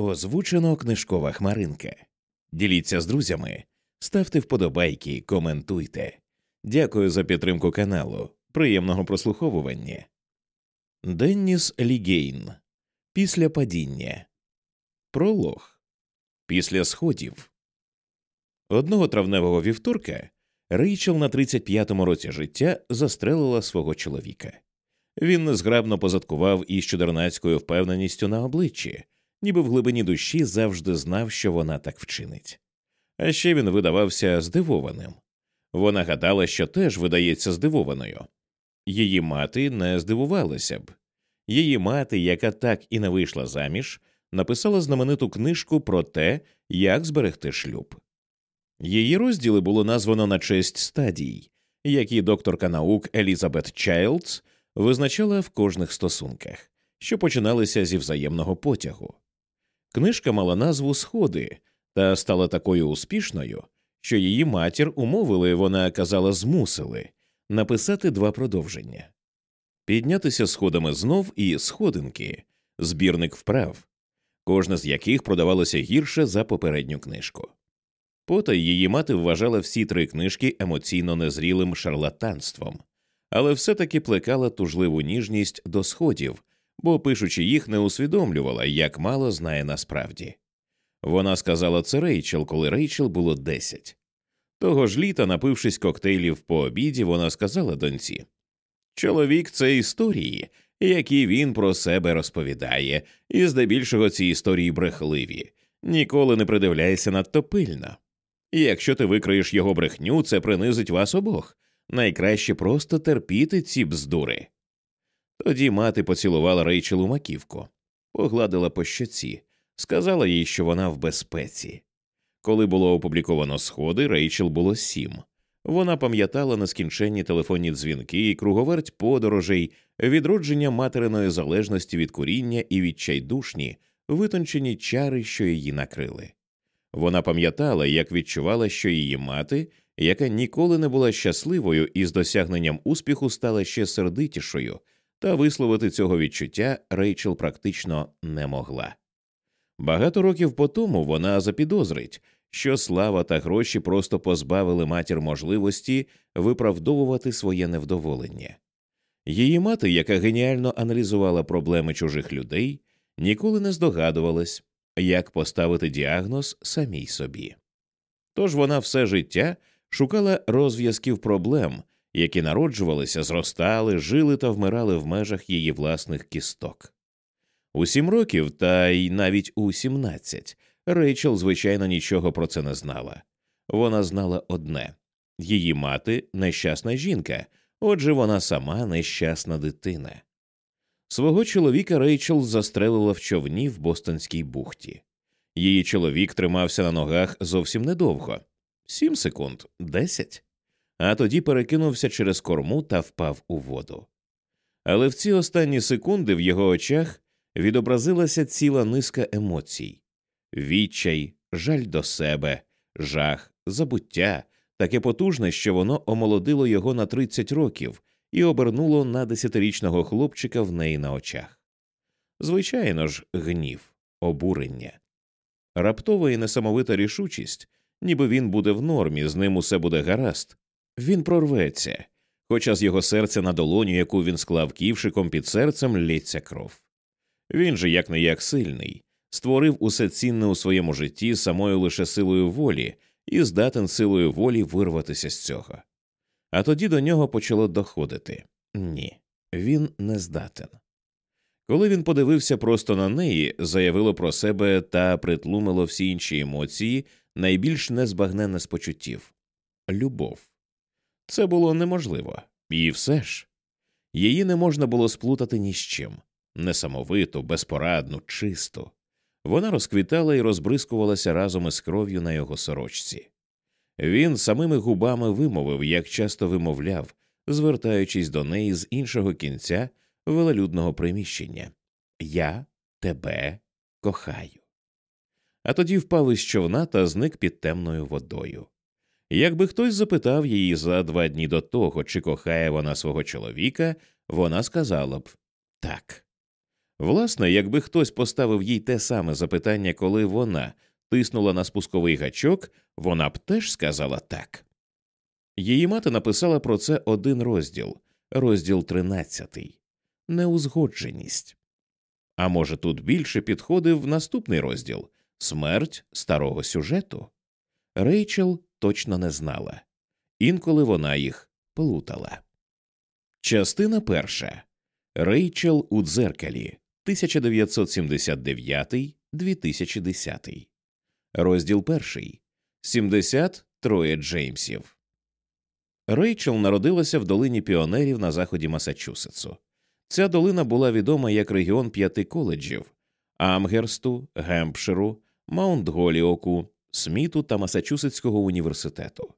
Озвучено книжкова хмаринка. Діліться з друзями, ставте вподобайки, коментуйте. Дякую за підтримку каналу. Приємного прослуховування. Денніс Лігейн. Після падіння. Пролог. Після сходів. Одного травневого вівторка Рейчел на 35-му році життя застрелила свого чоловіка. Він незграбно позадкував із чудернацькою впевненістю на обличчі, ніби в глибині душі завжди знав, що вона так вчинить. А ще він видавався здивованим. Вона гадала, що теж видається здивованою. Її мати не здивувалася б. Її мати, яка так і не вийшла заміж, написала знамениту книжку про те, як зберегти шлюб. Її розділи було названо на честь стадій, які докторка наук Елізабет Чайлдс визначала в кожних стосунках, що починалися зі взаємного потягу. Книжка мала назву Сходи та стала такою успішною, що її матір умовили, вона казала, змусили написати два продовження піднятися сходами знов і сходинки, збірник вправ, кожна з яких продавалася гірше за попередню книжку. Потай її мати вважала всі три книжки емоційно незрілим шарлатанством, але все таки плекала тужливу ніжність до сходів, бо, пишучи їх, не усвідомлювала, як мало знає насправді. Вона сказала це Рейчел, коли Рейчел було десять. Того ж літа, напившись коктейлів по обіді, вона сказала доньці Чоловік це історії, які він про себе розповідає, і здебільшого ці історії брехливі. Ніколи не придивляйся надто пильно. І якщо ти викриєш його брехню, це принизить вас обох. Найкраще просто терпіти ці бздури. Тоді мати поцілувала Рейчел у маківку, погладила по щоці, сказала їй, що вона в безпеці. Коли було опубліковано сходи, Рейчел було сім. Вона пам'ятала нескінченні телефонні дзвінки, круговерть подорожей, відродження материної залежності від куріння і відчайдушні, витончені чари, що її накрили. Вона пам'ятала, як відчувала, що її мати, яка ніколи не була щасливою і з досягненням успіху стала ще сердитішою, та висловити цього відчуття Рейчел практично не могла. Багато років по тому вона запідозрить, що слава та гроші просто позбавили матір можливості виправдовувати своє невдоволення. Її мати, яка геніально аналізувала проблеми чужих людей, ніколи не здогадувалась, як поставити діагноз самій собі. Тож вона все життя шукала розв'язків проблем, які народжувалися, зростали, жили та вмирали в межах її власних кісток. У сім років, та й навіть у сімнадцять, Рейчел, звичайно, нічого про це не знала. Вона знала одне її мати нещасна жінка, отже, вона сама нещасна дитина. Свого чоловіка Рейчел застрелила в човні в Бостонській бухті. Її чоловік тримався на ногах зовсім недовго сім секунд, десять, а тоді перекинувся через корму та впав у воду. Але в ці останні секунди в його очах відобразилася ціла низка емоцій відчай, жаль до себе, жах, забуття, таке потужне, що воно омолодило його на 30 років і обернуло на десятирічного хлопчика в неї на очах. Звичайно ж, гнів, обурення, раптова і несамовита рішучість, ніби він буде в нормі, з ним усе буде гаразд. Він прорветься, хоча з його серця на долоню, яку він склав ківшиком під серцем, лється кров. Він же як не як сильний, створив усе цінне у своєму житті самою лише силою волі і здатен силою волі вирватися з цього. А тоді до нього почало доходити ні, він не здатен. Коли він подивився просто на неї, заявило про себе та притлумило всі інші емоції, найбільш незбагненне з почуттів любов. Це було неможливо, і все ж її не можна було сплутати ні з чим несамовиту, безпорадну, чисту. Вона розквітала і розбризкувалася разом із кров'ю на його сорочці. Він самими губами вимовив, як часто вимовляв, звертаючись до неї з іншого кінця велолюдного приміщення Я тебе кохаю. А тоді впав із човна та зник під темною водою. Якби хтось запитав її за два дні до того, чи кохає вона свого чоловіка, вона сказала б так. Власне, якби хтось поставив їй те саме запитання, коли вона тиснула на спусковий гачок, вона б теж сказала так. Її мати написала про це один розділ, розділ тринадцятий неузгодженість. А може, тут більше підходив наступний розділ смерть старого сюжету. Рейчел точно не знала, інколи вона їх плутала. Частина перша Рейчел у дзеркалі 1979 2010 Розділ перший 73 Джеймсів. Рейчел народилася в долині піонерів на заході Масачусетсу. Ця долина була відома як регіон п'яти коледжів Амгерсту, Гемпширу, Маунт-Голіоку, Сміту та Масачусетського університету.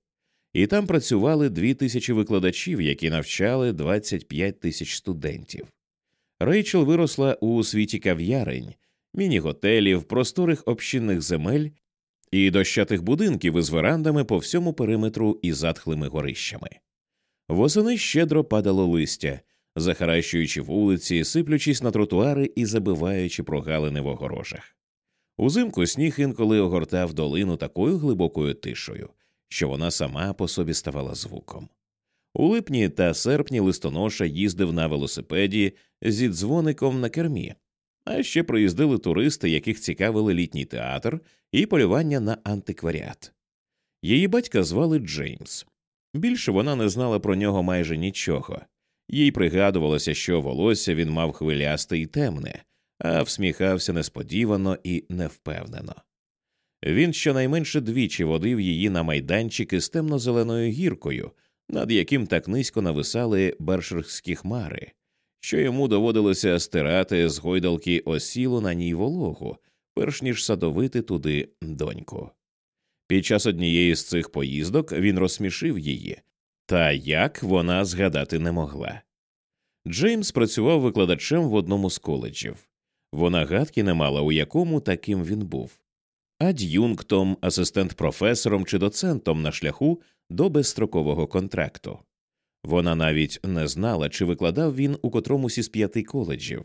І там працювали дві тисячі викладачів, які навчали 25 тисяч студентів. Рейчел виросла у світі кав'ярень, міні-готелів, просторих общинних земель і дощатих будинків із верандами по всьому периметру і затхлими горищами. Восени щедро падало листя, захаращуючи вулиці, сиплючись на тротуари і забиваючи прогалини в огорожах. Узимку сніг інколи огортав долину такою глибокою тишою, що вона сама по собі ставала звуком. У липні та серпні листоноша їздив на велосипеді зі дзвоником на кермі, а ще приїздили туристи, яких цікавили літній театр і полювання на антикваріат. Її батька звали Джеймс. Більше вона не знала про нього майже нічого, їй пригадувалося, що волосся він мав хвилясте і темне, а всміхався несподівано і невпевнено. Він щонайменше двічі водив її на майданчики з темно-зеленою гіркою, над яким так низько нависали бершерські хмари, що йому доводилося стирати з гойдалки осілу на ній вологу, перш ніж садовити туди доньку. Під час однієї з цих поїздок він розсмішив її, та як вона згадати не могла. Джеймс працював викладачем в одному з коледжів. Вона гадки не мала, у якому таким він був ад'юнктом, асистент професором чи доцентом на шляху до безстрокового контракту. Вона навіть не знала, чи викладав він у котромусь із п'яти коледжів.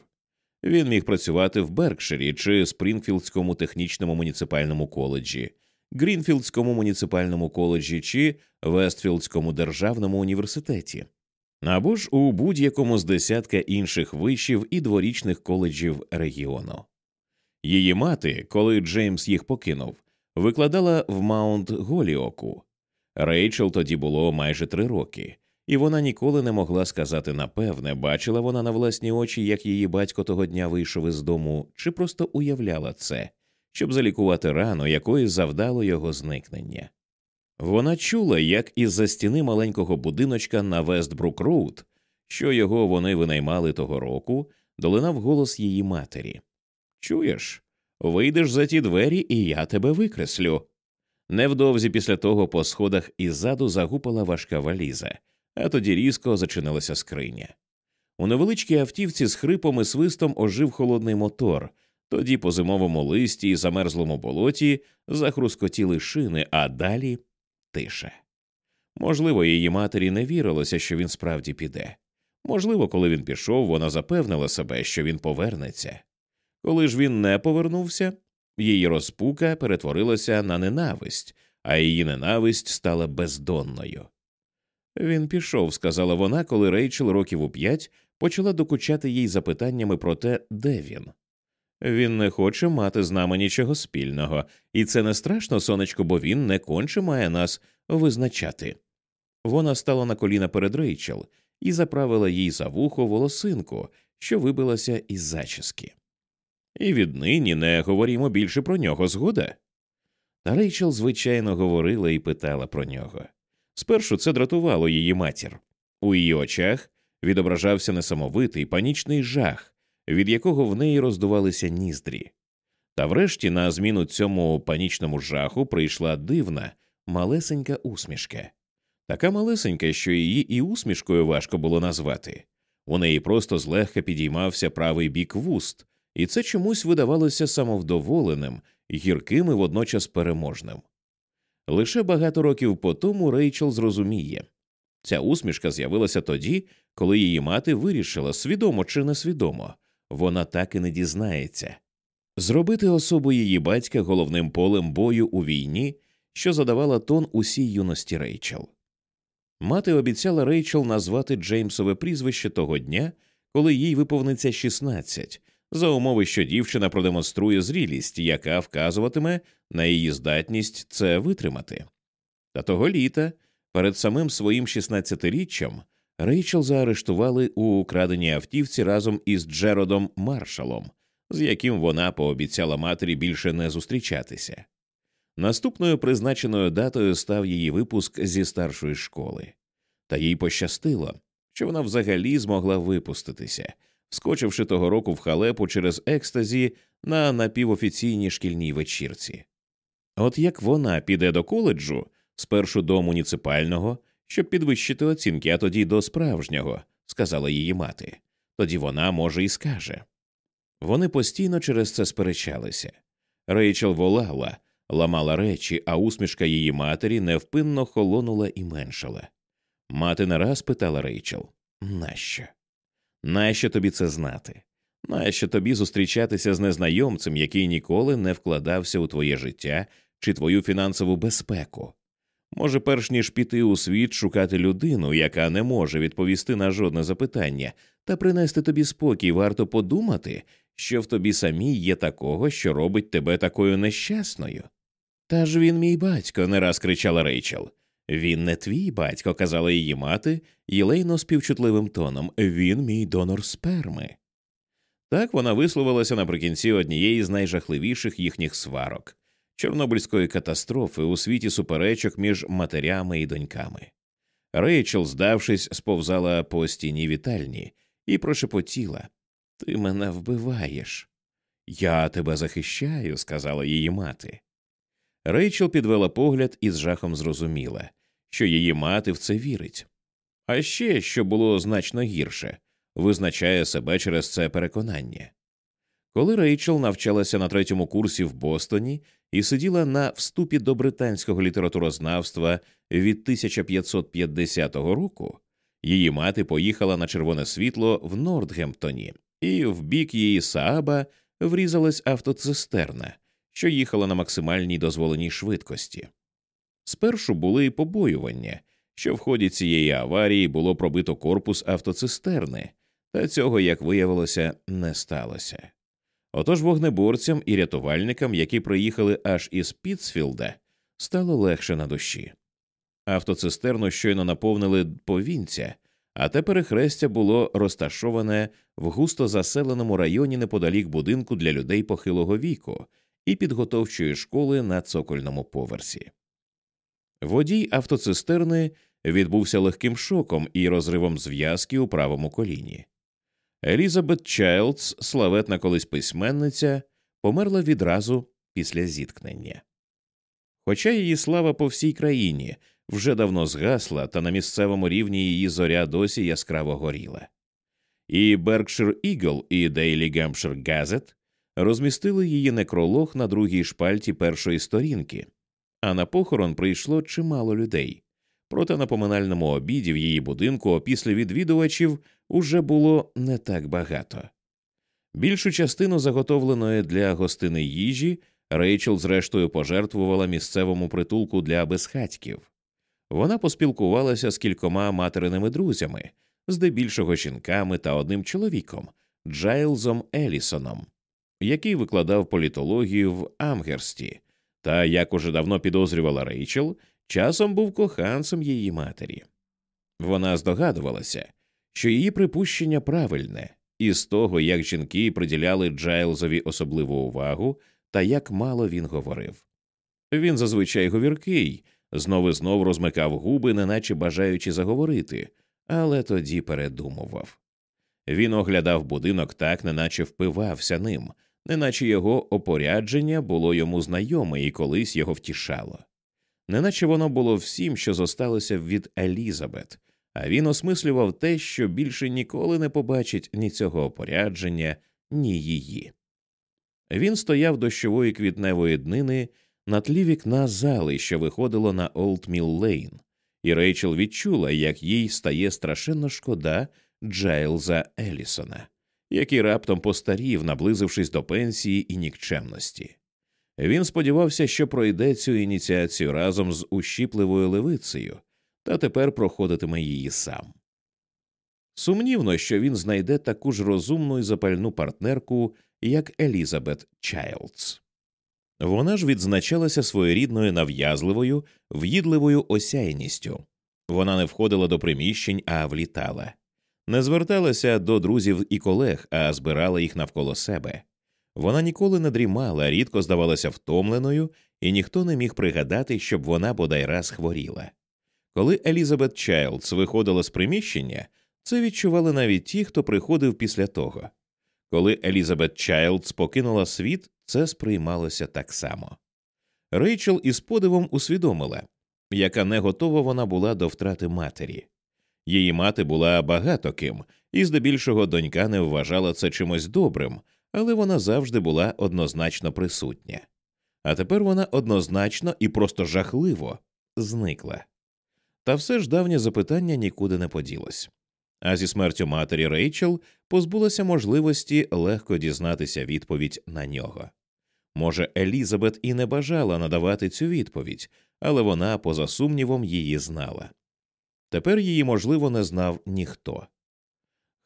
Він міг працювати в Беркширі чи Спрінгфілдському технічному муніципальному коледжі, Грінфілдському муніципальному коледжі чи Вестфілдському державному університеті, або ж у будь-якому з десятка інших вишів і дворічних коледжів регіону. Її мати, коли Джеймс їх покинув, викладала в Маунт Голіоку. Рейчел тоді було майже три роки, і вона ніколи не могла сказати напевне, бачила вона на власні очі, як її батько того дня вийшов із дому, чи просто уявляла це, щоб залікувати рану, якої завдало його зникнення. Вона чула, як із-за стіни маленького будиночка на Вестбрук Роуд, що його вони винаймали того року, долинав голос її матері. Чуєш, вийдеш за ті двері, і я тебе викреслю. Невдовзі після того по сходах іззаду загупала важка валіза, а тоді різко зачинилася скриня. У невеличкій автівці з хрипом і свистом ожив холодний мотор, тоді по зимовому листі і замерзлому болоті захрускотіли шини, а далі тиша. Можливо, її матері не вірилося, що він справді піде. Можливо, коли він пішов, вона запевнила себе, що він повернеться. Коли ж він не повернувся, її розпука перетворилася на ненависть, а її ненависть стала бездонною. Він пішов, сказала вона, коли Рейчел років у п'ять почала докучати їй запитаннями про те, де він. Він не хоче мати з нами нічого спільного, і це не страшно, сонечко, бо він не конче має нас визначати. Вона стала на коліна перед Рейчел і заправила їй за вухо волосинку, що вибилася із зачіски. І віднині не говоримо більше про нього згода. Та Рейчел, звичайно, говорила і питала про нього. Спершу це дратувало її матір. У її очах відображався несамовитий панічний жах, від якого в неї роздувалися ніздрі. Та врешті на зміну цьому панічному жаху прийшла дивна, малесенька усмішка. Така малесенька, що її і усмішкою важко було назвати. У неї просто злегка підіймався правий бік вуст, і це чомусь видавалося самовдоволеним, гірким і водночас переможним. Лише багато років по тому Рейчел зрозуміє ця усмішка з'явилася тоді, коли її мати вирішила, свідомо чи несвідомо, вона так і не дізнається. Зробити особу її батька головним полем бою у війні, що задавала тон усій юності Рейчел. Мати обіцяла Рейчел назвати Джеймсове прізвище того дня, коли їй виповниться 16, за умови, що дівчина продемонструє зрілість, яка вказуватиме на її здатність це витримати. Та того літа, перед самим своїм 16-річчям, Рейчел заарештували у украденій автівці разом із Джеродом Маршалом, з яким вона пообіцяла матері більше не зустрічатися. Наступною призначеною датою став її випуск зі старшої школи, та їй пощастило, що вона взагалі змогла випуститися, скочивши того року в халепу через екстазі на напівофіційній шкільній вечірці. От як вона піде до коледжу, спершу до муніципального, щоб підвищити оцінки, а тоді до справжнього, сказала її мати, тоді вона може і скаже. Вони постійно через це сперечалися. Рейчел волала, ламала речі, а усмішка її матері невпинно холонула і меншала. Мати нараз питала Рейчел Нащо? Нащо тобі це знати? Нащо тобі зустрічатися з незнайомцем, який ніколи не вкладався у твоє життя чи твою фінансову безпеку? Може, перш ніж піти у світ шукати людину, яка не може відповісти на жодне запитання, та принести тобі спокій, варто подумати, що в тобі самій є такого, що робить тебе такою нещасною. Та ж він мій батько, не раз кричала Рейчел. Він не твій батько, казала її мати, єлейно співчутливим тоном він мій донор сперми. Так вона висловилася наприкінці однієї з найжахливіших їхніх сварок Чорнобильської катастрофи у світі суперечок між матерями і доньками. Рейчел, здавшись, сповзала по стіні вітальні і прошепотіла Ти мене вбиваєш. Я тебе захищаю, сказала її мати. Рейчел підвела погляд і з жахом зрозуміла, що її мати в це вірить. А ще, що було значно гірше, визначає себе через це переконання. Коли Рейчел навчалася на третьому курсі в Бостоні і сиділа на вступі до британського літературознавства від 1550 року, її мати поїхала на червоне світло в Нордгемптоні, і в бік її Сааба врізалась автоцистерна, що їхала на максимальній дозволеній швидкості. Спершу були побоювання, що в ході цієї аварії було пробито корпус автоцистерни, та цього, як виявилося, не сталося. Отож вогнеборцям і рятувальникам, які приїхали аж із Пітсфілда, стало легше на душі. Автоцистерну щойно наповнили повінця, а те перехрестя було розташоване в густо заселеному районі неподалік будинку для людей похилого віку і підготовчої школи на цокольному поверсі. Водій автоцистерни відбувся легким шоком і розривом зв'язки у правому коліні. Елізабет Чайлдс, славетна колись письменниця, померла відразу після зіткнення. Хоча її слава по всій країні вже давно згасла, та на місцевому рівні її зоря досі яскраво горіла. І Berkshire Eagle і Daily Hampshire Gazette розмістили її некролог на другій шпальті першої сторінки, а на похорон прийшло чимало людей. Проте на поминальному обіді в її будинку опісля відвідувачів уже було не так багато. Більшу частину заготовленої для гостини їжі Рейчел, зрештою, пожертвувала місцевому притулку для безхатьків. Вона поспілкувалася з кількома материними друзями, здебільшого жінками та одним чоловіком Джайлзом Елісоном, який викладав політологію в Амгерсті, та, як уже давно підозрювала Рейчел, часом був коханцем її матері. Вона здогадувалася, що її припущення правильне, із того, як жінки приділяли Джайлзові особливу увагу та як мало він говорив. Він зазвичай говіркий, знов і знов розмикав губи, неначе бажаючи заговорити, але тоді передумував. Він оглядав будинок так, неначе впивався ним, неначе його опорядження було йому знайоме і колись його втішало, неначе воно було всім, що зосталося від Елізабет, а він осмислював те, що більше ніколи не побачить ні цього опорядження, ні її. Він стояв дощової квітневої днини на тлі вікна зали, що виходило на Олдміл Лейн, і Рейчел відчула, як їй стає страшенно шкода Джайлза Елісона, який раптом постарів, наблизившись до пенсії і нікчемності. Він сподівався, що пройде цю ініціацію разом з ущіпливою левицею, та тепер проходитиме її сам. Сумнівно, що він знайде таку ж розумну і запальну партнерку, як Елізабет Чайлдс. Вона ж відзначалася своєрідною нав'язливою, в'їдливою осяйністю. Вона не входила до приміщень, а влітала, не зверталася до друзів і колег, а збирала їх навколо себе. Вона ніколи не дрімала, рідко здавалася втомленою, і ніхто не міг пригадати, щоб вона бодай раз хворіла. Коли Елізабет Чайлдс виходила з приміщення, це відчували навіть ті, хто приходив після того. Коли Елізабет Чайлдс покинула світ, це сприймалося так само. Рейчел із подивом усвідомила, яка не готова вона була до втрати матері. Її мати була багато ким, і здебільшого донька не вважала це чимось добрим, але вона завжди була однозначно присутня. А тепер вона однозначно і просто жахливо зникла. Та все ж давнє запитання нікуди не поділось. А зі смертю матері Рейчел позбулася можливості легко дізнатися відповідь на нього. Може, Елізабет і не бажала надавати цю відповідь, але вона, поза сумнівом, її знала. Тепер її, можливо, не знав ніхто.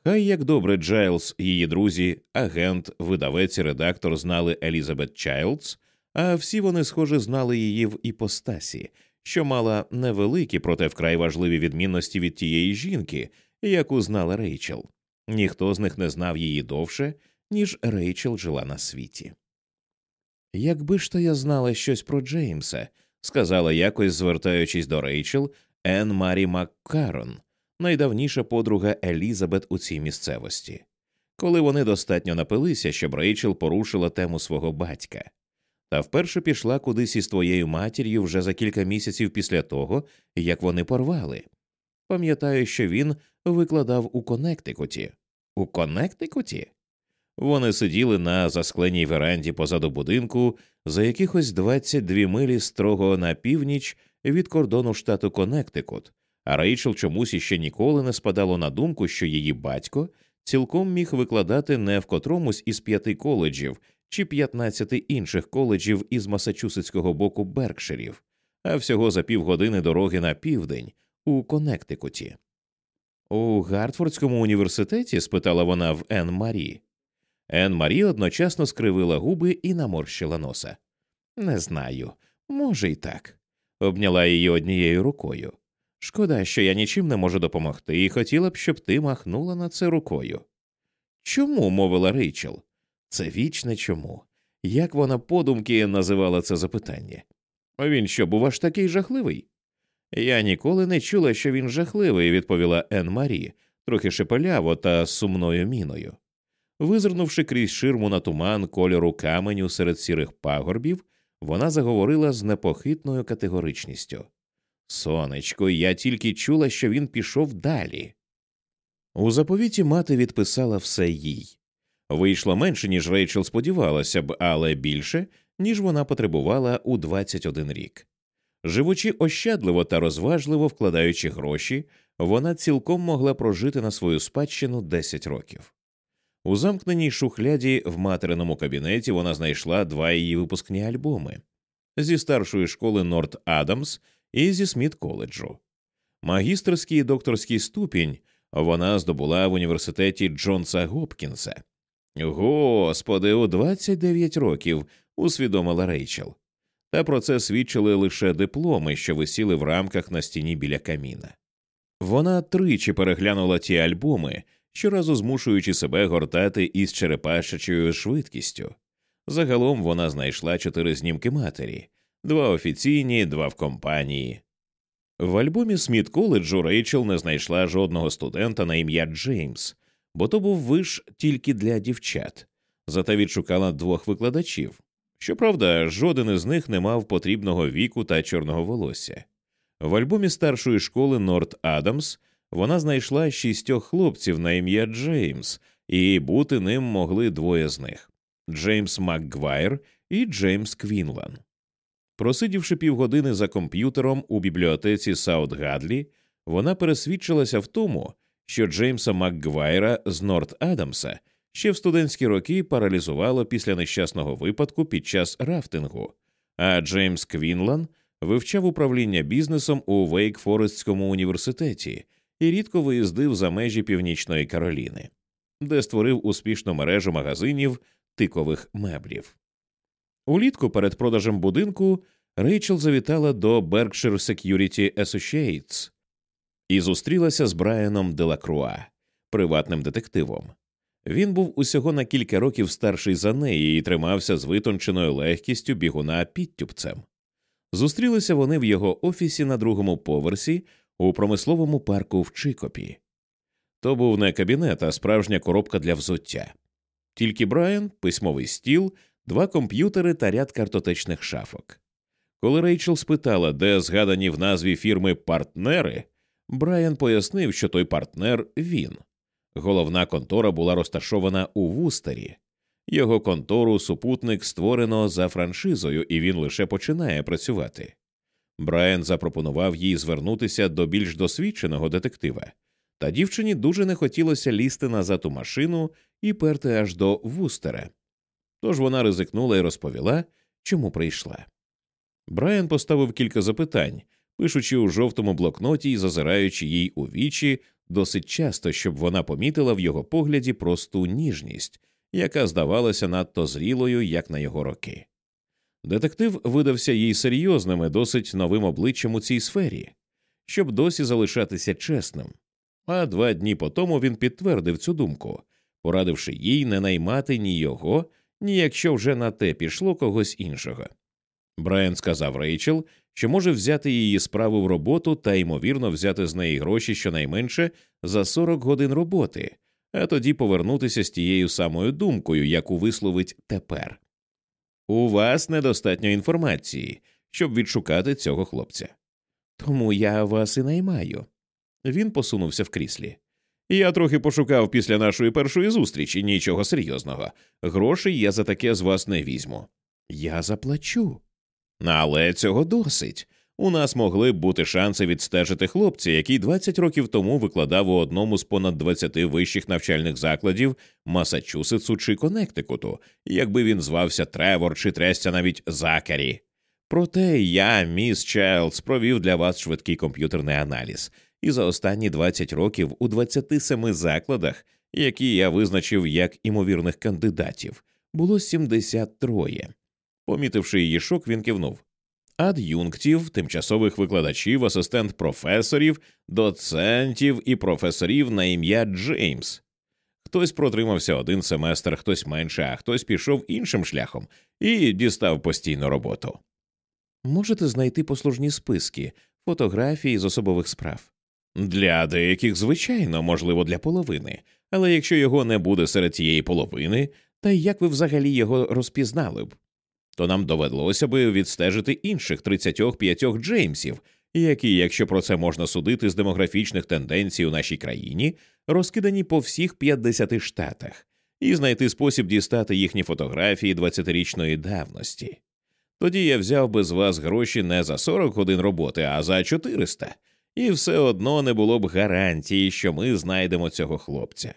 Хай як добре Джайлз, її друзі, агент, видавець і редактор знали Елізабет Чайлдс, а всі вони, схоже, знали її в іпостасі, що мала невеликі, проте вкрай важливі відмінності від тієї жінки, яку знала Рейчел. Ніхто з них не знав її довше, ніж Рейчел жила на світі. Якби ж то я знала щось про Джеймса, сказала якось, звертаючись до Рейчел, Ен Марі Маккарон, найдавніша подруга Елізабет у цій місцевості, коли вони достатньо напилися, щоб Рейчел порушила тему свого батька, та вперше пішла кудись із твоєю матір'ю вже за кілька місяців після того, як вони порвали. Пам'ятаю, що він викладав у Коннектикуті. У Коннектикуті? Вони сиділи на заскленій веранді позаду будинку за якихось 22 милі строго на північ від кордону штату Коннектикут, а Рейчел чомусь іще ніколи не спадало на думку, що її батько цілком міг викладати не в котромусь із п'яти коледжів чи п'ятнадцяти інших коледжів із Масачусетського боку Беркширів, а всього за півгодини дороги на південь у Коннектикуті. У Гартфордському університеті? спитала вона в Ен Марі. Ен Марі одночасно скривила губи і наморщила носа. Не знаю, може, й так. Обняла її однією рукою. Шкода, що я нічим не можу допомогти, і хотіла б, щоб ти махнула на це рукою. Чому? мовила Рейчел. Це вічне чому. Як вона подумки називала це запитання? Він що, був аж такий жахливий? Я ніколи не чула, що він жахливий, відповіла Ен Марі, трохи шепеляво та сумною міною. Визирнувши крізь ширму на туман кольору каменю серед сірих пагорбів, вона заговорила з непохитною категоричністю. Сонечко, я тільки чула, що він пішов далі. У заповіті мати відписала все їй. Вийшло менше, ніж Рейчел сподівалася б, але більше, ніж вона потребувала у 21 рік. Живучи ощадливо та розважливо вкладаючи гроші, вона цілком могла прожити на свою спадщину 10 років. У замкненій шухляді в материному кабінеті вона знайшла два її випускні альбоми зі старшої школи Норт Адамс і зі Сміт коледжу. Магістерський і докторський ступінь вона здобула в університеті Джонса Гопкінса. Господи, у 29 років, усвідомила Рейчел. Та про це свідчили лише дипломи, що висіли в рамках на стіні біля каміна. Вона тричі переглянула ті альбоми, щоразу змушуючи себе гортати із черепашечою швидкістю. Загалом вона знайшла чотири знімки матері, два офіційні, два в компанії. В альбомі Сміт коледжу Рейчел не знайшла жодного студента на ім'я Джеймс, бо то був виш тільки для дівчат, зате відшукала двох викладачів. Щоправда, жоден із них не мав потрібного віку та чорного волосся. В альбомі старшої школи Норт Адамс вона знайшла шістьох хлопців на ім'я Джеймс, і бути ним могли двоє з них Джеймс Макгвайр і Джеймс Квінлан. Просидівши півгодини за комп'ютером у бібліотеці Саутгадлі, вона пересвідчилася в тому, що Джеймса Макгвайра з Норт Адамса ще в студентські роки паралізувало після нещасного випадку під час рафтингу, а Джеймс Квінлан вивчав управління бізнесом у Вейкфорестському університеті і рідко виїздив за межі Північної Кароліни, де створив успішну мережу магазинів тикових меблів. Улітку перед продажем будинку Рейчел завітала до Berkshire Security Associates і зустрілася з Брайаном Делакруа, приватним детективом. Він був усього на кілька років старший за неї і тримався з витонченою легкістю бігуна підтюпцем. Зустрілися вони в його офісі на другому поверсі у промисловому парку в Чикопі. То був не кабінет, а справжня коробка для взуття. Тільки Брайан, письмовий стіл, два комп'ютери та ряд картотечних шафок. Коли Рейчел спитала, де згадані в назві фірми партнери, Брайан пояснив, що той партнер він. Головна контора була розташована у Вустері. Його контору супутник створено за франшизою, і він лише починає працювати. Брайан запропонував їй звернутися до більш досвідченого детектива, та дівчині дуже не хотілося лізти назад у машину і перти аж до Вустера. Тож вона ризикнула і розповіла, чому прийшла. Брайан поставив кілька запитань, пишучи у жовтому блокноті і зазираючи їй у вічі досить часто, щоб вона помітила в його погляді просту ніжність, яка здавалася надто зрілою, як на його роки. Детектив видався їй серйозним і досить новим обличчям у цій сфері, щоб досі залишатися чесним. А два дні по тому він підтвердив цю думку, порадивши їй не наймати ні його, ні якщо вже на те пішло когось іншого. Брайан сказав Рейчел, що може взяти її справу в роботу та ймовірно взяти з неї гроші щонайменше за 40 годин роботи, а тоді повернутися з тією самою думкою, яку висловить тепер. У вас недостатньо інформації, щоб відшукати цього хлопця. Тому я вас і наймаю. Він посунувся в кріслі. Я трохи пошукав після нашої першої зустрічі нічого серйозного. Грошей я за таке з вас не візьму. Я заплачу. Але цього досить. У нас могли б бути шанси відстежити хлопця, який 20 років тому викладав у одному з понад 20 вищих навчальних закладів Масачусетсу чи Коннектикуту, якби він звався Тревор чи трестя навіть Закарі. Проте я, міс Чайлдс, провів для вас швидкий комп'ютерний аналіз, і за останні 20 років у 27 закладах, які я визначив як імовірних кандидатів, було 73. Помітивши її шок, він кивнув. Ад'юнктів, тимчасових викладачів, асистент професорів, доцентів і професорів на ім'я Джеймс. Хтось протримався один семестр, хтось менше, а хтось пішов іншим шляхом і дістав постійну роботу. Можете знайти послужні списки, фотографії з особових справ. Для деяких, звичайно, можливо, для половини, але якщо його не буде серед цієї половини, та як ви взагалі його розпізнали б? то нам довелося би відстежити інших 35 Джеймсів, які, якщо про це можна судити з демографічних тенденцій у нашій країні, розкидані по всіх 50 штатах, і знайти спосіб дістати їхні фотографії 20-річної давності. Тоді я взяв би з вас гроші не за 40 годин роботи, а за 400, і все одно не було б гарантії, що ми знайдемо цього хлопця.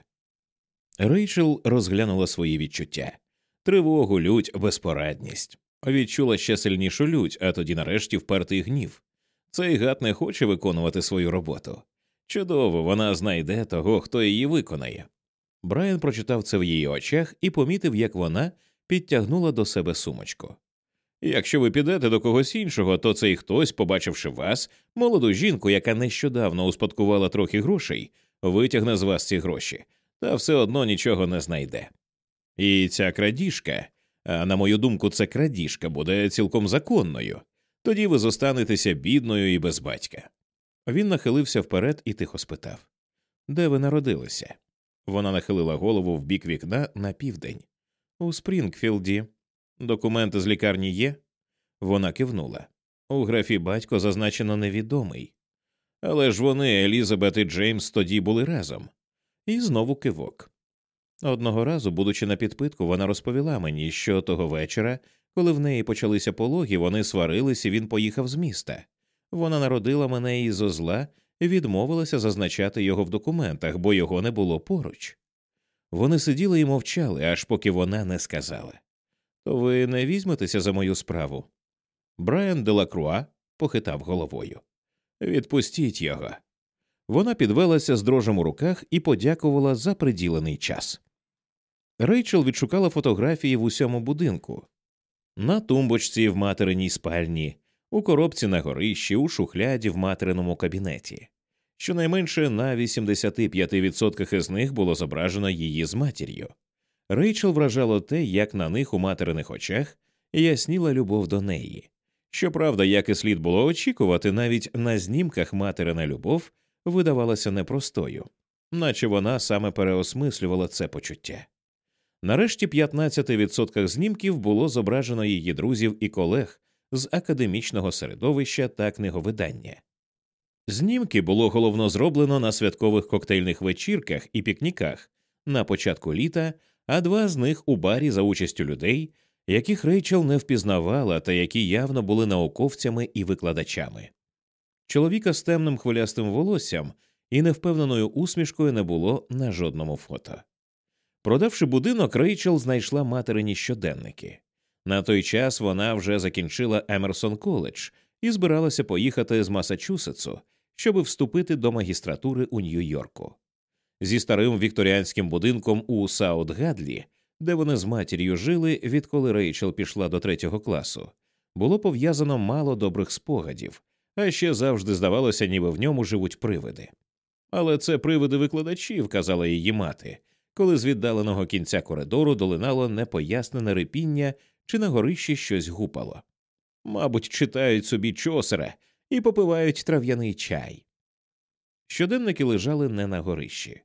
Рейчел розглянула свої відчуття тривогу, лють, безпорадність. Відчула ще сильнішу лють, а тоді нарешті впертий гнів. Цей гад не хоче виконувати свою роботу. Чудово, вона знайде того, хто її виконає. Брайан прочитав це в її очах і помітив, як вона підтягнула до себе сумочку. Якщо ви підете до когось іншого, то цей хтось, побачивши вас, молоду жінку, яка нещодавно успадкувала трохи грошей, витягне з вас ці гроші, та все одно нічого не знайде. І ця крадіжка, а на мою думку, це крадіжка буде цілком законною. Тоді ви зостанетеся бідною і без батька. Він нахилився вперед і тихо спитав Де ви народилися? Вона нахилила голову в бік вікна на південь. У Спрінгфілді. Документи з лікарні є? Вона кивнула. У графі батько зазначено невідомий. Але ж вони, Елізабет і Джеймс, тоді були разом. І знову кивок. Одного разу, будучи на підпитку, вона розповіла мені, що того вечора, коли в неї почалися пологи, вони сварились і він поїхав з міста. Вона народила мене із зла і відмовилася зазначати його в документах, бо його не було поруч. Вони сиділи і мовчали, аж поки вона не сказала. То ви не візьметеся за мою справу? Брайан Делакруа похитав головою. Відпустіть його. Вона підвелася з дрожем у руках і подякувала за приділений час. Рейчел відшукала фотографії в усьому будинку на тумбочці в материній спальні, у коробці на горищі, у шухляді в материному кабінеті. Щонайменше на 85% із них було зображено її з матір'ю. Рейчел вражало те, як на них у материних очах ясніла любов до неї. Щоправда, як і слід було очікувати, навіть на знімках материна любов видавалася непростою, наче вона саме переосмислювала це почуття. Нарешті 15% знімків було зображено її друзів і колег з академічного середовища та книговидання. Знімки було головно зроблено на святкових коктейльних вечірках і пікніках на початку літа, а два з них у барі за участю людей, яких Рейчел не впізнавала та які явно були науковцями і викладачами. Чоловіка з темним хвилястим волоссям і невпевненою усмішкою не було на жодному фото. Продавши будинок, Рейчел знайшла материні щоденники. На той час вона вже закінчила Емерсон коледж і збиралася поїхати з Масачусетсу, щоб вступити до магістратури у Нью-Йорку. Зі старим вікторіанським будинком у Саут-Гадлі, де вони з матір'ю жили, відколи Рейчел пішла до третього класу, було пов'язано мало добрих спогадів, а ще завжди здавалося, ніби в ньому живуть привиди. Але це привиди викладачів, казала її мати, коли з віддаленого кінця коридору долинало непояснене рипіння чи на горищі щось гупало. Мабуть, читають собі чосера і попивають трав'яний чай. Щоденники лежали не на горищі.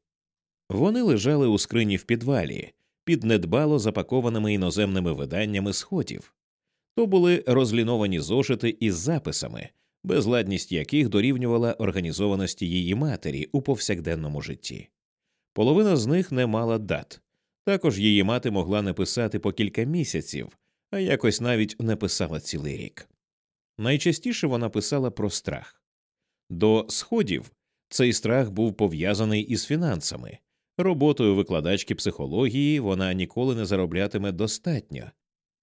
Вони лежали у скрині в підвалі, під недбало запакованими іноземними виданнями сходів. То були розліновані зошити із записами, безладність яких дорівнювала організованості її матері у повсякденному житті. Половина з них не мала дат. Також її мати могла не писати по кілька місяців, а якось навіть не писала цілий рік. Найчастіше вона писала про страх. До сходів цей страх був пов'язаний із фінансами. Роботою викладачки психології вона ніколи не зароблятиме достатньо,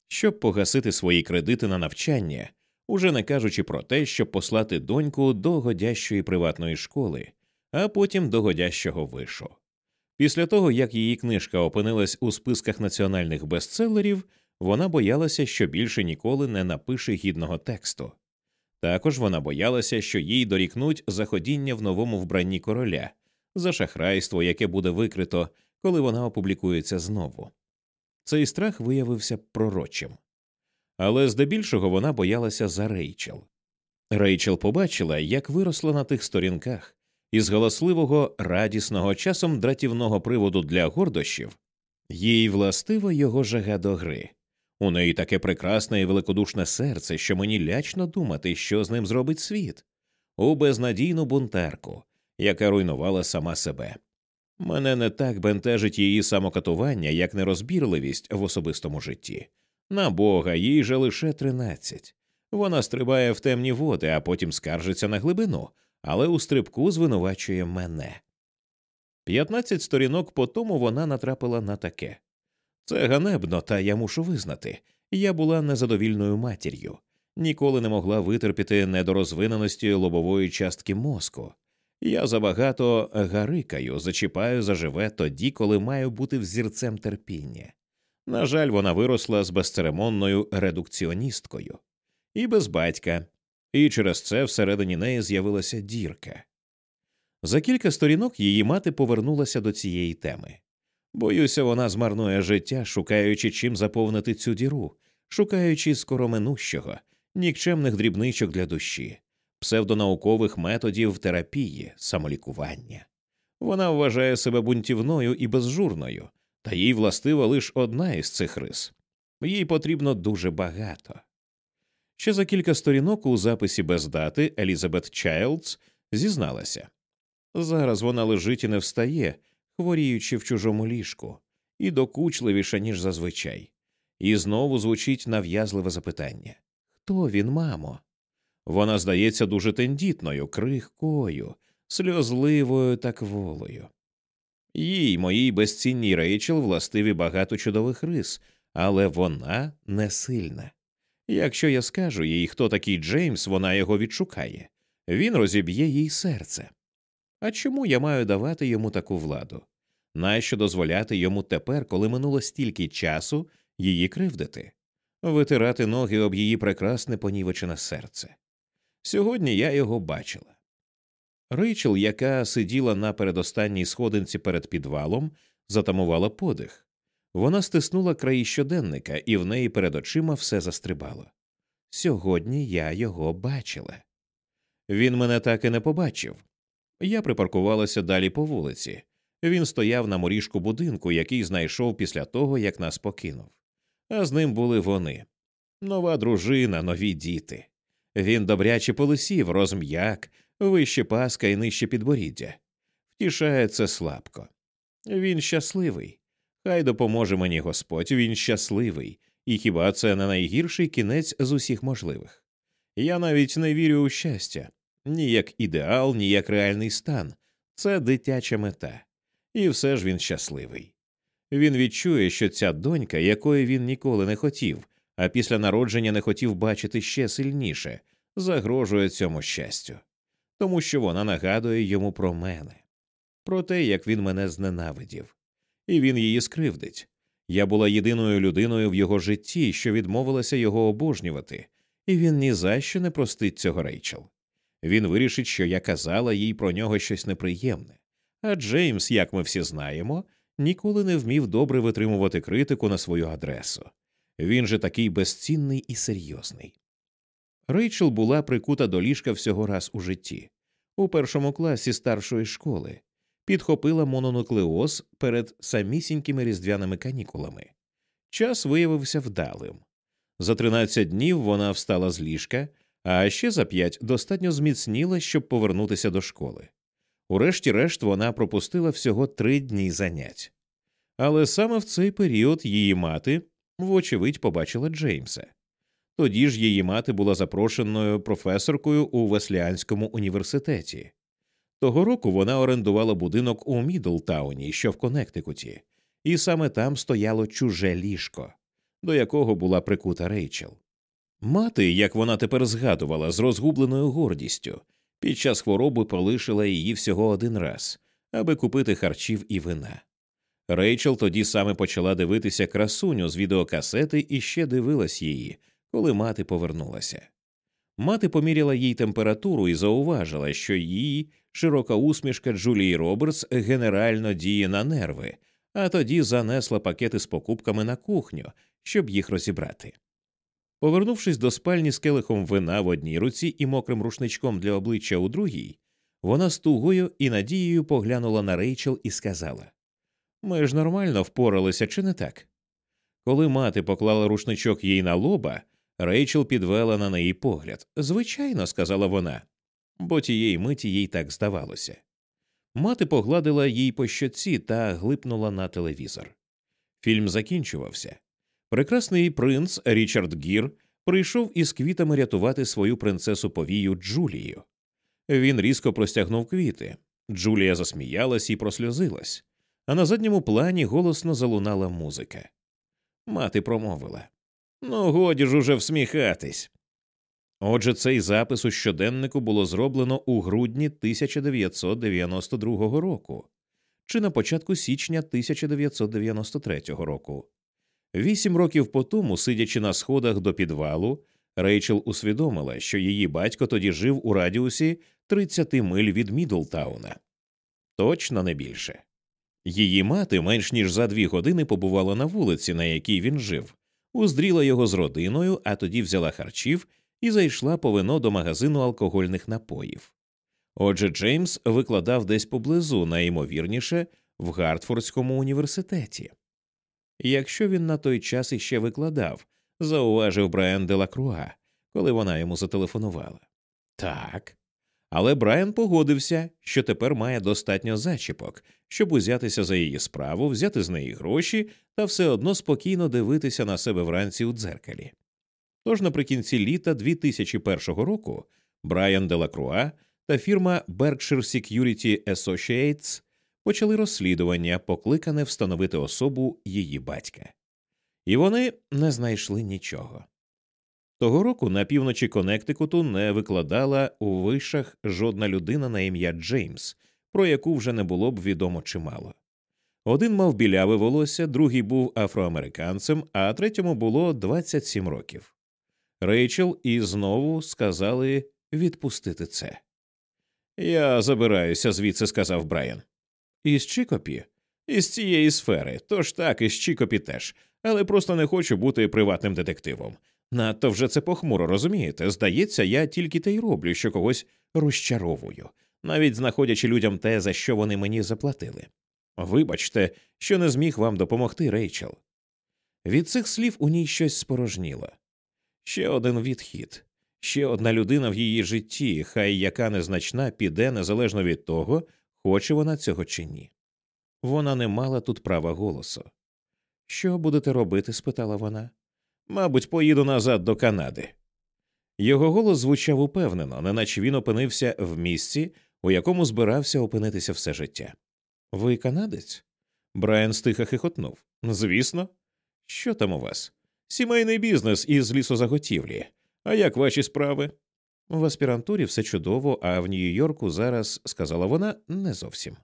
щоб погасити свої кредити на навчання, уже не кажучи про те, щоб послати доньку до годящої приватної школи, а потім до годящого вишу. Після того, як її книжка опинилась у списках національних бестселерів, вона боялася, що більше ніколи не напише гідного тексту. Також вона боялася, що їй дорікнуть заходіння в новому вбранні короля за шахрайство, яке буде викрито, коли вона опублікується знову. Цей страх виявився пророчим. Але здебільшого вона боялася за Рейчел. Рейчел побачила, як виросла на тих сторінках, із галасливого, радісного, часом дратівного приводу для гордощів, їй властиво його жага до гри. У неї таке прекрасне і великодушне серце, що мені лячно думати, що з ним зробить світ, у безнадійну бунтарку, яка руйнувала сама себе. Мене не так бентежить її самокатування, як нерозбірливість в особистому житті. На бога, їй же лише тринадцять. Вона стрибає в темні води, а потім скаржиться на глибину, але у стрибку звинувачує мене. П'ятнадцять сторінок по тому вона натрапила на таке це ганебно, та я мушу визнати. Я була незадовільною матір'ю, ніколи не могла витерпіти недорозвиненості лобової частки мозку. Я забагато гарикаю, зачіпаю заживе тоді, коли маю бути взірцем терпіння. На жаль, вона виросла з безцеремонною редукціоністкою і без батька, і через це всередині неї з'явилася дірка. За кілька сторінок її мати повернулася до цієї теми. Боюся, вона змарнує життя, шукаючи чим заповнити цю діру, шукаючи скороминущого, нікчемних дрібничок для душі, псевдонаукових методів терапії, самолікування. Вона вважає себе бунтівною і безжурною, та їй властива лише одна із цих рис їй потрібно дуже багато. Ще за кілька сторінок у записі без дати Елізабет Чайлдс зізналася зараз вона лежить і не встає, хворіючи в чужому ліжку, і докучливіша, ніж зазвичай. І знову звучить нав'язливе запитання Хто він, мамо? Вона здається дуже тендітною, крихкою, сльозливою та кволою. Їй, моїй безцінній Рейчел, властиві багато чудових рис, але вона не сильна. Якщо я скажу їй, хто такий Джеймс, вона його відшукає, він розіб'є їй серце. А чому я маю давати йому таку владу? Нащо дозволяти йому тепер, коли минуло стільки часу, її кривдити, витирати ноги об її прекрасне понівечене серце? Сьогодні я його бачила. Рейчел, яка сиділа на передостанній сходинці перед підвалом, затамувала подих. Вона стиснула краї щоденника, і в неї перед очима все застрибало. Сьогодні я його бачила. Він мене так і не побачив. Я припаркувалася далі по вулиці. Він стояв на моріжку будинку, який знайшов після того, як нас покинув. А з ним були вони нова дружина, нові діти. Він добряче полисів, розм'як, вище паска і нижче підборіддя. Втішає це слабко. Він щасливий. Хай допоможе мені Господь, він щасливий, і хіба це не найгірший кінець з усіх можливих? Я навіть не вірю у щастя ні як ідеал, ні як реальний стан, це дитяча мета, і все ж він щасливий. Він відчує, що ця донька, якої він ніколи не хотів, а після народження не хотів бачити ще сильніше, загрожує цьому щастю, тому що вона нагадує йому про мене, про те, як він мене зненавидів, і він її скривдить. Я була єдиною людиною в його житті, що відмовилася його обожнювати, і він ні за що не простить цього Рейчел. Він вирішить, що я казала їй про нього щось неприємне. А Джеймс, як ми всі знаємо, ніколи не вмів добре витримувати критику на свою адресу. Він же такий безцінний і серйозний. Рейчел була прикута до ліжка всього раз у житті, у першому класі старшої школи, підхопила мононуклеоз перед самісінькими різдвяними канікулами. Час виявився вдалим. За 13 днів вона встала з ліжка, а ще за п'ять достатньо зміцніла, щоб повернутися до школи. Урешті-решт вона пропустила всього три дні занять. Але саме в цей період її мати, вочевидь, побачила Джеймса. Тоді ж її мати була запрошеною професоркою у Весліанському університеті. Того року вона орендувала будинок у Мідлтауні, що в Коннектикуті, і саме там стояло чуже ліжко, до якого була прикута Рейчел. Мати, як вона тепер згадувала, з розгубленою гордістю, під час хвороби полишила її всього один раз, аби купити харчів і вина. Рейчел тоді саме почала дивитися красуню з відеокасети і ще дивилась її, коли мати повернулася. Мати поміряла їй температуру і зауважила, що її широка усмішка Джулії Робертс генерально діє на нерви, а тоді занесла пакети з покупками на кухню, щоб їх розібрати. Повернувшись до спальні з келихом вина в одній руці і мокрим рушничком для обличчя у другій, вона з тугою і надією поглянула на Рейчел і сказала Ми ж нормально впоралися, чи не так? Коли мати поклала рушничок їй на лоба, Рейчел підвела на неї погляд. Звичайно, сказала вона, бо тієї миті їй так здавалося. Мати погладила їй по щоці та глипнула на телевізор. Фільм закінчувався. Прекрасний принц Річард Гір прийшов із квітами рятувати свою принцесу повію Джулію. Він різко простягнув квіти. Джулія засміялась і просльозилась, а на задньому плані голосно залунала музика. Мати промовила Ну, годі ж уже всміхатись. Отже, цей запис у щоденнику було зроблено у грудні 1992 року чи на початку січня 1993 року. Вісім років по тому, сидячи на сходах до підвалу, Рейчел усвідомила, що її батько тоді жив у радіусі 30 миль від Мідлтауна. Точно не більше. Її мати менш ніж за дві години побувала на вулиці, на якій він жив, уздріла його з родиною, а тоді взяла харчів і зайшла по вино до магазину алкогольних напоїв. Отже, Джеймс викладав десь поблизу, найімовірніше, в Гартфордському університеті. Якщо він на той час іще викладав, зауважив Брайан Делакруа, коли вона йому зателефонувала. Так. Але Брайан погодився, що тепер має достатньо зачіпок, щоб узятися за її справу, взяти з неї гроші та все одно спокійно дивитися на себе вранці у дзеркалі. Тож наприкінці літа 2001 року Брайан Делакруа та фірма Berkshire Security Associates почали розслідування, покликане встановити особу її батька. І вони не знайшли нічого. Того року на півночі Коннектикуту не викладала у вишах жодна людина на ім'я Джеймс, про яку вже не було б відомо чимало. Один мав біляве волосся, другий був афроамериканцем, а третьому було 27 років. Рейчел і знову сказали відпустити це. Я забираюся звідси, сказав Брайан. Із Чікопі? Із цієї сфери, тож так, із Чікопі теж, але просто не хочу бути приватним детективом. Надто вже це похмуро, розумієте? Здається, я тільки те й роблю, що когось розчаровую, навіть знаходячи людям те, за що вони мені заплатили. Вибачте, що не зміг вам допомогти, Рейчел. Від цих слів у ній щось спорожніло. Ще один відхід, ще одна людина в її житті, хай яка незначна, піде незалежно від того, хоче вона цього чи ні. Вона не мала тут права голосу. Що будете робити? спитала вона. Мабуть, поїду назад до Канади. Його голос звучав упевнено, неначе він опинився в місці, у якому збирався опинитися все життя. Ви канадець? Брайан стиха хихотнув. Звісно. Що там у вас? Сімейний бізнес із лісозаготівлі. А як ваші справи? В аспірантурі все чудово, а в Нью-Йорку зараз, сказала вона, не зовсім.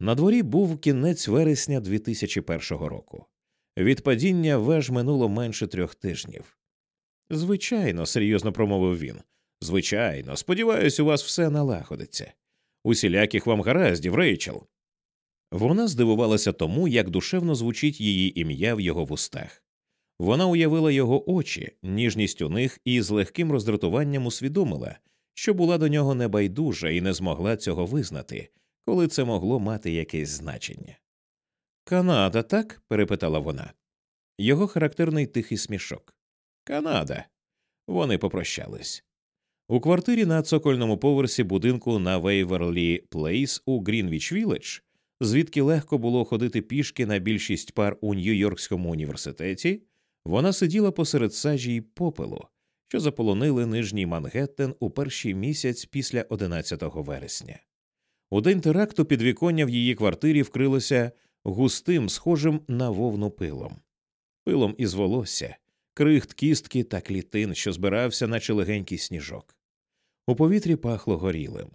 На дворі був кінець вересня 2001 року. Від падіння веж минуло менше трьох тижнів. Звичайно, серйозно промовив він. Звичайно, сподіваюся, у вас все налагодиться. Усіляких вам гараздів, Рейчел. Вона здивувалася тому, як душевно звучить її ім'я в його вустах. Вона уявила його очі, ніжність у них і з легким роздратуванням усвідомила, що була до нього небайдужа і не змогла цього визнати, коли це могло мати якесь значення. Канада, так? перепитала вона. Його характерний тихий смішок. Канада. Вони попрощались. У квартирі на цокольному поверсі будинку на Вейверлі Плейс у Грінвіч Вілледж, звідки легко було ходити пішки на більшість пар у Нью-Йоркському університеті, вона сиділа посеред сажі й попелу, що заполонили нижній Мангеттен у перший місяць після 11 вересня. У день теракту підвіконня в її квартирі вкрилося густим, схожим на вовну пилом, пилом із волосся, крихт кістки та клітин, що збирався, наче легенький сніжок. У повітрі пахло горілим.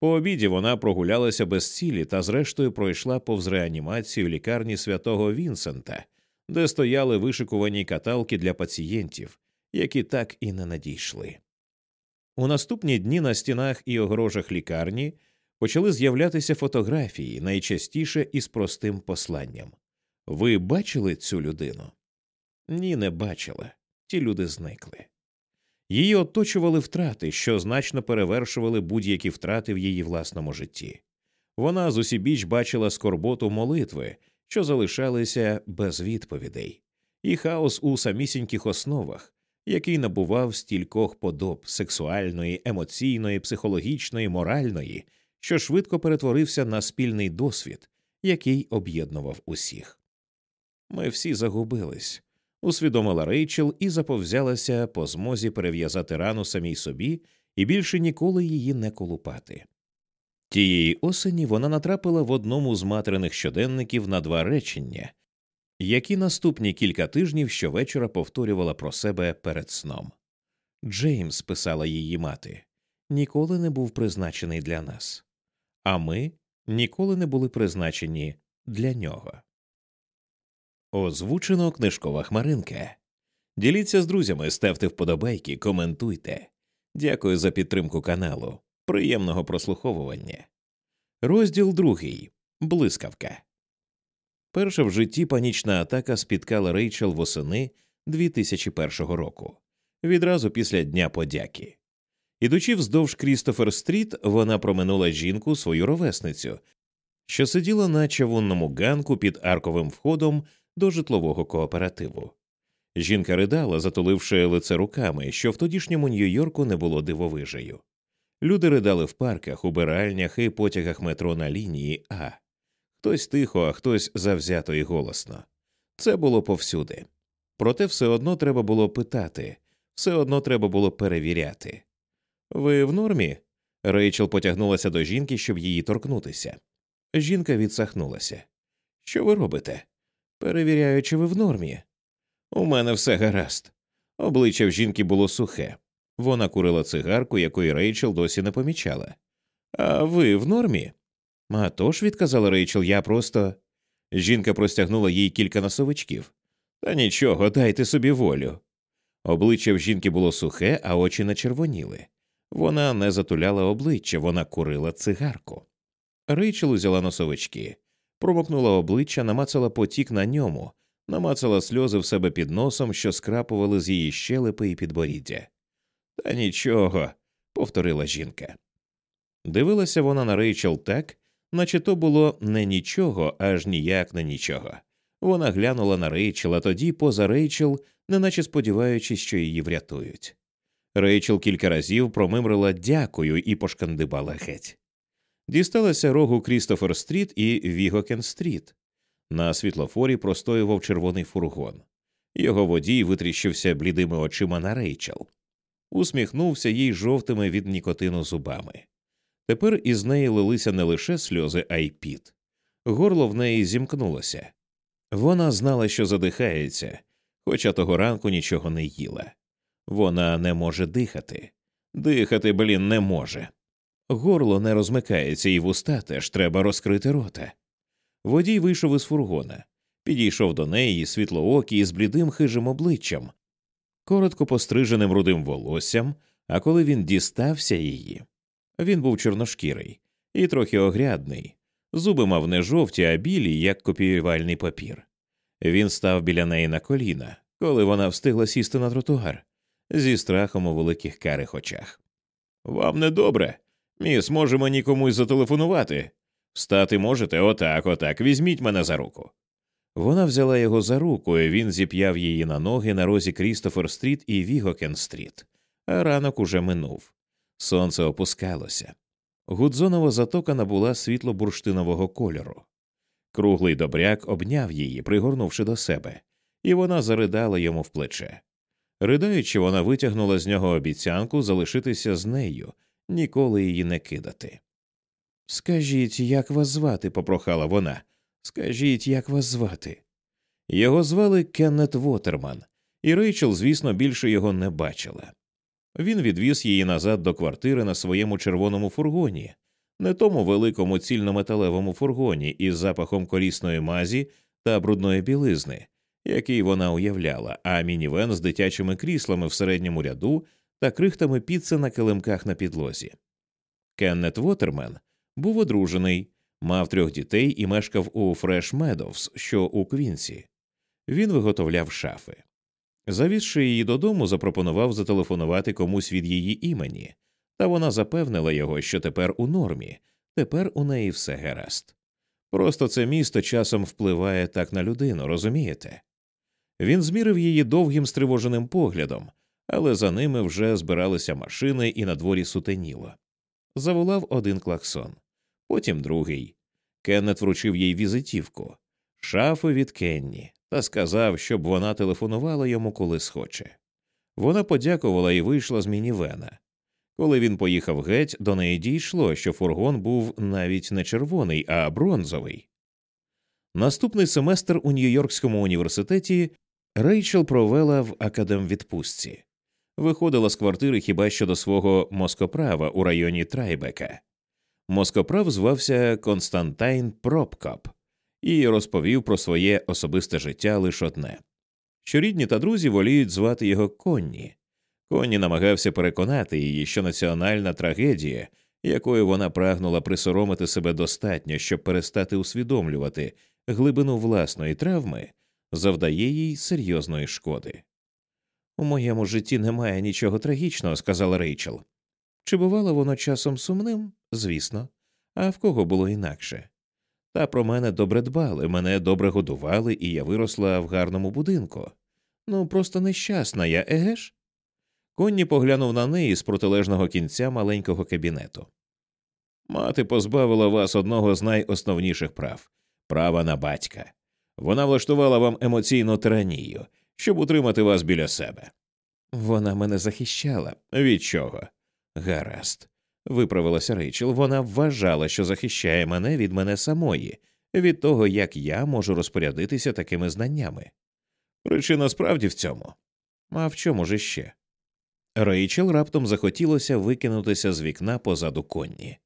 По обіді вона прогулялася без цілі та, зрештою, пройшла повз реанімацію лікарні святого Вінсента, де стояли вишикувані каталки для пацієнтів, які так і не надійшли. У наступні дні на стінах і огорожах лікарні почали з'являтися фотографії, найчастіше із простим посланням Ви бачили цю людину? Ні, не бачила. Ті люди зникли. Її оточували втрати, що значно перевершували будь-які втрати в її власному житті. Вона з усібіч бачила скорботу молитви, що залишалися без відповідей, і хаос у самісіньких основах, який набував стількох подоб сексуальної, емоційної, психологічної, моральної, що швидко перетворився на спільний досвід, який об'єднував усіх. Ми всі загубились, усвідомила Рейчел і заповзялася по змозі перев'язати рану самій собі і більше ніколи її не колупати. Тієї осені вона натрапила в одному з материних щоденників на два речення, які наступні кілька тижнів щовечора повторювала про себе перед сном. Джеймс, писала її мати, ніколи не був призначений для нас, а ми ніколи не були призначені для нього. Озвучено книжкова хмаринка. Діліться з друзями, ставте вподобайки, коментуйте. Дякую за підтримку каналу. Приємного прослуховування. Розділ другий Блискавка. Перша в житті панічна атака спіткала Рейчел восени 2001 року, відразу після Дня подяки. Ідучи вздовж Крістофер Стріт, вона проминула жінку свою ровесницю, що сиділа на чавунному ганку під арковим входом до житлового кооперативу. Жінка ридала, затуливши лице руками, що в тодішньому Нью-Йорку не було дивовижею. Люди ридали в парках, убиральнях і потягах метро на лінії А. Хтось тихо, а хтось завзято і голосно. Це було повсюди. Проте все одно треба було питати, все одно треба було перевіряти. Ви в нормі? Рейчел потягнулася до жінки, щоб її торкнутися. Жінка відсахнулася. Що ви робите? Перевіряю, чи ви в нормі. У мене все гаразд. Обличчя в жінки було сухе. Вона курила цигарку, якої Рейчел досі не помічала. А ви в нормі? «А тож», – відказала Рейчел, я просто. Жінка простягнула їй кілька носовичків. Та нічого, дайте собі волю. Обличчя в жінки було сухе, а очі не червоніли. Вона не затуляла обличчя, вона курила цигарку. Рейчел узяла носовички, промокнула обличчя, намацала потік на ньому, намацала сльози в себе під носом, що скрапували з її щелепи і підборіддя. Та нічого, повторила жінка. Дивилася вона на Рейчел так, наче то було не нічого, аж ніяк не нічого. Вона глянула на Рейчел, а тоді поза Рейчел, неначе сподіваючись, що її врятують. Рейчел кілька разів промимрила дякую і пошкандибала геть. Дісталася рогу Крістофер Стріт і Вігокен Стріт. На світлофорі простоював червоний фургон. Його водій витріщився блідими очима на Рейчел, усміхнувся їй жовтими від нікотину зубами. Тепер із неї лилися не лише сльози, а й піт. Горло в неї зімкнулося. Вона знала, що задихається, хоча того ранку нічого не їла. Вона не може дихати. Дихати, блін, не може. Горло не розмикається, і вуста теж треба розкрити рота. Водій вийшов із фургона, підійшов до неї світлоокий з блідим хижим обличчям, коротко постриженим рудим волоссям, а коли він дістався її. Він був чорношкірий і трохи огрядний, зуби мав не жовті, а білі, як копіювальний папір. Він став біля неї на коліна, коли вона встигла сісти на тротуар, зі страхом у великих карих очах. Вам недобре. Міс, може мені комусь зателефонувати? Встати можете отак, отак, візьміть мене за руку. Вона взяла його за руку, і він зіп'яв її на ноги на розі Крістофер Стріт і Вігокен Стріт, а ранок уже минув. Сонце опускалося. Гудзонова затока набула світло бурштинового кольору. Круглий добряк обняв її, пригорнувши до себе, і вона заридала йому в плече. Ридаючи, вона витягнула з нього обіцянку залишитися з нею, ніколи її не кидати. Скажіть, як вас звати? попрохала вона. Скажіть, як вас звати. Його звали Кеннет Вотерман, і Рейчел, звісно, більше його не бачила. Він відвіз її назад до квартири на своєму червоному фургоні, не тому великому цільнометалевому фургоні із запахом корісної мазі та брудної білизни, який вона уявляла, а мінівен з дитячими кріслами в середньому ряду та крихтами піци на килимках на підлозі. Кеннет Вотермен був одружений, мав трьох дітей і мешкав у Фреш Медовс, що у Квінсі. Він виготовляв шафи. Завізши її додому, запропонував зателефонувати комусь від її імені, та вона запевнила його, що тепер у нормі, тепер у неї все гаразд. Просто це місто часом впливає так на людину, розумієте? Він змірив її довгим стривоженим поглядом, але за ними вже збиралися машини і на дворі сутеніло. Заволав один клаксон, потім другий. Кеннет вручив їй візитівку, шафи від Кенні, та сказав, щоб вона телефонувала йому, коли схоче. Вона подякувала і вийшла з мінівена. Коли він поїхав геть, до неї дійшло, що фургон був навіть не червоний, а бронзовий. Наступний семестр у Нью-Йоркському університеті Рейчел провела в академвідпустці, виходила з квартири хіба що до свого москоправа у районі Трайбека. Москоправ звався Константайн Пропкоп і розповів про своє особисте життя лише одне що рідні та друзі воліють звати його Конні. Конні намагався переконати її, що національна трагедія, якою вона прагнула присоромити себе достатньо, щоб перестати усвідомлювати глибину власної травми, завдає їй серйозної шкоди. У моєму житті немає нічого трагічного, сказала Рейчел. Чи бувало воно часом сумним? Звісно, а в кого було інакше? Та про мене добре дбали, мене добре годували, і я виросла в гарному будинку. Ну, просто нещасна я, еге ж? Конні поглянув на неї з протилежного кінця маленького кабінету. Мати позбавила вас одного з найосновніших прав права на батька. Вона влаштувала вам емоційну тиранію, щоб утримати вас біля себе. Вона мене захищала. Від чого? Гаразд. виправилася Рейчел. Вона вважала, що захищає мене від мене самої, від того, як я можу розпорядитися такими знаннями. Причина справді в цьому. А в чому ж ще? Рейчел раптом захотілося викинутися з вікна позаду конні.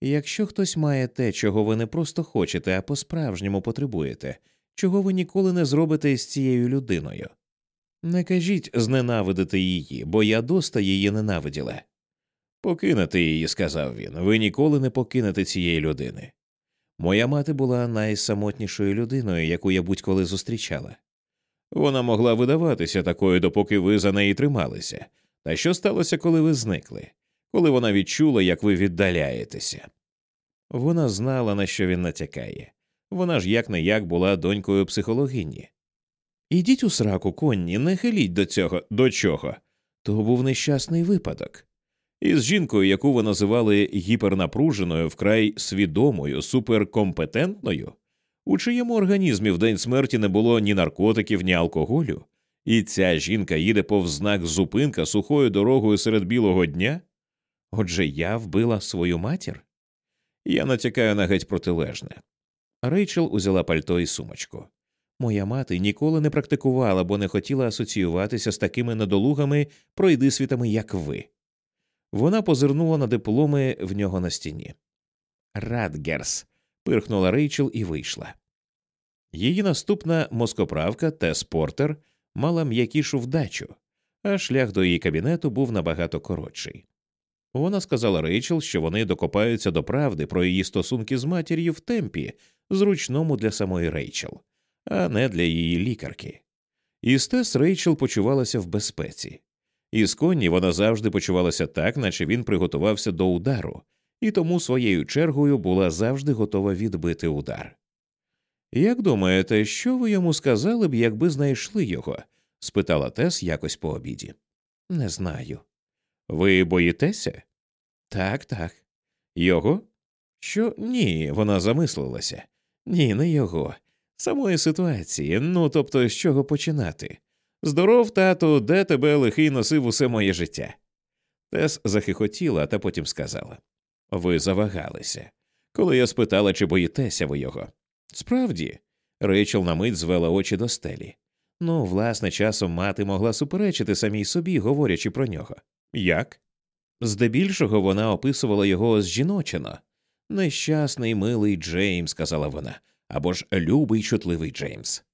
Якщо хтось має те, чого ви не просто хочете, а по справжньому потребуєте, чого ви ніколи не зробите з цією людиною. Не кажіть зненавидити її, бо я доста її ненавиділа. Покинете її, сказав він, ви ніколи не покинете цієї людини. Моя мати була найсамотнішою людиною, яку я будь-коли зустрічала. Вона могла видаватися такою, допоки ви за неї трималися. Та що сталося, коли ви зникли, коли вона відчула, як ви віддаляєтеся? Вона знала, на що він натякає. Вона ж як не як була донькою психологині. Ідіть у сраку, конні, не хиліть до цього до чого. То був нещасний випадок. Із жінкою, яку ви називали гіпернапруженою, вкрай свідомою, суперкомпетентною, у чиєму організмі в день смерті не було ні наркотиків, ні алкоголю, і ця жінка їде повз знак зупинка сухою дорогою серед білого дня? Отже, я вбила свою матір? Я натякаю на геть протилежне. Рейчел узяла пальто і сумочку. Моя мати ніколи не практикувала, бо не хотіла асоціюватися з такими недолугами пройдисвітами, як ви. Вона позирнула на дипломи в нього на стіні. Радгерс. пирхнула Рейчел і вийшла. Її наступна москоправка Тес Портер мала м'якішу вдачу, а шлях до її кабінету був набагато коротший. Вона сказала Рейчел, що вони докопаються до правди про її стосунки з матір'ю в темпі, зручному для самої Рейчел, а не для її лікарки. Із Тес Рейчел почувалася в безпеці. Із Конні вона завжди почувалася так, наче він приготувався до удару, і тому своєю чергою була завжди готова відбити удар. Як думаєте, що ви йому сказали б, якби знайшли його? спитала Тес якось по обіді. Не знаю. Ви боїтеся? Так, так. Його? Що ні, вона замислилася. Ні, не його. Самої ситуації, ну тобто з чого починати. Здоров, тату, де тебе лихий носив усе моє життя. Тес захихотіла, та потім сказала Ви завагалися. Коли я спитала, чи боїтеся ви його. Справді, Рейчел на мить звела очі до стелі. Ну, власне, часом мати могла суперечити самій собі, говорячи про нього. Як? Здебільшого вона описувала його зжіночено. Нещасний, милий Джеймс, сказала вона, або ж любий чутливий Джеймс.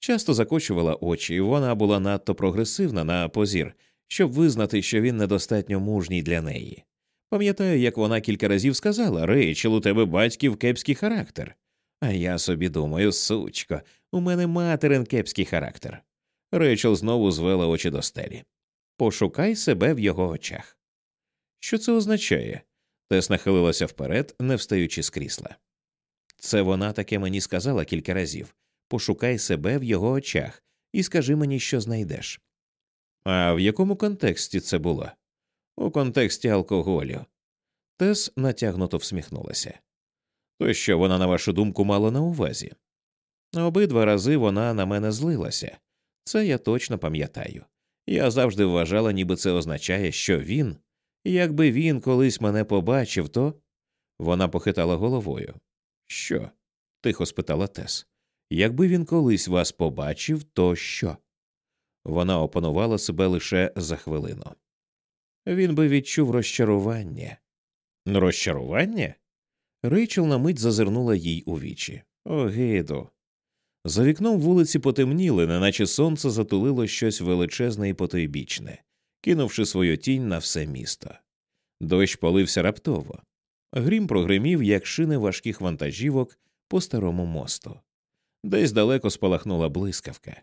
Часто закочувала очі, і вона була надто прогресивна на позір, щоб визнати, що він недостатньо мужній для неї. Пам'ятаю, як вона кілька разів сказала Рейчел, у тебе батьків кепський характер. А я собі думаю, сучко, у мене материн кепський характер. Рейчел знову звела очі до стелі. Пошукай себе в його очах. Що це означає? Тес нахилилася вперед, не встаючи з крісла. Це вона таке мені сказала кілька разів пошукай себе в його очах і скажи мені, що знайдеш. А в якому контексті це було? У контексті алкоголю. Тес натягнуто всміхнулася. То що вона, на вашу думку, мала на увазі? Обидва рази вона на мене злилася. Це я точно пам'ятаю. Я завжди вважала, ніби це означає, що він, якби він колись мене побачив, то. Вона похитала головою. Що? тихо спитала Тес. Якби він колись вас побачив, то що? Вона опанувала себе лише за хвилину. Він би відчув розчарування. Розчарування? Рейчел на мить зазирнула їй у вічі. Огиду. За вікном вулиці потемніли, неначе сонце затулило щось величезне і потойбічне, кинувши свою тінь на все місто. Дощ полився раптово. Грім прогримів, як шини важких вантажівок по старому мосту. Десь далеко спалахнула блискавка.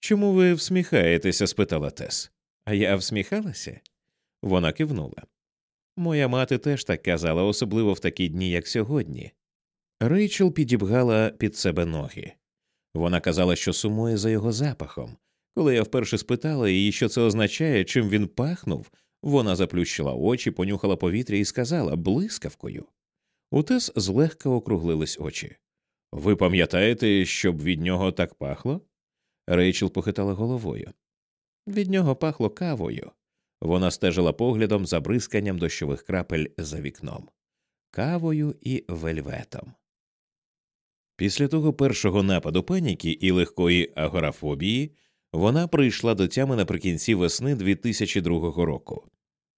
Чому ви всміхаєтеся? спитала Тес. А я всміхалася? Вона кивнула. Моя мати теж так казала, особливо в такі дні, як сьогодні. Рейчел підібгала під себе ноги. Вона казала, що сумує за його запахом. Коли я вперше спитала її, що це означає, чим він пахнув, вона заплющила очі, понюхала повітря і сказала блискавкою. У Тес злегка округлились очі. Ви пам'ятаєте, щоб від нього так пахло? Рейчел похитала головою. Від нього пахло кавою. Вона стежила поглядом за бризканням дощових крапель за вікном, кавою і вельветом. Після того першого нападу паніки і легкої агорафобії вона прийшла до тями наприкінці весни 2002 року.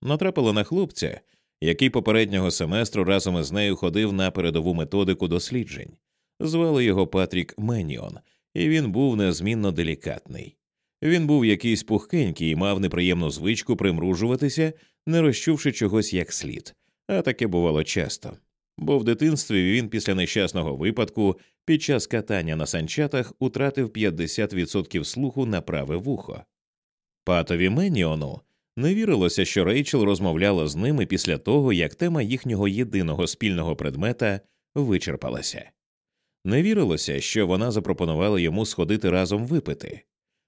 Натрапила на хлопця, який попереднього семестру разом із нею ходив на передову методику досліджень. Звали його Патрік Меніон, і він був незмінно делікатний. Він був якийсь пухкенький і мав неприємну звичку примружуватися, не розчувши чогось як слід, а таке бувало часто. Бо в дитинстві він після нещасного випадку під час катання на санчатах утратив 50% слуху на праве вухо. Патові Меніону не вірилося, що Рейчел розмовляла з ними після того, як тема їхнього єдиного спільного предмета вичерпалася. Не вірилося, що вона запропонувала йому сходити разом випити.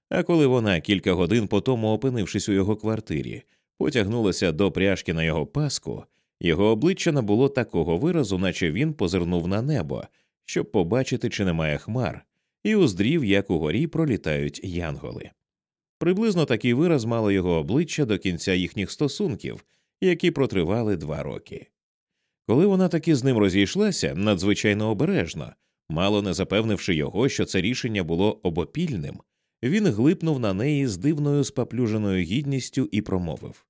А коли вона кілька годин по тому, опинившись у його квартирі, потягнулася до пряжки на його паску, його обличчя набуло такого виразу, наче він позирнув на небо, щоб побачити, чи немає хмар, і уздрів, як угорі пролітають янголи. Приблизно такий вираз мало його обличчя до кінця їхніх стосунків, які протривали два роки. Коли вона таки з ним розійшлася, надзвичайно обережно, мало не запевнивши його, що це рішення було обопільним, він глипнув на неї з дивною спаплюженою гідністю і промовив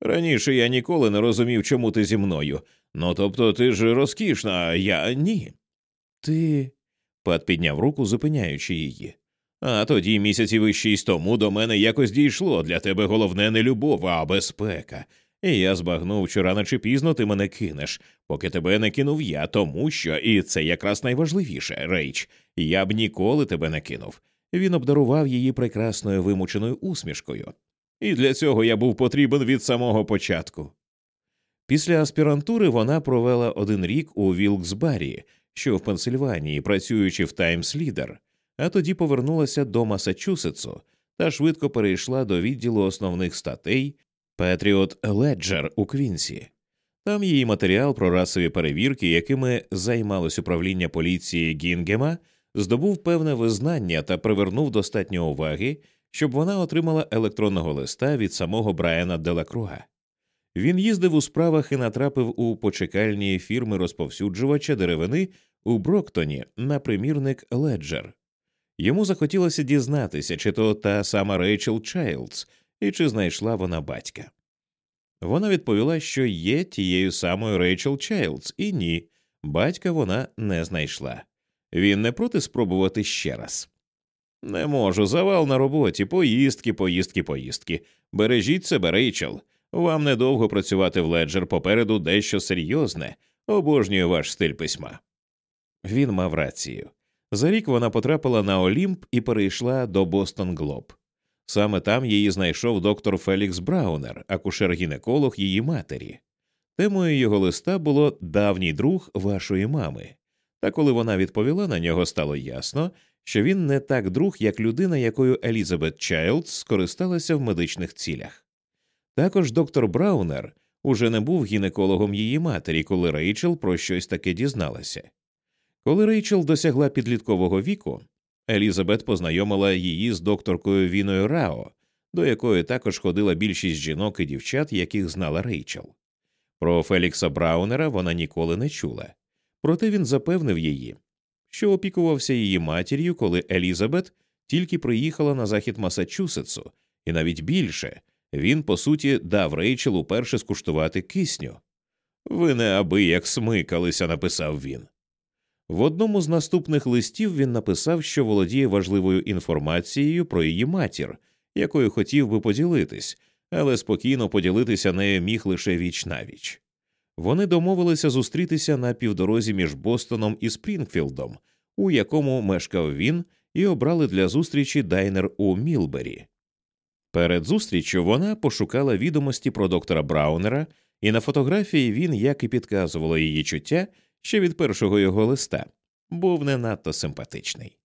Раніше я ніколи не розумів, чому ти зі мною. Ну тобто ти ж розкішна, а я ні. Ти. Пат підняв руку, зупиняючи її. А тоді місяців і шість тому до мене якось дійшло для тебе головне не любов, а безпека. І я збагнув, що рано чи пізно ти мене кинеш, поки тебе не кинув я, тому що, і це якраз найважливіше, Рейч, я б ніколи тебе не кинув. Він обдарував її прекрасною вимученою усмішкою. І для цього я був потрібен від самого початку. Після аспірантури вона провела один рік у Вілксбарі, що в Пенсильванії, працюючи в Таймс Лідер, а тоді повернулася до Масачусетсу та швидко перейшла до відділу основних статей Петріот Леджер у Квінсі. Там її матеріал про расові перевірки, якими займалось управління поліції Гінгема, здобув певне визнання та привернув достатньо уваги, щоб вона отримала електронного листа від самого Брайана Делакруа. Він їздив у справах і натрапив у почекальні фірми розповсюджувача деревини у Броктоні на примірник Леджер. Йому захотілося дізнатися, чи то та сама Рейчел Чайлдс, і чи знайшла вона батька. Вона відповіла, що є тією самою Рейчел Чайлдс, і ні, батька вона не знайшла. Він не проти спробувати ще раз. Не можу, завал на роботі, поїздки, поїздки, поїздки. Бережіть себе, Рейчел. Вам недовго працювати в леджер попереду дещо серйозне, обожнюю ваш стиль письма. Він мав рацію. За рік вона потрапила на Олімп і перейшла до Бостон Глоб. Саме там її знайшов доктор Фелікс Браунер, акушер-гінеколог її матері. Темою його листа було давній друг вашої мами. Та коли вона відповіла на нього, стало ясно, що він не так друг, як людина, якою Елізабет Чайлдс скористалася в медичних цілях. Також доктор Браунер уже не був гінекологом її матері, коли Рейчел про щось таке дізналася. Коли Рейчел досягла підліткового віку, Елізабет познайомила її з докторкою Віною Рао, до якої також ходила більшість жінок і дівчат, яких знала Рейчел. Про Фелікса Браунера вона ніколи не чула, проте він запевнив її, що опікувався її матір'ю, коли Елізабет тільки приїхала на захід Масачусетсу, і навіть більше він, по суті, дав Рейчел уперше скуштувати кисню. Ви не аби як смикалися, написав він. В одному з наступних листів він написав, що володіє важливою інформацією про її матір, якою хотів би поділитись, але спокійно поділитися нею міг лише віч-на-віч. Вони домовилися зустрітися на півдорозі між Бостоном і Спрінгфілдом, у якому мешкав він, і обрали для зустрічі дайнер у Мілбері. Перед зустріччю вона пошукала відомості про доктора Браунера, і на фотографії він, як і підказувало її чуття, ще від першого його листа, був не надто симпатичний.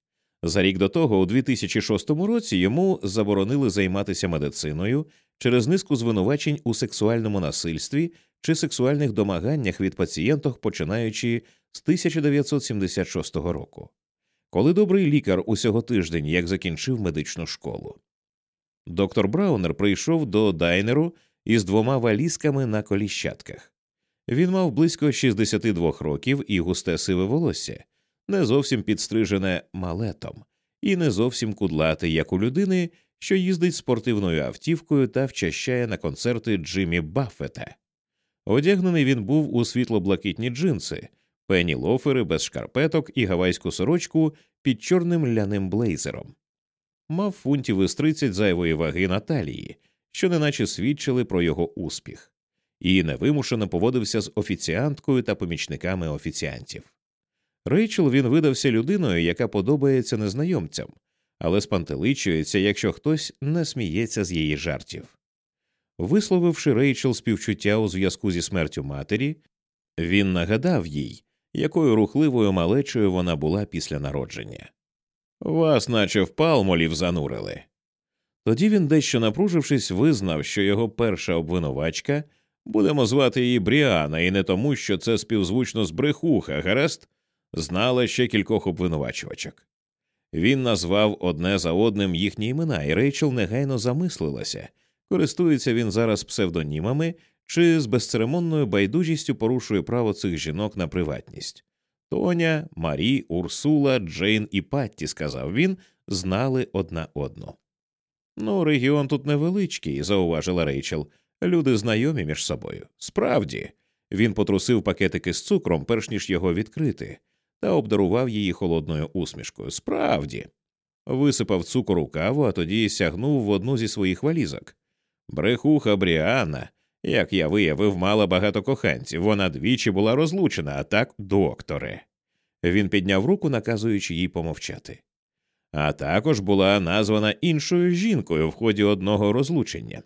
За рік до того, у 2006 році, йому заборонили займатися медициною через низку звинувачень у сексуальному насильстві чи сексуальних домаганнях від пацієнток, починаючи з 1976 року, коли добрий лікар усього тиждень як закінчив медичну школу. Доктор Браунер прийшов до дайнеру із двома валізками на коліщатках. Він мав близько 62 років і густе сиве волосся, не зовсім підстрижене малетом, і не зовсім кудлате, як у людини, що їздить спортивною автівкою та вчащає на концерти Джиммі Баффета. Одягнений він був у світло-блакитні джинси, пені лофери без шкарпеток і гавайську сорочку під чорним ляним блейзером. Мав фунтів із 30 зайвої ваги на талії, що неначе свідчили про його успіх, і невимушено поводився з офіціанткою та помічниками офіціантів. Рейчел він видався людиною, яка подобається незнайомцям, але спантеличується, якщо хтось не сміється з її жартів. Висловивши Рейчел співчуття у зв'язку зі смертю матері, він нагадав їй, якою рухливою малечою вона була після народження. Вас, наче в палмолів, занурили. Тоді він, дещо напружившись, визнав, що його перша обвинувачка будемо звати її Бріана, і не тому, що це співзвучно з брехуха, гаразд, знала ще кількох обвинувачувачок. Він назвав одне за одним їхні імена, і Рейчел негайно замислилася, користується він зараз псевдонімами чи з безцеремонною байдужістю порушує право цих жінок на приватність. Тоня, Марі, Урсула, Джейн і Патті, сказав він, знали одна одну. Ну, регіон тут невеличкий, зауважила Рейчел. Люди знайомі між собою. Справді, він потрусив пакетики з цукром, перш ніж його відкрити, та обдарував її холодною усмішкою. Справді, висипав цукор у каву, а тоді сягнув в одну зі своїх валізок. Брехуха Бріана, як я виявив, мала багато коханців. Вона двічі була розлучена, а так, докторе. Він підняв руку, наказуючи їй помовчати. А також була названа іншою жінкою в ході одного розлучення.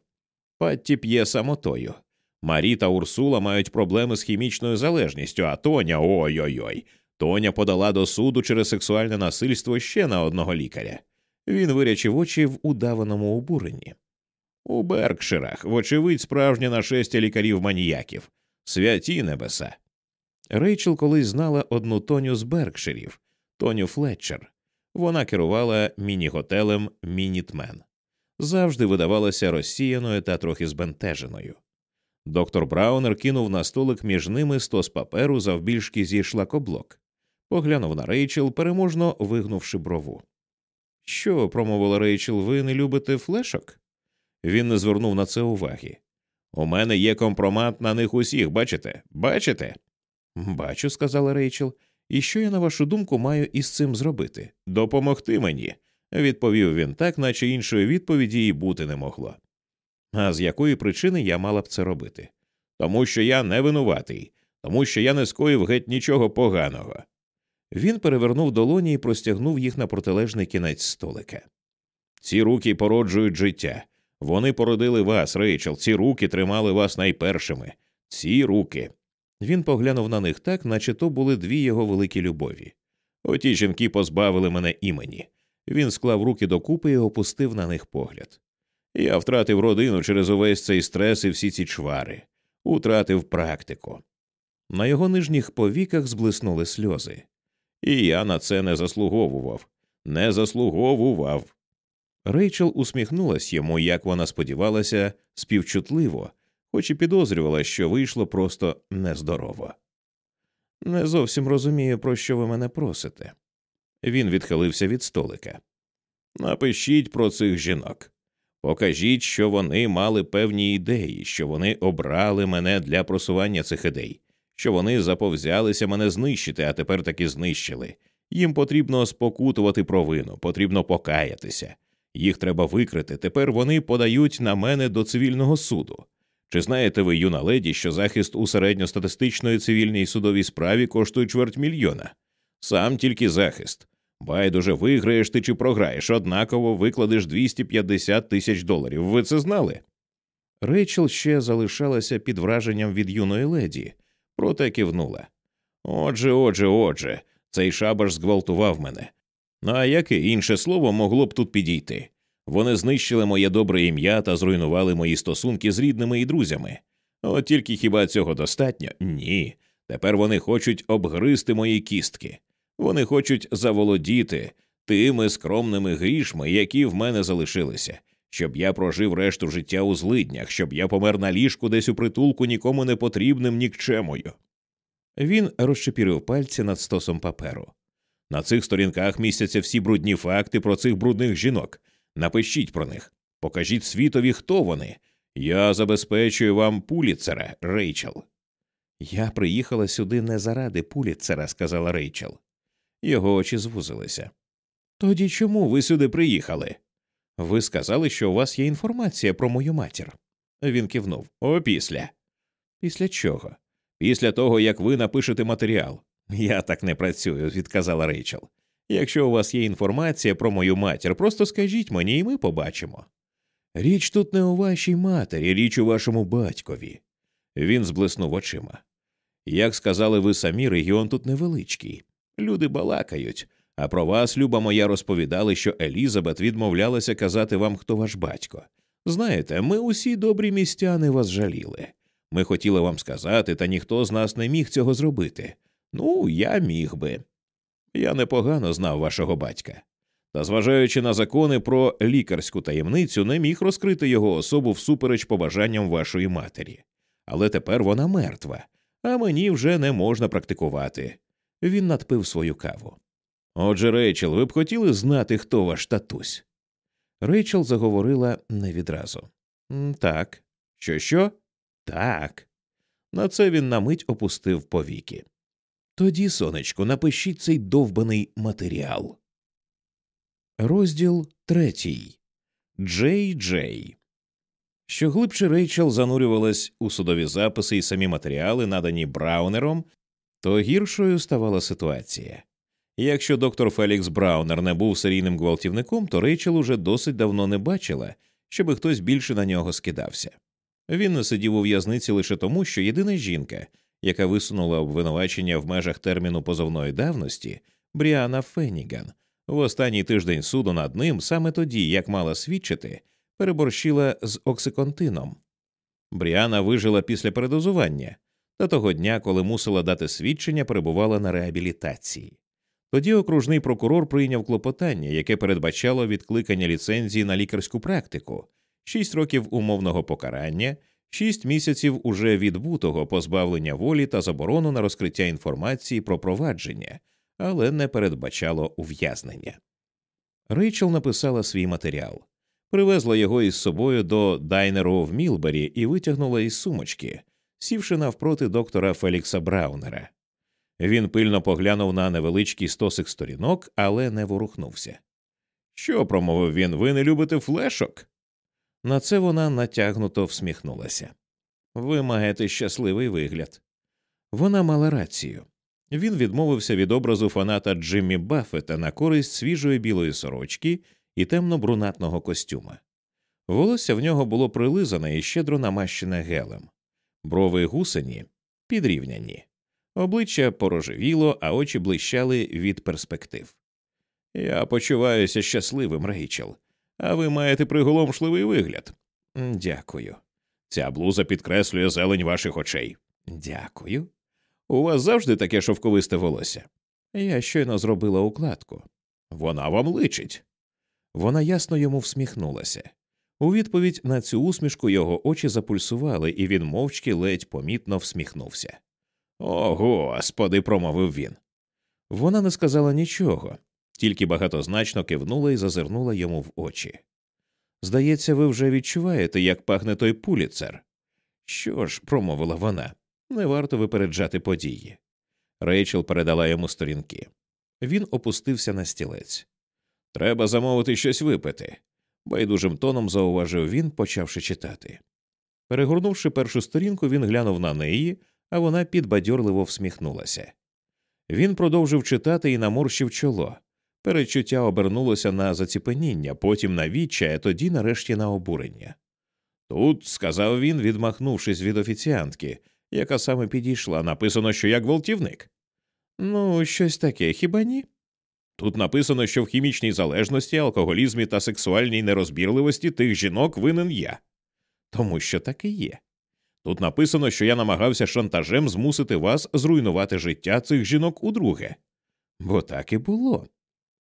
Патті п'є самотою. Марі та Урсула мають проблеми з хімічною залежністю, а Тоня ой-ой ой. Тоня подала до суду через сексуальне насильство ще на одного лікаря. Він вирячив очі в удаваному обуренні. У Беркширах, вочевидь, справжнє нашестя лікарів маніяків, святі небеса. Рейчел колись знала одну Тоню з Беркширів, Тоню Флетчер. Вона керувала міні-готелем Мінітмен. Завжди видавалася розсіяною та трохи збентеженою. Доктор Браунер кинув на столик між ними стос паперу завбільшки зі шлакоблок, поглянув на Рейчел, переможно вигнувши брову. Що, промовила Рейчел, ви не любите флешок? Він не звернув на це уваги. У мене є компромат на них усіх, бачите? Бачите? Бачу, сказала Рейчел. І що я, на вашу думку, маю із цим зробити? Допомогти мені, відповів він так, наче іншої відповіді і бути не могло. А з якої причини я мала б це робити? Тому що я не винуватий, тому що я не скоїв геть нічого поганого. Він перевернув долоні і простягнув їх на протилежний кінець столика. Ці руки породжують життя. Вони породили вас, Рейчел, ці руки тримали вас найпершими. Ці руки. Він поглянув на них так, наче то були дві його великі любові. Оті жінки позбавили мене імені. Він склав руки докупи і опустив на них погляд. Я втратив родину через увесь цей стрес і всі ці чвари, утратив практику. На його нижніх повіках зблиснули сльози. І я на це не заслуговував, не заслуговував. Рейчел усміхнулась йому, як вона сподівалася, співчутливо, хоч і підозрювала, що вийшло просто нездорово. Не зовсім розумію, про що ви мене просите. Він відхилився від столика. Напишіть про цих жінок. Покажіть, що вони мали певні ідеї, що вони обрали мене для просування цих ідей, що вони заповзялися мене знищити, а тепер таки знищили. Їм потрібно спокутувати провину, потрібно покаятися. Їх треба викрити. Тепер вони подають на мене до цивільного суду. Чи знаєте ви, юна леді, що захист у середньостатистичної цивільній судовій справі коштує чверть мільйона? Сам тільки захист. Байдуже виграєш ти чи програєш, однаково викладеш 250 тисяч доларів. Ви це знали? Рейчел ще залишалася під враженням від юної леді, проте кивнула. Отже, отже, отже, цей шабаш зґвалтував мене. Ну, а яке інше слово могло б тут підійти? Вони знищили моє добре ім'я та зруйнували мої стосунки з рідними і друзями. От тільки хіба цього достатньо? Ні. Тепер вони хочуть обгризти мої кістки. Вони хочуть заволодіти тими скромними грішми, які в мене залишилися, щоб я прожив решту життя у злиднях, щоб я помер на ліжку десь у притулку нікому не потрібним нікчемою. Він розчепірив пальці над стосом паперу. На цих сторінках містяться всі брудні факти про цих брудних жінок. Напишіть про них, покажіть світові, хто вони. Я забезпечую вам пуліцера, Рейчел. Я приїхала сюди не заради пуліцера, сказала Рейчел. Його очі звузилися. Тоді чому ви сюди приїхали? Ви сказали, що у вас є інформація про мою матір. Він кивнув. Опісля. Після чого? Після того, як ви напишете матеріал. Я так не працюю, відказала Рейчел. Якщо у вас є інформація про мою матір, просто скажіть мені, і ми побачимо. Річ тут не у вашій матері, річ у вашому батькові. Він зблиснув очима. Як сказали ви самі, регіон тут невеличкий. Люди балакають, а про вас, люба моя, розповідали, що Елізабет відмовлялася казати вам, хто ваш батько. Знаєте, ми усі добрі містяни вас жаліли. Ми хотіли вам сказати, та ніхто з нас не міг цього зробити. Ну, я міг би. Я непогано знав вашого батька. Та, зважаючи на закони про лікарську таємницю, не міг розкрити його особу всупереч побажанням вашої матері. Але тепер вона мертва, а мені вже не можна практикувати. Він надпив свою каву. Отже, Рейчел, ви б хотіли знати, хто ваш татусь? Рейчел заговорила не відразу. Так. Що, що? Так. На це він на мить опустив повіки. Тоді, сонечко, напишіть цей довбаний матеріал. Розділ третій. Джей Джей. Що глибше Рейчел занурювалась у судові записи і самі матеріали, надані Браунером, то гіршою ставала ситуація. Якщо доктор Фелікс Браунер не був серійним гвалтівником, то Рейчел уже досить давно не бачила, щоби хтось більше на нього скидався. Він не сидів у в'язниці лише тому, що єдина жінка, яка висунула обвинувачення в межах терміну позовної давності, Бріана Фенніган, в останній тиждень суду над ним, саме тоді, як мала свідчити, переборщила з оксиконтином. Бріана вижила після передозування, та того дня, коли мусила дати свідчення, перебувала на реабілітації. Тоді окружний прокурор прийняв клопотання, яке передбачало відкликання ліцензії на лікарську практику, шість років умовного покарання, шість місяців уже відбутого позбавлення волі та заборону на розкриття інформації про провадження, але не передбачало ув'язнення. Рейчел написала свій матеріал, привезла його із собою до дайнеру в Мілбері і витягнула із сумочки, сівши навпроти доктора Фелікса Браунера. Він пильно поглянув на невеличкий стосик сторінок, але не ворухнувся. Що, промовив він, ви не любите флешок? На це вона натягнуто всміхнулася. Ви маєте щасливий вигляд. Вона мала рацію. Він відмовився від образу фаната Джиммі Баффета на користь свіжої білої сорочки і темно-брунатного костюма. Волосся в нього було прилизане і щедро намащене гелем, брови гусені підрівняні, обличчя порожевіло, а очі блищали від перспектив. Я почуваюся щасливим, Рейчел, а ви маєте приголомшливий вигляд. Дякую. Ця блуза підкреслює зелень ваших очей. Дякую. У вас завжди таке шовковисте волосся. Я щойно зробила укладку. Вона вам личить. Вона ясно йому всміхнулася. У відповідь на цю усмішку його очі запульсували, і він мовчки ледь помітно всміхнувся. О, господи, промовив він. Вона не сказала нічого, тільки багатозначно кивнула і зазирнула йому в очі. Здається, ви вже відчуваєте, як пахне той пуліцер. Що ж, промовила вона, не варто випереджати події. Рейчел передала йому сторінки. Він опустився на стілець. Треба замовити щось випити, байдужим тоном зауважив він, почавши читати. Перегорнувши першу сторінку, він глянув на неї, а вона підбадьорливо всміхнулася. Він продовжив читати і наморщив чоло. Передчуття обернулося на заціпеніння, потім на відчай, тоді нарешті на обурення. Тут, сказав він, відмахнувшись від офіціантки, яка саме підійшла, написано, що як гвалтівник. Ну, щось таке, хіба ні? Тут написано, що в хімічній залежності, алкоголізмі та сексуальній нерозбірливості тих жінок винен я. Тому що так і є. Тут написано, що я намагався шантажем змусити вас зруйнувати життя цих жінок удруге. Бо так і було.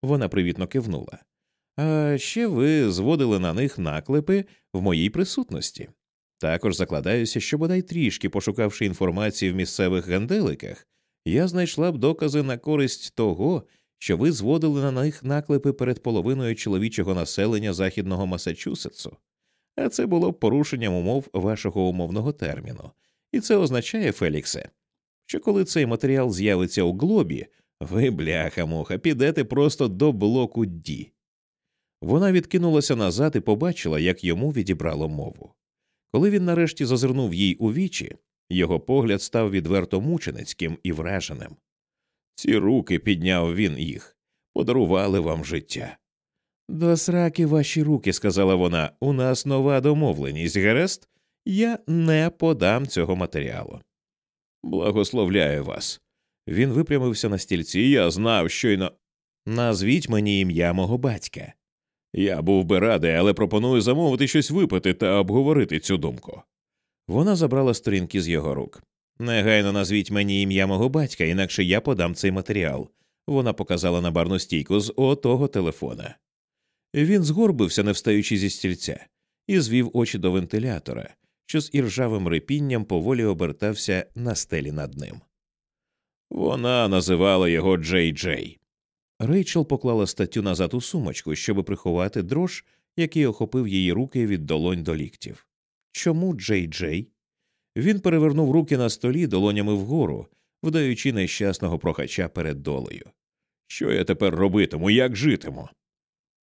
Вона привітно кивнула. А ще ви зводили на них наклепи в моїй присутності. Також закладаюся, що бодай трішки пошукавши інформації в місцевих ганделиках, я знайшла б докази на користь того, що ви зводили на них наклепи перед половиною чоловічого населення західного Масачусетсу, а це було порушенням умов вашого умовного терміну, і це означає, Феліксе, що коли цей матеріал з'явиться у глобі, ви, бляха муха, підете просто до блоку Ді. Вона відкинулася назад і побачила, як йому відібрало мову. Коли він нарешті зазирнув їй у вічі, його погляд став відверто мученицьким і враженим. Ці руки підняв він їх, подарували вам життя. До сраки ваші руки, сказала вона, у нас нова домовленість, Герест, я не подам цього матеріалу. Благословляю вас. Він випрямився на стільці, я знав, щойно. Назвіть мені ім'я мого батька. Я був би радий, але пропоную замовити щось випити та обговорити цю думку. Вона забрала сторінки з його рук. Негайно назвіть мені ім'я мого батька, інакше я подам цей матеріал. Вона показала на барну стійку з отого телефона. Він згорбився, не встаючи зі стільця, і звів очі до вентилятора, що з іржавим рипінням поволі обертався на стелі над ним. Вона називала його Джей Джей. Рейчел поклала статтю назад у сумочку, щоб приховати дрож, який охопив її руки від долонь до ліктів. Чому Джей Джей? Він перевернув руки на столі долонями вгору, вдаючи нещасного прохача перед долею. Що я тепер робитиму, як житиму?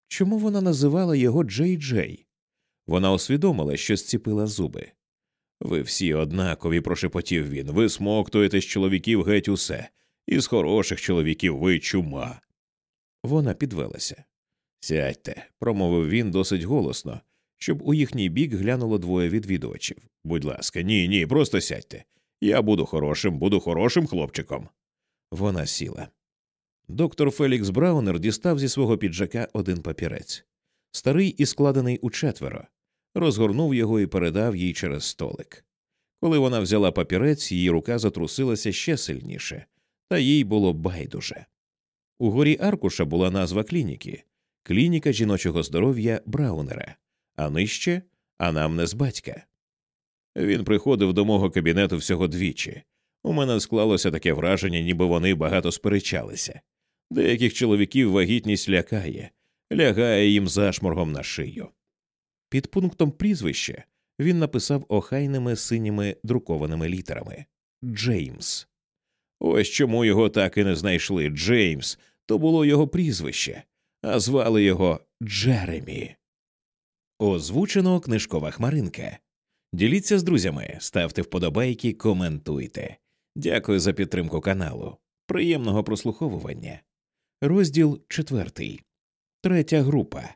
Чому вона називала його Джей Джей? Вона усвідомила, що зціпила зуби. Ви всі однакові, прошепотів він. Ви смоктуєте з чоловіків геть усе, і з хороших чоловіків ви чума. Вона підвелася. Сядьте, промовив він досить голосно, щоб у їхній бік глянуло двоє відвідувачів. Будь ласка, ні, ні, просто сядьте. Я буду хорошим, буду хорошим хлопчиком. Вона сіла. Доктор Фелікс Браунер дістав зі свого піджака один папірець, старий і складений у четверо, розгорнув його і передав їй через столик. Коли вона взяла папірець, її рука затрусилася ще сильніше, та їй було байдуже. Угорі аркуша була назва клініки клініка жіночого здоров'я Браунера, а нижче анамнез батька. Він приходив до мого кабінету всього двічі. У мене склалося таке враження, ніби вони багато сперечалися. Деяких чоловіків вагітність лякає, лягає їм зашморгом на шию. Під пунктом прізвище він написав охайними синіми друкованими літерами Джеймс. Ось чому його так і не знайшли. Джеймс то було його прізвище, а звали його Джеремі. Озвучено книжкова хмаринка. Діліться з друзями, ставте вподобайки, коментуйте. Дякую за підтримку каналу. Приємного прослуховування. Розділ четвертий. Третя група.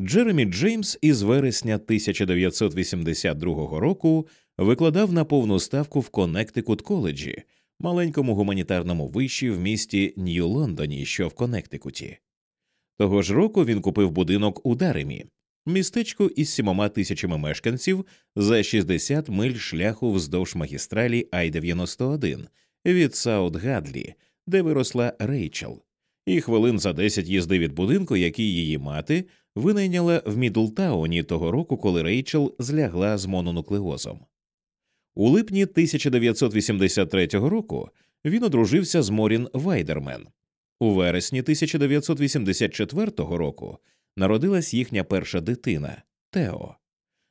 Джеремі Джеймс із вересня 1982 року викладав на повну ставку в Коннектикут коледжі, маленькому гуманітарному виші в місті Нью-Лондоні, що в Коннектикуті. Того ж року він купив будинок у Даремі, містечко із сімома тисячами мешканців за 60 миль шляху вздовж магістралі I 91 від Саут Гадлі, де виросла Рейчел, і хвилин за 10 їзди від будинку, який її мати винайняла в Мідлтауні того року, коли Рейчел злягла з мононуклеозом. У липні 1983 року він одружився з Морін Вайдермен. У вересні 1984 року народилась їхня перша дитина Тео.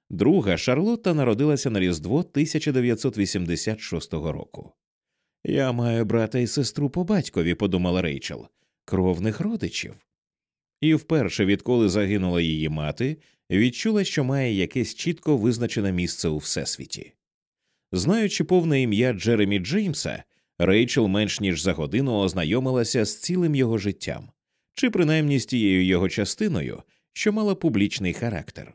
Друга Шарлотта народилася на Різдво 1986 року. Я маю брата і сестру по батькові, подумала Рейчел, кровних родичів. І вперше, відколи загинула її мати, відчула, що має якесь чітко визначене місце у всесвіті. Знаючи повне ім'я Джеремі Джеймса, Рейчел менш ніж за годину ознайомилася з цілим його життям, чи принаймні з тією його частиною, що мала публічний характер.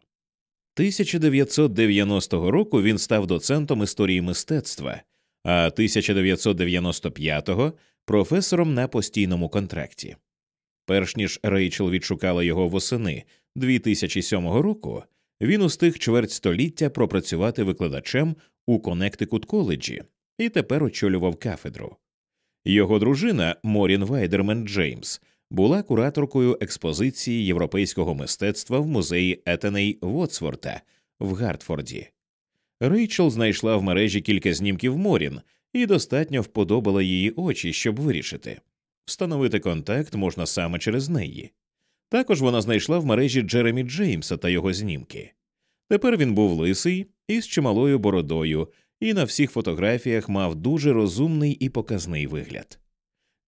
1990 року він став доцентом історії мистецтва, а 1995-го професором на постійному контракті. Перш ніж Рейчел відшукала його восени 2007 року, він устиг чверть століття пропрацювати викладачем у Коннектикут коледжі і тепер очолював кафедру. Його дружина Морін Вайдермен Джеймс була кураторкою експозиції європейського мистецтва в музеї Етеней Вотсворта в Гартфорді. Рейчел знайшла в мережі кілька знімків Морін і достатньо вподобала її очі, щоб вирішити. Встановити контакт можна саме через неї. Також вона знайшла в мережі Джеремі Джеймса та його знімки. Тепер він був лисий із чималою бородою і на всіх фотографіях мав дуже розумний і показний вигляд.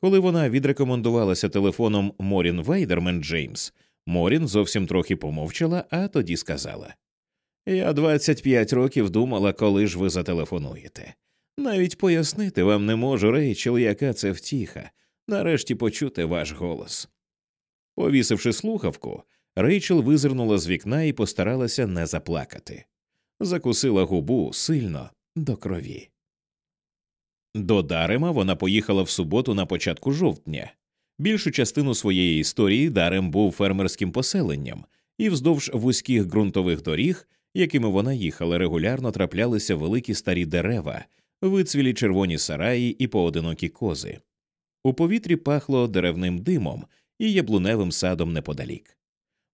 Коли вона відрекомендувалася телефоном Морін Вейдермен Джеймс, Морін зовсім трохи помовчала, а тоді сказала Я 25 років думала, коли ж ви зателефонуєте. Навіть пояснити вам не можу, Рейчел, яка це втіха, нарешті почути ваш голос. Повісивши слухавку, Рейчел визирнула з вікна і постаралася не заплакати. Закусила губу сильно до крові. До Дарема вона поїхала в суботу на початку жовтня. Більшу частину своєї історії Дарем був фермерським поселенням, і вздовж вузьких ґрунтових доріг, якими вона їхала, регулярно траплялися великі старі дерева, вицвілі червоні сараї і поодинокі кози. У повітрі пахло деревним димом і яблуневим садом неподалік.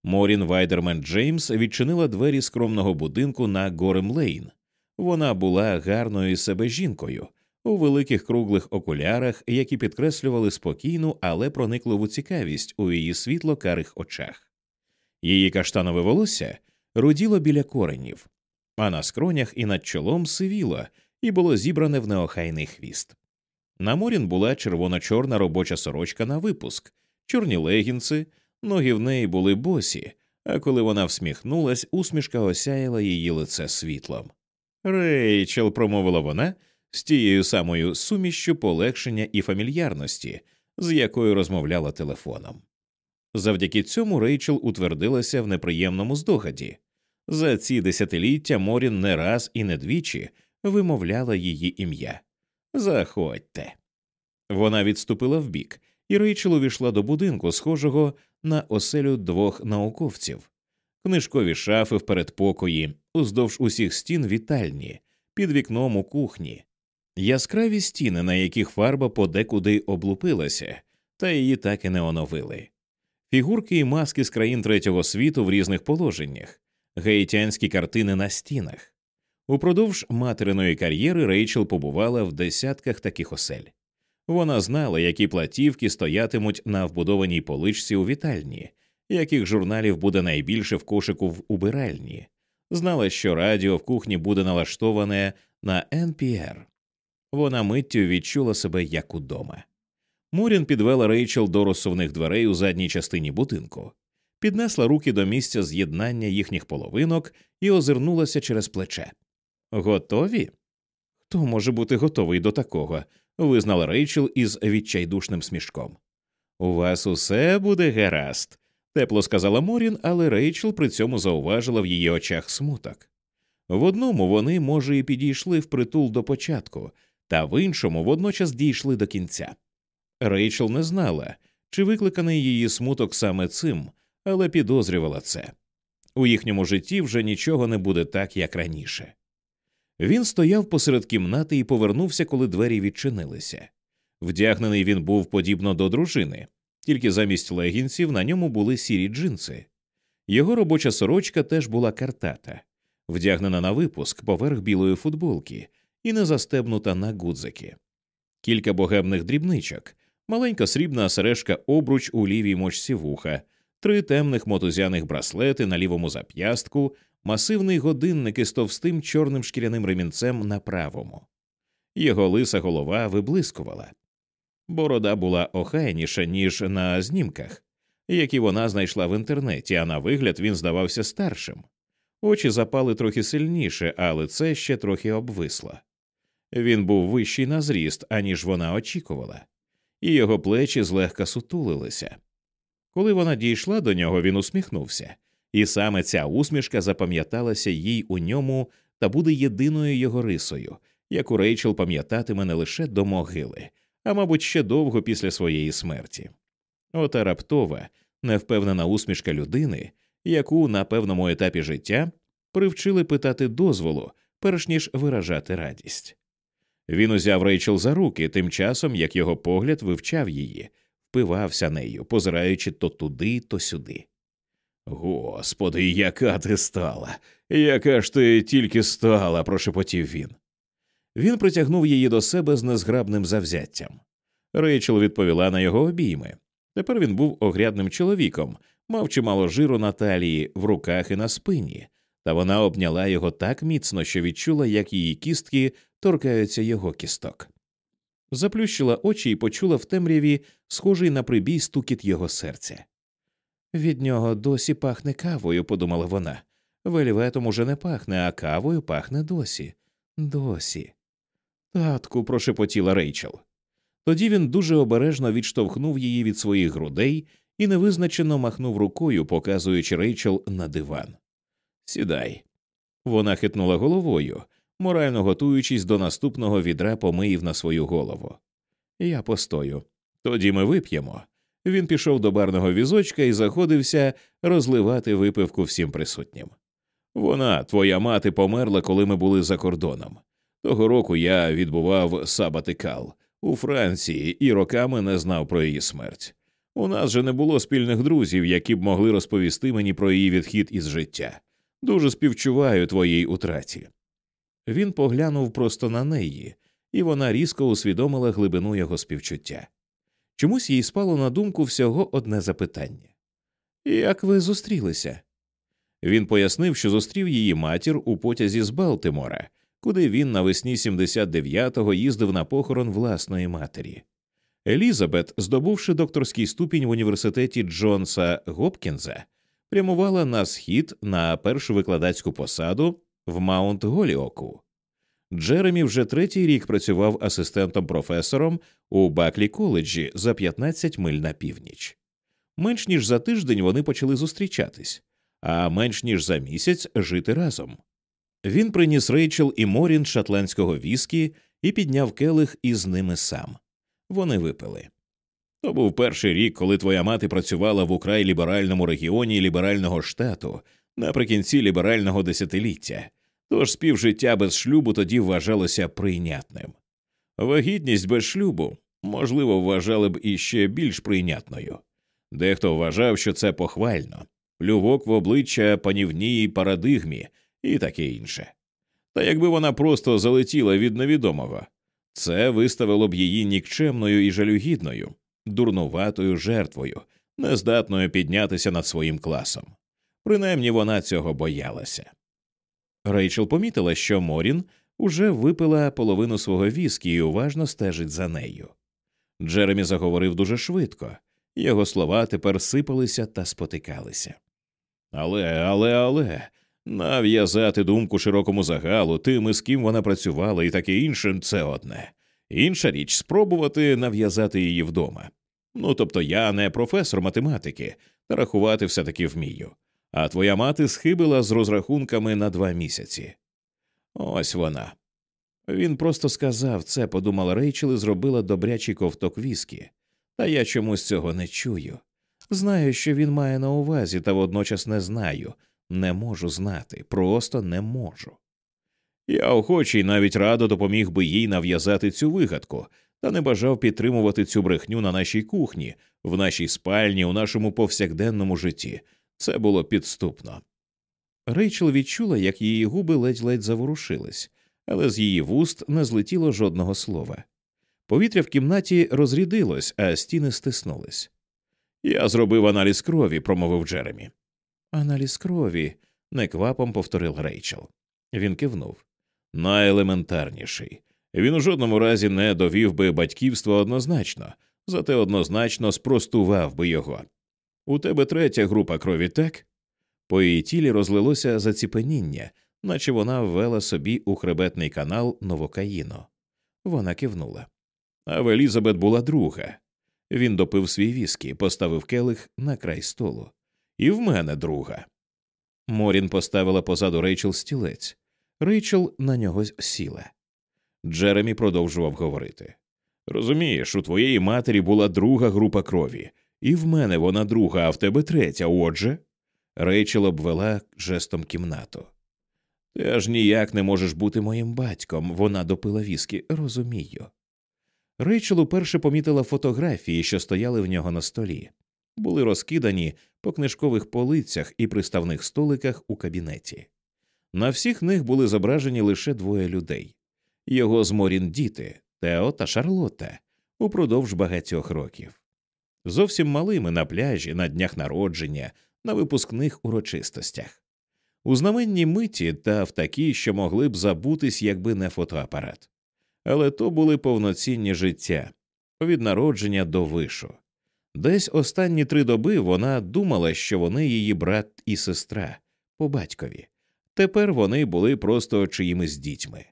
Морін Вайдермен Джеймс відчинила двері скромного будинку на Горем Лейн. Вона була гарною себе жінкою у великих круглих окулярах, які підкреслювали спокійну, але проникливу цікавість у її світло карих очах. Її каштанове волосся руділо біля коренів, а на скронях і над чолом сивіло і було зібране в неохайний хвіст. На Морін була червоно-чорна робоча сорочка на випуск, чорні легінси, ноги в неї були босі, а коли вона всміхнулась, усмішка осяяла її лице світлом. Рейчел, промовила вона з тією самою сумішчю полегшення і фамільярності, з якою розмовляла телефоном. Завдяки цьому Рейчел утвердилася в неприємному здогаді. За ці десятиліття Морін не раз і не двічі вимовляла її ім'я. Заходьте. Вона відступила вбік, і Рейчел увійшла до будинку, схожого на оселю двох науковців, книжкові шафи в передпокої, уздовж усіх стін вітальні, під вікном у кухні, яскраві стіни, на яких фарба подекуди облупилася, та її так і не оновили. Фігурки і маски з країн третього світу в різних положеннях, гаїтянські картини на стінах. Упродовж материної кар'єри Рейчел побувала в десятках таких осель. Вона знала, які платівки стоятимуть на вбудованій поличці у вітальні, яких журналів буде найбільше в кошику в убиральні, знала, що радіо в кухні буде налаштоване на NPR. Вона миттю відчула себе як удома. Морін підвела Рейчел до розсувних дверей у задній частині будинку, піднесла руки до місця з'єднання їхніх половинок і озирнулася через плече. Готові? Хто може бути готовий до такого? визнала Рейчел із відчайдушним смішком. У вас усе буде гаразд, тепло сказала Морін, але Рейчел при цьому зауважила в її очах смуток. В одному вони, може, і підійшли впритул до початку, та в іншому водночас дійшли до кінця. Рейчел не знала, чи викликаний її смуток саме цим, але підозрювала це. У їхньому житті вже нічого не буде так, як раніше. Він стояв посеред кімнати і повернувся, коли двері відчинилися. Вдягнений він був подібно до дружини, тільки замість легінців на ньому були сірі джинси. Його робоча сорочка теж була картата, вдягнена на випуск поверх білої футболки і не застебнута на гудзики. Кілька богемних дрібничок, маленька срібна сережка обруч у лівій мочці вуха, три темних мотузяних браслети на лівому зап'ястку масивний годинник із товстим чорним шкіряним ремінцем на правому. Його лиса голова виблискувала. Борода була охайніша, ніж на знімках, які вона знайшла в інтернеті, а на вигляд він здавався старшим. Очі запали трохи сильніше, а лице ще трохи обвисло. Він був вищий на зріст, аніж вона очікувала, і його плечі злегка сутулилися. Коли вона дійшла до нього, він усміхнувся, і саме ця усмішка запам'яталася їй у ньому та буде єдиною його рисою, яку Рейчел пам'ятатиме не лише до могили, а мабуть, ще довго після своєї смерті. Ота раптова, невпевнена усмішка людини, яку на певному етапі життя привчили питати дозволу, перш ніж виражати радість. Він узяв Рейчел за руки, тим часом як його погляд вивчав її, впивався нею, позираючи то туди, то сюди. Господи, яка ти стала, яка ж ти тільки стала, прошепотів він. Він притягнув її до себе з незграбним завзяттям. Рейчел відповіла на його обійми. Тепер він був огрядним чоловіком, мав чимало жиру на талії, в руках і на спині, та вона обняла його так міцно, що відчула, як її кістки торкаються його кісток. Заплющила очі і почула в темряві схожий на прибій стукіт його серця. Від нього досі пахне кавою, подумала вона. Вельветом уже не пахне, а кавою пахне досі. Досі. Татку, прошепотіла Рейчел. Тоді він дуже обережно відштовхнув її від своїх грудей і невизначено махнув рукою, показуючи Рейчел на диван. Сідай. Вона хитнула головою, морально готуючись до наступного відра помиїв на свою голову. Я постою. Тоді ми вип'ємо. Він пішов до барного візочка і заходився розливати випивку всім присутнім. Вона, твоя мати, померла, коли ми були за кордоном. Того року я відбував сабатикал у Франції і роками не знав про її смерть. У нас же не було спільних друзів, які б могли розповісти мені про її відхід із життя. Дуже співчуваю твоїй утраті. Він поглянув просто на неї, і вона різко усвідомила глибину його співчуття. Чомусь їй спало на думку всього одне запитання Як ви зустрілися? Він пояснив, що зустрів її матір у потязі з Балтимора, куди він навесні 79-го їздив на похорон власної матері. Елізабет, здобувши докторський ступінь в університеті Джонса Гопкінза, прямувала на схід на першу викладацьку посаду в Маунт Голіоку. Джеремі вже третій рік працював асистентом професором у Баклі коледжі за 15 миль на північ. Менш ніж за тиждень вони почали зустрічатись, а менш ніж за місяць жити разом. Він приніс Рейчел і Морін шотландського віскі і підняв келих із ними сам. Вони випили. То був перший рік, коли твоя мати працювала в украй ліберальному регіоні ліберального штату наприкінці ліберального десятиліття, тож співжиття без шлюбу тоді вважалося прийнятним. Вагітність без шлюбу, можливо, вважали б іще більш прийнятною. Дехто вважав, що це похвально, плювок в обличчя панівній парадигмі і таке інше. Та якби вона просто залетіла від невідомого, це виставило б її нікчемною і жалюгідною, дурнуватою жертвою, нездатною піднятися над своїм класом. Принаймні вона цього боялася. Рейчел помітила, що Морін уже випила половину свого віскі і уважно стежить за нею. Джеремі заговорив дуже швидко, його слова тепер сипалися та спотикалися. Але, але, але, нав'язати думку широкому загалу, тим, з ким вона працювала, і таке інше це одне. Інша річ спробувати нав'язати її вдома. Ну тобто я не професор математики, та рахувати все таки вмію а твоя мати схибила з розрахунками на два місяці. Ось вона. Він просто сказав це, подумала Рейчел і зробила добрячий ковток віскі, та я чомусь цього не чую. Знаю, що він має на увазі, та водночас не знаю, не можу знати, просто не можу. Я охочий навіть радо допоміг би їй нав'язати цю вигадку, та не бажав підтримувати цю брехню на нашій кухні, в нашій спальні, у нашому повсякденному житті, це було підступно. Рейчел відчула, як її губи ледь-ледь заворушились, але з її вуст не злетіло жодного слова. Повітря в кімнаті розрідилось, а стіни стиснулись. Я зробив аналіз крові, промовив Джеремі. Аналіз крові, неквапом повторив Рейчел. Він кивнув. Найелементарніший. Він у жодному разі не довів би батьківство однозначно, зате однозначно спростував би його. У тебе третя група крові, так? По її тілі розлилося заціпеніння, наче вона ввела собі у хребетний канал новокаїно. Вона кивнула. А в Елізабет була друга. Він допив свій віскі, поставив келих на край столу. І в мене друга. Морін поставила позаду Рейчел стілець. Рейчел на нього сіла. Джеремі продовжував говорити. Розумієш, у твоєї матері була друга група крові, і в мене вона друга, а в тебе третя, отже. Рейчел обвела жестом кімнату. Ти аж ніяк не можеш бути моїм батьком, вона допила віскі, розумію. Рейчел уперше помітила фотографії, що стояли в нього на столі, були розкидані по книжкових полицях і приставних столиках у кабінеті. На всіх них були зображені лише двоє людей його зморін діти Тео та Шарлотта упродовж багатьох років. Зовсім малими на пляжі, на днях народження, на випускних урочистостях, у знаменній миті та в такій, що могли б забутись, якби не фотоапарат. Але то були повноцінні життя від народження до вишу. Десь останні три доби вона думала, що вони її брат і сестра по батькові. Тепер вони були просто чиїмись дітьми,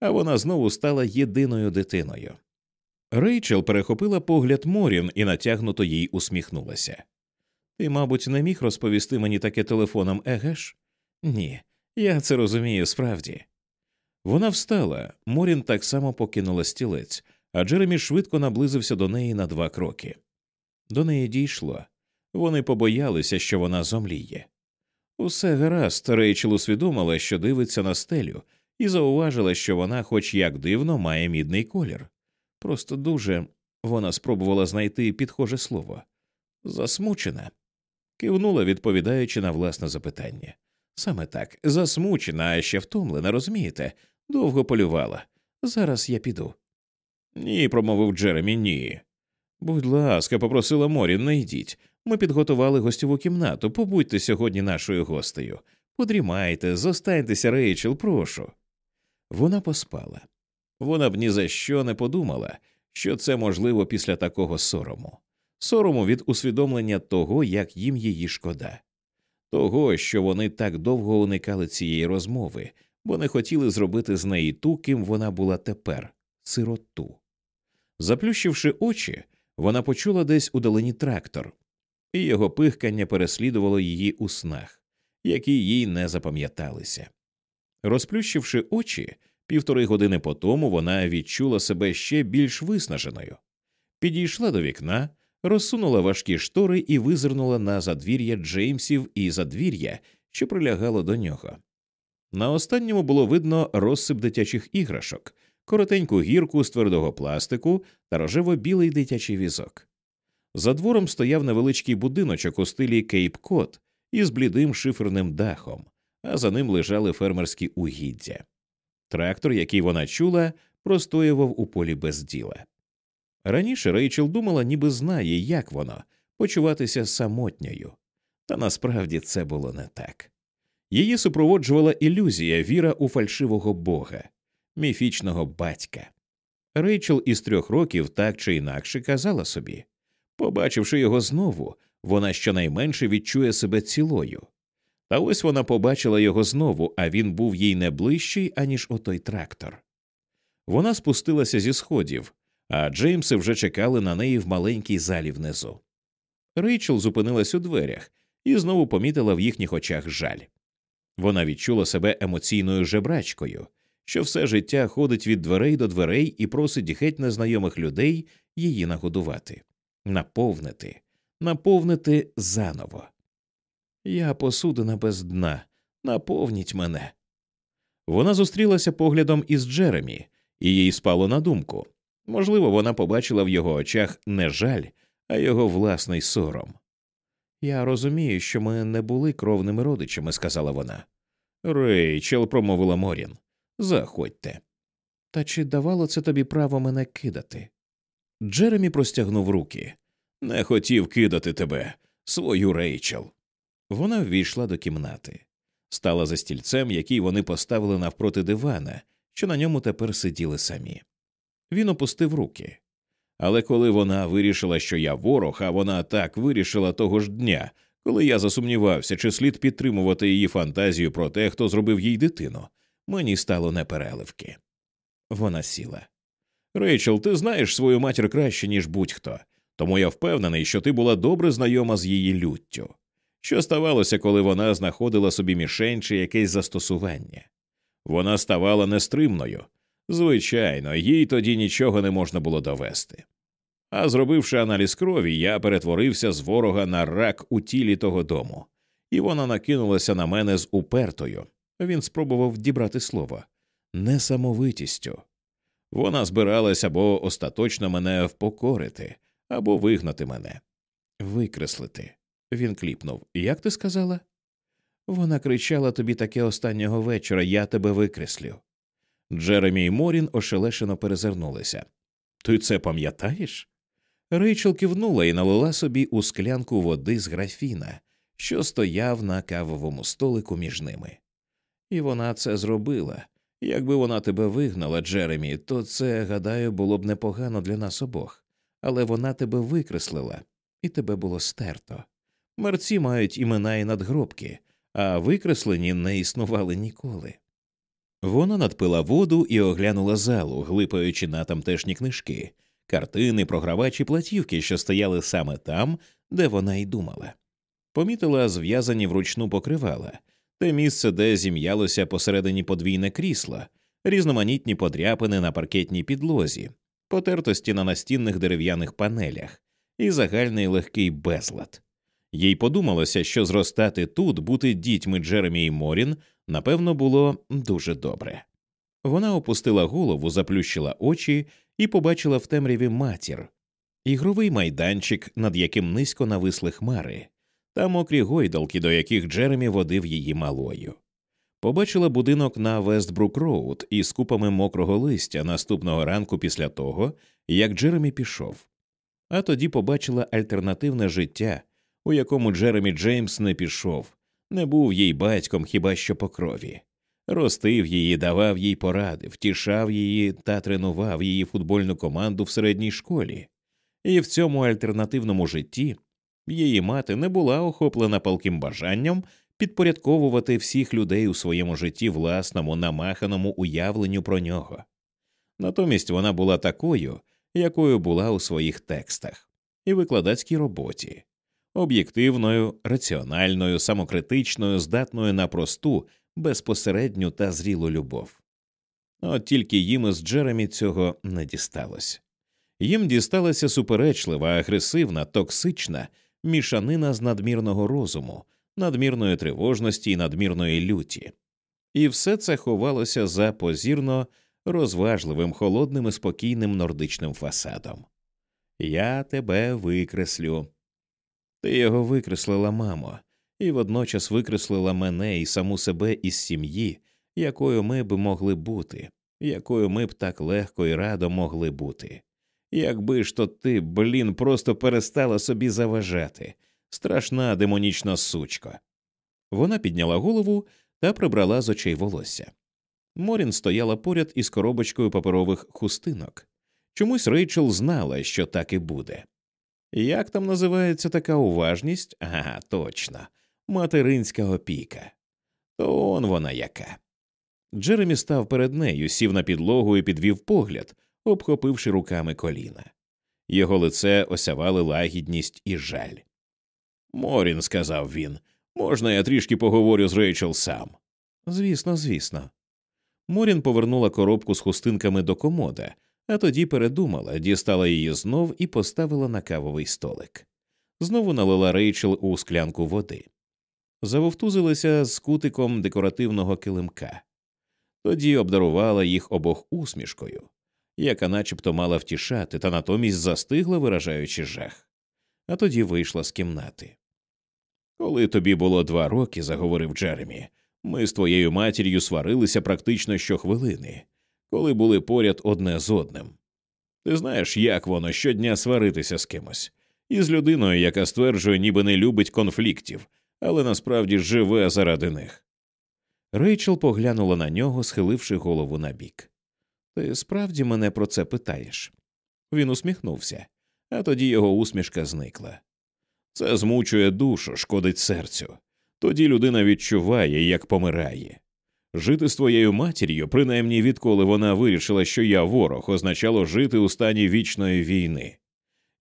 а вона знову стала єдиною дитиною. Рейчел перехопила погляд Морін і натягнуто їй усміхнулася. Ти, мабуть, не міг розповісти мені таке телефоном, егеш? Ні, я це розумію справді. Вона встала, Морін так само покинула стілець, а Джеремі швидко наблизився до неї на два кроки. До неї дійшло. Вони побоялися, що вона зомліє. Усе гаразд, Рейчел усвідомила, що дивиться на стелю, і зауважила, що вона, хоч як дивно, має мідний колір. Просто дуже вона спробувала знайти підхоже слово засмучена, кивнула, відповідаючи на власне запитання. Саме так, засмучена, а ще втомлена, розумієте, довго полювала. Зараз я піду. Ні, промовив Джеремі, ні. Будь ласка, попросила Морін, не йдіть. Ми підготували гостьову кімнату. Побудьте сьогодні нашою гостею. Подрімайте, зостаньтеся, Рейчел, прошу. Вона поспала. Вона б ні за що не подумала, що це можливо після такого сорому, сорому від усвідомлення того, як їм її шкода, того, що вони так довго уникали цієї розмови, бо не хотіли зробити з неї ту, ким вона була тепер сироту. Заплющивши очі, вона почула десь удалені трактор, і його пихкання переслідувало її у снах, які їй не запам'яталися. Розплющивши очі, півтори години по тому вона відчула себе ще більш виснаженою, підійшла до вікна, розсунула важкі штори і визирнула на задвір'я Джеймсів і задвір'я, що прилягало до нього. На останньому було видно розсип дитячих іграшок, коротеньку гірку з твердого пластику та рожево-білий дитячий візок. За двором стояв невеличкий будиночок у стилі Кейп Кот із блідим шиферним дахом, а за ним лежали фермерські угіддя. Трактор, який вона чула, простоював у полі без діла. Раніше Рейчел думала, ніби знає, як воно почуватися самотньою, та насправді це було не так. Її супроводжувала ілюзія віра у фальшивого бога, міфічного батька. Рейчел із трьох років так чи інакше казала собі побачивши його знову, вона щонайменше відчує себе цілою. Та ось вона побачила його знову, а він був їй не ближчий, аніж отой трактор. Вона спустилася зі сходів, а Джеймси вже чекали на неї в маленькій залі внизу. Рейчел зупинилась у дверях і знову помітила в їхніх очах жаль. Вона відчула себе емоційною жебрачкою, що все життя ходить від дверей до дверей і просить геть незнайомих людей її нагодувати, наповнити, наповнити заново. Я посудина без дна, наповніть мене. Вона зустрілася поглядом із Джеремі, і їй спало на думку можливо, вона побачила в його очах не жаль, а його власний сором. Я розумію, що ми не були кровними родичами, сказала вона. Рейчел, промовила Морін, заходьте. Та чи давало це тобі право мене кидати? Джеремі простягнув руки. Не хотів кидати тебе, свою Рейчел. Вона ввійшла до кімнати, стала за стільцем, який вони поставили навпроти дивана, що на ньому тепер сиділи самі. Він опустив руки. Але коли вона вирішила, що я ворог, а вона так вирішила того ж дня, коли я засумнівався, чи слід підтримувати її фантазію про те, хто зробив їй дитину, мені стало непереливки. Вона сіла. Рейчел, ти знаєш свою матір краще, ніж будь-хто, тому я впевнений, що ти була добре знайома з її люттю. Що ставалося, коли вона знаходила собі мішень чи якесь застосування? Вона ставала нестримною. Звичайно, їй тоді нічого не можна було довести. А зробивши аналіз крові, я перетворився з ворога на рак у тілі того дому, і вона накинулася на мене з упертою. Він спробував дібрати слово несамовитістю. Вона збиралась або остаточно мене впокорити, або вигнати мене, викреслити. Він кліпнув. Як ти сказала? Вона кричала тобі таке останнього вечора я тебе викреслю. Джеремі і Морін ошелешено перезирнулися. Ти це пам'ятаєш? Рейчел кивнула і налила собі у склянку води з графіна, що стояв на кавовому столику між ними. І вона це зробила. Якби вона тебе вигнала, Джеремі, то це, гадаю, було б непогано для нас обох, але вона тебе викреслила, і тебе було стерто. Мерці мають імена і надгробки, а викреслені не існували ніколи. Вона надпила воду і оглянула залу, глипаючи на тамтешні книжки, картини, програвачі платівки, що стояли саме там, де вона й думала. Помітила зв'язані вручну покривала, те місце, де зім'ялося посередині подвійне крісло, різноманітні подряпини на паркетній підлозі, потертості на настінних дерев'яних панелях і загальний легкий безлад. Їй подумалося, що зростати тут, бути дітьми Джеремі і Морін, напевно, було дуже добре. Вона опустила голову, заплющила очі і побачила в темряві матір, ігровий майданчик, над яким низько нависли хмари, та мокрі гойдалки, до яких Джеремі водив її малою. Побачила будинок на Вестбрук Роуд із купами мокрого листя наступного ранку після того, як Джеремі пішов. А тоді побачила альтернативне життя, у якому Джеремі Джеймс не пішов, не був їй батьком хіба що по крові. Ростив її, давав їй поради, втішав її та тренував її футбольну команду в середній школі, і в цьому альтернативному житті її мати не була охоплена палким бажанням підпорядковувати всіх людей у своєму житті власному намаханому уявленню про нього. Натомість вона була такою, якою була у своїх текстах і викладацькій роботі, об'єктивною, раціональною, самокритичною, здатною на просту, безпосередню та зрілу любов. От тільки їм із Джеремі цього не дісталось. Їм дісталася суперечлива, агресивна, токсична мішанина з надмірного розуму, надмірної тривожності і надмірної люті, і все це ховалося за позірно розважливим, холодним і спокійним нордичним фасадом. Я тебе викреслю. Ти його викреслила, мамо, і водночас викреслила мене і саму себе із сім'ї, якою ми б могли бути, якою ми б так легко і радо могли бути. Якби ж то ти, блін, просто перестала собі заважати, страшна демонічна сучка. Вона підняла голову та прибрала з очей волосся. Морін стояла поряд із коробочкою паперових хустинок. Чомусь Рейчел знала, що так і буде. Як там називається така уважність? Ага, точно, материнська опіка. То он вона яка. Джеремі став перед нею, сів на підлогу і підвів погляд, обхопивши руками коліна. Його лице осявали лагідність і жаль. Морін, сказав він, можна я трішки поговорю з Рейчел сам. Звісно, звісно. Морін повернула коробку з хустинками до комода, а тоді передумала, дістала її знов і поставила на кавовий столик. Знову налила Рейчел у склянку води. Завовтузилася з кутиком декоративного килимка, тоді обдарувала їх обох усмішкою, яка начебто мала втішати, та натомість застигла, виражаючи жах, а тоді вийшла з кімнати. Коли тобі було два роки, заговорив Джеремі, ми з твоєю матір'ю сварилися практично щохвилини, коли були поряд одне з одним. Ти знаєш, як воно щодня сваритися з кимось, із людиною, яка стверджує, ніби не любить конфліктів, але насправді живе заради них. Рейчел поглянула на нього, схиливши голову набік. Ти справді мене про це питаєш? Він усміхнувся, а тоді його усмішка зникла. Це змучує душу, шкодить серцю. Тоді людина відчуває, як помирає. Жити з твоєю матір'ю, принаймні відколи вона вирішила, що я ворог, означало жити у стані вічної війни.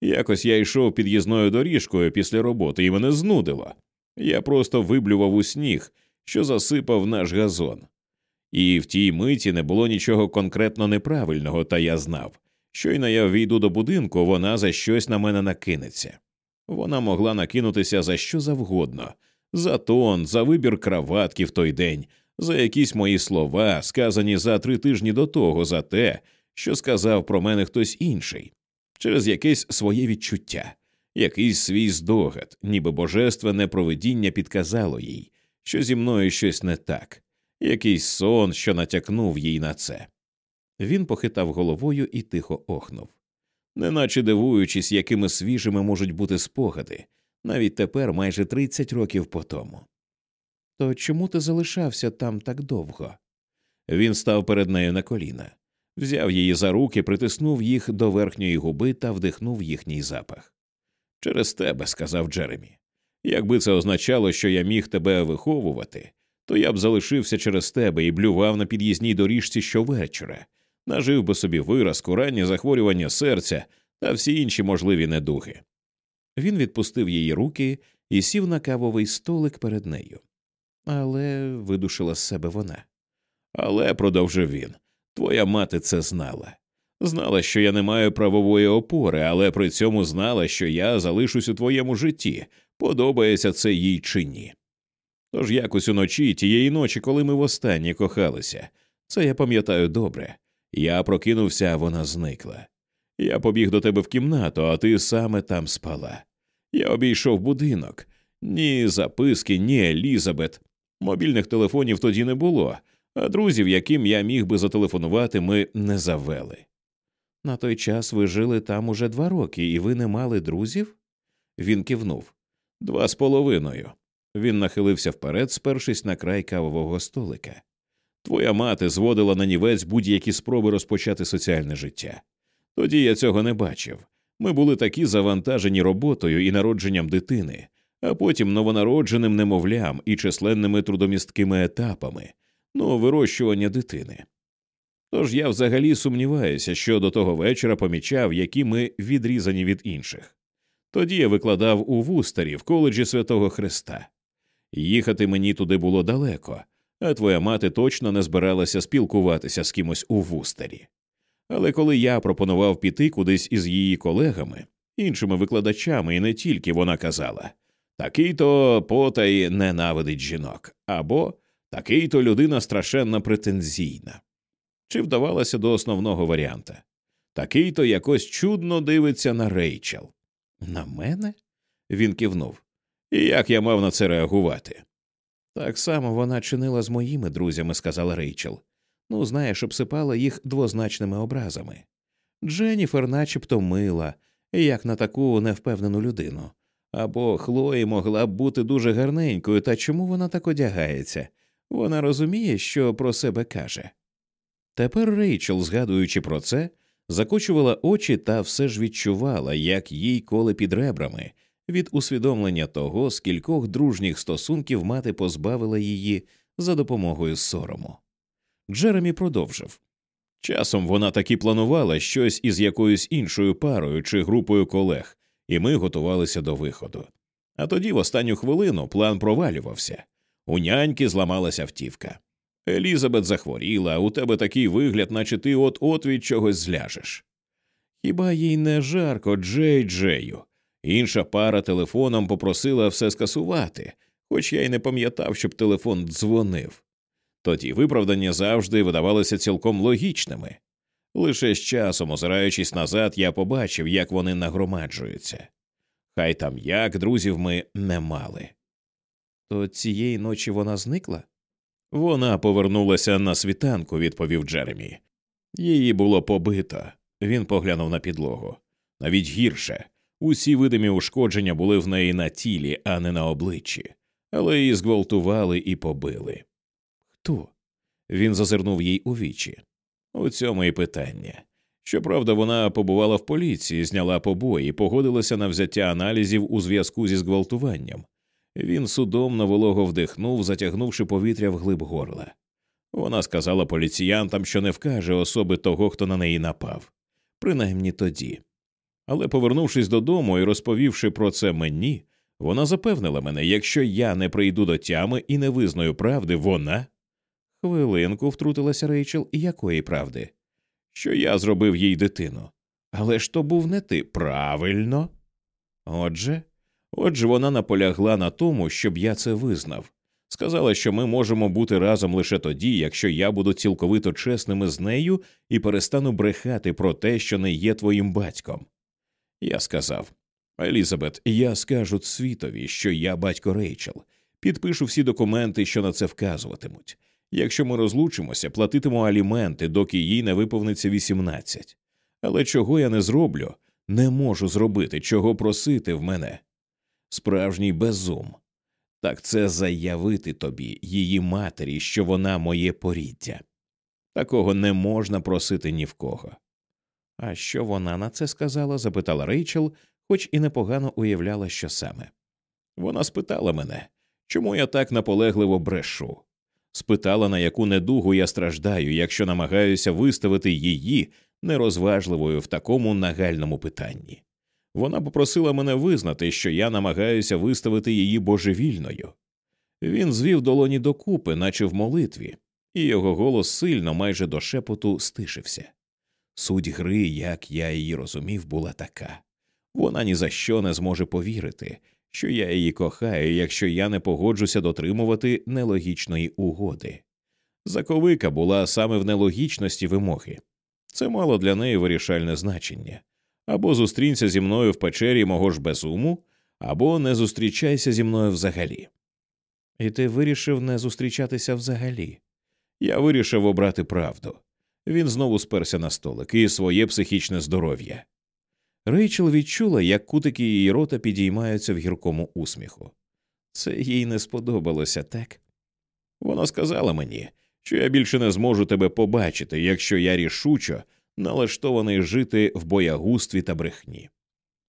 Якось я йшов під'їзною доріжкою після роботи і мене знудило. Я просто виблював у сніг, що засипав наш газон. І в тій миті не було нічого конкретно неправильного, та я знав, щойно я війду до будинку, вона за щось на мене накинеться. Вона могла накинутися за що завгодно, за тон, за вибір краватки в той день, за якісь мої слова, сказані за три тижні до того, за те, що сказав про мене хтось інший, через якесь своє відчуття, якийсь свій здогад, ніби божественне провидіння підказало їй, що зі мною щось не так, якийсь сон, що натякнув їй на це. Він похитав головою і тихо охнув, неначе дивуючись, якими свіжими можуть бути спогади, навіть тепер майже 30 років по тому. То чому ти залишався там так довго? Він став перед нею на коліна, взяв її за руки, притиснув їх до верхньої губи та вдихнув їхній запах. Через тебе, сказав Джеремі. Якби це означало, що я міг тебе виховувати, то я б залишився через тебе і блював на під'їзній доріжці щовечора, нажив би собі виразку, ранні захворювання серця та всі інші можливі недуги. Він відпустив її руки і сів на кавовий столик перед нею. Але видушила з себе вона. Але, продовжив він, твоя мати це знала. Знала, що я не маю правової опори, але при цьому знала, що я залишусь у твоєму житті, подобається це їй чи ні. Тож якось уночі, тієї ночі, коли ми востаннє кохалися, це я пам'ятаю добре. Я прокинувся, а вона зникла. Я побіг до тебе в кімнату, а ти саме там спала. Я обійшов будинок, ні записки, ні Елізабет. Мобільних телефонів тоді не було, а друзів, яким я міг би зателефонувати, ми не завели. На той час ви жили там уже два роки, і ви не мали друзів? Він кивнув. Два з половиною. Він нахилився вперед, спершись на край кавового столика. Твоя мати зводила на нівець будь-які спроби розпочати соціальне життя. Тоді я цього не бачив. Ми були такі завантажені роботою і народженням дитини, а потім новонародженим немовлям і численними трудомісткими етапами, ну, вирощування дитини. Тож я взагалі сумніваюся, що до того вечора помічав, які ми відрізані від інших. Тоді я викладав у вустері в коледжі Святого Христа. Їхати мені туди було далеко, а твоя мати точно не збиралася спілкуватися з кимось у вустері. Але коли я пропонував піти кудись із її колегами, іншими викладачами, і не тільки вона казала такий то потай ненавидить жінок, або такий то людина страшенно претензійна. Чи вдавалася до основного варіанта? Такий то якось чудно дивиться на Рейчел. На мене? Він кивнув. І як я мав на це реагувати? Так само вона чинила з моїми друзями, сказала Рейчел. Ну, знаєш, обсипала їх двозначними образами. Дженніфер начебто мила, як на таку невпевнену людину. Або Хлої могла б бути дуже гарненькою, та чому вона так одягається? Вона розуміє, що про себе каже. Тепер Рейчел, згадуючи про це, закочувала очі та все ж відчувала, як їй коле під ребрами від усвідомлення того, скількох дружніх стосунків мати позбавила її за допомогою сорому. Джеремі продовжив часом вона таки планувала щось із якоюсь іншою парою чи групою колег, і ми готувалися до виходу. А тоді, в останню хвилину, план провалювався. У няньки зламалася автівка. Елізабет захворіла, у тебе такий вигляд, наче ти от от від чогось зляжеш. Хіба їй не жарко, Джей Джею? Інша пара телефоном попросила все скасувати, хоч я й не пам'ятав, щоб телефон дзвонив. Тоді виправдання завжди видавалися цілком логічними. Лише з часом, озираючись назад, я побачив, як вони нагромаджуються. Хай там як друзів ми не мали. То цієї ночі вона зникла? Вона повернулася на світанку, відповів Джеремі. Її було побито. Він поглянув на підлогу. Навіть гірше. Усі видимі ушкодження були в неї на тілі, а не на обличчі, але її зґвалтували і побили. Хто? Він зазирнув їй у вічі. У цьому і питання. Щоправда, вона побувала в поліції, зняла побої, погодилася на взяття аналізів у зв'язку зі зґвалтуванням. Він судомно волого вдихнув, затягнувши повітря в глиб горла. Вона сказала поліціянтам, що не вкаже особи того, хто на неї напав, принаймні тоді. Але, повернувшись додому і розповівши про це мені, вона запевнила мене, якщо я не прийду до тями і не визнаю правди, вона. Хвилинку втрутилася Рейчел, якої правди? Що я зробив їй дитину. Але ж то був не ти, правильно? Отже, отже, вона наполягла на тому, щоб я це визнав. Сказала, що ми можемо бути разом лише тоді, якщо я буду цілковито чесними з нею і перестану брехати про те, що не є твоїм батьком. Я сказав Елізабет, я скажу світові, що я батько Рейчел, підпишу всі документи, що на це вказуватимуть. Якщо ми розлучимося, платитиму аліменти, доки їй не виповниться 18. Але чого я не зроблю, не можу зробити, чого просити в мене. Справжній безум. Так це заявити тобі, її матері, що вона моє поріддя. Такого не можна просити ні в кого. А що вона на це сказала? запитала Рейчел, хоч і непогано уявляла, що саме. Вона спитала мене, чому я так наполегливо брешу, спитала, на яку недугу я страждаю, якщо намагаюся виставити її нерозважливою в такому нагальному питанні. Вона попросила мене визнати, що я намагаюся виставити її божевільною. Він звів долоні докупи, наче в молитві, і його голос сильно, майже до шепоту, стишився. Суть гри, як я її розумів, була така вона ні за що не зможе повірити, що я її кохаю, якщо я не погоджуся дотримувати нелогічної угоди. Заковика була саме в нелогічності вимоги. Це мало для неї вирішальне значення або зустрінься зі мною в печері мого ж безуму, або не зустрічайся зі мною взагалі. І ти вирішив не зустрічатися взагалі. Я вирішив обрати правду. Він знову сперся на столик і своє психічне здоров'я. Рейчел відчула, як кутики її рота підіймаються в гіркому усміху. Це їй не сподобалося, так? Вона сказала мені, що я більше не зможу тебе побачити, якщо я рішучо налаштований жити в боягустві та брехні.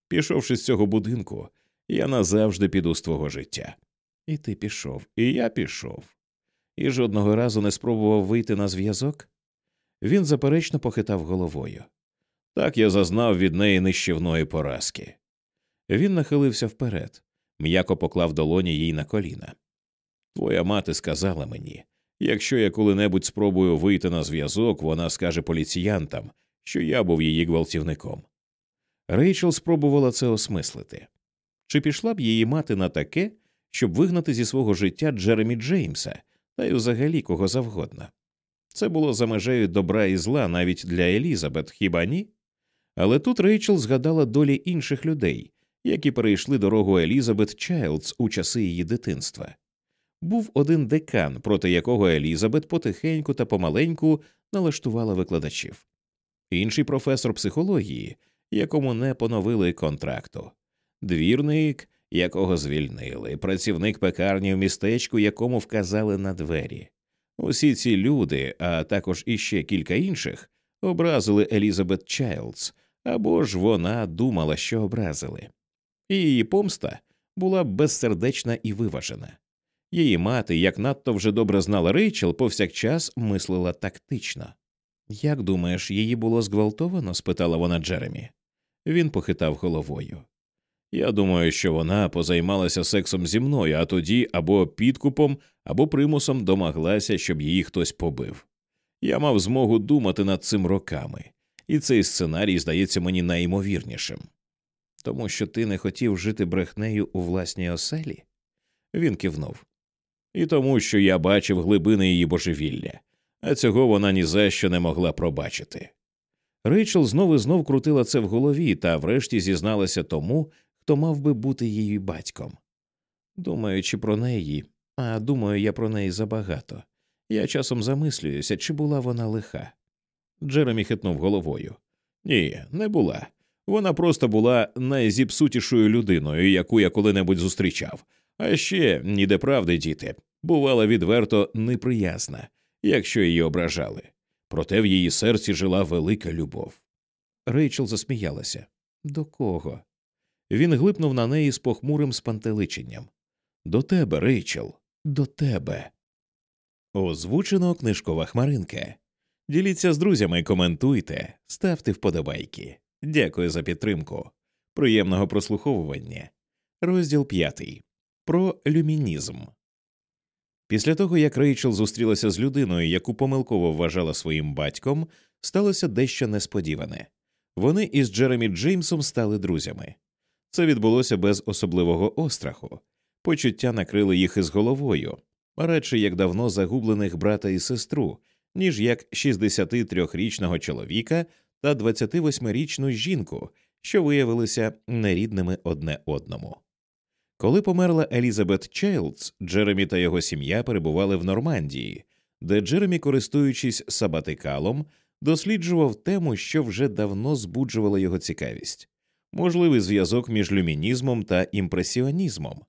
Пішовши з цього будинку, я назавжди піду з твого життя. І ти пішов, і я пішов. І жодного разу не спробував вийти на зв'язок. Він заперечно похитав головою. Так я зазнав від неї нищівної поразки. Він нахилився вперед, м'яко поклав долоні їй на коліна. Твоя мати сказала мені, якщо я коли-небудь спробую вийти на зв'язок, вона скаже поліціянтам, що я був її гвалтівником. Рейчел спробувала це осмислити. Чи пішла б її мати на таке, щоб вигнати зі свого життя Джеремі Джеймса та й взагалі кого завгодно? Це було за межею добра і зла навіть для Елізабет, хіба ні? Але тут Рейчел згадала долі інших людей, які перейшли дорогу Елізабет Чайлдс у часи її дитинства. Був один декан, проти якого Елізабет потихеньку та помаленьку налаштувала викладачів, інший професор психології, якому не поновили контракту, двірник, якого звільнили, працівник пекарні в містечку, якому вказали на двері. Усі ці люди, а також іще кілька інших, образили Елізабет Чайлдс, або ж вона думала, що образили. І її помста була безсердечна і виважена. Її мати, як надто вже добре знала Рейчел, повсякчас мислила тактично. Як думаєш, її було зґвалтовано? спитала вона Джеремі. Він похитав головою. Я думаю, що вона позаймалася сексом зі мною, а тоді або підкупом, або примусом домоглася, щоб її хтось побив. Я мав змогу думати над цим роками, і цей сценарій здається мені найімовірнішим. Тому що ти не хотів жити брехнею у власній оселі? Він кивнув. І тому, що я бачив глибини її божевілля, а цього вона ні за що не могла пробачити. Рейчел знову і знов крутила це в голові та врешті зізналася тому, хто мав би бути її батьком. Думаючи про неї, а думаю я про неї забагато. Я часом замислююся, чи була вона лиха. Джеремі хитнув головою. Ні, не була. Вона просто була найзіпсутішою людиною, яку я коли-небудь зустрічав. А ще ніде правди, діти, бувала відверто неприязна, якщо її ображали. Проте в її серці жила велика любов. Рейчел засміялася. До кого? Він глипнув на неї з похмурим спантеличенням. До тебе, Рейчел, до тебе. Озвучено книжкова хмаринка. Діліться з друзями, коментуйте, ставте вподобайки. Дякую за підтримку. Приємного прослуховування. Розділ п'ятий про люмінізм. Після того, як Рейчел зустрілася з людиною, яку помилково вважала своїм батьком, сталося дещо несподіване. Вони із Джеремі Джеймсом стали друзями. Це відбулося без особливого остраху. Почуття накрили їх із головою, радше як давно загублених брата і сестру, ніж як 63-річного чоловіка та 28-річну жінку, що виявилися нерідними одне одному. Коли померла Елізабет Чайлдс, Джеремі та його сім'я перебували в Нормандії, де Джеремі, користуючись сабатикалом, досліджував тему, що вже давно збуджувала його цікавість можливий зв'язок між люмінізмом та імпресіонізмом.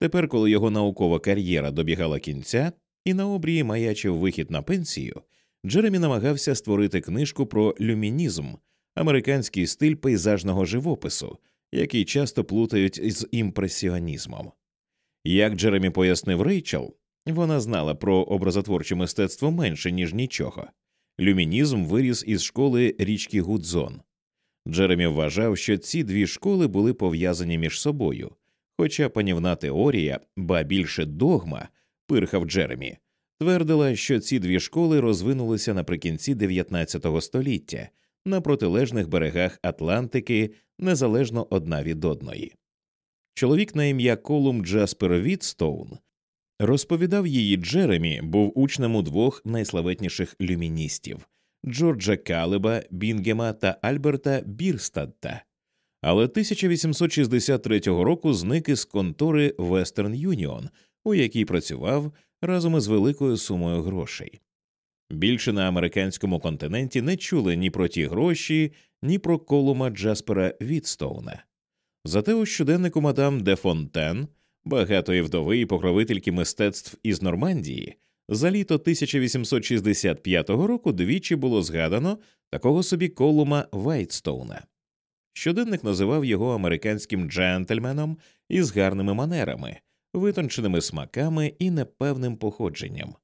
Тепер, коли його наукова кар'єра добігала кінця і на обрії маячив вихід на пенсію, Джеремі намагався створити книжку про люмінізм, американський стиль пейзажного живопису, який часто плутають з імпресіонізмом. Як Джеремі пояснив Рейчел, вона знала про образотворче мистецтво менше, ніж нічого. Люмінізм виріс із школи річки Гудзон. Джеремі вважав, що ці дві школи були пов'язані між собою, хоча панівна теорія, ба більше догма, пирхав Джеремі, твердила, що ці дві школи розвинулися наприкінці 19 століття на протилежних берегах Атлантики незалежно одна від одної. Чоловік на ім'я Колум Джаспер Вітстоун розповідав її Джеремі, був учнем у двох найславетніших люміністів Джорджа Калеба, Бінгема та Альберта Бірстадта. Але 1863 року зник із контори Western Union, у якій працював разом із великою сумою грошей. Більше на американському континенті не чули ні про ті гроші, ні про колума Джаспера Вітстоуна. Зате у щоденнику мадам де Фонтен, багатої вдови і покровительки мистецтв із Нормандії, за літо 1865 року двічі було згадано такого собі колума Вайтстоуна. Щоденник називав його американським джентльменом із гарними манерами, витонченими смаками і непевним походженням.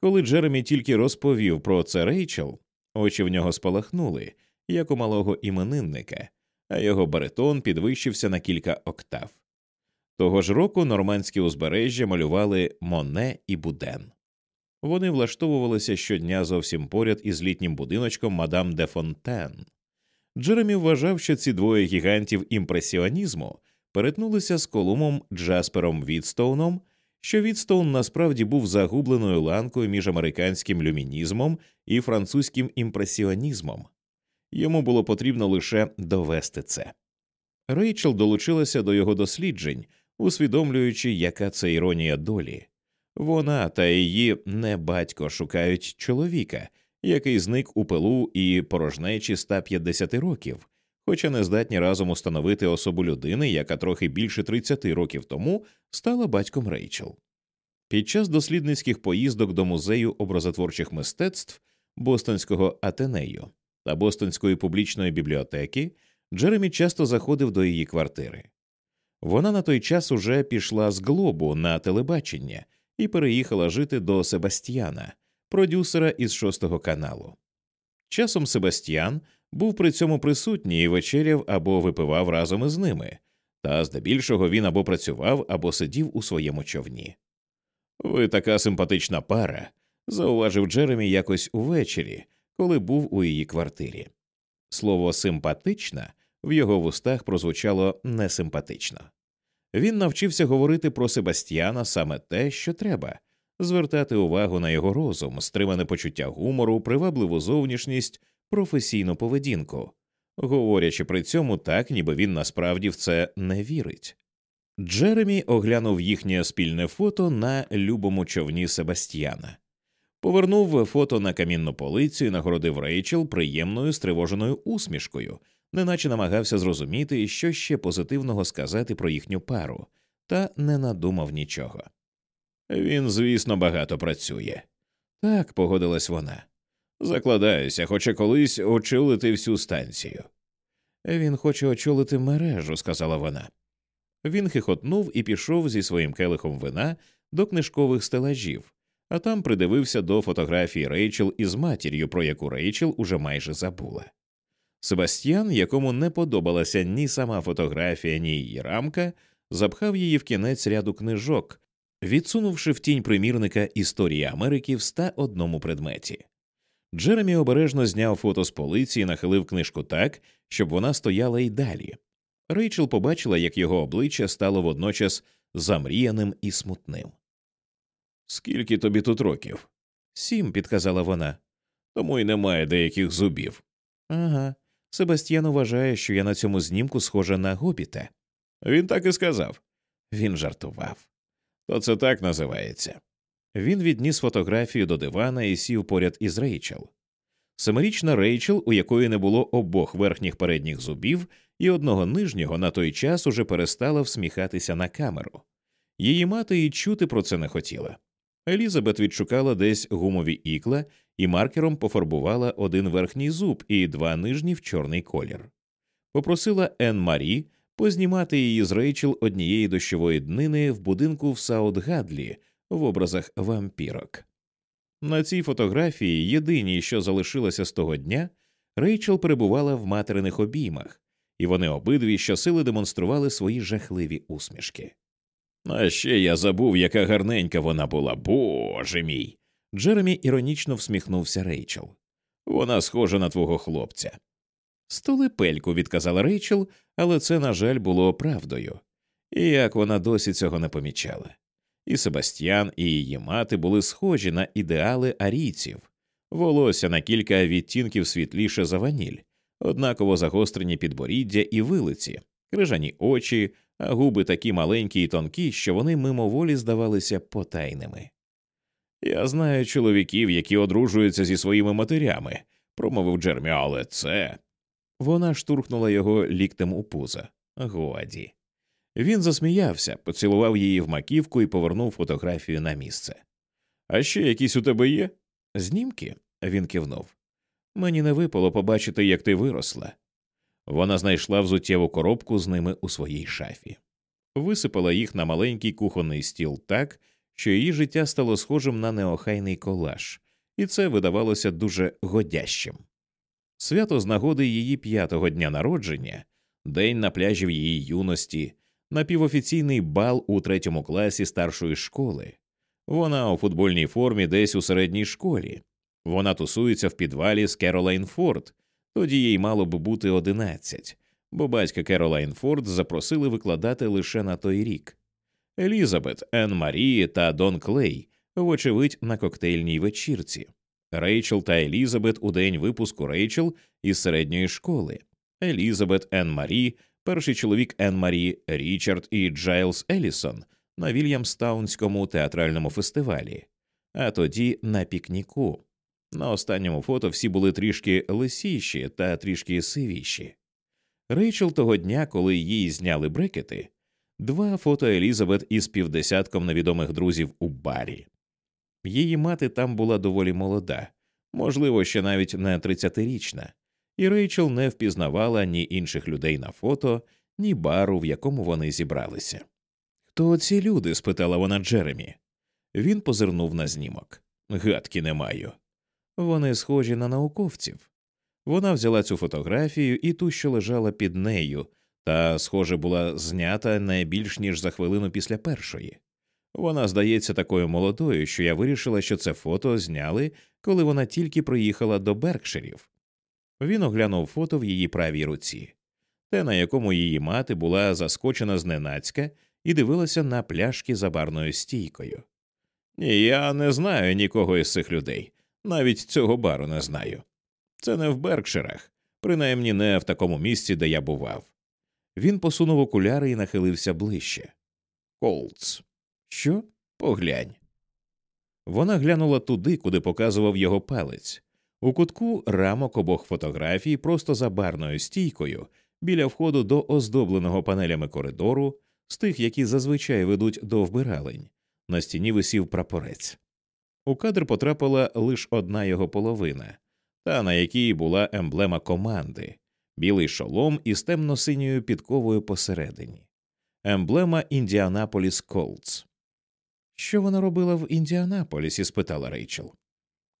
Коли Джеремі тільки розповів про це Рейчел, очі в нього спалахнули, як у малого іменинника, а його баритон підвищився на кілька октав. Того ж року нормандські узбережжя малювали Моне і Буден. Вони влаштовувалися щодня зовсім поряд із літнім будиночком мадам де Фонтен. Джеремі вважав, що ці двоє гігантів імпресіонізму перетнулися з Колумом Джаспером Вітстоуном, що Вітстоун насправді був загубленою ланкою між американським люмінізмом і французьким імпресіонізмом. Йому було потрібно лише довести це. Рейчел долучилася до його досліджень, усвідомлюючи, яка це іронія долі. Вона та її не батько шукають чоловіка, який зник у пилу і порожнечі 150 років, хоча не здатні разом установити особу людини, яка трохи більше 30 років тому стала батьком Рейчел. Під час дослідницьких поїздок до музею образотворчих мистецтв Бостонського Атенею та Бостонської публічної бібліотеки Джеремі часто заходив до її квартири. Вона на той час уже пішла з глобу на телебачення і переїхала жити до Себастьяна, продюсера із шостого каналу. Часом Себастьян був при цьому присутній і вечеряв або випивав разом із ними, та здебільшого він або працював, або сидів у своєму човні. Ви така симпатична пара, зауважив Джеремі якось увечері, коли був у її квартирі. Слово симпатична в його вустах прозвучало несимпатично. Він навчився говорити про Себастьяна саме те, що треба, звертати увагу на його розум, стримане почуття гумору, привабливу зовнішність, професійну поведінку, говорячи при цьому так, ніби він насправді в це не вірить. Джеремі оглянув їхнє спільне фото на любому човні Себастьяна, повернув фото на камінну полицю і нагородив Рейчел приємною стривоженою усмішкою неначе намагався зрозуміти, що ще позитивного сказати про їхню пару, та не надумав нічого. Він, звісно, багато працює. Так, погодилась вона. Закладаюся, хоче колись очолити всю станцію. Він хоче очолити мережу, сказала вона. Він хихотнув і пішов зі своїм келихом вина до книжкових стелажів, а там придивився до фотографії Рейчел із матір'ю, про яку Рейчел уже майже забула. Себастьян, якому не подобалася ні сама фотографія, ні її рамка, запхав її в кінець ряду книжок, відсунувши в тінь примірника історії Америки в 101 предметі. Джеремі обережно зняв фото з полиці і нахилив книжку так, щоб вона стояла й далі. Рейчел побачила, як його обличчя стало водночас замріяним і смутним. Скільки тобі тут років? Сім, підказала вона. Тому й немає деяких зубів. Ага. Себастьян вважає, що я на цьому знімку схожа на гобіта. Він так і сказав. Він жартував. То це так називається. Він відніс фотографію до дивана і сів поряд із Рейчел. Семирічна Рейчел, у якої не було обох верхніх передніх зубів і одного нижнього, на той час уже перестала всміхатися на камеру. Її мати і чути про це не хотіла. Елізабет відшукала десь гумові ікла і маркером пофарбувала один верхній зуб і два нижні в чорний колір. Попросила Ен-Марі познімати її з Рейчел однієї дощової днини в будинку в Саут-Гадлі в образах вампірок. На цій фотографії, єдиній, що залишилося з того дня, Рейчел перебувала в материних обіймах, і вони обидві щосили демонстрували свої жахливі усмішки. А ще я забув, яка гарненька вона була, боже мій. Джеремі іронічно всміхнувся Рейчел. Вона схожа на твого хлопця. Столипельку, відказала Рейчел, але це, на жаль, було правдою. І як вона досі цього не помічала. І Себастьян, і її мати були схожі на ідеали арійців, волосся на кілька відтінків світліше за ваніль, однаково загострені підборіддя і вилиці, крижані очі, а губи такі маленькі і тонкі, що вони мимоволі здавалися потайними. Я знаю чоловіків, які одружуються зі своїми матерями, промовив Джермі, але це. Вона штурхнула його ліктем у пуза. Годі. Він засміявся, поцілував її в маківку і повернув фотографію на місце. А ще якісь у тебе є? Знімки? Він кивнув. Мені не випало побачити, як ти виросла. Вона знайшла взуттєву коробку з ними у своїй шафі, висипала їх на маленький кухонний стіл так, що її життя стало схожим на неохайний колаж, і це видавалося дуже годящим. Свято з нагоди її п'ятого дня народження, день на пляжі в її юності, напівофіційний бал у третьому класі старшої школи. Вона у футбольній формі десь у середній школі. Вона тусується в підвалі з Керолайн Форд, тоді їй мало би бути одинадцять, бо батька Керолайн Форд запросили викладати лише на той рік. Елізабет, Ен-Марі та Дон Клей, вочевидь, на коктейльній вечірці. Рейчел та Елізабет у день випуску Рейчел із середньої школи. Елізабет, Ен-Марі, перший чоловік Ен-Марі, Річард і Джайлз Елісон на Вільямстаунському театральному фестивалі, а тоді на пікніку. На останньому фото всі були трішки лисіші та трішки сивіші. Рейчел того дня, коли їй зняли брекети, два фото Елізабет із півдесятком невідомих друзів у барі. Її мати там була доволі молода, можливо, ще навіть не тридцятирічна, і Рейчел не впізнавала ні інших людей на фото, ні бару, в якому вони зібралися. Хто ці люди? спитала вона Джеремі. Він позирнув на знімок. Гадки не маю. Вони схожі на науковців. Вона взяла цю фотографію і ту, що лежала під нею, та, схоже, була знята не більш ніж за хвилину після першої. Вона здається такою молодою, що я вирішила, що це фото зняли, коли вона тільки приїхала до Беркширів. Він оглянув фото в її правій руці, те, на якому її мати була заскочена зненацька і дивилася на пляшки за барною стійкою. Ні, я не знаю нікого із цих людей, навіть цього бару не знаю. Це не в Беркширах, принаймні не в такому місці, де я бував. Він посунув окуляри і нахилився ближче. Колц. Що? Поглянь. Вона глянула туди, куди показував його палець. У кутку рамок обох фотографій, просто за барною стійкою, біля входу до оздобленого панелями коридору, з тих, які зазвичай ведуть до вбиралень, на стіні висів прапорець. У кадр потрапила лише одна його половина, та на якій була емблема команди, білий шолом із темно-синьою підковою посередині, емблема Індіанаполіс Колтс. Що вона робила в Індіанаполісі? спитала Рейчел.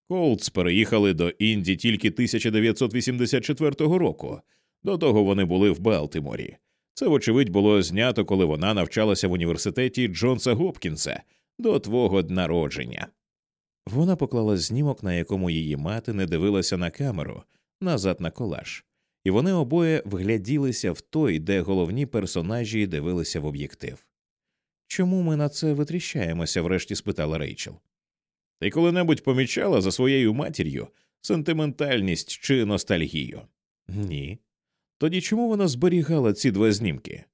Колтс переїхали до Інді тільки 1984 року. До того вони були в Балтиморі. Це, вочевидь, було знято, коли вона навчалася в університеті Джонса Гопкінса до твого народження. Вона поклала знімок, на якому її мати не дивилася на камеру, назад на колаж, і вони обоє вгляділися в той, де головні персонажі дивилися в об'єктив. Чому ми на це витріщаємося? врешті спитала Рейчел. Ти коли-небудь помічала за своєю матір'ю сентиментальність чи ностальгію? Ні. Тоді чому вона зберігала ці два знімки?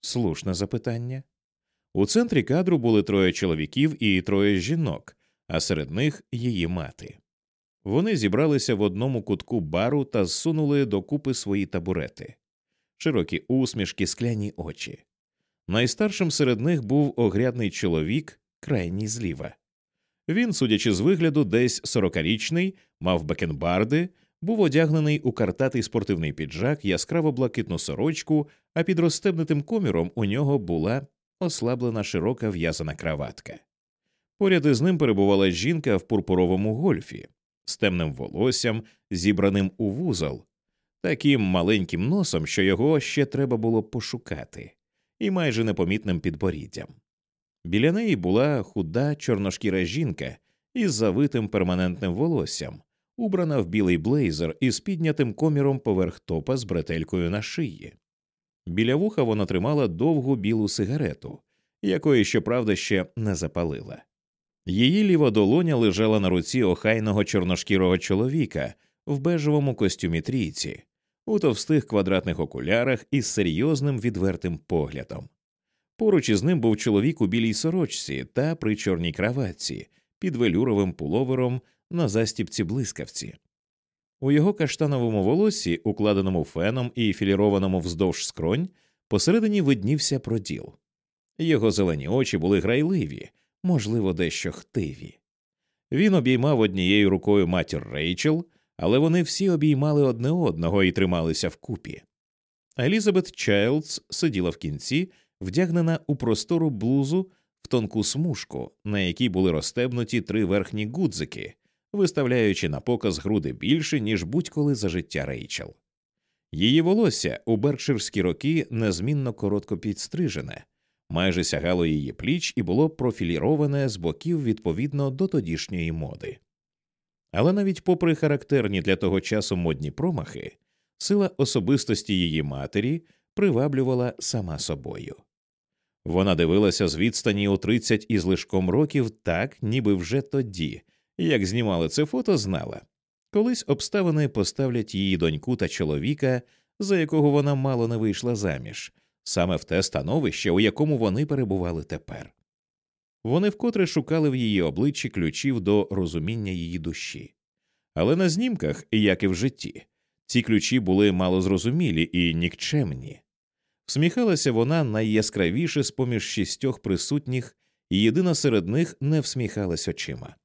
Слушне запитання. У центрі кадру були троє чоловіків і троє жінок, а серед них її мати. Вони зібралися в одному кутку бару та зсунули докупи свої табурети, широкі усмішки, скляні очі. Найстаршим серед них був огрядний чоловік, крайній зліва. Він, судячи з вигляду, десь сорокарічний, мав бакенбарди, був одягнений у картатий спортивний піджак, яскраво блакитну сорочку, а під розстебнутим коміром у нього була ослаблена широка в'язана краватка. Поряд із ним перебувала жінка в пурпуровому гольфі з темним волоссям, зібраним у вузол, таким маленьким носом, що його ще треба було пошукати, і майже непомітним підборіддям. Біля неї була худа чорношкіра жінка із завитим перманентним волоссям, убрана в білий блейзер із піднятим коміром поверх топа з бретелькою на шиї. Біля вуха вона тримала довгу білу сигарету, якої, щоправда, ще не запалила. Її ліва долоня лежала на руці охайного чорношкірого чоловіка в бежевому костюмі трійці, у товстих квадратних окулярах із серйозним відвертим поглядом. Поруч із ним був чоловік у білій сорочці та при чорній краватці під велюровим пуловером на застіпці блискавці. У його каштановому волосі, укладеному феном і філірованому вздовж скронь, посередині виднівся проділ. Його зелені очі були грайливі, можливо, дещо хтиві. Він обіймав однією рукою матір Рейчел, але вони всі обіймали одне одного і трималися вкупі. Елізабет Чайлдс сиділа в кінці, вдягнена у простору блузу в тонку смужку, на якій були розстебнуті три верхні гудзики, виставляючи на показ груди більше, ніж будь-коли за життя Рейчел. Її волосся у беркширські роки незмінно коротко підстрижене, майже сягало її пліч і було профіліроване з боків відповідно до тодішньої моди. Але навіть попри характерні для того часу модні промахи, сила особистості її матері приваблювала сама собою. Вона дивилася з відстані у 30 із лишком років так, ніби вже тоді, як знімали це фото, знала. Колись обставини поставлять її доньку та чоловіка, за якого вона мало не вийшла заміж, саме в те становище, у якому вони перебували тепер. Вони вкотре шукали в її обличчі ключів до розуміння її душі. Але на знімках, як і в житті, ці ключі були малозрозумілі і нікчемні. Всміхалася вона найяскравіше з поміж шістьох присутніх, і єдина серед них не всміхалась очима.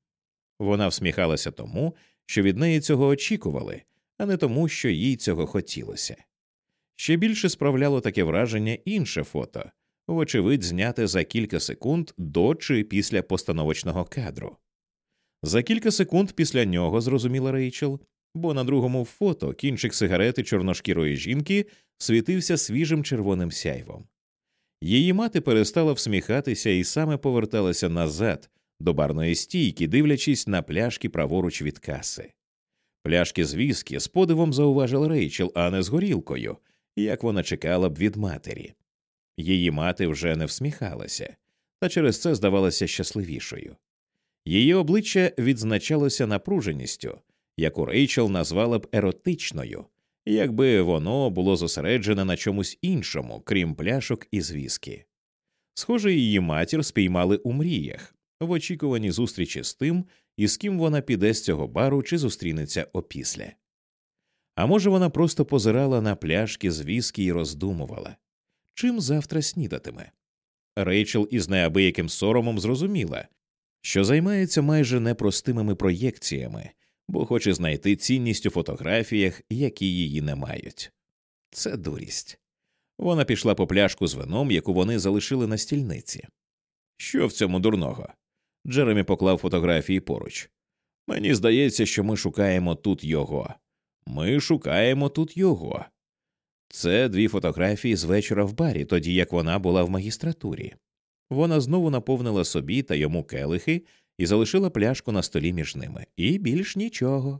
Вона всміхалася тому, що від неї цього очікували, а не тому, що їй цього хотілося. Ще більше справляло таке враження інше фото, вочевидь, зняте за кілька секунд до чи після постановочного кадру. За кілька секунд після нього зрозуміла Рейчел, бо на другому фото кінчик сигарети чорношкірої жінки світився свіжим червоним сяйвом. Її мати перестала всміхатися і саме поверталася назад до барної стійки, дивлячись на пляшки праворуч від каси. Пляшки з віскі з подивом зауважила Рейчел, а не з горілкою, як вона чекала б від матері. Її мати вже не всміхалася, та через це здавалася щасливішою. Її обличчя відзначалося напруженістю, яку Рейчел назвала б еротичною, якби воно було зосереджене на чомусь іншому, крім пляшок із віскі. Схоже, її матір спіймали у мріях, в очікуванні зустрічі з тим, із ким вона піде з цього бару чи зустрінеться опісля. А може, вона просто позирала на пляшки з віскі і роздумувала, чим завтра снідатиме. Рейчел із неабияким соромом зрозуміла, що займається майже непростимими проєкціями, бо хоче знайти цінність у фотографіях, які її не мають. Це дурість. Вона пішла по пляшку з вином, яку вони залишили на стільниці. Що в цьому дурного? Джеремі поклав фотографії поруч. Мені здається, що ми шукаємо тут його. Ми шукаємо тут його. Це дві фотографії з вечора в барі, тоді як вона була в магістратурі. Вона знову наповнила собі та йому келихи і залишила пляшку на столі між ними. І більш нічого.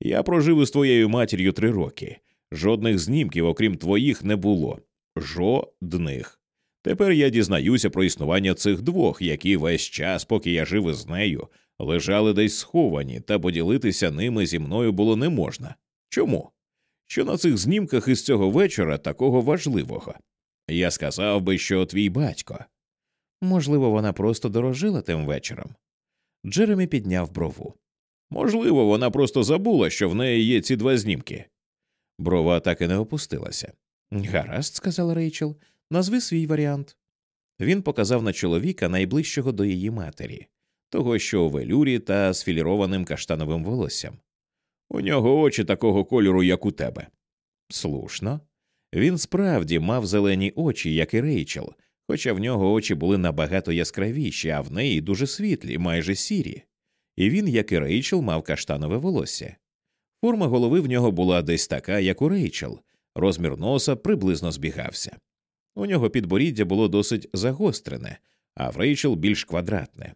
Я прожив із твоєю матір'ю три роки. Жодних знімків, окрім твоїх, не було. Жодних. Тепер я дізнаюся про існування цих двох, які весь час, поки я жив із нею, лежали десь сховані, та поділитися ними зі мною було не можна. Чому? Що на цих знімках із цього вечора такого важливого? Я сказав би, що твій батько. Можливо, вона просто дорожила тим вечором. Джеремі підняв брову. Можливо, вона просто забула, що в неї є ці два знімки. Брова так і не опустилася. Гаразд, сказала Рейчел, назви свій варіант. Він показав на чоловіка найближчого до її матері, того, що у велюрі та з філірованим каштановим волоссям. У нього очі такого кольору, як у тебе. Слушно. Він справді мав зелені очі, як і Рейчел, хоча в нього очі були набагато яскравіші, а в неї дуже світлі, майже сірі. І він, як і Рейчел, мав каштанове волосся. Форма голови в нього була десь така, як у Рейчел, розмір носа приблизно збігався. У нього підборіддя було досить загострене, а в Рейчел більш квадратне.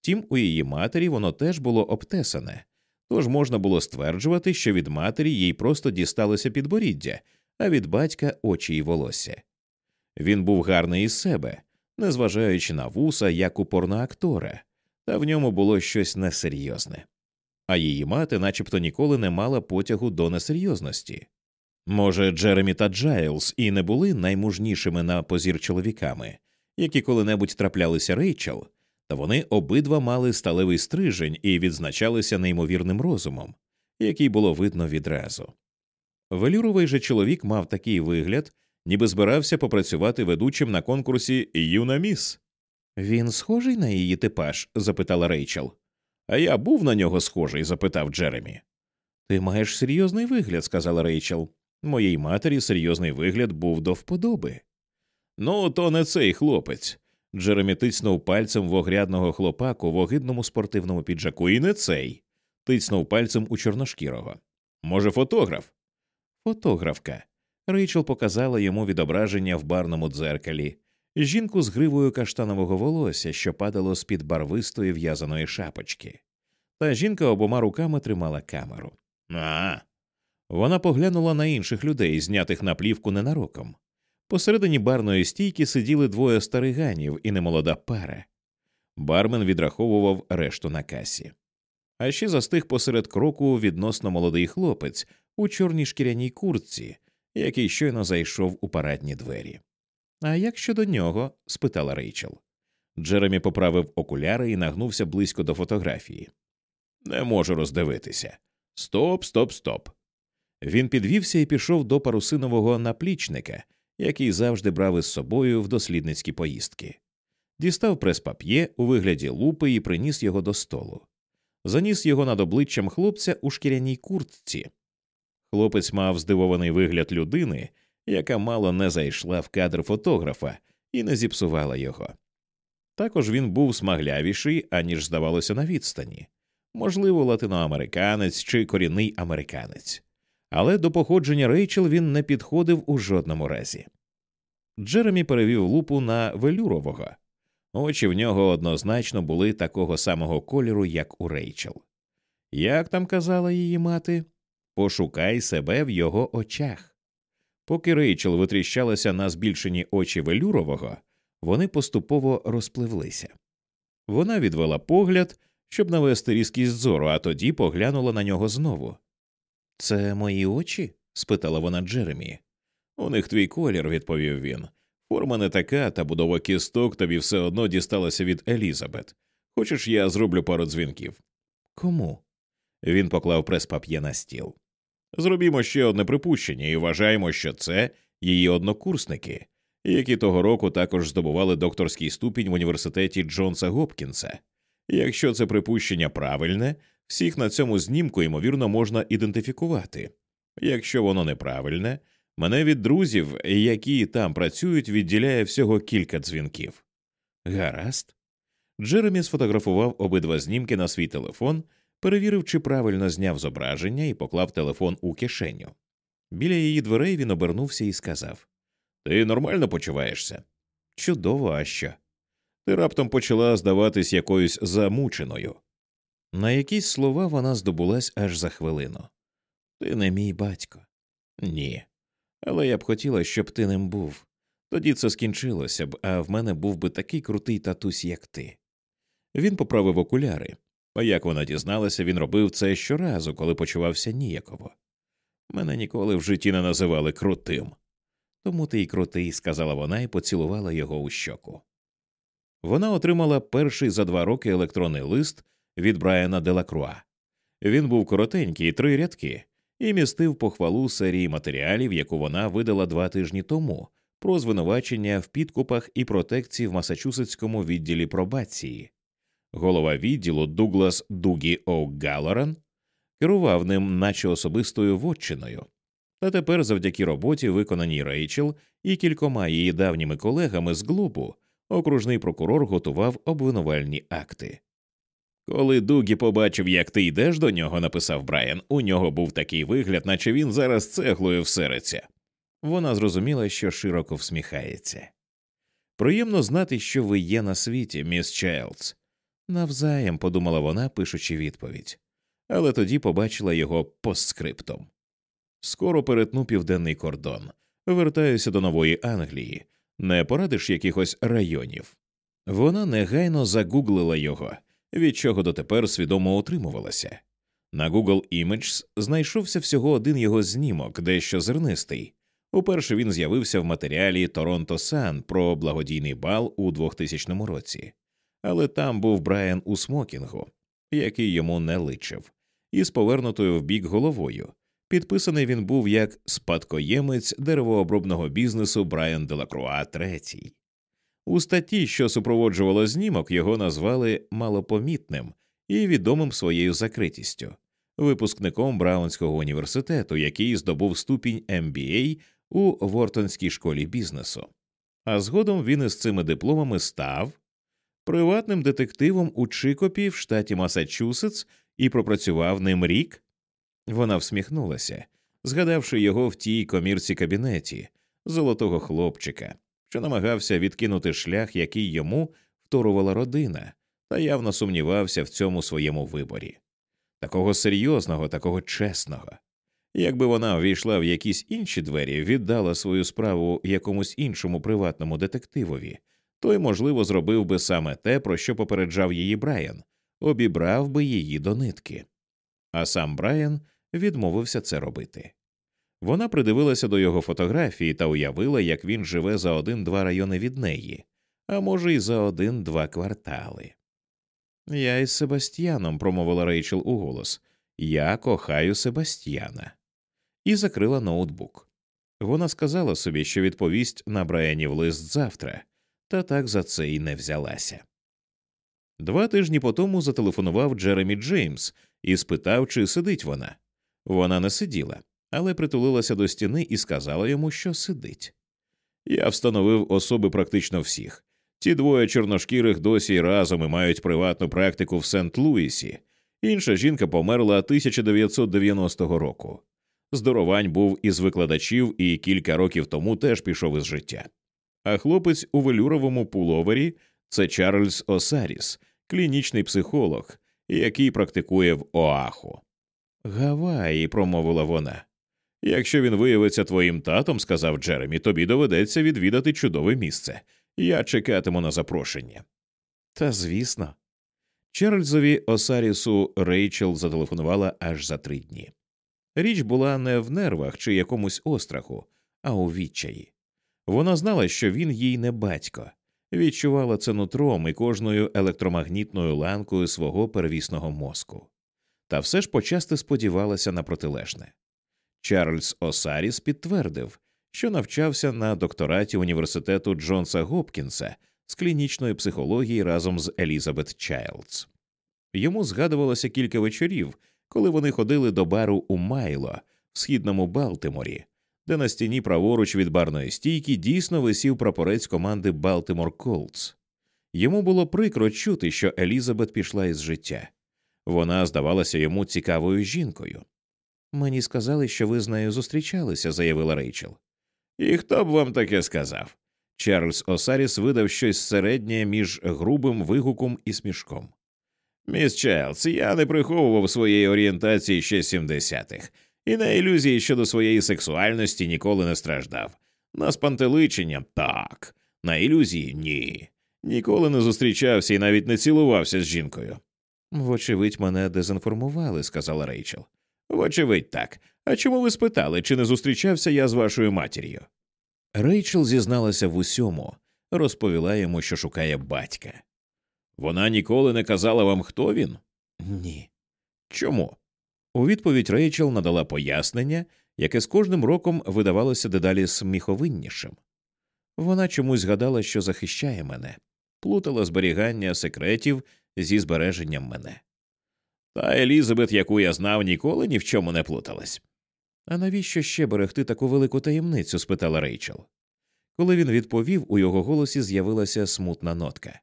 Втім, у її матері воно теж було обтесане, тож можна було стверджувати, що від матері їй просто дісталося підборіддя, а від батька очі й волосся. Він був гарний із себе, незважаючи на вуса, як у порноактора, та в ньому було щось несерйозне. А її мати начебто ніколи не мала потягу до несерйозності. Може, Джеремі та Джайлз і не були наймужнішими на позір чоловіками, які коли-небудь траплялися Рейчел, та вони обидва мали сталевий стрижень і відзначалися неймовірним розумом, який було видно відразу. Велюровий же чоловік мав такий вигляд, ніби збирався попрацювати ведучим на конкурсі Юна Міс. Він схожий на її типаж? запитала Рейчел. А я був на нього схожий? запитав Джеремі. Ти маєш серйозний вигляд, сказала Рейчел. Моїй матері серйозний вигляд був до вподоби. Ну, то не цей хлопець. Джеремі тицнув пальцем в огрядного хлопаку в огидному спортивному піджаку, і не цей. Тицнув пальцем у чорношкірого. Може, фотограф? Фотографка. Рейчел показала йому відображення в барному дзеркалі, жінку з гривою каштанового волосся, що падало з під барвистої в'язаної шапочки. Та жінка обома руками тримала камеру. А. Вона поглянула на інших людей, знятих на плівку ненароком. Посередині барної стійки сиділи двоє стариганів і немолода пара. Бармен відраховував решту на касі. А ще застиг посеред кроку відносно молодий хлопець у чорній шкіряній куртці, який щойно зайшов у парадні двері. А як щодо нього? спитала Рейчел. Джеремі поправив окуляри і нагнувся близько до фотографії. Не можу роздивитися. Стоп, стоп, стоп. Він підвівся і пішов до парусинового наплічника, який завжди брав із собою в дослідницькі поїздки. Дістав прес-пап'є у вигляді лупи і приніс його до столу. Заніс його над обличчям хлопця у шкіряній куртці. Хлопець мав здивований вигляд людини, яка мало не зайшла в кадр фотографа і не зіпсувала його. Також він був смаглявіший, аніж здавалося на відстані можливо, латиноамериканець чи корінний американець але до походження Рейчел він не підходив у жодному разі. Джеремі перевів лупу на велюрового. Очі в нього однозначно були такого самого кольору, як у Рейчел. Як там казала її мати, пошукай себе в його очах. Поки Рейчел витріщалася на збільшені очі велюрового, вони поступово розпливлися. Вона відвела погляд, щоб навести різкість зору, а тоді поглянула на нього знову. Це мої очі? спитала вона Джеремі. У них твій колір, відповів він. Форма не така, та будова кісток тобі все одно дісталася від Елізабет. Хочеш, я зроблю пару дзвінків? Кому? Він поклав прес-пап'є на стіл. Зробімо ще одне припущення і вважаємо, що це її однокурсники, які того року також здобували докторський ступінь в університеті Джонса Гопкінса. Якщо це припущення правильне, Всіх на цьому знімку, ймовірно, можна ідентифікувати. Якщо воно неправильне, мене від друзів, які там працюють, відділяє всього кілька дзвінків. Гаразд. Джеремі сфотографував обидва знімки на свій телефон, перевірив, чи правильно зняв зображення, і поклав телефон у кишеню. Біля її дверей він обернувся і сказав Ти нормально почуваєшся? Чудово, а що? Ти раптом почала здаватись якоюсь замученою. На якісь слова вона здобулась аж за хвилину. Ти не мій батько. Ні. Але я б хотіла, щоб ти ним був. Тоді це скінчилося б, а в мене був би такий крутий татусь, як ти. Він поправив окуляри, як вона дізналася, він робив це щоразу, коли почувався ніяково. Мене ніколи в житті не називали крутим. Тому ти й крутий, сказала вона і поцілувала його у щоку. Вона отримала перший за два роки електронний лист від Брайана Делакруа. Він був коротенький, три рядки, і містив похвалу серії матеріалів, яку вона видала два тижні тому, про звинувачення в підкупах і протекції в Масачусетському відділі пробації. Голова відділу Дуглас Дугі О'Галлоран керував ним, наче особистою вотчиною. Та тепер, завдяки роботі, виконаній Рейчел і кількома її давніми колегами з Глобу, окружний прокурор готував обвинувальні акти. Коли Дугі побачив, як ти йдеш до нього, написав Брайан, у нього був такий вигляд, наче він зараз цеглою всериться. Вона зрозуміла, що широко всміхається. Приємно знати, що ви є на світі, міс Чайлдс. Навзаєм, подумала вона, пишучи відповідь, але тоді побачила його постскриптом. Скоро перетну південний кордон, вертаюся до нової Англії, не порадиш якихось районів. Вона негайно загуглила його, від чого дотепер свідомо утримувалася. На Google Images знайшовся всього один його знімок, дещо зернистий. Уперше він з'явився в матеріалі Торонто Сан про благодійний бал у 2000 році, але там був Брайан у смокінгу, який йому не личив, із повернутою в бік головою. Підписаний він був як спадкоємець деревообробного бізнесу Брайан Делакруа III. У статті, що супроводжувала знімок, його назвали малопомітним і відомим своєю закритістю, випускником Браунського університету, який здобув ступінь MBA у Вортонській школі бізнесу. А згодом він із цими дипломами став приватним детективом у Чикопі в штаті Масачусетс і пропрацював ним рік. Вона всміхнулася, згадавши його в тій комірці кабінеті, золотого хлопчика, що намагався відкинути шлях, який йому вторувала родина, та явно сумнівався в цьому своєму виборі. Такого серйозного, такого чесного. Якби вона ввійшла в якісь інші двері, віддала свою справу якомусь іншому приватному детективові, той, можливо, зробив би саме те, про що попереджав її Брайан, обібрав би її до нитки. А сам Брайан відмовився це робити. Вона придивилася до його фотографії та уявила, як він живе за один-два райони від неї, а може, й за один-два квартали. Я із Себастьяном, промовила Рейчел у голос. Я кохаю Себастьяна. І закрила ноутбук. Вона сказала собі, що відповість на Брайанів лист завтра, та так за це й не взялася. Два тижні по тому зателефонував Джеремі Джеймс і спитав, чи сидить вона. Вона не сиділа, але притулилася до стіни і сказала йому, що сидить. Я встановив особи практично всіх. Ті двоє чорношкірих досі разом і мають приватну практику в Сент Луісі. Інша жінка померла 1990 року. Здоровань був із викладачів і кілька років тому теж пішов із життя. А хлопець у велюровому пуловері це Чарльз Осаріс, клінічний психолог, який практикує в Оаху. Гаваї, промовила вона. Якщо він виявиться твоїм татом, сказав Джеремі, тобі доведеться відвідати чудове місце. Я чекатиму на запрошення. Та звісно. Чарльзові Осарісу Рейчел зателефонувала аж за три дні. Річ була не в нервах чи якомусь остраху, а у відчаї. Вона знала, що він їй не батько, відчувала це нутром і кожною електромагнітною ланкою свого первісного мозку, та все ж почасти сподівалася на протилежне. Чарльз Осаріс підтвердив, що навчався на доктораті університету Джонса Гопкінса з клінічної психології разом з Елізабет Чайлдс. Йому згадувалося кілька вечорів, коли вони ходили до бару у Майло в східному Балтиморі, де на стіні праворуч від барної стійки дійсно висів прапорець команди Балтимор Колтс. Йому було прикро чути, що Елізабет пішла із життя. Вона здавалася йому цікавою жінкою. Мені сказали, що ви з нею зустрічалися, заявила Рейчел. І хто б вам таке сказав? Чарльз Осаріс видав щось середнє між грубим вигуком і смішком. Міс Чайлдс, я не приховував своєї орієнтації ще 70-х, і на ілюзії щодо своєї сексуальності ніколи не страждав. На спантеличення так, на ілюзії ні. Ніколи не зустрічався і навіть не цілувався з жінкою. Вочевидь, мене дезінформували, сказала Рейчел. Вочевидь, так. А чому ви спитали, чи не зустрічався я з вашою матір'ю? Рейчел зізналася в усьому, розповіла йому, що шукає батька. Вона ніколи не казала вам, хто він? Ні. Чому? У відповідь Рейчел надала пояснення, яке з кожним роком видавалося дедалі сміховиннішим. Вона чомусь згадала, що захищає мене, плутала зберігання секретів зі збереженням мене. Та Елізабет, яку я знав, ніколи ні в чому не плуталась. А навіщо ще берегти таку велику таємницю? спитала Рейчел. Коли він відповів, у його голосі з'явилася смутна нотка.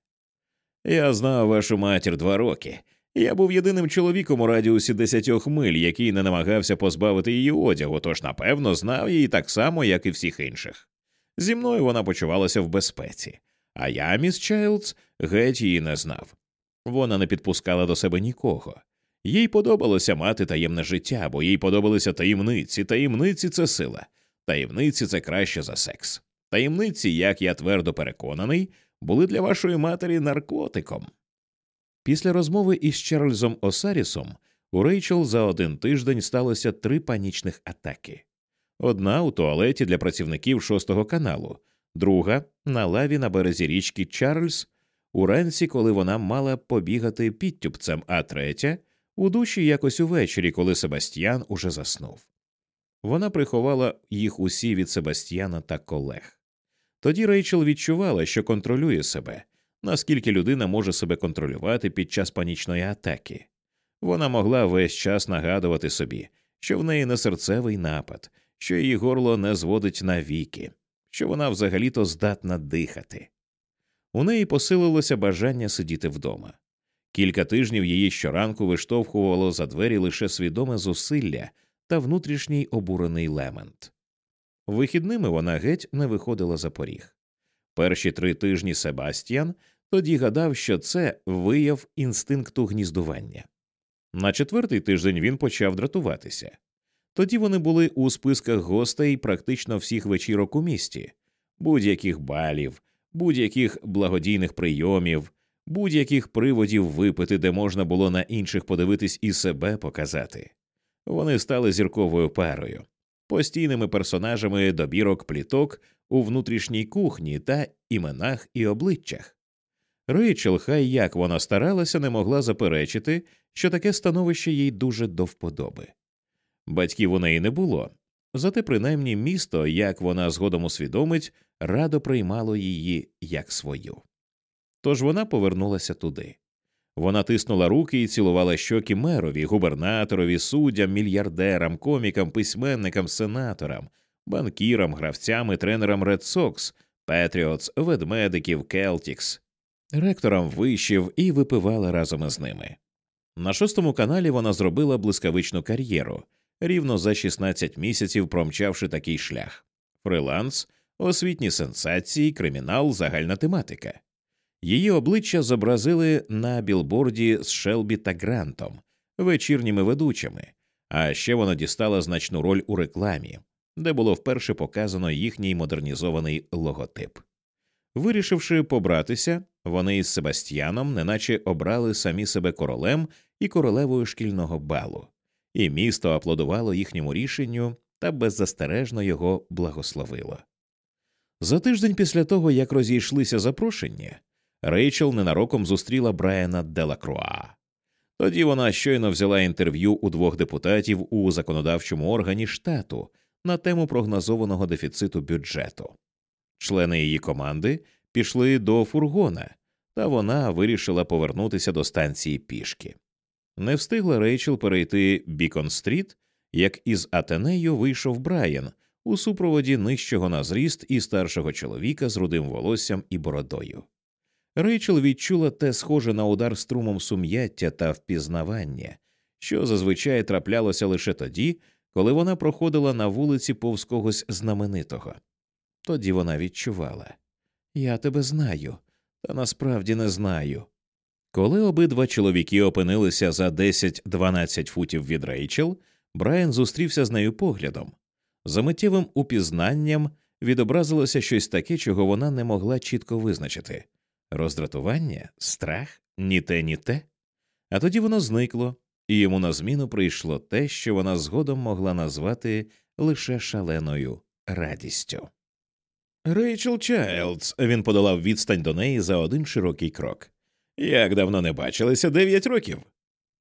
Я знав вашу матір два роки. Я був єдиним чоловіком у радіусі десятьох миль, який не намагався позбавити її одягу, тож, напевно, знав її так само, як і всіх інших. Зі мною вона почувалася в безпеці, а я, міс Чайлдс, геть її не знав. Вона не підпускала до себе нікого. Їй подобалося мати таємне життя, бо їй подобалися таємниці. Таємниці це сила, таємниці це краще за секс. Таємниці, як я твердо переконаний, були для вашої матері наркотиком. Після розмови із Чарльзом Осарісом у Рейчел за один тиждень сталося три панічних атаки: одна у туалеті для працівників шостого каналу, друга на лаві на березі річки Чарльз, уранці, коли вона мала побігати підтюпцем, а третя у душі якось увечері, коли Себастьян уже заснув. Вона приховала їх усі від Себастьяна та колег. Тоді Рейчел відчувала, що контролює себе, наскільки людина може себе контролювати під час панічної атаки. Вона могла весь час нагадувати собі, що в неї не серцевий напад, що її горло не зводить навіки, що вона взагалі-то здатна дихати. У неї посилилося бажання сидіти вдома. Кілька тижнів її щоранку виштовхувало за двері лише свідоме зусилля та внутрішній обурений лемент. Вихідними вона геть не виходила за поріг. Перші три тижні Себастьян тоді гадав, що це вияв інстинкту гніздування. На четвертий тиждень він почав дратуватися. Тоді вони були у списках гостей практично всіх вечірок у місті, будь-яких балів, будь-яких благодійних прийомів, будь-яких приводів випити, де можна було на інших подивитись і себе показати. Вони стали зірковою парою, постійними персонажами добірок пліток у внутрішній кухні та іменах і обличчях. Рейчел, хай як вона старалася, не могла заперечити, що таке становище їй дуже до вподоби. Батьків у неї не було, зате принаймні місто, як вона згодом усвідомить, радо приймало її як свою. Тож вона повернулася туди. Вона тиснула руки і цілувала щоки мерові, губернаторові, суддям, мільярдерам, комікам, письменникам, сенаторам, банкірам, гравцям і тренерам Red Sox, Патріотс, ведмедиків, Селтікс, ректорам вишів і випивала разом із ними. На шостому каналі вона зробила блискавичну кар'єру, рівно за 16 місяців промчавши такий шлях фриланс, освітні сенсації, кримінал, загальна тематика. Її обличчя зобразили на білборді з Шелбі та Грантом, вечірніми ведучими, а ще вона дістала значну роль у рекламі, де було вперше показано їхній модернізований логотип. Вирішивши побратися, вони із Себастьяном неначе обрали самі себе королем і королевою шкільного балу, і місто аплодувало їхньому рішенню та беззастережно його благословило. За тиждень після того, як розійшлися запрошення, Рейчел ненароком зустріла Брайана Делакруа. Тоді вона щойно взяла інтерв'ю у двох депутатів у законодавчому органі штату на тему прогнозованого дефіциту бюджету. Члени її команди пішли до фургона, та вона вирішила повернутися до станції пішки. Не встигла Рейчел перейти Бікон Стріт, як із Атенею вийшов Брайан у супроводі нижчого на зріст і старшого чоловіка з рудим волоссям і бородою. Рейчел відчула те схоже на удар струмом сум'яття та впізнавання, що зазвичай траплялося лише тоді, коли вона проходила на вулиці повз когось знаменитого. Тоді вона відчувала Я тебе знаю, та насправді не знаю. Коли обидва чоловіки опинилися за 10-12 футів від Рейчел, Брайан зустрівся з нею поглядом. За миттєвим упізнанням відобразилося щось таке, чого вона не могла чітко визначити роздратування, страх, ні те, ні те. А тоді воно зникло, і йому на зміну прийшло те, що вона згодом могла назвати лише шаленою радістю. Рейчел Чайлдс, він подолав відстань до неї за один широкий крок. Як давно не бачилися дев'ять років.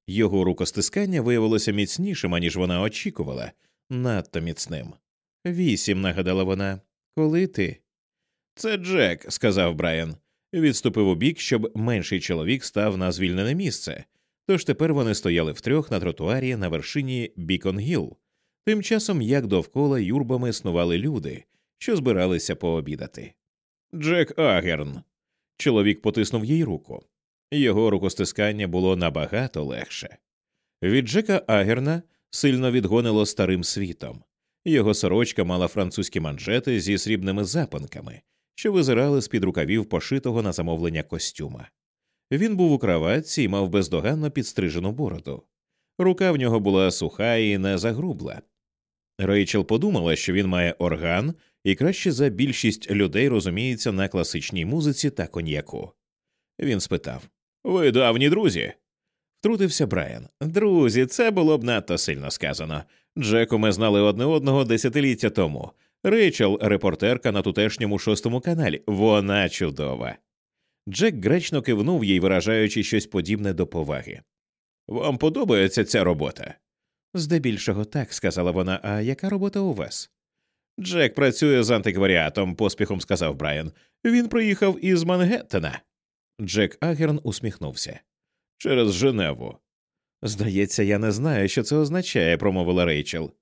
Його рукостискання виявилося міцнішим, аніж вона очікувала, надто міцним. Вісім, нагадала вона. Коли ти? Це Джек, сказав Брайан. Відступив у бік, щоб менший чоловік став на звільнене місце. Тож тепер вони стояли втрьох на тротуарі на вершині Бікон Гіл. Тим часом як довкола юрбами снували люди, що збиралися пообідати. Джек Агерн. Чоловік потиснув їй руку. Його рукостискання було набагато легше. Від Джека Агерна сильно відгонило старим світом. Його сорочка мала французькі манжети зі срібними запанками, що визирали з під рукавів пошитого на замовлення костюма. Він був у краватці і мав бездоганно підстрижену бороду. Рука в нього була суха і не загрубла. Рейчел подумала, що він має орган і краще за більшість людей розуміється на класичній музиці та коньяку. Він спитав Ви давні друзі? Втрутився Брайан. Друзі, це було б надто сильно сказано. Джеку ми знали одне одного десятиліття тому. Рейчел, репортерка на тутешньому шостому каналі. Вона чудова. Джек гречно кивнув їй, виражаючи щось подібне до поваги. Вам подобається ця робота? Здебільшого так, сказала вона. А яка робота у вас? Джек працює з антикваріатом, поспіхом сказав Брайан. Він приїхав із Мангеттена. Джек Агерн усміхнувся. Через Женеву. Здається, я не знаю, що це означає, промовила Рейчел.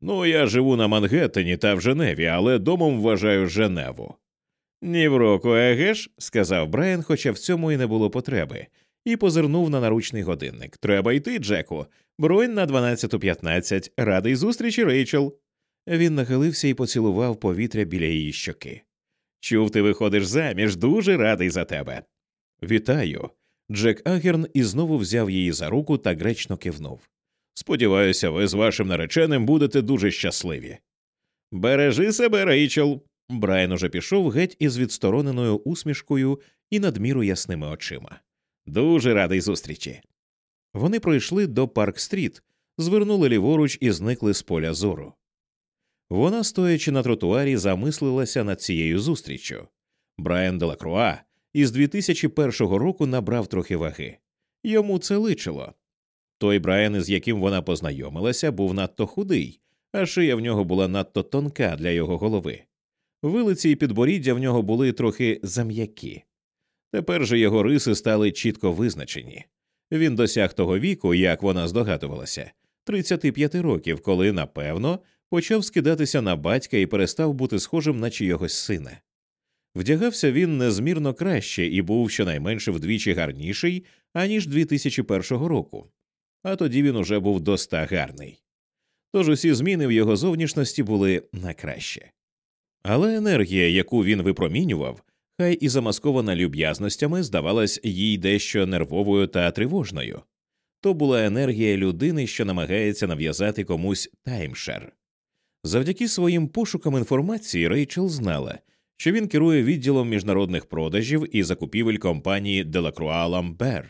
Ну, я живу на Мангеттені та в Женеві, але домом вважаю Женеву. Ні в року, егеш, сказав Брайан, хоча в цьому і не було потреби, і позирнув на наручний годинник. Треба йти, Джеку. Бронь на 12.15. Радий зустрічі, Рейчел. Він нахилився і поцілував повітря біля її щоки. Чув, ти виходиш заміж, дуже радий за тебе. Вітаю. Джек Агерн і знову взяв її за руку та гречно кивнув. Сподіваюся, ви з вашим нареченим будете дуже щасливі. Бережи себе, Рейчел. Брайан уже пішов геть із відстороненою усмішкою і надміру ясними очима. Дуже радий зустрічі. Вони пройшли до Парк Стріт, звернули ліворуч і зникли з поля зору. Вона, стоячи на тротуарі, замислилася над цією зустріччю. Брайан Делакруа із 2001 року набрав трохи ваги. Йому це личило. Той Брайан, із яким вона познайомилася, був надто худий, а шия в нього була надто тонка для його голови. Вилиці і підборіддя в нього були трохи зам'які. Тепер же його риси стали чітко визначені. Він досяг того віку, як вона здогадувалася, 35 років, коли, напевно, почав скидатися на батька і перестав бути схожим на чийогось сина. Вдягався він незмірно краще і був щонайменше вдвічі гарніший, аніж 2001 року, а тоді він уже був доста гарний. Тож усі зміни в його зовнішності були на краще. Але енергія, яку він випромінював, хай і замаскована люб'язностями, здавалась їй дещо нервовою та тривожною. То була енергія людини, що намагається нав'язати комусь таймшер. Завдяки своїм пошукам інформації Рейчел знала, що він керує відділом міжнародних продажів і закупівель компанії Delacroix Lambert,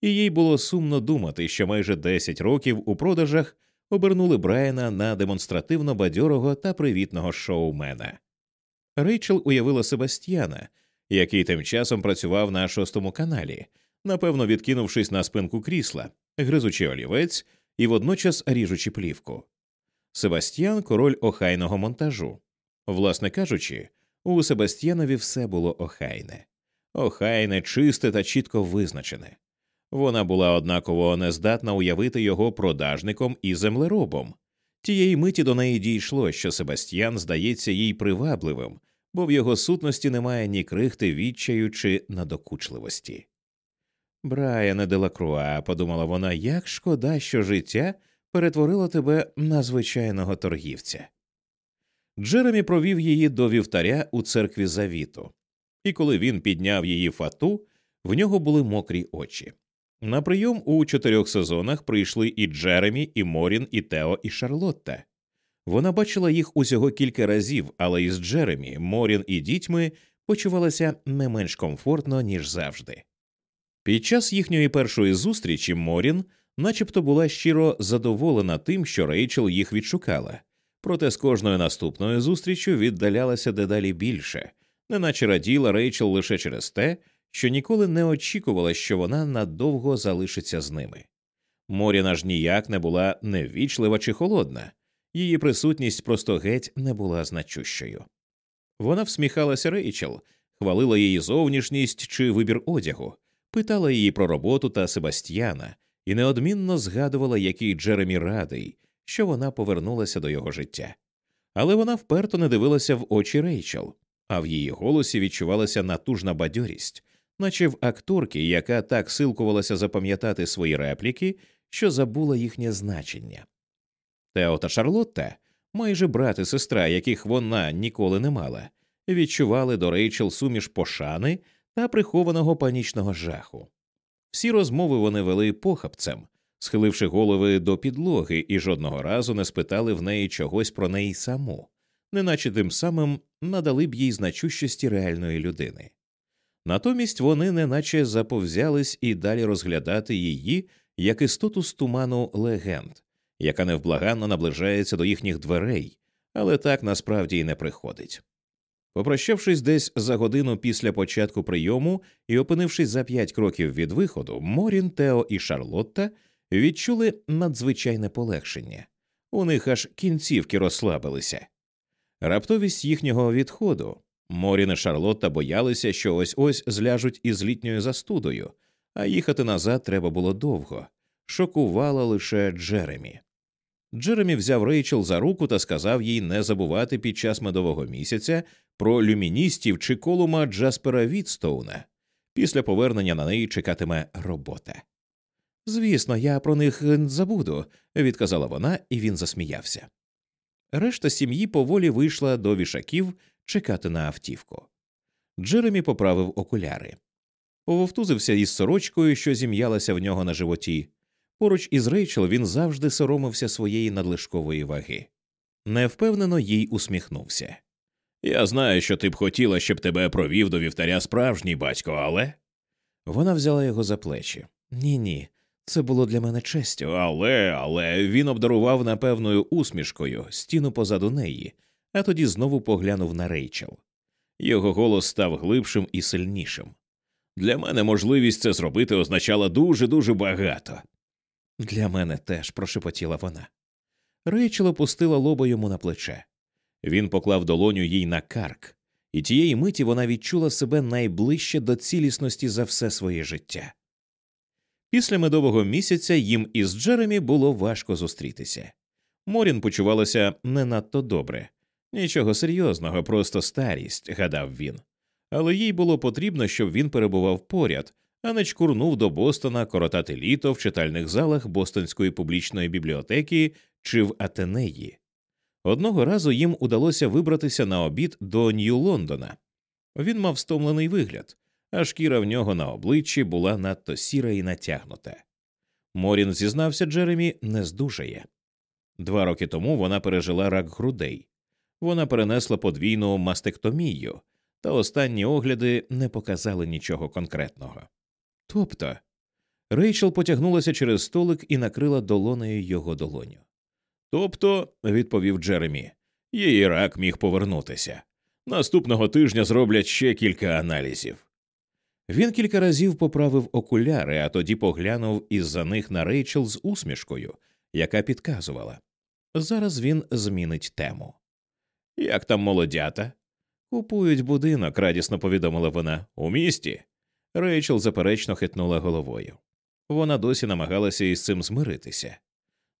і їй було сумно думати, що майже 10 років у продажах обернули Брайана на демонстративно бадьорого та привітного шоумена. Рейчел уявила Себастьяна, який тим часом працював на шостому каналі, напевно, відкинувшись на спинку крісла, гризучи олівець і водночас ріжучи плівку. Себастьян король охайного монтажу. Власне кажучи, у Себастьянові все було охайне, охайне, чисте та чітко визначене. Вона була однаково нездатна уявити його продажником і землеробом. Тієї миті до неї дійшло, що Себастьян здається їй привабливим, бо в його сутності немає ні крихти відчаю чи надокучливості. Брайане Делакруа, подумала вона, як шкода, що життя перетворило тебе на звичайного торгівця. Джеремі провів її до вівтаря у церкві завіту, і коли він підняв її фату, в нього були мокрі очі. На прийом у чотирьох сезонах прийшли і Джеремі, і Морін, і Тео, і Шарлотта. Вона бачила їх усього кілька разів, але із Джеремі, Морін і дітьми почувалася не менш комфортно, ніж завжди. Під час їхньої першої зустрічі Морін начебто була щиро задоволена тим, що Рейчел їх відшукала, проте з кожною наступною зустрічю віддалялася дедалі більше, неначе раділа Рейчел лише через те, що ніколи не очікувала, що вона надовго залишиться з ними. Моріна ж ніяк не була невічлива чи холодна, її присутність просто геть не була значущою. Вона всміхалася Рейчел, хвалила її зовнішність чи вибір одягу, питала її про роботу та Себастьяна і неодмінно згадувала, який Джеремі радий, що вона повернулася до його життя. Але вона вперто не дивилася в очі Рейчел, а в її голосі відчувалася натужна бадьорість, наче в акторки, яка так силкувалася запам'ятати свої репліки, що забула їхнє значення. Тео та Шарлотта, майже брат і сестра, яких вона ніколи не мала, відчували до Рейчел суміш пошани та прихованого панічного жаху. Всі розмови вони вели похапцем, схиливши голови до підлоги, і жодного разу не спитали в неї чогось про неї саму, неначе тим самим надали б їй значущості реальної людини. Натомість вони неначе заповзялись і далі розглядати її як істоту з туману легенд, яка невблаганно наближається до їхніх дверей, але так насправді й не приходить. Попрощавшись десь за годину після початку прийому і опинившись за п'ять кроків від виходу, Морін, Тео і Шарлотта відчули надзвичайне полегшення. У них аж кінцівки розслабилися. Раптовість їхнього відходу Морін і Шарлотта боялися, що ось ось зляжуть із літньою застудою, а їхати назад треба було довго. Шокувало лише Джеремі. Джеремі взяв Рейчел за руку та сказав їй не забувати під час медового місяця про люміністів чи колума Джаспера Вітстоуна. Після повернення на неї чекатиме робота. Звісно, я про них забуду, відказала вона, і він засміявся. Решта сім'ї поволі вийшла до вішаків чекати на автівку. Джеремі поправив окуляри, пововтузився із сорочкою, що зім'ялася в нього на животі. Поруч із Рейчел він завжди соромився своєї надлишкової ваги. Невпевнено їй усміхнувся. Я знаю, що ти б хотіла, щоб тебе провів до вівтаря справжній батько, але. Вона взяла його за плечі. Ні, ні, це було для мене честю. Але, але він обдарував напевною усмішкою стіну позаду неї, а тоді знову поглянув на Рейчел. Його голос став глибшим і сильнішим. Для мене можливість це зробити означала дуже дуже багато. Для мене теж, прошепотіла вона. Рейчел опустила лоба йому на плече. Він поклав долоню їй на карк, і тієї миті вона відчула себе найближче до цілісності за все своє життя. Після медового місяця їм із Джеремі було важко зустрітися. Морін почувалася не надто добре, нічого серйозного, просто старість, гадав він. Але їй було потрібно, щоб він перебував поряд, а не чкурнув до Бостона коротати літо в читальних залах Бостонської публічної бібліотеки чи в Атенеї. Одного разу їм удалося вибратися на обід до Нью-Лондона. Він мав стомлений вигляд, а шкіра в нього на обличчі була надто сіра і натягнута. Морін зізнався Джеремі, не здужає. Два роки тому вона пережила рак грудей. Вона перенесла подвійну мастектомію, та останні огляди не показали нічого конкретного. Тобто Рейчел потягнулася через столик і накрила долонею його долоню. Тобто, відповів Джеремі, її рак міг повернутися. Наступного тижня зроблять ще кілька аналізів. Він кілька разів поправив окуляри, а тоді поглянув із за них на Рейчел з усмішкою, яка підказувала. Зараз він змінить тему. Як там молодята? Купують будинок, радісно повідомила вона. У місті. Рейчел заперечно хитнула головою. Вона досі намагалася із цим змиритися.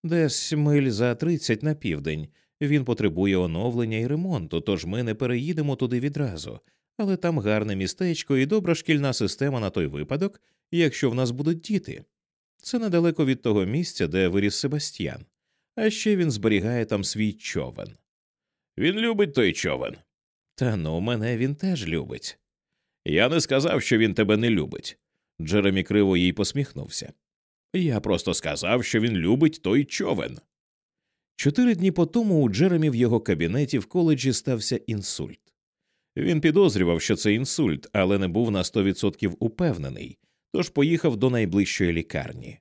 Десь миль за тридцять на південь. Він потребує оновлення і ремонту, тож ми не переїдемо туди відразу, але там гарне містечко і добра шкільна система на той випадок, якщо в нас будуть діти. Це недалеко від того місця, де виріс Себастьян, а ще він зберігає там свій човен. Він любить той човен. Та ну, мене він теж любить. Я не сказав, що він тебе не любить. Джеремі криво їй посміхнувся. Я просто сказав, що він любить той човен. Чотири дні по тому у Джеремі в його кабінеті в коледжі стався інсульт. Він підозрював, що це інсульт, але не був на 100% упевнений, тож поїхав до найближчої лікарні.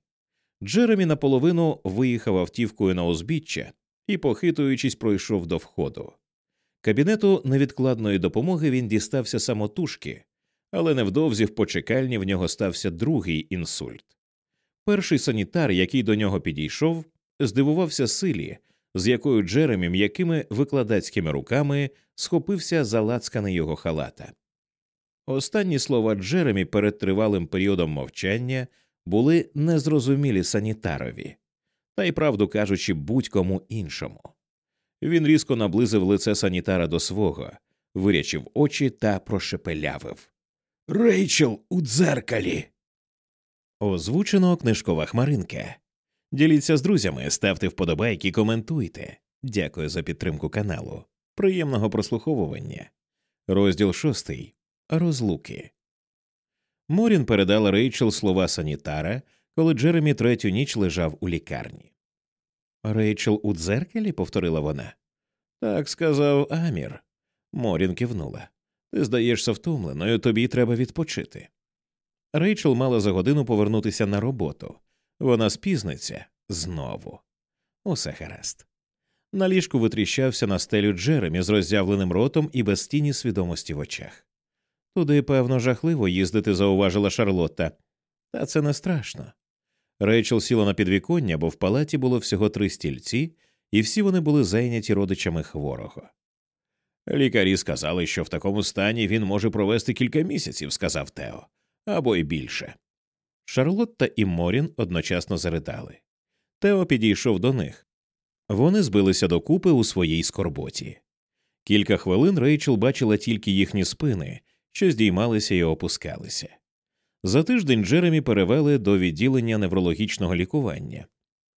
Джеремі наполовину виїхав автівкою на узбіччя і, похитуючись, пройшов до входу. Кабінету невідкладної допомоги він дістався самотужки, але невдовзі в почекальні в нього стався другий інсульт. Перший санітар, який до нього підійшов, здивувався силі, з якою Джеремі м'якими викладацькими руками схопився за лацкани його халата. Останні слова Джеремі перед тривалим періодом мовчання були незрозумілі санітарові, та й правду кажучи, будь-кому іншому. Він різко наблизив лице санітара до свого, вирячив очі та прошепелявив Рейчел у дзеркалі. Озвучено книжкова хмаринка. Діліться з друзями, ставте вподобайки, коментуйте. Дякую за підтримку каналу. Приємного прослуховування. Розділ шостий. Розлуки. Морін передала Рейчел слова санітара, коли Джеремі третю ніч лежав у лікарні. Рейчел у дзеркалі, повторила вона. Так сказав Амір. Морін кивнула. Ти здаєшся втомленою, тобі треба відпочити. Рейчел мала за годину повернутися на роботу. Вона спізниться знову. Усе гаразд. На ліжку витріщався на стелю Джеремі з роззявленим ротом і без тіні свідомості в очах. Туди, певно, жахливо їздити, зауважила Шарлотта. Та це не страшно. Рейчел сіла на підвіконня, бо в палаті було всього три стільці, і всі вони були зайняті родичами хворого. Лікарі сказали, що в такому стані він може провести кілька місяців, сказав Тео, або й більше. Шарлотта і Морін одночасно заридали. Тео підійшов до них. Вони збилися докупи у своїй скорботі. Кілька хвилин Рейчел бачила тільки їхні спини, що здіймалися і опускалися. За тиждень Джеремі перевели до відділення неврологічного лікування,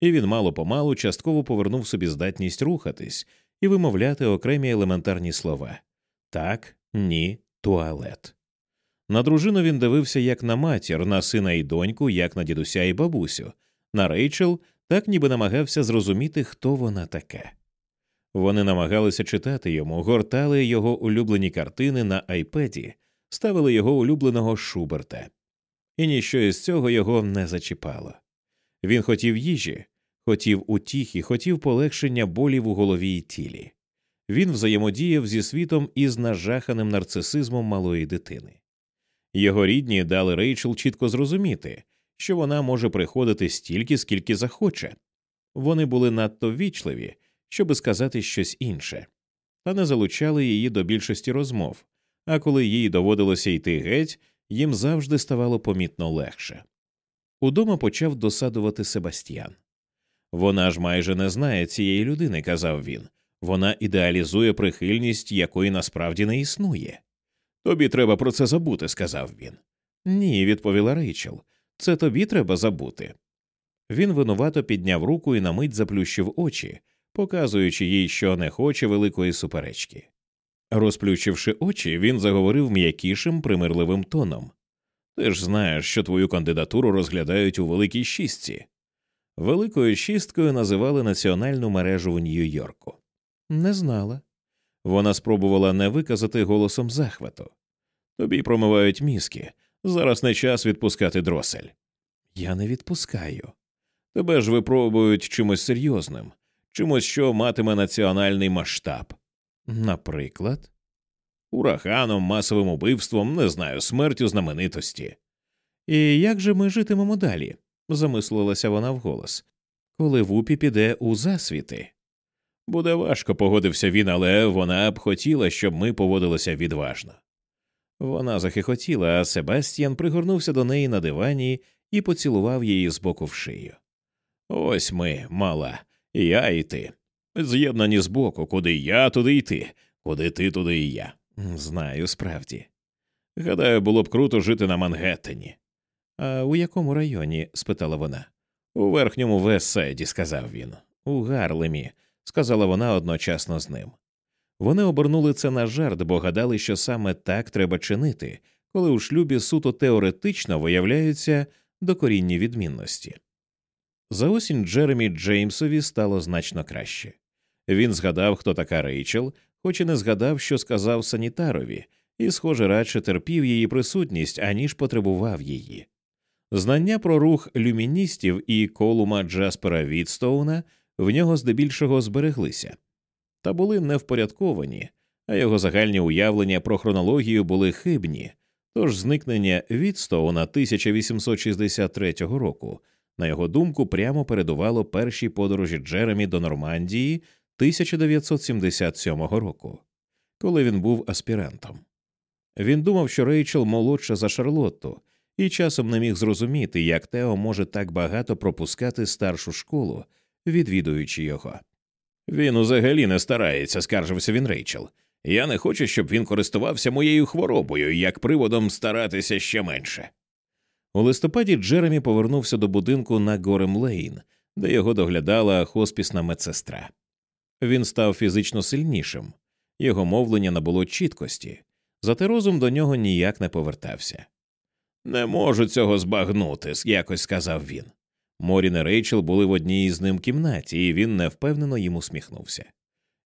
і він мало помалу частково повернув собі здатність рухатись і вимовляти окремі елементарні слова так, ні, туалет. На дружину він дивився як на матір, на сина і доньку, як на дідуся і бабусю, на Рейчел, так ніби намагався зрозуміти, хто вона така. Вони намагалися читати йому, гортали його улюблені картини на айпеді, ставили його улюбленого Шуберта, і ніщо із цього його не зачіпало. Він хотів їжі, хотів утіхи, хотів полегшення болів у голові і тілі. Він взаємодіяв зі світом із нажаханим нарцисизмом малої дитини. Його рідні дали Рейчел чітко зрозуміти, що вона може приходити стільки, скільки захоче. Вони були надто ввічливі, щоби сказати щось інше, та не залучали її до більшості розмов, а коли їй доводилося йти геть, їм завжди ставало помітно легше. Удома почав досадувати Себастьян. Вона ж майже не знає цієї людини, казав він. Вона ідеалізує прихильність, якої насправді не існує. Тобі треба про це забути, сказав він. Ні, відповіла Рейчел. Це тобі треба забути. Він винувато підняв руку і на мить заплющив очі, показуючи їй, що не хоче великої суперечки. Розплющивши очі, він заговорив м'якішим, примирливим тоном. Ти ж знаєш, що твою кандидатуру розглядають у Великій шістці. Великою шісткою називали національну мережу в Нью-Йорку. Не знала. Вона спробувала не виказати голосом захвату. Тобі промивають мізки. Зараз не час відпускати дросель. Я не відпускаю. Тебе ж випробують чимось серйозним, чимось, що матиме національний масштаб. Наприклад, ураганом, масовим убивством, не знаю, смертю знаменитості. І як же ми житимемо далі? Замислилася вона вголос, коли вупі піде у засвіти. Буде важко, погодився він, але вона б хотіла, щоб ми поводилися відважно. Вона захихотіла, а Себастьян пригорнувся до неї на дивані і поцілував її з боку в шию. Ось ми, мала, я і ти. З'єднані збоку, куди я, туди й ти, куди ти, туди і я. Знаю, справді. Гадаю, було б круто жити на Мангеттені. А у якому районі? спитала вона. У верхньому Вессайді, сказав він. У Гарлемі, сказала вона одночасно з ним. Вони обернули це на жарт, бо гадали, що саме так треба чинити, коли у шлюбі суто теоретично виявляються докорінні відмінності. За осінь Джеремі Джеймсові стало значно краще. Він згадав, хто така Рейчел, хоч і не згадав, що сказав санітарові, і, схоже, радше терпів її присутність, аніж потребував її. Знання про рух люміністів і колума Джаспера Відстоуна в нього здебільшого збереглися, та були невпорядковані, а його загальні уявлення про хронологію були хибні, тож зникнення Відстоуна 1863 року, на його думку, прямо передувало першій подорожі Джеремі до Нормандії 1977 року, коли він був аспірантом. Він думав, що Рейчел молодша за Шарлотту, і часом не міг зрозуміти, як Тео може так багато пропускати старшу школу, відвідуючи його. Він узагалі не старається, скаржився він Рейчел. Я не хочу, щоб він користувався моєю хворобою, як приводом старатися ще менше. У листопаді Джеремі повернувся до будинку на Горем Лейн, де його доглядала хоспісна медсестра. Він став фізично сильнішим, його мовлення набуло чіткості, зате розум до нього ніяк не повертався. Не можу цього збагнути, якось сказав він. Морін і Рейчел були в одній із ним кімнаті, і він невпевнено їм усміхнувся.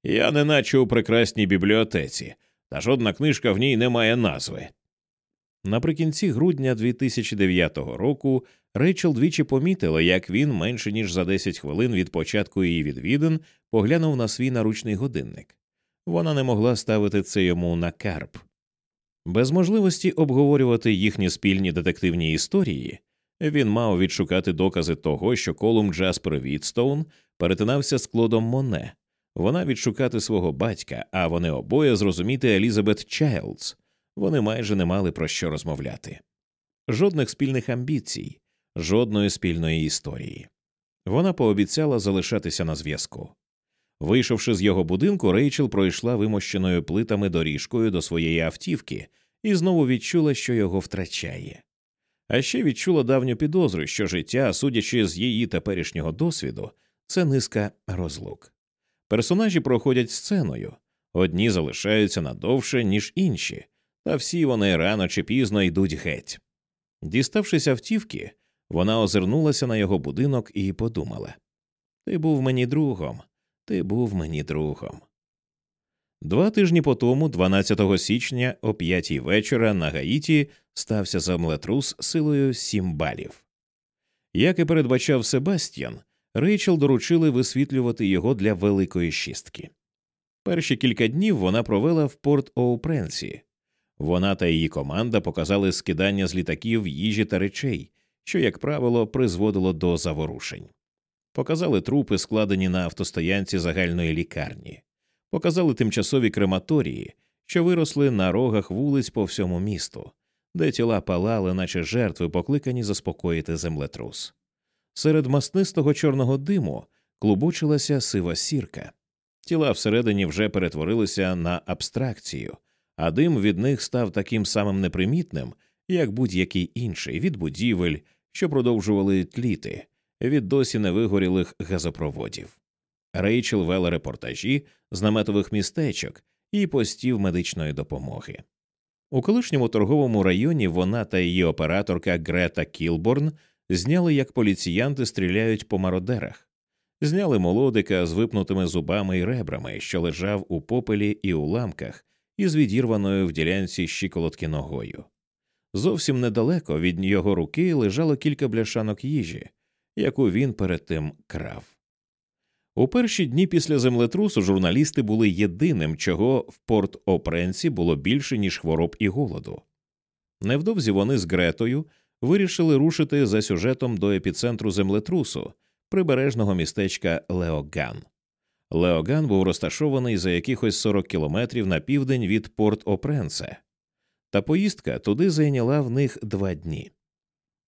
Я неначе у прекрасній бібліотеці, та жодна книжка в ній не має назви. Наприкінці грудня 2009 року Рейчел двічі помітила, як він менше ніж за 10 хвилин від початку її відвідин поглянув на свій наручний годинник. Вона не могла ставити це йому на карп. Без можливості обговорювати їхні спільні детективні історії, він мав відшукати докази того, що Колум Джаспер Відстоун перетинався з Клодом Моне, вона відшукати свого батька, а вони обоє зрозуміти Елізабет Чайлдс. Вони майже не мали про що розмовляти. Жодних спільних амбіцій, жодної спільної історії. Вона пообіцяла залишатися на зв'язку. Вийшовши з його будинку, Рейчел пройшла вимощеною плитами доріжкою до своєї автівки і знову відчула, що його втрачає. А ще відчула давню підозру, що життя, судячи з її теперішнього досвіду, це низка розлук. Персонажі проходять сценою, одні залишаються надовше, ніж інші, та всі вони рано чи пізно йдуть геть. Діставшись автівки, вона озирнулася на його будинок і подумала Ти був мені другом, ти був мені другом. Два тижні по тому, 12 січня, о п'ятій вечора, на Гаїті стався землетрус силою сім балів. Як і передбачав Себастьян, Рейчел доручили висвітлювати його для великої шістки. Перші кілька днів вона провела в порт Оупренсі. Вона та її команда показали скидання з літаків їжі та речей, що, як правило, призводило до заворушень. Показали трупи, складені на автостоянці загальної лікарні, показали тимчасові крематорії, що виросли на рогах вулиць по всьому місту, де тіла палали, наче жертви, покликані заспокоїти землетрус. Серед маснистого чорного диму клубочилася сива сірка. Тіла всередині вже перетворилися на абстракцію, а дим від них став таким самим непримітним, як будь-який інший від будівель, що продовжували тліти, від досі невигорілих газопроводів. Рейчел вела репортажі з наметових містечок і постів медичної допомоги. У колишньому торговому районі вона та її операторка Грета Кілборн зняли, як поліціянти стріляють по мародерах, зняли молодика з випнутими зубами і ребрами, що лежав у попелі і уламках, із відірваною в ділянці щиколотки ногою. Зовсім недалеко від його руки лежало кілька бляшанок їжі, яку він перед тим крав. У перші дні після землетрусу журналісти були єдиним, чого в порт Опренсі було більше, ніж хвороб і голоду. Невдовзі вони з Гретою вирішили рушити за сюжетом до епіцентру землетрусу прибережного містечка Леоган. Леоган був розташований за якихось 40 кілометрів на південь від Порт Опренсе, та поїздка туди зайняла в них два дні.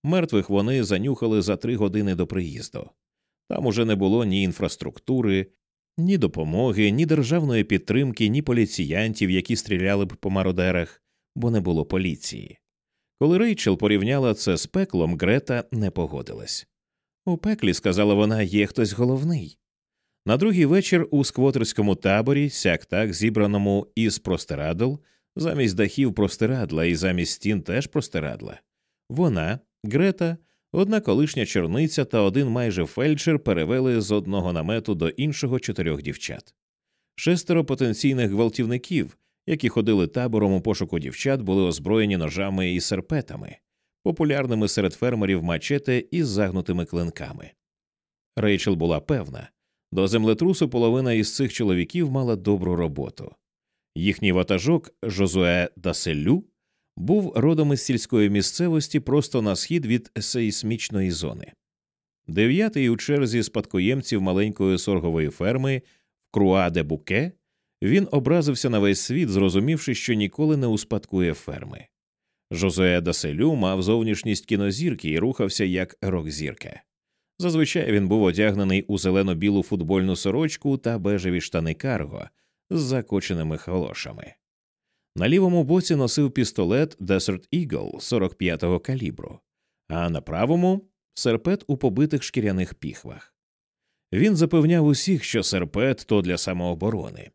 Мертвих вони занюхали за три години до приїзду. Там уже не було ні інфраструктури, ні допомоги, ні державної підтримки, ні поліціянтів, які стріляли б по мародерах, бо не було поліції. Коли Рейчел порівняла це з пеклом, Грета не погодилась. У пеклі, сказала вона, є хтось головний. На другий вечір у сквотерському таборі, сяк так зібраному із простирадл, замість дахів простирадла і замість стін теж простирадла, вона, Грета, Одна колишня черниця та один майже фельдшер перевели з одного намету до іншого чотирьох дівчат. Шестеро потенційних гвалтівників, які ходили табором у пошуку дівчат, були озброєні ножами і серпетами, популярними серед фермерів мачете із загнутими клинками. Рейчел була певна до землетрусу половина із цих чоловіків мала добру роботу. Їхній ватажок Жозуе Даселю був родом із сільської місцевості просто на схід від сейсмічної зони. Дев'ятий у черзі спадкоємців маленької соргової ферми в Круа де Буке він образився на весь світ, зрозумівши, що ніколи не успадкує ферми. Жозуе Даселю мав зовнішність кінозірки і рухався як рок-зірка. Зазвичай він був одягнений у зелено-білу футбольну сорочку та бежеві штани карго з закоченими холошами. На лівому боці носив пістолет Desert Eagle 45-го калібру, а на правому серпет у побитих шкіряних піхвах. Він запевняв усіх, що серпет то для самооборони,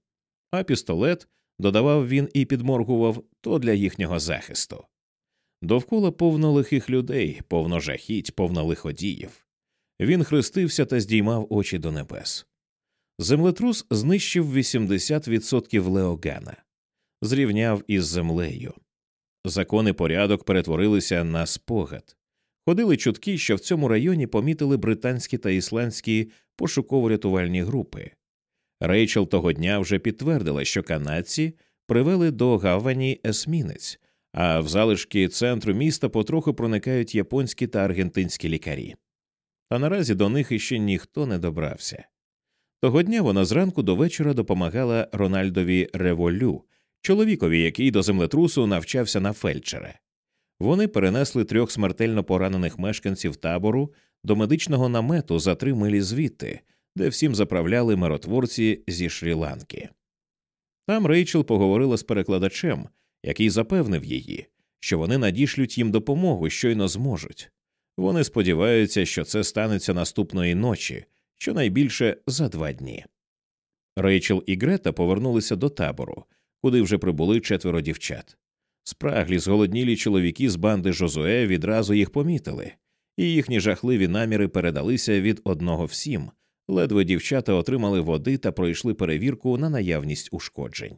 а пістолет, додавав він і підморгував, то для їхнього захисту. Довкола повно лихих людей, повно жахіть, повно лиходіїв. Він хрестився та здіймав очі до небес. Землетрус знищив 80% Леогана, зрівняв із землею. Закон і порядок перетворилися на спогад. Ходили чутки, що в цьому районі помітили британські та ісландські пошуково-рятувальні групи. Рейчел того дня вже підтвердила, що канадці привели до гавані есмінець, а в залишки центру міста потроху проникають японські та аргентинські лікарі. Та наразі до них іще ніхто не добрався. Того дня вона зранку до вечора допомагала Рональдові Револю, чоловікові, який до землетрусу навчався на фельдшера. Вони перенесли трьох смертельно поранених мешканців табору до медичного намету за три милі звідти, де всім заправляли миротворці зі Шрі-Ланки. Там Рейчел поговорила з перекладачем, який запевнив її, що вони надішлють їм допомогу, щойно зможуть. Вони сподіваються, що це станеться наступної ночі, щонайбільше за два дні. Рейчел і Грета повернулися до табору, куди вже прибули четверо дівчат. Спраглі, зголоднілі чоловіки з банди Жозуе відразу їх помітили, і їхні жахливі наміри передалися від одного всім. Ледве дівчата отримали води та пройшли перевірку на наявність ушкоджень.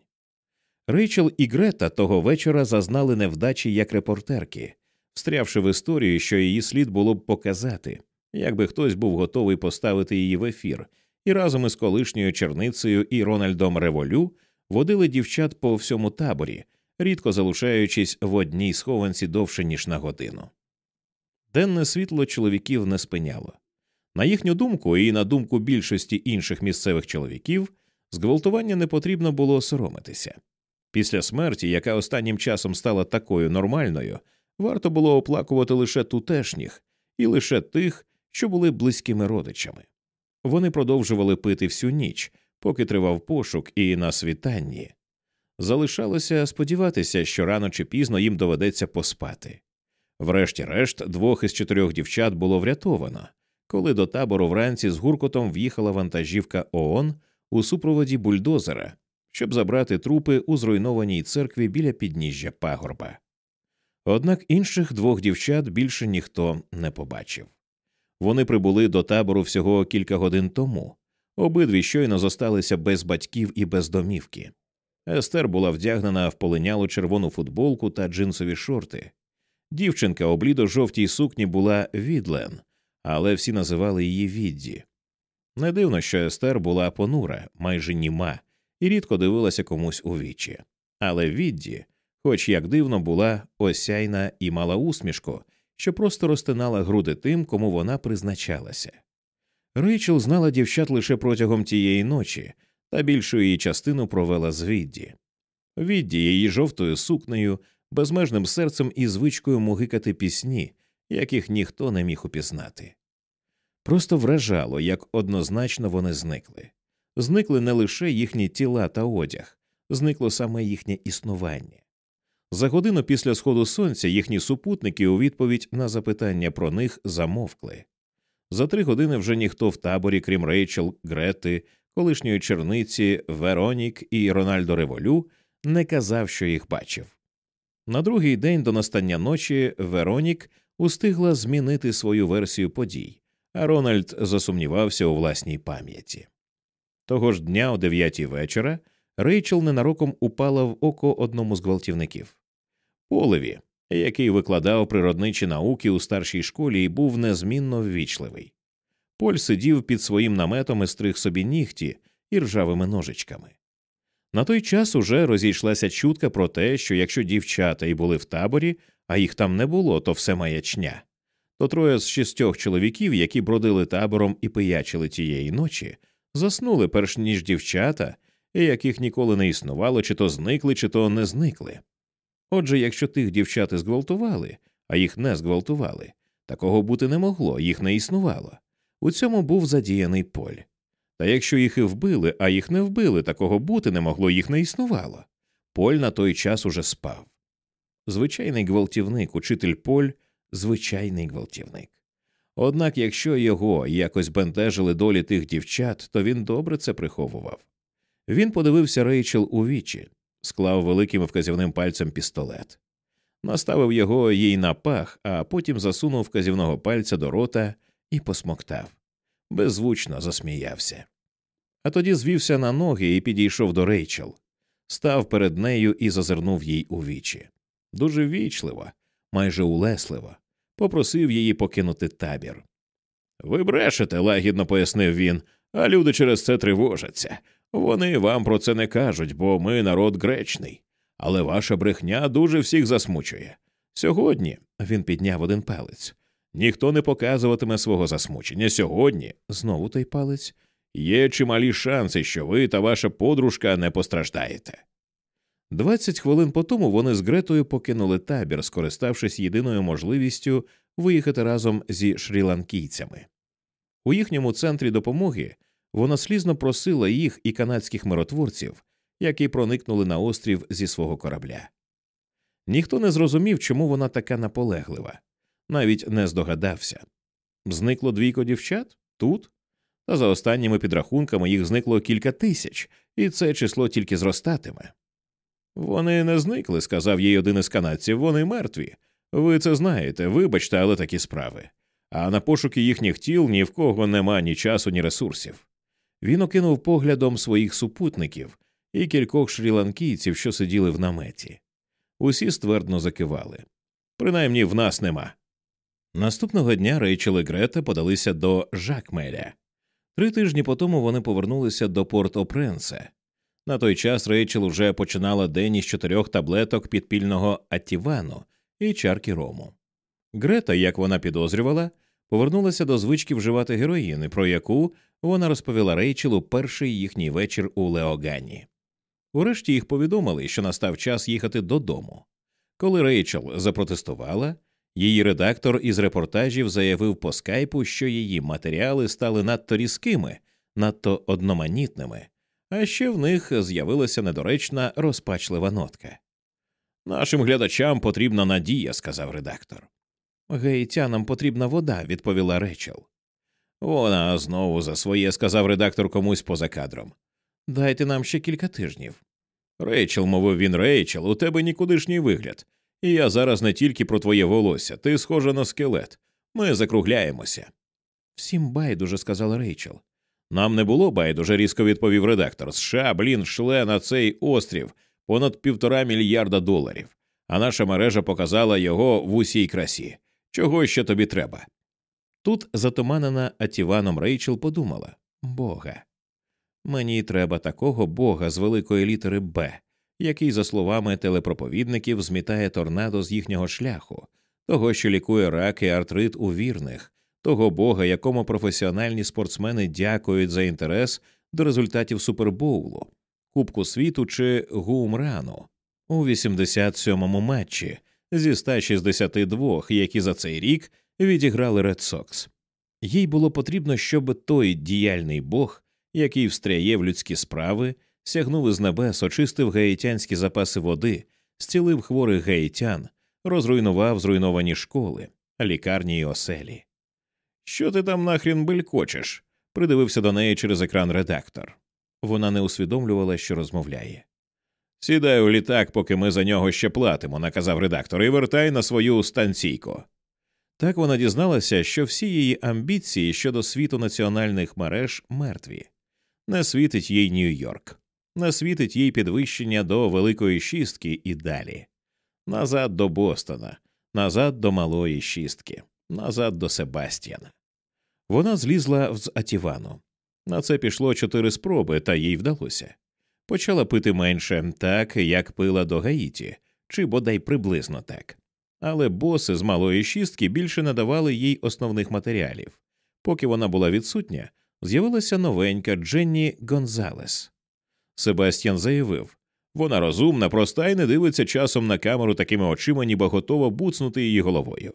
Рейчел і Грета того вечора зазнали невдачі як репортерки, встрявши в історію, що її слід було б показати, якби хтось був готовий поставити її в ефір, і разом із колишньою черницею і Рональдом Револю водили дівчат по всьому таборі, рідко залишаючись в одній схованці довше ніж на годину. Денне світло чоловіків не спиняло. На їхню думку, і на думку більшості інших місцевих чоловіків, зґвалтування не потрібно було соромитися. Після смерті, яка останнім часом стала такою нормальною, варто було оплакувати лише тутешніх і лише тих, що були близькими родичами. Вони продовжували пити всю ніч, поки тривав пошук, і на світанні. Залишалося сподіватися, що рано чи пізно їм доведеться поспати. Врешті-решт, двох із чотирьох дівчат було врятовано, коли до табору вранці з гуркотом в'їхала вантажівка ООН у супроводі бульдозера, щоб забрати трупи у зруйнованій церкві біля підніжжя пагорба. Однак інших двох дівчат більше ніхто не побачив. Вони прибули до табору всього кілька годин тому, обидві щойно зосталися без батьків і без домівки. Естер була вдягнена в полинялу червону футболку та джинсові шорти. Дівчинка у блідо жовтій сукні була Відлен, але всі називали її Відді. Не дивно, що Естер була понура, майже німа, і рідко дивилася комусь у вічі. Але Відді, хоч як дивно, була осяйна і мала усмішку, що просто розтинала груди тим, кому вона призначалася. Рейчел знала дівчат лише протягом тієї ночі, та більшу її частину провела з Відді. Відді її жовтою сукнею, безмежним серцем і звичкою мугикати пісні, яких ніхто не міг упізнати. Просто вражало, як однозначно вони зникли. Зникли не лише їхні тіла та одяг, зникло саме їхнє існування. За годину після сходу сонця їхні супутники у відповідь на запитання про них замовкли. За три години вже ніхто в таборі, крім Рейчел, Грети, колишньої черниці Веронік і Рональдо Револю, не казав, що їх бачив. На другий день до настання ночі Веронік устигла змінити свою версію подій, а Рональд засумнівався у власній пам'яті. Того ж дня, о дев'ятій вечора, Рейчел ненароком упала в око одному з гвалтівників. Полеві, який викладав природничі науки у старшій школі і був незмінно ввічливий. Поль сидів під своїм наметом і стриг собі нігті і ржавими ножичками. На той час уже розійшлася чутка про те, що якщо дівчата й були в таборі, а їх там не було, то все маячня. То троє з шістьох чоловіків, які бродили табором і пиячили тієї ночі, заснули перш ніж дівчата, яких ніколи не існувало, чи то зникли, чи то не зникли. Отже, якщо тих дівчат зґвалтували, а їх не зґвалтували, такого бути не могло, їх не існувало. У цьому був задіяний поль. Та якщо їх і вбили, а їх не вбили, такого бути не могло, їх не існувало. Поль на той час уже спав. Звичайний гвалтівник, учитель Поль, звичайний гвалтівник. Однак, якщо його якось бентежили долі тих дівчат, то він добре це приховував. Він подивився Рейчел у вічі, склав великим вказівним пальцем пістолет, наставив його їй на пах, а потім засунув вказівного пальця до рота і посмоктав. Беззвучно засміявся. А тоді звівся на ноги і підійшов до Рейчел, став перед нею і зазирнув їй у вічі. Дуже вічливо, майже улесливо, попросив її покинути табір. Ви брешете, лагідно пояснив він, а люди через це тривожаться. Вони вам про це не кажуть, бо ми народ гречний. Але ваша брехня дуже всіх засмучує. Сьогодні він підняв один палець. Ніхто не показуватиме свого засмучення. Сьогодні, знову той палець, є чималі шанси, що ви та ваша подружка не постраждаєте. Двадцять хвилин по тому вони з Гретою покинули табір, скориставшись єдиною можливістю виїхати разом зі шріланкійцями. У їхньому центрі допомоги вона слізно просила їх і канадських миротворців, які проникнули на острів зі свого корабля. Ніхто не зрозумів, чому вона така наполеглива, навіть не здогадався. Зникло двійко дівчат тут, та за останніми підрахунками їх зникло кілька тисяч, і це число тільки зростатиме. Вони не зникли, сказав їй один із канадців, вони мертві. Ви це знаєте, вибачте, але такі справи. А на пошуки їхніх тіл ні в кого нема ні часу, ні ресурсів. Він окинув поглядом своїх супутників і кількох шріланкійців, що сиділи в наметі. Усі ствердно закивали. Принаймні в нас нема. Наступного дня Рейчел і Грета подалися до Жакмеля. Три тижні по тому вони повернулися до Порт Опренсе. На той час Рейчел уже починала день із чотирьох таблеток підпільного атівану і чарки рому. Грета, як вона підозрювала, повернулася до звички вживати героїни, про яку вона розповіла Рейчелу перший їхній вечір у Леогані. Урешті їх повідомили, що настав час їхати додому. Коли Рейчел запротестувала, її редактор із репортажів заявив по скайпу, що її матеріали стали надто різкими, надто одноманітними, а ще в них з'явилася недоречна розпачлива нотка. Нашим глядачам потрібна надія, сказав редактор. Гаїтянам потрібна вода, відповіла Рейчел. Вона знову за своє сказав редактор комусь поза кадром. Дайте нам ще кілька тижнів. Рейчел, мовив він, Рейчел, у тебе нікудишній вигляд. І я зараз не тільки про твоє волосся, ти схожа на скелет. Ми закругляємося. Всім байдуже, сказала Рейчел. Нам не було байдуже, різко відповів редактор. США, блін, шле на цей острів понад півтора мільярда доларів, а наша мережа показала його в усій красі. Чого ще тобі треба? Тут затуманена Атіваном Рейчел подумала Бога. Мені треба такого бога з великої літери Б, який, за словами телепроповідників, змітає торнадо з їхнього шляху, того, що лікує рак і артрит у вірних, того бога, якому професіональні спортсмени дякують за інтерес до результатів супербоулу, Кубку світу чи гумрану у 87-му матчі зі 162, які за цей рік відіграли Ред Сокс. Їй було потрібно, щоб той діяльний бог, який встряє в людські справи, сягнув із небес, очистив гаїтянські запаси води, зцілив хворих гаїтян, розруйнував зруйновані школи, лікарні й оселі. Що ти там нахрін белькочеш? придивився до неї через екран редактор. Вона не усвідомлювала, що розмовляє. Сідай у літак, поки ми за нього ще платимо, наказав редактор, і вертай на свою станційку. Так вона дізналася, що всі її амбіції щодо світу національних мереж мертві, не світить їй Нью-Йорк, не світить їй підвищення до Великої шістки і далі, назад до Бостона, назад до Малої шістки, назад до Себастьяна. Вона злізла з Атівану. На це пішло чотири спроби, та їй вдалося. Почала пити менше, так як пила до Гаїті, чи бодай приблизно так. Але боси з малої шістки більше не давали їй основних матеріалів. Поки вона була відсутня, з'явилася новенька Дженні Гонзалес. Себастьян заявив вона розумна, проста і не дивиться часом на камеру такими очима, ніби готова буцнути її головою.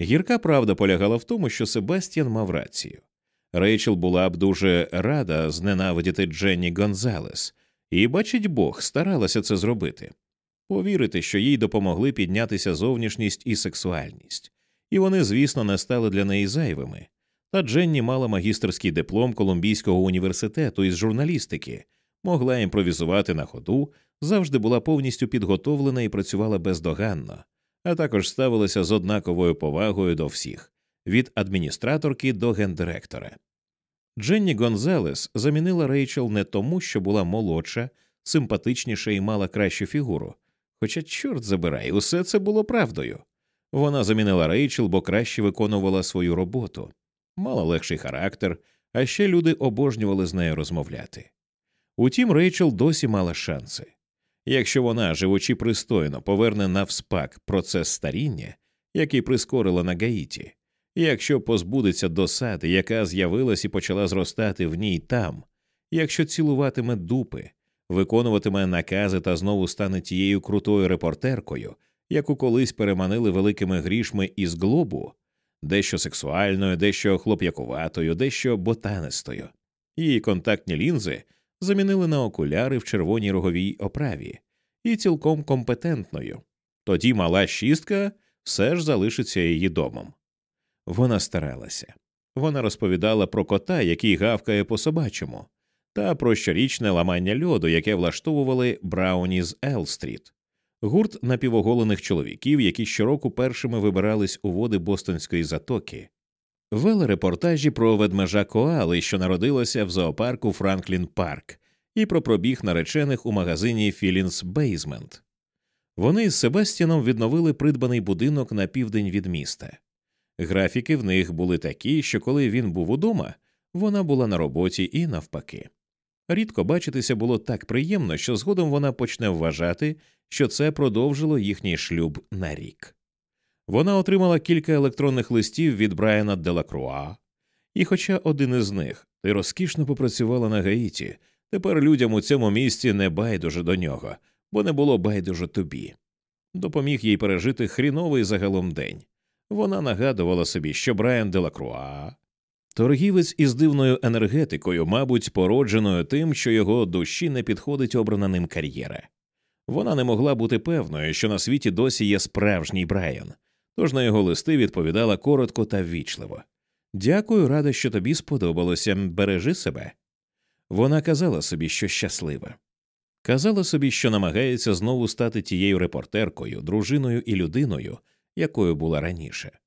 Гірка правда полягала в тому, що Себастьян мав рацію. Рейчел була б дуже рада зненавидіти Дженні Гонзалес, і, бачить Бог, старалася це зробити. Повірити, що їй допомогли піднятися зовнішність і сексуальність, і вони, звісно, не стали для неї зайвими. Та Дженні мала магістерський диплом Колумбійського університету із журналістики, могла імпровізувати на ходу, завжди була повністю підготовлена і працювала бездоганно, а також ставилася з однаковою повагою до всіх від адміністраторки до гендиректора. Дженні Гонзалес замінила Рейчел не тому, що була молодша, симпатичніша і мала кращу фігуру. Хоча, чорт забирай, усе це було правдою. Вона замінила Рейчел, бо краще виконувала свою роботу, мала легший характер, а ще люди обожнювали з нею розмовляти. Утім, Рейчел досі мала шанси. Якщо вона, живучи пристойно, поверне навспак процес старіння, який прискорила на Гаїті, якщо позбудеться досади, яка з'явилась і почала зростати в ній там, якщо цілуватиме дупи, виконуватиме накази та знову стане тією крутою репортеркою, яку колись переманили великими грішми із глобу, дещо сексуальною, дещо хлоп'якуватою, дещо ботанистою. Її контактні лінзи замінили на окуляри в червоній роговій оправі і цілком компетентною. Тоді мала шістка все ж залишиться її домом. Вона старалася. Вона розповідала про кота, який гавкає по собачому, та про щорічне ламання льоду, яке влаштовували Брауні з Ел-стріт. гурт напівоголених чоловіків, які щороку першими вибирались у води Бостонської затоки, вели репортажі про ведмежа Коали, що народилася в зоопарку Франклін Парк, і про пробіг наречених у магазині Філінс Бейзмент. Вони з Себастіном відновили придбаний будинок на південь від міста. Графіки в них були такі, що коли він був удома, вона була на роботі і навпаки. Рідко бачитися було так приємно, що згодом вона почне вважати, що це продовжило їхній шлюб на рік. Вона отримала кілька електронних листів від Брайана Делакруа, і, хоча один із них ти розкішно попрацювала на Гаїті, тепер людям у цьому місті не байдуже до нього, бо не було байдуже тобі. Допоміг їй пережити хріновий загалом день. Вона нагадувала собі, що Брайан Делакруа торгівець із дивною енергетикою, мабуть, породженою тим, що його душі не підходить обрана ним кар'єра. Вона не могла бути певною, що на світі досі є справжній Брайан, тож на його листи відповідала коротко та ввічливо. Дякую, рада, що тобі сподобалося. Бережи себе. Вона казала собі, що щаслива. Казала собі, що намагається знову стати тією репортеркою, дружиною і людиною, якою була раніше.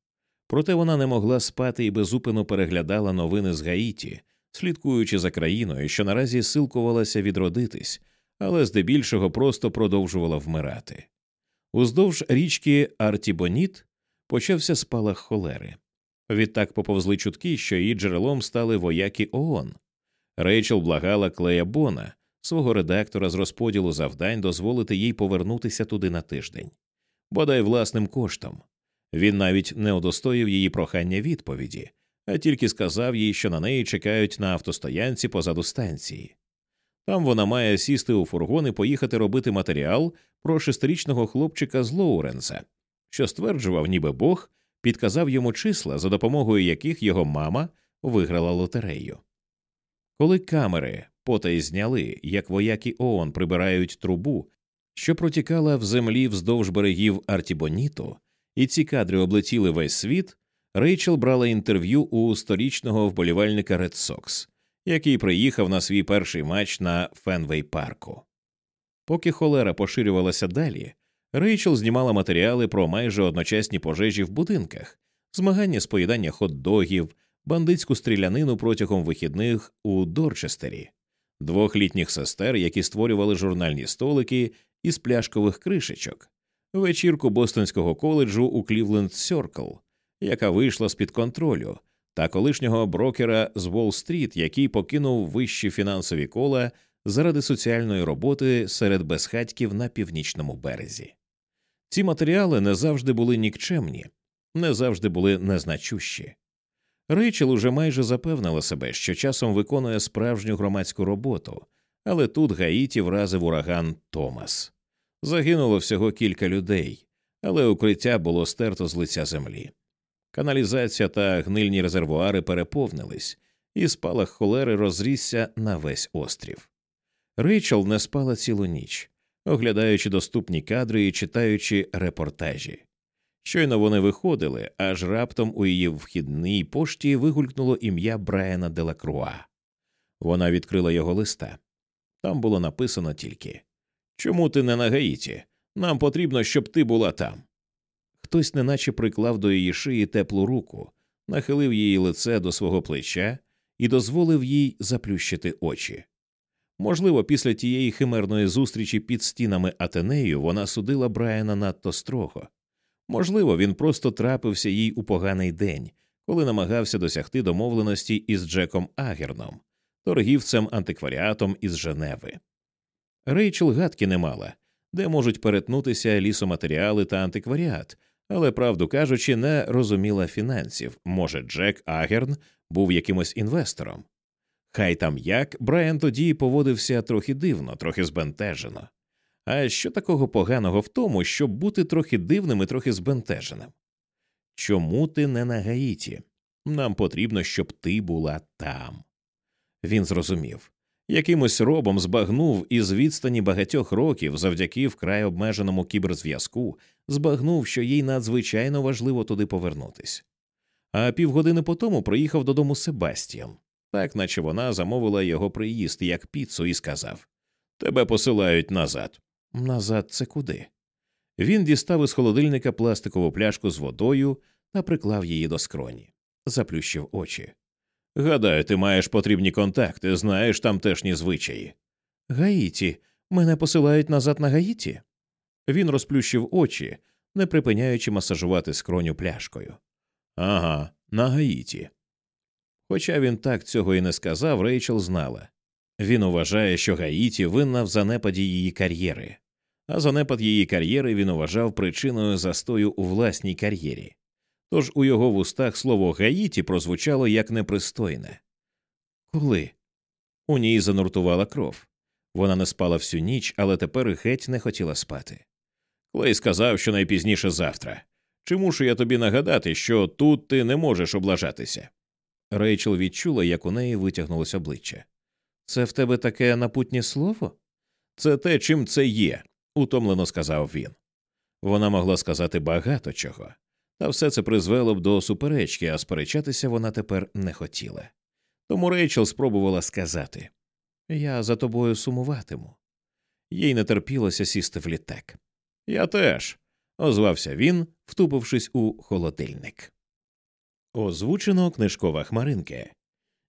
Проте вона не могла спати і безупину переглядала новини з Гаїті, слідкуючи за країною, що наразі силкувалася відродитись, але здебільшого просто продовжувала вмирати. Уздовж річки Артібоніт почався спалах холери. Відтак поповзли чутки, що її джерелом стали вояки ООН. Рейчел благала Клея Бона, свого редактора з розподілу завдань, дозволити їй повернутися туди на тиждень, бодай власним коштом. Він навіть не удостоїв її прохання відповіді, а тільки сказав їй, що на неї чекають на автостоянці позаду станції. Там вона має сісти у фургон і поїхати робити матеріал про шестирічного хлопчика з Лоуренса, що стверджував, ніби Бог підказав йому числа, за допомогою яких його мама виграла лотерею. Коли камери потай зняли, як вояки ООН прибирають трубу, що протікала в землі вздовж берегів Артібоніту, і ці кадри облетіли весь світ, Рейчел брала інтерв'ю у сторічного вболівальника Red Sox, який приїхав на свій перший матч на Фенвей парку. Поки холера поширювалася далі, Рейчел знімала матеріали про майже одночасні пожежі в будинках, змагання з поїдання хот-догів, бандитську стрілянину протягом вихідних у Дорчестері, двох літніх сестер, які створювали журнальні столики із пляшкових кришечок, вечірку Бостонського коледжу у Клівленд Сьоркл, яка вийшла з під контролю, та колишнього брокера з Уолл-стріт, який покинув вищі фінансові кола заради соціальної роботи серед безхатьків на північному березі. Ці матеріали не завжди були нікчемні, не завжди були незначущі. Рейчел уже майже запевнила себе, що часом виконує справжню громадську роботу, але тут Гаїті вразив ураган Томас. Загинуло всього кілька людей, але укриття було стерто з лиця землі. Каналізація та гнильні резервуари переповнились, і спалах холери розрісся на весь острів. Рейчел не спала цілу ніч, оглядаючи доступні кадри і читаючи репортажі. Щойно вони виходили, аж раптом у її вхідній пошті вигулькнуло ім'я Брайана Делакруа. Вона відкрила його листа. Там було написано тільки Чому ти не на Гаїті? Нам потрібно, щоб ти була там. Хтось неначе приклав до її шиї теплу руку, нахилив її лице до свого плеча і дозволив їй заплющити очі. Можливо, після тієї химерної зустрічі під стінами Атенею вона судила Брайана надто строго. Можливо, він просто трапився їй у поганий день, коли намагався досягти домовленості із Джеком Агерном, торгівцем антикваріатом із Женеви. Рейчел гадки не мала, де можуть перетнутися лісоматеріали та антикваріат, але, правду кажучи, не розуміла фінансів. Може, Джек Агерн був якимось інвестором. Хай там як Брайан тоді поводився трохи дивно, трохи збентежено. А що такого поганого в тому, щоб бути трохи дивним і трохи збентеженим? Чому ти не на Гаїті? Нам потрібно, щоб ти була там. Він зрозумів. Якимось робом збагнув із відстані багатьох років, завдяки вкрай обмеженому кіберзв'язку, збагнув, що їй надзвичайно важливо туди повернутись. А півгодини по тому приїхав додому Себастьян, так наче вона замовила його приїзд як піцу, і сказав Тебе посилають назад. Назад це куди? Він дістав із холодильника пластикову пляшку з водою та приклав її до скроні, заплющив очі. Гадаю, ти маєш потрібні контакти, знаєш тамтешні звичаї. Гаїті, мене посилають назад на Гаїті. Він розплющив очі, не припиняючи масажувати скроню пляшкою. Ага, на Гаїті. Хоча він так цього і не сказав, Рейчел знала. Він вважає, що Гаїті винна в занепаді її кар'єри, а занепад її кар'єри він вважав причиною застою у власній кар'єрі. Тож у його вустах слово Гаїті прозвучало як непристойне. Коли? У ній зануртувала кров. Вона не спала всю ніч, але тепер геть не хотіла спати. Клей сказав, що найпізніше завтра. Чи мушу я тобі нагадати, що тут ти не можеш облажатися? Рейчел відчула, як у неї витягнулось обличчя. Це в тебе таке напутнє слово? Це те, чим це є, утомлено сказав він. Вона могла сказати багато чого, та все це призвело б до суперечки, а сперечатися вона тепер не хотіла. Тому Рейчел спробувала сказати Я за тобою сумуватиму. Їй не терпілося сісти в літак. Я теж, озвався він, втупившись у холодильник. Озвучено книжкова хмаринка.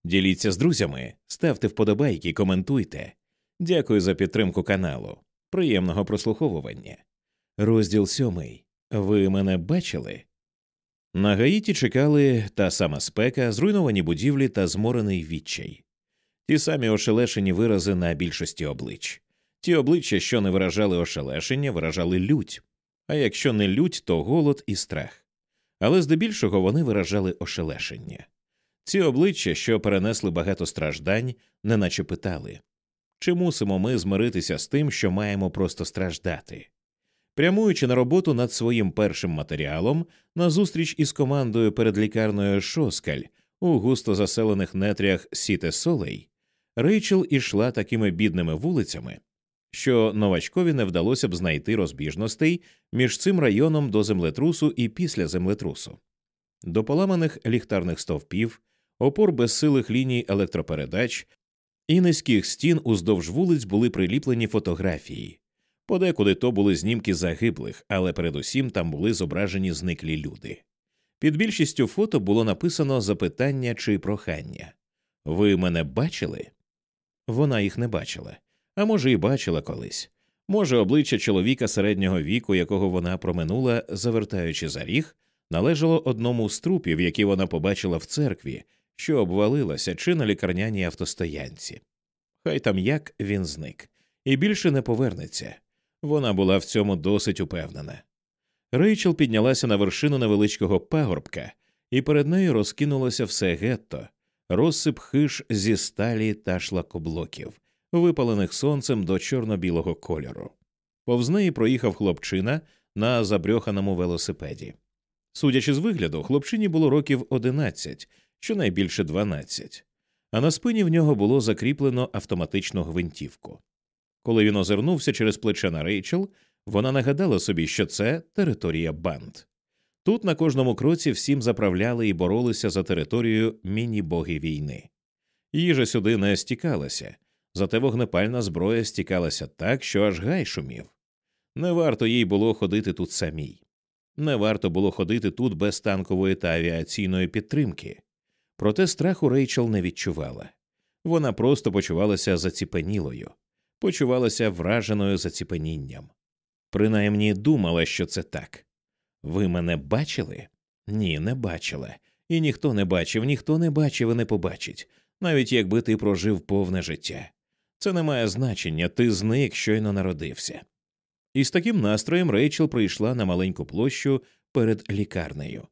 Діліться з друзями, ставте вподобайки, коментуйте. Дякую за підтримку каналу. Приємного прослуховування. Розділ сьомий. Ви мене бачили? На Гаїті чекали та сама спека, зруйновані будівлі та зморений відчай. Ті самі ошелешені вирази на більшості облич. Ті обличчя, що не виражали ошелешення, виражали лють, а якщо не лють, то голод і страх. Але здебільшого вони виражали ошелешення. Ці обличчя, що перенесли багато страждань, неначе питали чи мусимо ми змиритися з тим, що маємо просто страждати? Прямуючи на роботу над своїм першим матеріалом, на зустріч із командою перед лікарною Шоскаль у густо заселених нетрях Сіте Солей, Рейчел ішла такими бідними вулицями, що новачкові не вдалося б знайти розбіжностей між цим районом до землетрусу і після землетрусу. До поламаних ліхтарних стовпів, опор безсилих ліній електропередач і низьких стін уздовж вулиць були приліплені фотографії. Подекуди то були знімки загиблих, але передусім там були зображені зниклі люди. Під більшістю фото було написано запитання чи прохання. Ви мене бачили? Вона їх не бачила, а може, і бачила колись. Може, обличчя чоловіка середнього віку, якого вона проминула, завертаючи за ріг, належало одному з трупів, які вона побачила в церкві, що обвалилася чи на лікарняній автостоянці. Хай там як він зник, і більше не повернеться. Вона була в цьому досить упевнена. Рейчел піднялася на вершину невеличкого пагорбка, і перед нею розкинулося все гетто, розсип хиш зі сталі та шлакоблоків, випалених сонцем до чорно-білого кольору. Повз неї проїхав хлопчина на забрьоханому велосипеді. Судячи з вигляду, хлопчині було років одинадцять, щонайбільше дванадцять, а на спині в нього було закріплено автоматичну гвинтівку. Коли він озирнувся через плече на Рейчел, вона нагадала собі, що це територія банд. Тут на кожному кроці всім заправляли і боролися за територію міні-боги війни. Їжа сюди не стікалася, зате вогнепальна зброя стікалася так, що аж гай шумів. Не варто їй було ходити тут самій. Не варто було ходити тут без танкової та авіаційної підтримки. Проте страху Рейчел не відчувала. Вона просто почувалася заціпенілою, почувалася враженою заціпенінням. Принаймні думала, що це так. Ви мене бачили? Ні, не бачила. І ніхто не бачив, ніхто не бачив і не побачить, навіть якби ти прожив повне життя. Це не має значення, ти зник щойно народився. І з таким настроєм Рейчел прийшла на маленьку площу перед лікарнею.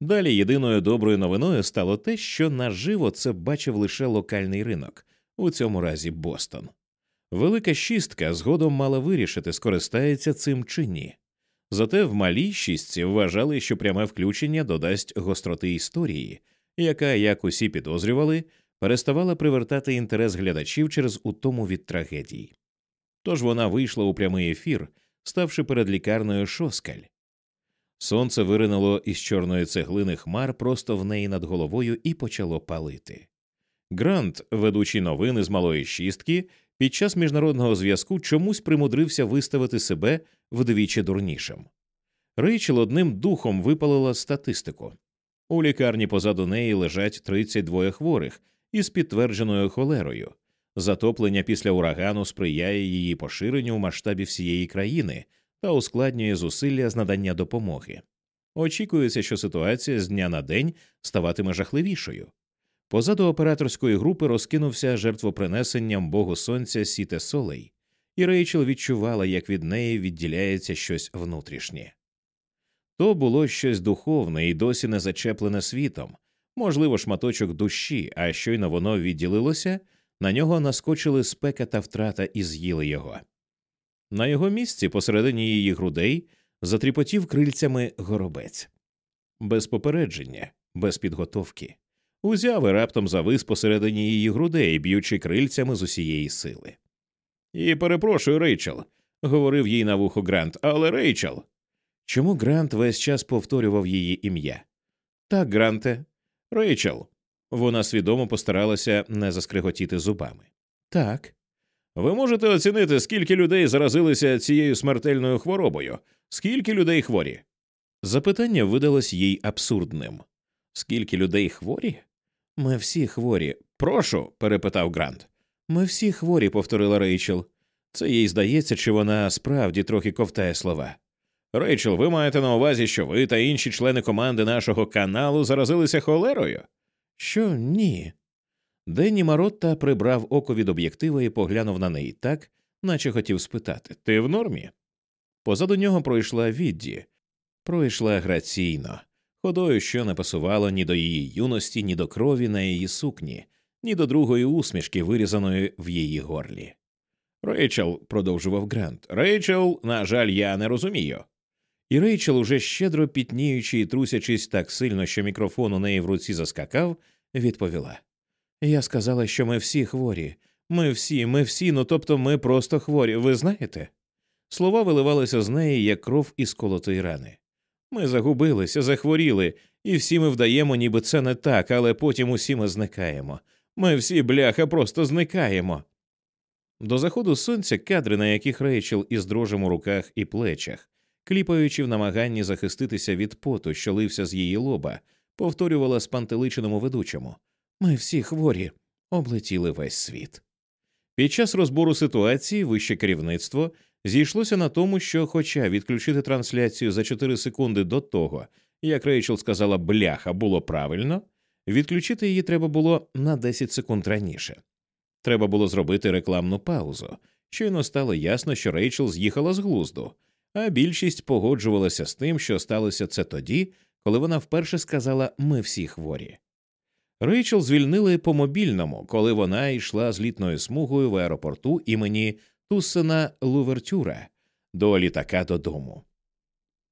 Далі єдиною доброю новиною стало те, що наживо це бачив лише локальний ринок, у цьому разі Бостон. Велика шістка згодом мала вирішити, скористається цим чи ні. Зате в малій шістці вважали, що пряме включення додасть гостроти історії, яка, як усі підозрювали, переставала привертати інтерес глядачів через утому від трагедії. Тож вона вийшла у прямий ефір, ставши перед лікарнею шоскаль. Сонце виринуло із чорної цеглини хмар просто в неї над головою і почало палити. Грант, ведучий новини з малої шістки, під час міжнародного зв'язку чомусь примудрився виставити себе вдвічі дурнішим. Рейчел одним духом випалила статистику. У лікарні позаду неї лежать 32 хворих із підтвердженою холерою. Затоплення після урагану сприяє її поширенню в масштабі всієї країни та ускладнює зусилля з надання допомоги. Очікується, що ситуація з дня на день ставатиме жахливішою. Позаду операторської групи розкинувся жертвопринесенням Богу Сонця Сіте Солей, і Рейчел відчувала, як від неї відділяється щось внутрішнє. То було щось духовне і досі не зачеплене світом, можливо, шматочок душі, а щойно воно відділилося, на нього наскочили спека та втрата і з'їли його. На його місці, посередині її грудей, затріпотів крильцями горобець, без попередження, без підготовки. Узяв і раптом завис посередині її грудей, б'ючи крильцями з усієї сили. І перепрошую, Рейчел, говорив їй на вухо Грант, але Рейчел. Чому Грант весь час повторював її ім'я? Так, Гранте, Рейчел. Вона свідомо постаралася не заскриготіти зубами. Так. Ви можете оцінити, скільки людей заразилися цією смертельною хворобою, скільки людей хворі? Запитання видалось їй абсурдним. Скільки людей хворі? Ми всі хворі. Прошу, перепитав Грант. Ми всі хворі, повторила Рейчел. Це їй здається, чи вона справді трохи ковтає слова. Рейчел, ви маєте на увазі, що ви та інші члени команди нашого каналу заразилися холерою? Що ні. Денні Маротта прибрав око від об'єктива і поглянув на неї так, наче хотів спитати Ти в нормі? Позаду нього пройшла відді, пройшла граційно, ходою, що не пасувало ні до її юності, ні до крові на її сукні, ні до другої усмішки, вирізаної в її горлі. Рейчел, продовжував Грант, Рейчел, на жаль, я не розумію. І Рейчел, уже щедро пітніючи і трусячись так сильно, що мікрофон у неї в руці заскакав, відповіла Я сказала, що ми всі хворі. Ми всі, ми всі, ну тобто ми просто хворі, ви знаєте? Слова виливалися з неї, як кров із колотої рани. Ми загубилися, захворіли, і всі ми вдаємо, ніби це не так, але потім усі ми зникаємо. Ми всі, бляха, просто зникаємо. До заходу сонця кадри, на яких Рейчел із дрожем у руках і плечах, кліпаючи в намаганні захиститися від поту, що лився з її лоба, повторювала спантеличеному ведучому Ми всі хворі, облетіли весь світ. Під час розбору ситуації вище керівництво зійшлося на тому, що, хоча відключити трансляцію за 4 секунди до того, як Рейчел сказала бляха, було правильно, відключити її треба було на 10 секунд раніше. Треба було зробити рекламну паузу. Щойно стало ясно, що Рейчел з'їхала з глузду, а більшість погоджувалася з тим, що сталося це тоді, коли вона вперше сказала Ми всі хворі. Рейчел звільнили по мобільному, коли вона йшла з літною смугою в аеропорту імені Туссена Лувертюра до літака додому.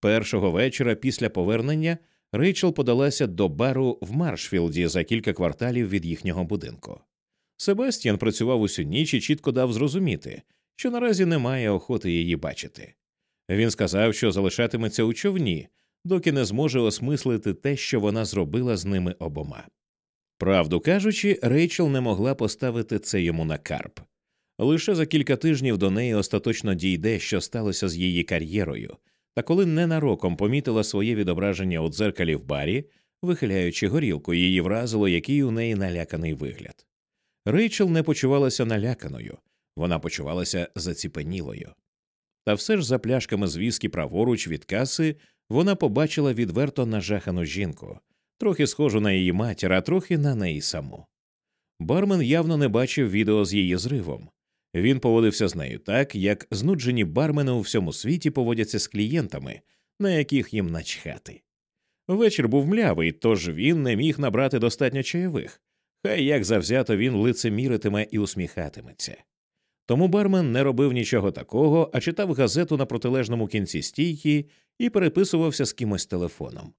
Першого вечора після повернення Рейчел подалася до бару в Маршфілді за кілька кварталів від їхнього будинку. Себастьян працював усю ніч і чітко дав зрозуміти, що наразі немає охоти її бачити. Він сказав, що залишатиметься у човні, доки не зможе осмислити те, що вона зробила з ними обома. Правду кажучи, Рейчел не могла поставити це йому на карп. Лише за кілька тижнів до неї остаточно дійде, що сталося з її кар'єрою, та коли ненароком помітила своє відображення у дзеркалі в барі, вихиляючи горілку, її вразило, який у неї наляканий вигляд. Рейчел не почувалася наляканою, вона почувалася заціпенілою. Та все ж за пляшками з віскі праворуч від каси вона побачила відверто нажахану жінку, трохи схожу на її матір, а трохи на неї саму. Бармен явно не бачив відео з її зривом. Він поводився з нею так, як знуджені бармени у всьому світі поводяться з клієнтами, на яких їм начхати. Вечір був млявий, тож він не міг набрати достатньо чайових, хай як завзято він лицеміритиме і усміхатиметься. Тому бармен не робив нічого такого, а читав газету на протилежному кінці стійки і переписувався з кимось телефоном.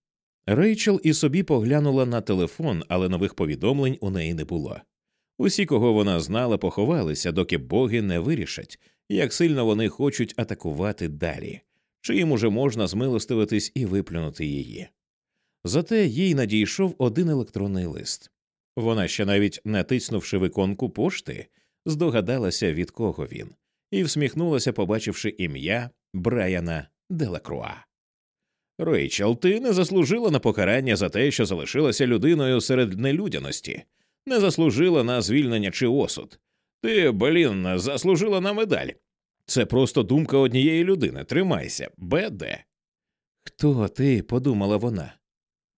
Рейчел і собі поглянула на телефон, але нових повідомлень у неї не було. Усі, кого вона знала, поховалися, доки боги не вирішать, як сильно вони хочуть атакувати далі, чи їм уже можна змилостивитись і виплюнути її. Зате їй надійшов один електронний лист. Вона ще навіть натиснувши виконку пошти, здогадалася, від кого він, і всміхнулася, побачивши ім'я Брайана Делакруа. Рейчел, ти не заслужила на покарання за те, що залишилася людиною серед нелюдяності, не заслужила на звільнення чи осуд. Ти, блін, заслужила на медаль. Це просто думка однієї людини. Тримайся, БД. Хто ти? подумала вона.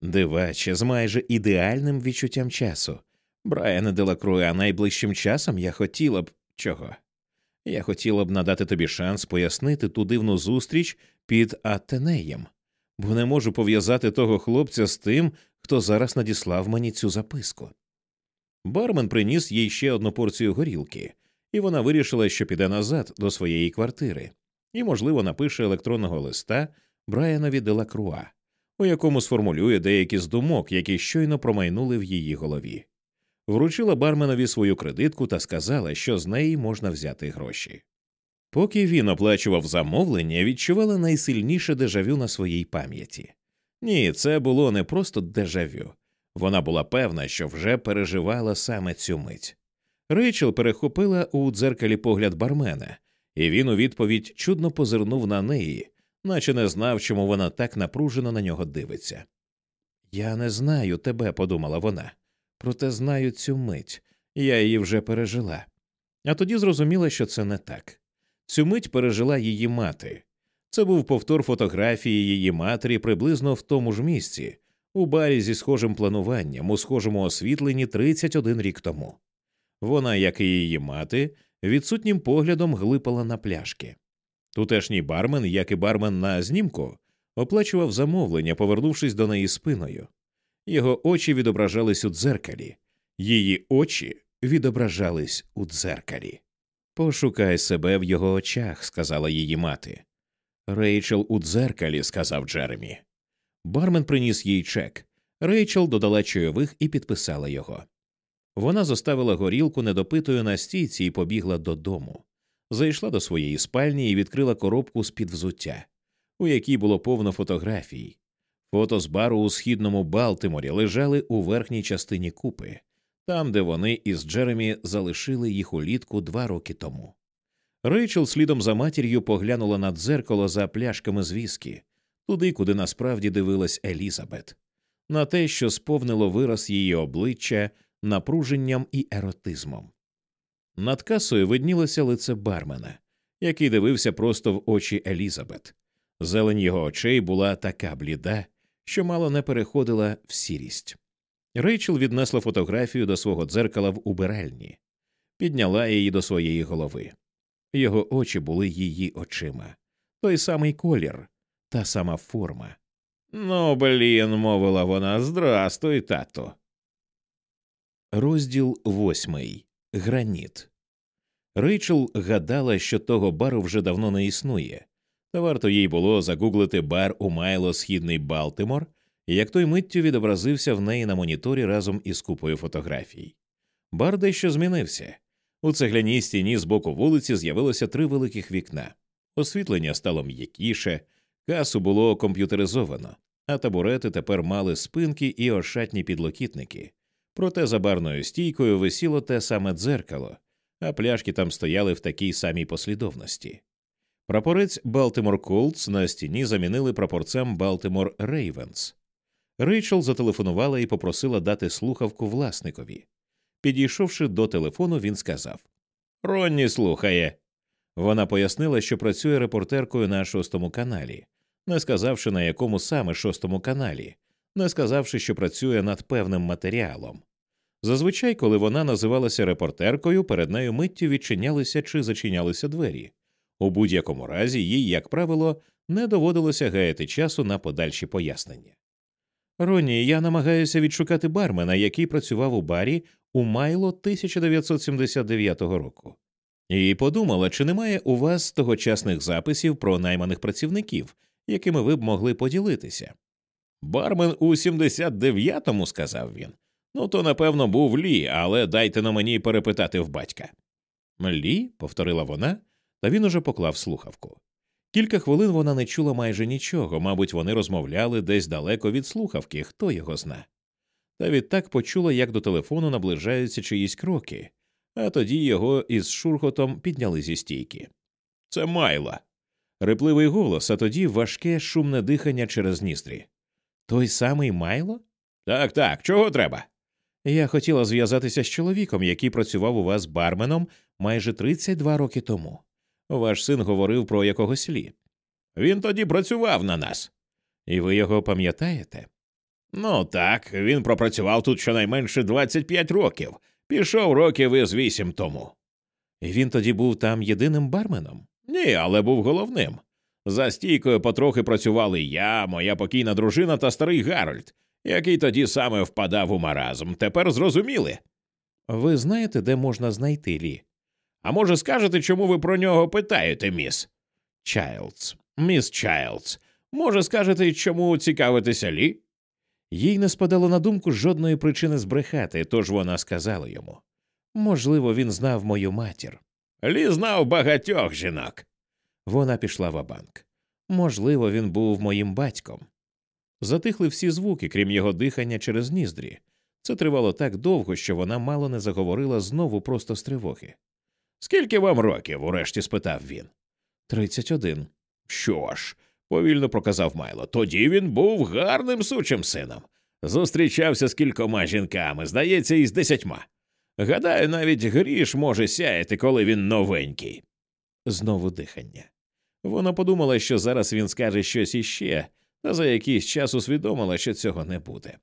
Диваче, з майже ідеальним відчуттям часу. Брайане Делакруа, найближчим часом я хотіла б чого? Я хотіла б надати тобі шанс пояснити ту дивну зустріч під Атенеєм, бо не можу пов'язати того хлопця з тим, хто зараз надіслав мені цю записку. Бармен приніс їй ще одну порцію горілки, і вона вирішила, що піде назад до своєї квартири, і, можливо, напише електронного листа Брайанові Делакруа, у якому сформулює деякі з думок, які щойно промайнули в її голові. Вручила барменові свою кредитку та сказала, що з неї можна взяти гроші. Поки він оплачував замовлення, відчувала найсильніше дежавю на своїй пам'яті. Ні, це було не просто дежавю. Вона була певна, що вже переживала саме цю мить. Рейчел перехопила у дзеркалі погляд бармена, і він у відповідь чудно позирнув на неї, наче не знав, чому вона так напружено на нього дивиться. Я не знаю тебе, подумала вона, проте знаю цю мить, я її вже пережила. А тоді зрозуміла, що це не так. Цю мить пережила її мати. Це був повтор фотографії її матері приблизно в тому ж місці, у барі зі схожим плануванням, у схожому освітленні 31 рік тому. Вона, як і її мати, відсутнім поглядом глипала на пляшки. Тутешній бармен, як і бармен на знімку, оплачував замовлення, повернувшись до неї спиною. Його очі відображались у дзеркалі, її очі відображались у дзеркалі. Пошукай себе в його очах, сказала її мати. Рейчел у дзеркалі, сказав Джеремі. Бармен приніс їй чек. Рейчел додала чайових і підписала його. Вона зоставила горілку недопитою на стійці і побігла додому. Зайшла до своєї спальні і відкрила коробку з під взуття, у якій було повно фотографій. Фото з бару у східному Балтиморі лежали у верхній частині купи, там, де вони із Джеремі залишили їх улітку два роки тому. Рейчел слідом за матір'ю поглянула на дзеркало за пляшками з віскі, туди, куди насправді дивилась Елізабет, на те, що сповнило вираз її обличчя напруженням і еротизмом. Над касою виднілося лице бармена, який дивився просто в очі Елізабет. Зелень його очей була така бліда, що мало не переходила в сірість. Рейчел віднесла фотографію до свого дзеркала в убиральні, підняла її до своєї голови. Його очі були її очима, той самий колір, та сама форма. Ну, блін, мовила вона, здрастуй, тато. Розділ восьмий Граніт. Рейчел гадала, що того бару вже давно не існує, та варто їй було загуглити бар у Майло Східний Балтимор, як той миттю відобразився в неї на моніторі разом із купою фотографій. Бар дещо змінився. У цегляній стіні з боку вулиці з'явилося три великих вікна. Освітлення стало м'якіше, касу було комп'ютеризовано, а табурети тепер мали спинки і ошатні підлокітники. Проте за барною стійкою висіло те саме дзеркало, а пляшки там стояли в такій самій послідовності. Прапорець Балтимор Колтс на стіні замінили прапорцем Балтимор Рейвенс. Рейчел зателефонувала і попросила дати слухавку власникові. Підійшовши до телефону, він сказав Ронні слухає. Вона пояснила, що працює репортеркою на шостому каналі, не сказавши на якому саме шостому каналі, не сказавши, що працює над певним матеріалом. Зазвичай, коли вона називалася репортеркою, перед нею миттю відчинялися чи зачинялися двері. У будь-якому разі їй, як правило, не доводилося гаяти часу на подальші пояснення. Ронні, я намагаюся відшукати бармена, який працював у барі у Майло 1979 року, і подумала, чи немає у вас тогочасних записів про найманих працівників, якими ви б могли поділитися. Бармен у 79-му, сказав він. Ну, то, напевно, був Лі, але дайте на мені перепитати в батька. Лі, повторила вона, та він уже поклав слухавку. Кілька хвилин вона не чула майже нічого, мабуть, вони розмовляли десь далеко від слухавки, хто його зна. Та відтак почула, як до телефону наближаються чиїсь кроки, а тоді його із шурхотом підняли зі стійки. Це майла. Репливий голос, а тоді важке шумне дихання через ністрі. Той самий майло? Так, так, чого треба? Я хотіла зв'язатися з чоловіком, який працював у вас барменом майже 32 роки тому. Ваш син говорив про якогось лі. Він тоді працював на нас. І ви його пам'ятаєте? Ну так, він пропрацював тут щонайменше 25 років, пішов років із вісім тому. І він тоді був там єдиним барменом? Ні, але був головним. За стійкою потрохи працювали я, моя покійна дружина та старий Гарольд, який тоді саме впадав у маразм. Тепер зрозуміли. Ви знаєте, де можна знайти Лі? А може, скажете, чому ви про нього питаєте, міс? Чайлдс, міс Чайлдс. Може, скажете, чому цікавитеся Лі? Їй не спадало на думку жодної причини збрехати, тож вона сказала йому можливо, він знав мою матір. Лі знав багатьох жінок. Вона пішла в банк Можливо, він був моїм батьком. Затихли всі звуки, крім його дихання через ніздрі. Це тривало так довго, що вона мало не заговорила знову просто з тривоги. Скільки вам років? урешті спитав він. Тридцять один. Що ж, повільно проказав Майло. Тоді він був гарним сучим сином. Зустрічався з кількома жінками, здається, із десятьма. Гадаю, навіть гріш може сяяти, коли він новенький. Знову дихання. Вона подумала, що зараз він скаже щось іще, та за якийсь час усвідомила, що цього не буде.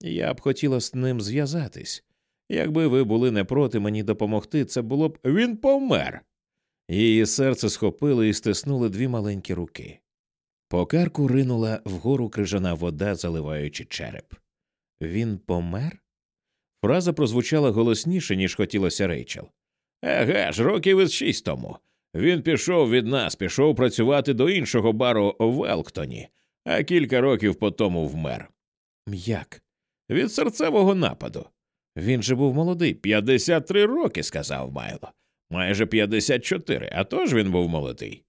Я б хотіла з ним зв'язатись. Якби ви були не проти мені допомогти, це було б він помер. Її серце схопило і стиснули дві маленькі руки. По карку ринула вгору крижана вода, заливаючи череп. Він помер? Фраза прозвучала голосніше, ніж хотілося Рейчел. Еге ж, років із шість тому. Він пішов від нас, пішов працювати до іншого бару в Елктоні, а кілька років по тому вмер. Як? Від серцевого нападу. Він же був молодий, 53 роки, сказав Майло. Майже 54, а тож він був молодий.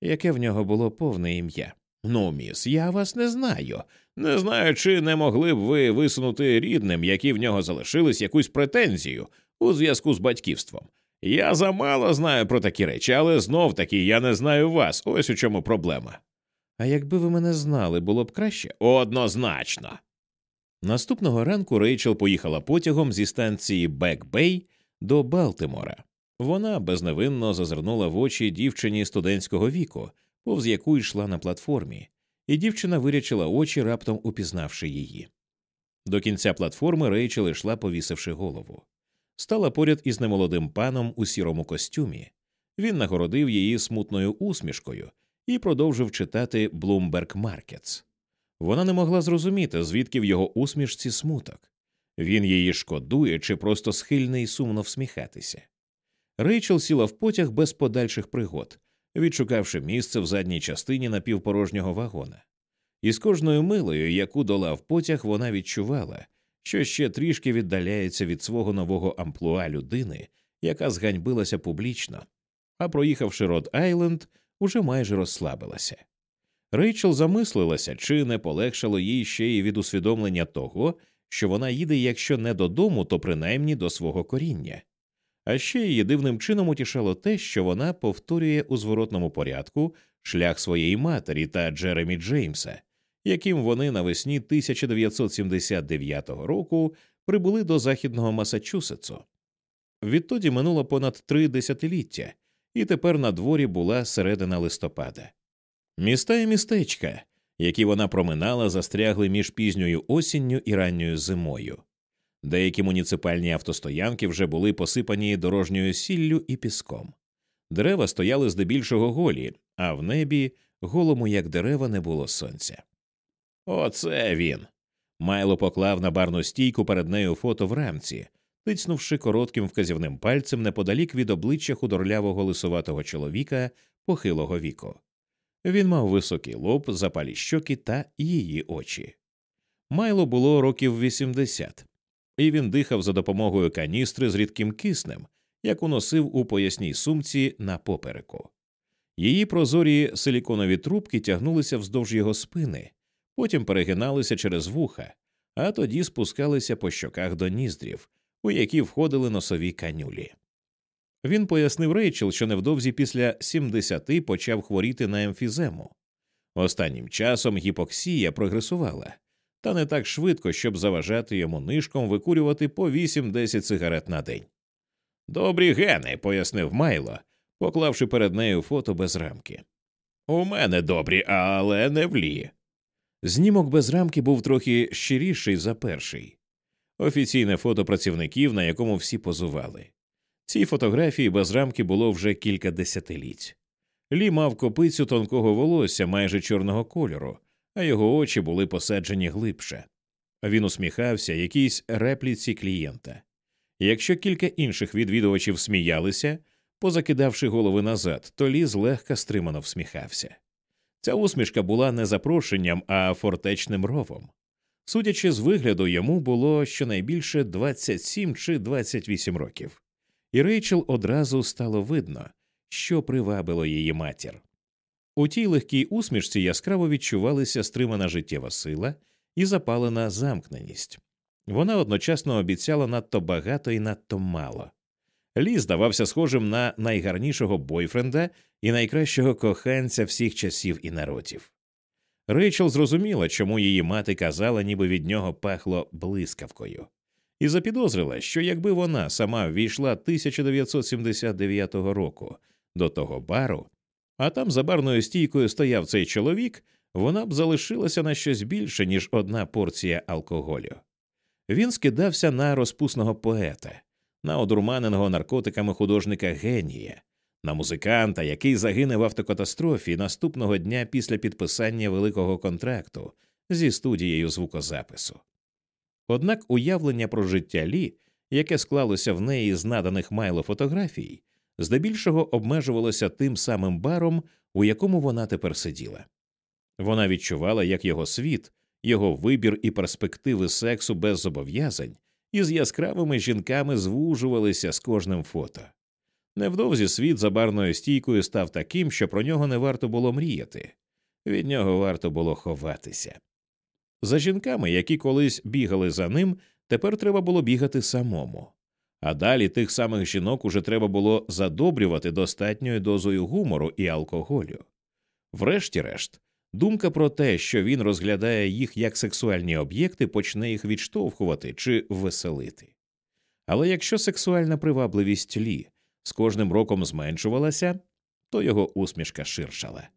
Яке в нього було повне ім'я? Ну, міс, я вас не знаю. Не знаю, чи не могли б ви висунути рідним, які в нього залишились якусь претензію у зв'язку з батьківством. Я замало знаю про такі речі, але знов таки я не знаю вас. Ось у чому проблема. А якби ви мене знали, було б краще? Однозначно. Наступного ранку Рейчел поїхала потягом зі станції Бек-Бей до Балтимора. Вона безневинно зазирнула в очі дівчині студентського віку, повз яку йшла на платформі, і дівчина вирячила очі, раптом упізнавши її. До кінця платформи Рейчел йшла, повісивши голову. Стала поряд із немолодим паном у сірому костюмі. Він нагородив її смутною усмішкою і продовжив читати Bloomberg Markets. Вона не могла зрозуміти, звідки в його усмішці смуток. Він її шкодує чи просто схильний сумно всміхатися. Рейчел сіла в потяг без подальших пригод, відшукавши місце в задній частині напівпорожнього вагона. І з кожною милою, яку долав потяг, вона відчувала, що ще трішки віддаляється від свого нового амплуа людини, яка зганьбилася публічно, а проїхавши Род Айленд, уже майже розслабилася. Рейчел замислилася, чи не полегшало їй ще й від усвідомлення того, що вона їде, якщо не додому, то принаймні до свого коріння. А ще її дивним чином утішало те, що вона повторює у зворотному порядку шлях своєї матері та Джеремі Джеймса, яким вони навесні 1979 року прибули до західного Масачусетсу. Відтоді минуло понад три десятиліття, і тепер на дворі була середина листопада. Міста і містечка, які вона проминала, застрягли між пізньою осінню і ранньою зимою. Деякі муніципальні автостоянки вже були посипані дорожньою сіллю і піском. Дерева стояли здебільшого голі, а в небі, голому, як дерева, не було сонця. Оце він. Майло поклав на барну стійку перед нею фото в рамці, тицнувши коротким вказівним пальцем неподалік від обличчя худорлявого лисуватого чоловіка похилого віку. Він мав високий лоб, запалі щоки та її очі. Майло було років 80, і він дихав за допомогою каністри з рідким киснем, яку носив у поясній сумці на попереку. Її прозорі силіконові трубки тягнулися вздовж його спини, потім перегиналися через вуха, а тоді спускалися по щоках до ніздрів, у які входили носові канюлі. Він пояснив Рейчел, що невдовзі після 70 почав хворіти на емфізему. Останнім часом гіпоксія прогресувала, та не так швидко, щоб заважати йому нишком викурювати по 8-10 цигарет на день. Добрі гени, пояснив Майло, поклавши перед нею фото без рамки. У мене добрі, але не влі. Знімок без рамки був трохи щиріший за перший. Офіційне фото працівників, на якому всі позували. Цій фотографії без рамки було вже кілька десятиліть. Лі мав копицю тонкого волосся майже чорного кольору, а його очі були посаджені глибше. Він усміхався якійсь репліці клієнта. Якщо кілька інших відвідувачів сміялися, позакидавши голови назад, то Лі злегка стримано всміхався. Ця усмішка була не запрошенням, а фортечним ровом. Судячи з вигляду, йому було щонайбільше 27 чи 28 років, і Рейчел одразу стало видно, що привабило її матір. У тій легкій усмішці яскраво відчувалися стримана життєва сила і запалена замкненість. Вона одночасно обіцяла надто багато і надто мало. Лі здавався схожим на найгарнішого бойфренда і найкращого коханця всіх часів і народів. Рейчел зрозуміла, чому її мати казала, ніби від нього пахло блискавкою, і запідозрила, що якби вона сама ввійшла 1979 року до того бару, а там за барною стійкою стояв цей чоловік, вона б залишилася на щось більше, ніж одна порція алкоголю. Він скидався на розпусного поета, на одурманеного наркотиками художника генія, на музиканта, який загине в автокатастрофі наступного дня після підписання великого контракту зі студією звукозапису. Однак уявлення про життя Лі, яке склалося в неї з наданих майло фотографій, здебільшого обмежувалося тим самим баром, у якому вона тепер сиділа. Вона відчувала, як його світ, його вибір і перспективи сексу без зобов'язань із яскравими жінками звужувалися з кожним фото. Невдовзі світ за барною стійкою став таким, що про нього не варто було мріяти, від нього варто було ховатися. За жінками, які колись бігали за ним, тепер треба було бігати самому. А далі тих самих жінок уже треба було задобрювати достатньою дозою гумору і алкоголю. Врешті-решт, думка про те, що він розглядає їх як сексуальні об'єкти, почне їх відштовхувати чи веселити. Але якщо сексуальна привабливість Лі з кожним роком зменшувалася, то його усмішка ширшала.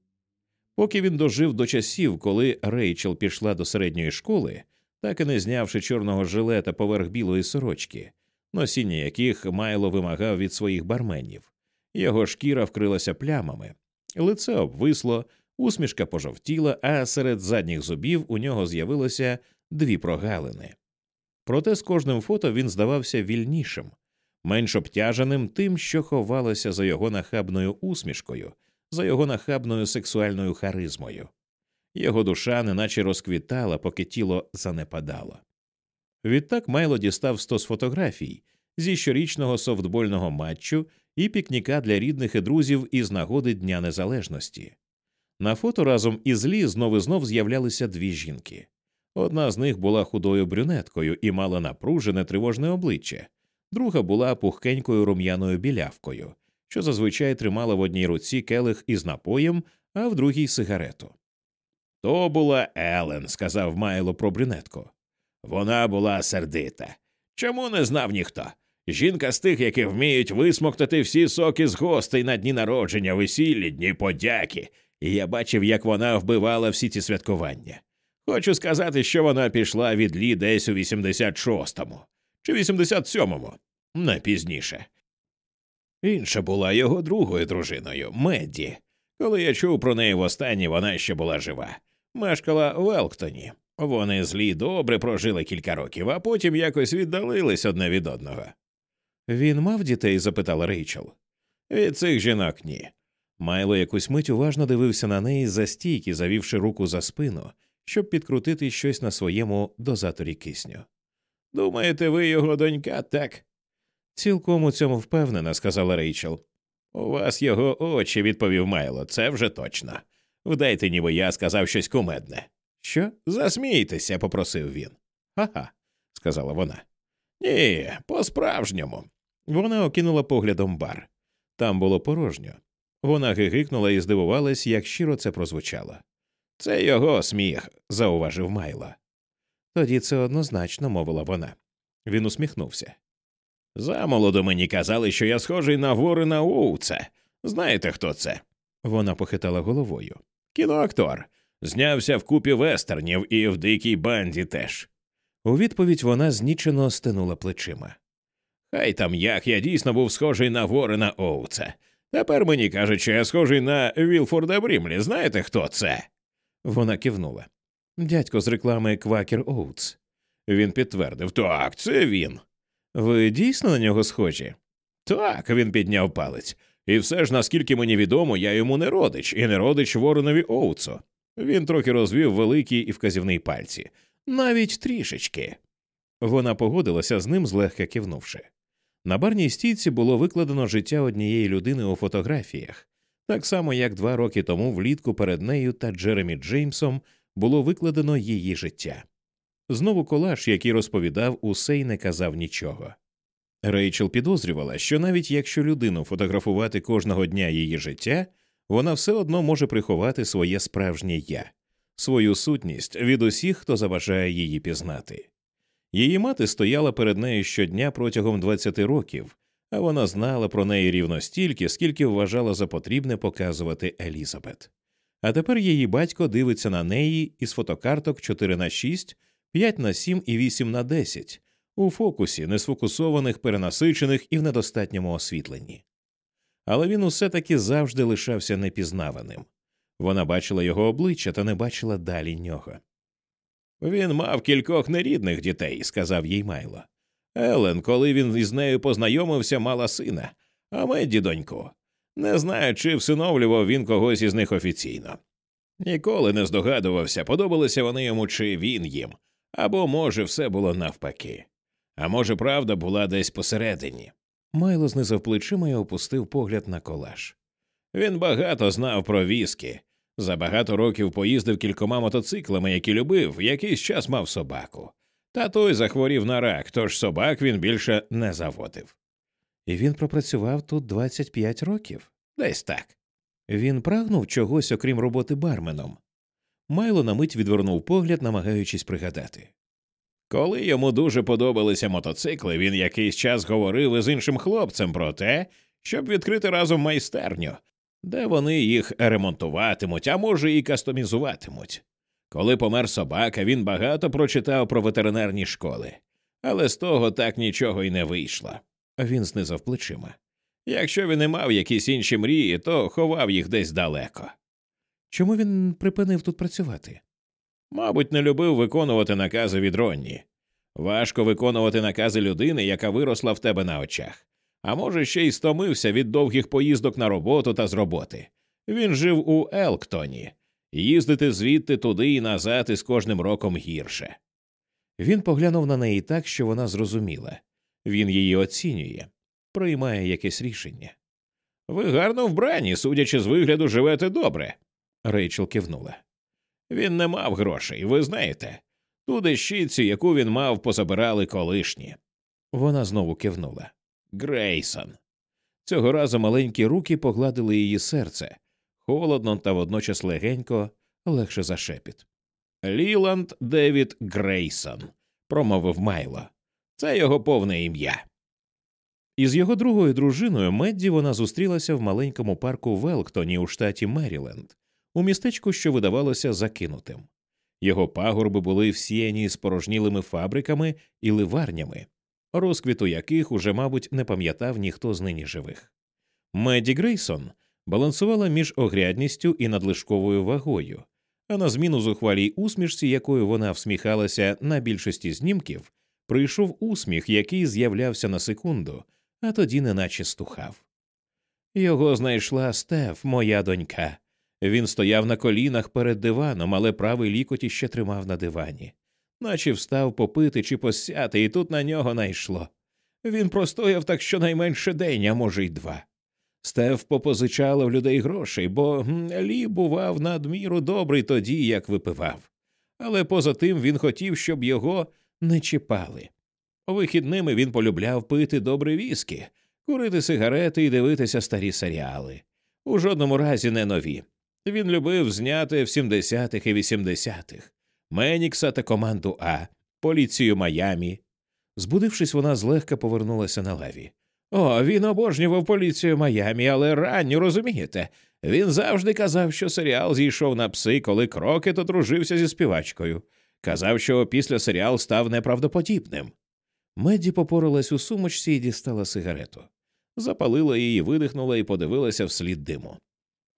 Поки він дожив до часів, коли Рейчел пішла до середньої школи, так і не знявши чорного жилета поверх білої сорочки, носіння яких Майло вимагав від своїх барменів, його шкіра вкрилася плямами, лице обвисло, усмішка пожовтіла, а серед задніх зубів у нього з'явилося дві прогалини. Проте з кожним фото він здавався вільнішим, менш обтяженим тим, що ховалося за його нахабною усмішкою, за його нахабною сексуальною харизмою. Його душа неначе розквітала, поки тіло занепадало. Відтак Майло дістав стос фотографій зі щорічного софтбольного матчу і пікніка для рідних і друзів із нагоди Дня Незалежності. На фото разом із Лі знов і знов з'являлися дві жінки. Одна з них була худою брюнеткою і мала напружене тривожне обличчя, друга була пухкенькою рум'яною білявкою, що зазвичай тримала в одній руці келих із напоєм, а в другій сигарету. То була Елен, сказав Майло про брюнетку. Вона була сердита. Чому не знав ніхто? Жінка з тих, які вміють висмоктати всі соки з гостей на дні народження, весіллі, дні подяки, і я бачив, як вона вбивала всі ці святкування. Хочу сказати, що вона пішла від Лі десь у 86-му чи 87-му, не пізніше. Інша була його другою дружиною Медді. Коли я чув про неї востаннє, вона ще була жива. Мешкала в Елктоні. Вони з Лі добре прожили кілька років, а потім якось віддалились одне від одного. Він мав дітей? запитала Рейчел. Від цих жінок ні. Майло якусь мить уважно дивився на неї за стійки, завівши руку за спину, щоб підкрутити щось на своєму дозаторі кисню. Думаєте, ви його донька, так? Цілком у цьому впевнена, сказала Рейчел. У вас його очі, відповів Майло, це вже точно. Вдайте, ніби я сказав щось кумедне. Що? Засмійтеся, попросив він. Ха-ха, сказала вона. Ні, по справжньому. Вона окинула поглядом бар. Там було порожньо. Вона гигикнула і здивувалась, як щиро це прозвучало. Це його сміх, зауважив Майло. Тоді це однозначно, мовила вона. Він усміхнувся. Замолоду мені казали, що я схожий на Ворена Оуца. Знаєте, хто це? Вона похитала головою. Кіноактор. Знявся в купі вестернів і в дикій банді теж. У відповідь вона знічено стинула плечима. Хай там як я дійсно був схожий на Ворена Оуца. Тепер мені кажуть, що я схожий на Вілфорда Брімлі. Знаєте, хто це? Вона кивнула. Дядько з реклами Квакер Оутс. Він підтвердив так, це він. Ви дійсно на нього схожі? Так, він підняв палець. І все ж, наскільки мені відомо, я йому не родич, і не родич Воронові Оуцу. Він трохи розвів великий і вказівний пальці, навіть трішечки. Вона погодилася з ним, злегка кивнувши. На барній стійці було викладено життя однієї людини у фотографіях, так само як два роки тому влітку перед нею та Джеремі Джеймсом було викладено її життя. Знову колаж, який розповідав, усе й не казав нічого. Рейчел підозрювала, що навіть якщо людину фотографувати кожного дня її життя, вона все одно може приховати своє справжнє я, свою сутність від усіх, хто заважає її пізнати. Її мати стояла перед нею щодня протягом 20 років, а вона знала про неї рівно стільки, скільки вважала за потрібне показувати Елізабет. А тепер її батько дивиться на неї із фотокарток 4 на 6, 5 на 7 і 8 на 10, у фокусі, несфокусованих, перенасичених і в недостатньому освітленні. Але він усе таки завжди лишався непізнаваним. Вона бачила його обличчя та не бачила далі нього. Він мав кількох нерідних дітей, сказав їй Майло. Елен, коли він із нею познайомився, мала сина, а Медді доньку. Не знаю, чи всиновлював він когось із них офіційно. Ніколи не здогадувався, подобалися вони йому, чи він їм, або, може, все було навпаки, а може, правда була десь посередині. Майло знизав плечима і опустив погляд на колаж. Він багато знав про віскі, за багато років поїздив кількома мотоциклами, які любив, якийсь час мав собаку. Та той захворів на рак, тож собак він більше не заводив. І він пропрацював тут 25 років. Десь так. Він прагнув чогось, окрім роботи барменом. Майло на мить відвернув погляд, намагаючись пригадати. Коли йому дуже подобалися мотоцикли, він якийсь час говорив із іншим хлопцем про те, щоб відкрити разом майстерню, де вони їх ремонтуватимуть, а може, і кастомізуватимуть. Коли помер собака, він багато прочитав про ветеринарні школи, але з того так нічого й не вийшло. Він знизав плечима. Якщо він не мав якісь інші мрії, то ховав їх десь далеко. Чому він припинив тут працювати? Мабуть, не любив виконувати накази від Ронні. Важко виконувати накази людини, яка виросла в тебе на очах, а може, ще й стомився від довгих поїздок на роботу та з роботи. Він жив у Елктоні, їздити звідти туди і назад із кожним роком гірше. Він поглянув на неї так, що вона зрозуміла він її оцінює, приймає якесь рішення. Ви гарно вбрані, судячи з вигляду, живете добре. Рейчел кивнула. Він не мав грошей, ви знаєте. Ту дещицю, яку він мав, позабирали колишні. Вона знову кивнула. Грейсон. Цього разу маленькі руки погладили її серце, холодно та водночас легенько, легше за шепіт. Ліланд Девід Грейсон, промовив Майло. Це його повне ім'я. Із його другою дружиною Медді вона зустрілася в маленькому парку в Елктоні у штаті Меріленд, у містечку, що видавалося закинутим. Його пагорби були всіяні спорожнілими фабриками і ливарнями, розквіту яких уже, мабуть, не пам'ятав ніхто з нині живих. Медді Грейсон балансувала між огрядністю і надлишковою вагою, а на зміну зухвалій усмішці, якою вона всміхалася на більшості знімків, прийшов усміх, який з'являвся на секунду, а тоді неначе стухав. Його знайшла Стеф, моя донька. Він стояв на колінах перед диваном, але правий лікоть іще тримав на дивані, наче встав попити чи посяти, і тут на нього найшло. Він простояв так щонайменше день, а може, й два. Стеф попозичала в людей грошей, бо Лі бував надміру добрий тоді, як випивав. Але поза тим він хотів, щоб його не чіпали. Вихідними він полюбляв пити добре віскі, курити сигарети і дивитися старі серіали. У жодному разі не нові. Він любив зняти в 70-х і 80-х Менікса та команду А, поліцію Майамі. Збудившись, вона злегка повернулася на лаві. О, він обожнював поліцію Майамі, але ранню розумієте. Він завжди казав, що серіал зійшов на пси, коли Крокет одружився зі співачкою. Казав, що після серіал став неправдоподібним. Медді попоралась у сумочці і дістала сигарету. Запалила її, видихнула і подивилася вслід диму.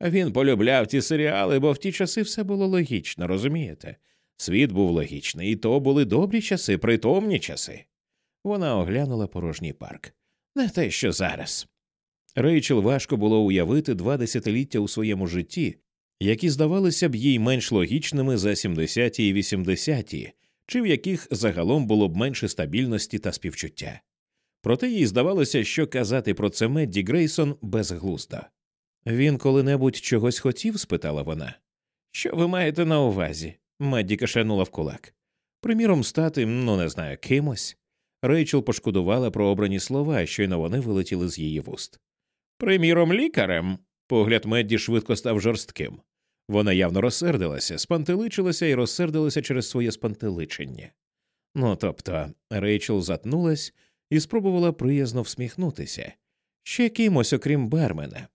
Він полюбляв ті серіали, бо в ті часи все було логічно, розумієте? Світ був логічний, і то були добрі часи, притомні часи. Вона оглянула порожній парк. Не те, що зараз. Рейчел важко було уявити два десятиліття у своєму житті, які здавалися б їй менш логічними за 70-ті і 80-ті, чи в яких загалом було б менше стабільності та співчуття. Проте їй здавалося, що казати про це Медді Грейсон безглуздо. Він коли-небудь чогось хотів? спитала вона. Що ви маєте на увазі? Медді кашанула в кулак. Приміром, стати, ну не знаю, кимось. Рейчел пошкодувала про обрані слова, щойно вони вилетіли з її вуст. Приміром, лікарем. Погляд Медді швидко став жорстким. Вона явно розсердилася, спантеличилася і розсердилася через своє спантеличення. Ну тобто, Рейчел затнулась і спробувала приязно всміхнутися ще кимось, окрім бармена.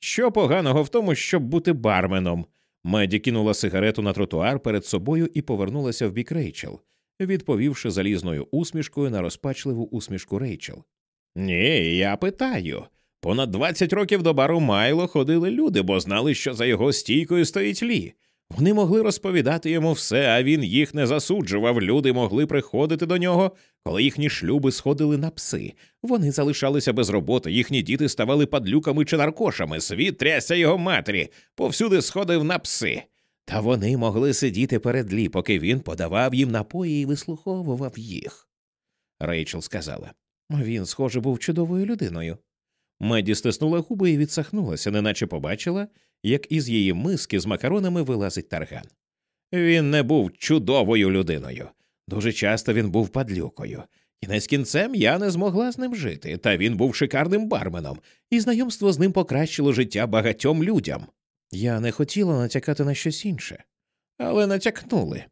Що поганого в тому, щоб бути барменом? Меді кинула сигарету на тротуар перед собою і повернулася в бік Рейчел, відповівши залізною усмішкою на розпачливу усмішку Рейчел. Ні, я питаю. Понад 20 років до бару Майло ходили люди, бо знали, що за його стійкою стоїть лі. Вони могли розповідати йому все, а він їх не засуджував. Люди могли приходити до нього, коли їхні шлюби сходили на пси. Вони залишалися без роботи, їхні діти ставали падлюками чи наркошами. Світ трясся його матері, повсюди сходив на пси. Та вони могли сидіти перед лі, поки він подавав їм напої і вислуховував їх. Рейчел сказала він, схоже, був чудовою людиною. Меді стиснула губи і відсахнулася, неначе побачила, як із її миски з макаронами вилазить тарган. Він не був чудовою людиною. Дуже часто він був падлюкою. Кінець кінцем я не змогла з ним жити, та він був шикарним барменом, і знайомство з ним покращило життя багатьом людям. Я не хотіла натякати на щось інше, але натякнули.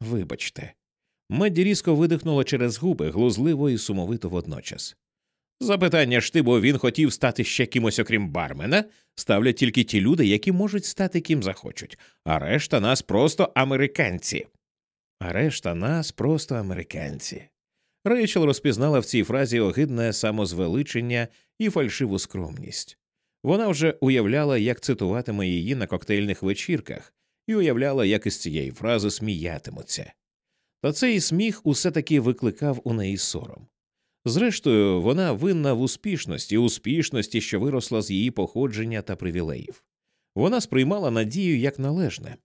Вибачте. Медді різко видихнула через губи, глузливо і сумовито водночас. Запитання ж ти, бо він хотів стати ще кимось, окрім бармена, ставлять тільки ті люди, які можуть стати ким захочуть, а решта нас просто американці. А решта нас просто американці. Рейчел розпізнала в цій фразі огидне самозвеличення і фальшиву скромність. Вона вже уявляла, як цитуватиме її на коктейльних вечірках, і уявляла, як із цієї фрази сміятимуться. Та цей сміх усе таки викликав у неї сором. Зрештою, вона винна в успішності, успішності, що виросла з її походження та привілеїв. Вона сприймала надію як належне,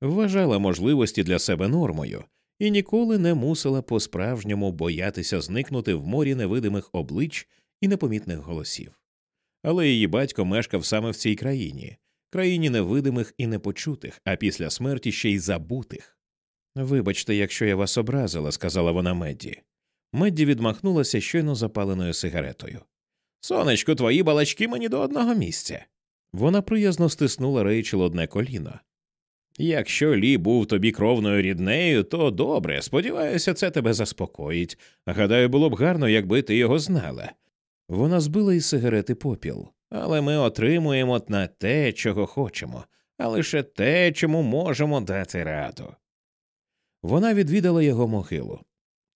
вважала можливості для себе нормою і ніколи не мусила по справжньому боятися зникнути в морі невидимих облич і непомітних голосів. Але її батько мешкав саме в цій країні, країні невидимих і непочутих, а після смерті ще й забутих. Вибачте, якщо я вас образила, сказала вона Медді. Медді відмахнулася щойно запаленою сигаретою. Сонечко, твої балачки мені до одного місця. Вона приязно стиснула Рейчел одне коліно. Якщо Лі був тобі кровною ріднею, то добре, сподіваюся, це тебе заспокоїть. Гадаю, було б гарно, якби ти його знала. Вона збила із сигарети попіл, але ми отримуємо на те, чого хочемо, а лише те, чому можемо дати раду. Вона відвідала його могилу.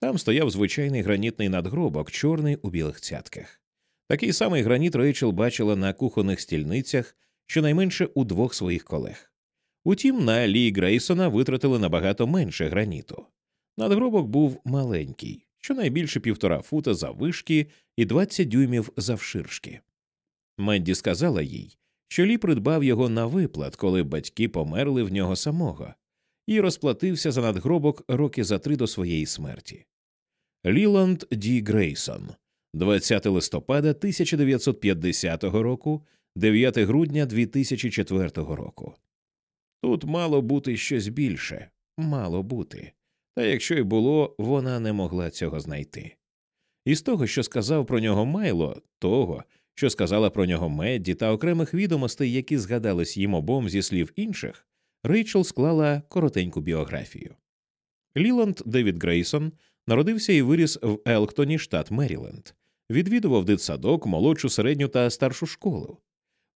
Там стояв звичайний гранітний надгробок, чорний у білих цятках. Такий самий граніт Рейчел бачила на кухонних стільницях щонайменше у двох своїх колег. Утім, на Лі Грейсона витратили набагато менше граніту. Надгробок був маленький, щонайбільше півтора фута заввишки і 20 дюймів завширшки. Медді сказала їй, що Лі придбав його на виплат, коли батьки померли в нього самого, і розплатився за надгробок роки за три до своєї смерті. Ліланд Ді Грейсон, 20 листопада 1950 року, 9 грудня 2004 року. Тут мало бути щось більше, мало бути, та якщо й було, вона не могла цього знайти. Із того, що сказав про нього Майло, того, що сказала про нього Медді та окремих відомостей, які згадались їм обом зі слів інших, Рейчел склала коротеньку біографію. Ліланд Девід Грейсон народився і виріс в Елктоні, штат Меріленд, відвідував дитсадок, молодшу середню та старшу школу.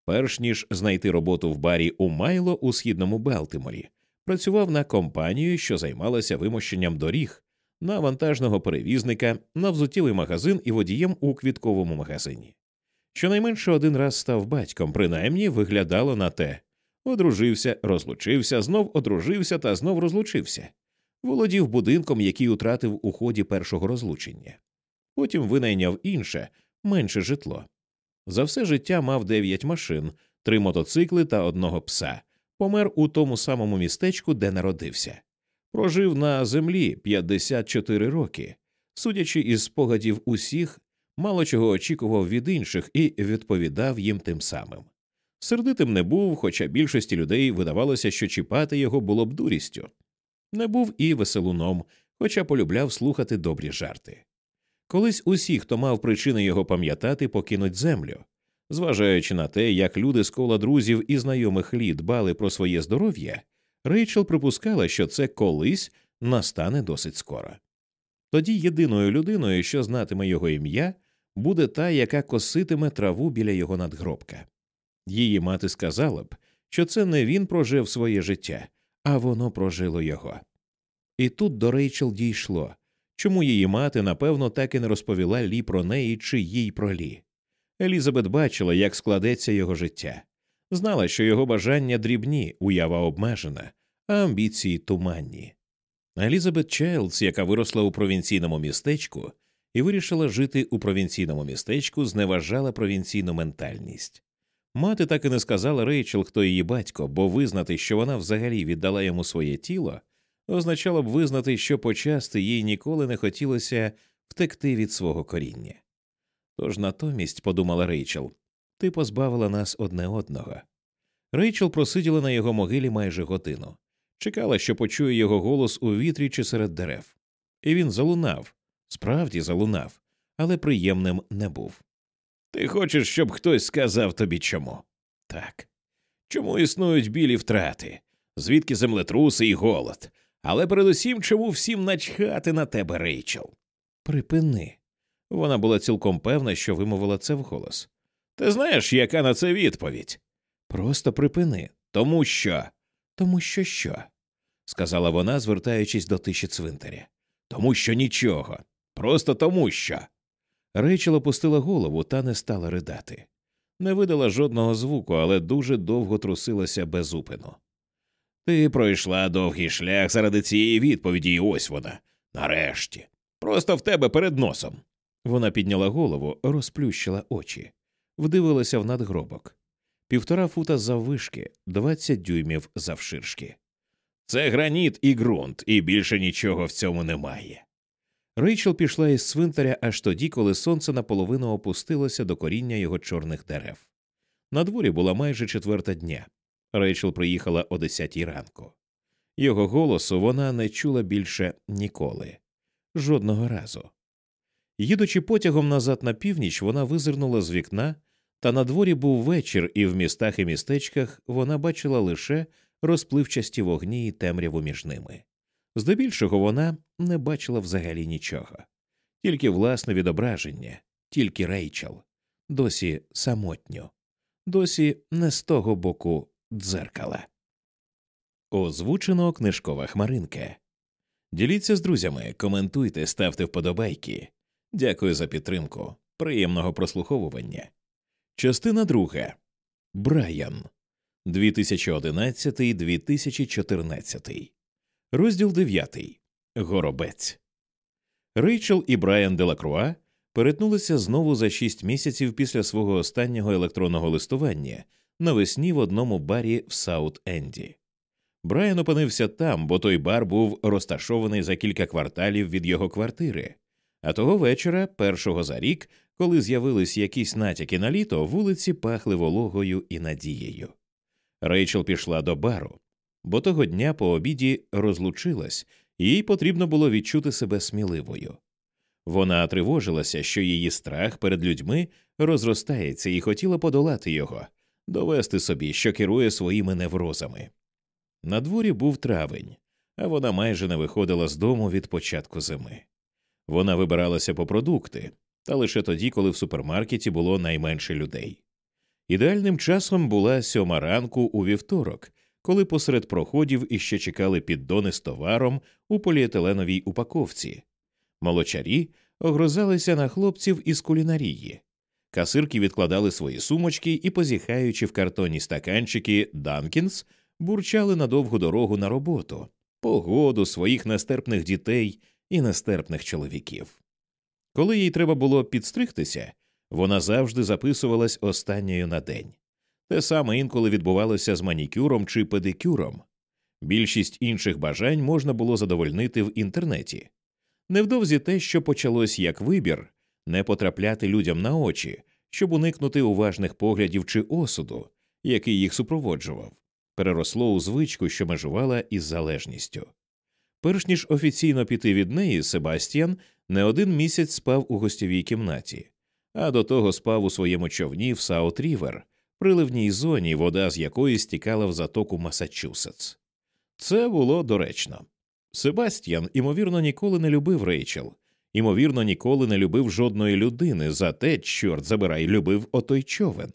Перш ніж знайти роботу в барі у Майло у східному Белтиморі, працював на компанію, що займалася вимощенням доріг, на вантажного перевізника, на взуттєвий магазин і водієм у квітковому магазині. Щонайменше один раз став батьком, принаймні виглядало на те одружився, розлучився, знов одружився та знов розлучився, володів будинком, який утратив у ході першого розлучення. Потім винайняв інше, менше житло. За все життя мав дев'ять машин, три мотоцикли та одного пса, помер у тому самому містечку, де народився. Прожив на землі 54 роки, судячи із спогадів усіх, мало чого очікував від інших і відповідав їм тим самим. Сердитим не був, хоча більшості людей видавалося, що чіпати його було б дурістю. Не був і веселуном, хоча полюбляв слухати добрі жарти. Колись усі, хто мав причини його пам'ятати, покинуть землю. Зважаючи на те, як люди з кола друзів і знайомих літ дбали про своє здоров'я, Рейчел припускала, що це колись настане досить скоро. Тоді єдиною людиною, що знатиме його ім'я, буде та, яка коситиме траву біля його надгробка. Її мати сказала б, що це не він прожив своє життя, а воно прожило його. І тут до Рейчел дійшло чому її мати, напевно, так і не розповіла Лі про неї чи їй про Лі. Елізабет бачила, як складеться його життя, знала, що його бажання дрібні, уява обмежена, а амбіції туманні. Елізабет Чайлдс, яка виросла у провінційному містечку і вирішила жити у провінційному містечку, зневажала провінційну ментальність. Мати так і не сказала Рейчел, хто її батько, бо визнати, що вона взагалі віддала йому своє тіло, означало б визнати, що почасти їй ніколи не хотілося втекти від свого коріння. Тож натомість, подумала Рейчел, ти позбавила нас одне одного. Рейчел просиділа на його могилі майже годину, чекала, що почує його голос у вітрі чи серед дерев. і він залунав, справді залунав, але приємним не був. Ти хочеш, щоб хтось сказав тобі чому? Так. Чому існують білі втрати, звідки землетруси і голод, але передусім чому всім начхати на тебе, Рейчел? Припини. Вона була цілком певна, що вимовила це вголос. Ти знаєш, яка на це відповідь? Просто припини. Тому що. Тому що що? сказала вона, звертаючись до тиші цвинтаря. Тому що нічого. Просто тому що. Рейчел опустила голову та не стала ридати. Не видала жодного звуку, але дуже довго трусилася без упину. Ти пройшла довгий шлях заради цієї відповіді, і ось вона. Нарешті. Просто в тебе перед носом. Вона підняла голову, розплющила очі, вдивилася в надгробок півтора фута заввишки, двадцять дюймів завширшки. Це граніт і ґрунт, і більше нічого в цьому немає. Рейчел пішла із цвинтаря аж тоді, коли сонце наполовину опустилося до коріння його чорних дерев. На дворі була майже четверта дня. Рейчел приїхала о десятій ранку. Його голосу вона не чула більше ніколи, жодного разу. Їдучи потягом назад на північ, вона визирнула з вікна, та на дворі був вечір, і в містах і містечках вона бачила лише розпливчасті вогні і темряву між ними. Здебільшого вона не бачила взагалі нічого, тільки власне відображення, тільки рейчел, досі самотньо, досі не з того боку дзеркала. Озвучено книжкова хмаринка. Діліться з друзями, коментуйте, ставте вподобайки. Дякую за підтримку. Приємного прослуховування. Частина друга Брайан 2011-2014 Розділ 9. Горобець. Рейчел і Брайан Делакруа перетнулися знову за шість місяців після свого останнього електронного листування навесні в одному барі в Саут Енді. Брайан опинився там, бо той бар був розташований за кілька кварталів від його квартири. А того вечора, першого за рік, коли з'явились якісь натяки на літо, вулиці пахли вологою і надією. Рейчел пішла до бару, бо того дня по обіді розлучилась, і їй потрібно було відчути себе сміливою. Вона тривожилася, що її страх перед людьми розростається і хотіла подолати його, довести собі, що керує своїми неврозами. На дворі був травень, а вона майже не виходила з дому від початку зими. Вона вибиралася по продукти, та лише тоді, коли в супермаркеті було найменше людей. Ідеальним часом була сьома ранку у вівторок, коли посеред проходів іще чекали піддони з товаром у поліетиленовій упаковці. Молочарі огрозалися на хлопців із кулінарії. Касирки відкладали свої сумочки і, позіхаючи в картонні стаканчики Данкінс, бурчали на довгу дорогу на роботу, погоду своїх нестерпних дітей і нестерпних чоловіків. Коли їй треба було підстригтися, вона завжди записувалась останньою на день. Те саме інколи відбувалося з манікюром чи педикюром. Більшість інших бажань можна було задовольнити в інтернеті. Невдовзі те, що почалось як вибір, не потрапляти людям на очі, щоб уникнути уважних поглядів чи осуду, який їх супроводжував, переросло у звичку, що межувала із залежністю. Перш ніж офіційно піти від неї, Себастьян не один місяць спав у гостєвій кімнаті, а до того спав у своєму човні в Саут Рівер, приливній зоні, вода з якої стікала в затоку Масачусетс. Це було доречно. Себастьян, імовірно, ніколи не любив Рейчел, імовірно, ніколи не любив жодної людини, зате, чорт забирай, любив отой човен.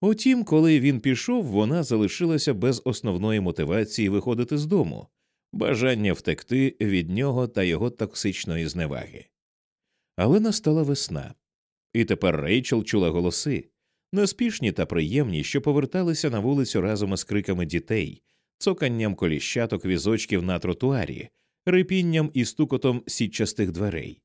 Утім, коли він пішов, вона залишилася без основної мотивації виходити з дому бажання втекти від нього та його токсичної зневаги. Але настала весна, і тепер Рейчел чула голоси, неспішні та приємні, що поверталися на вулицю разом із криками дітей, цоканням коліщаток візочків на тротуарі, рипінням і стукотом сітчастих дверей.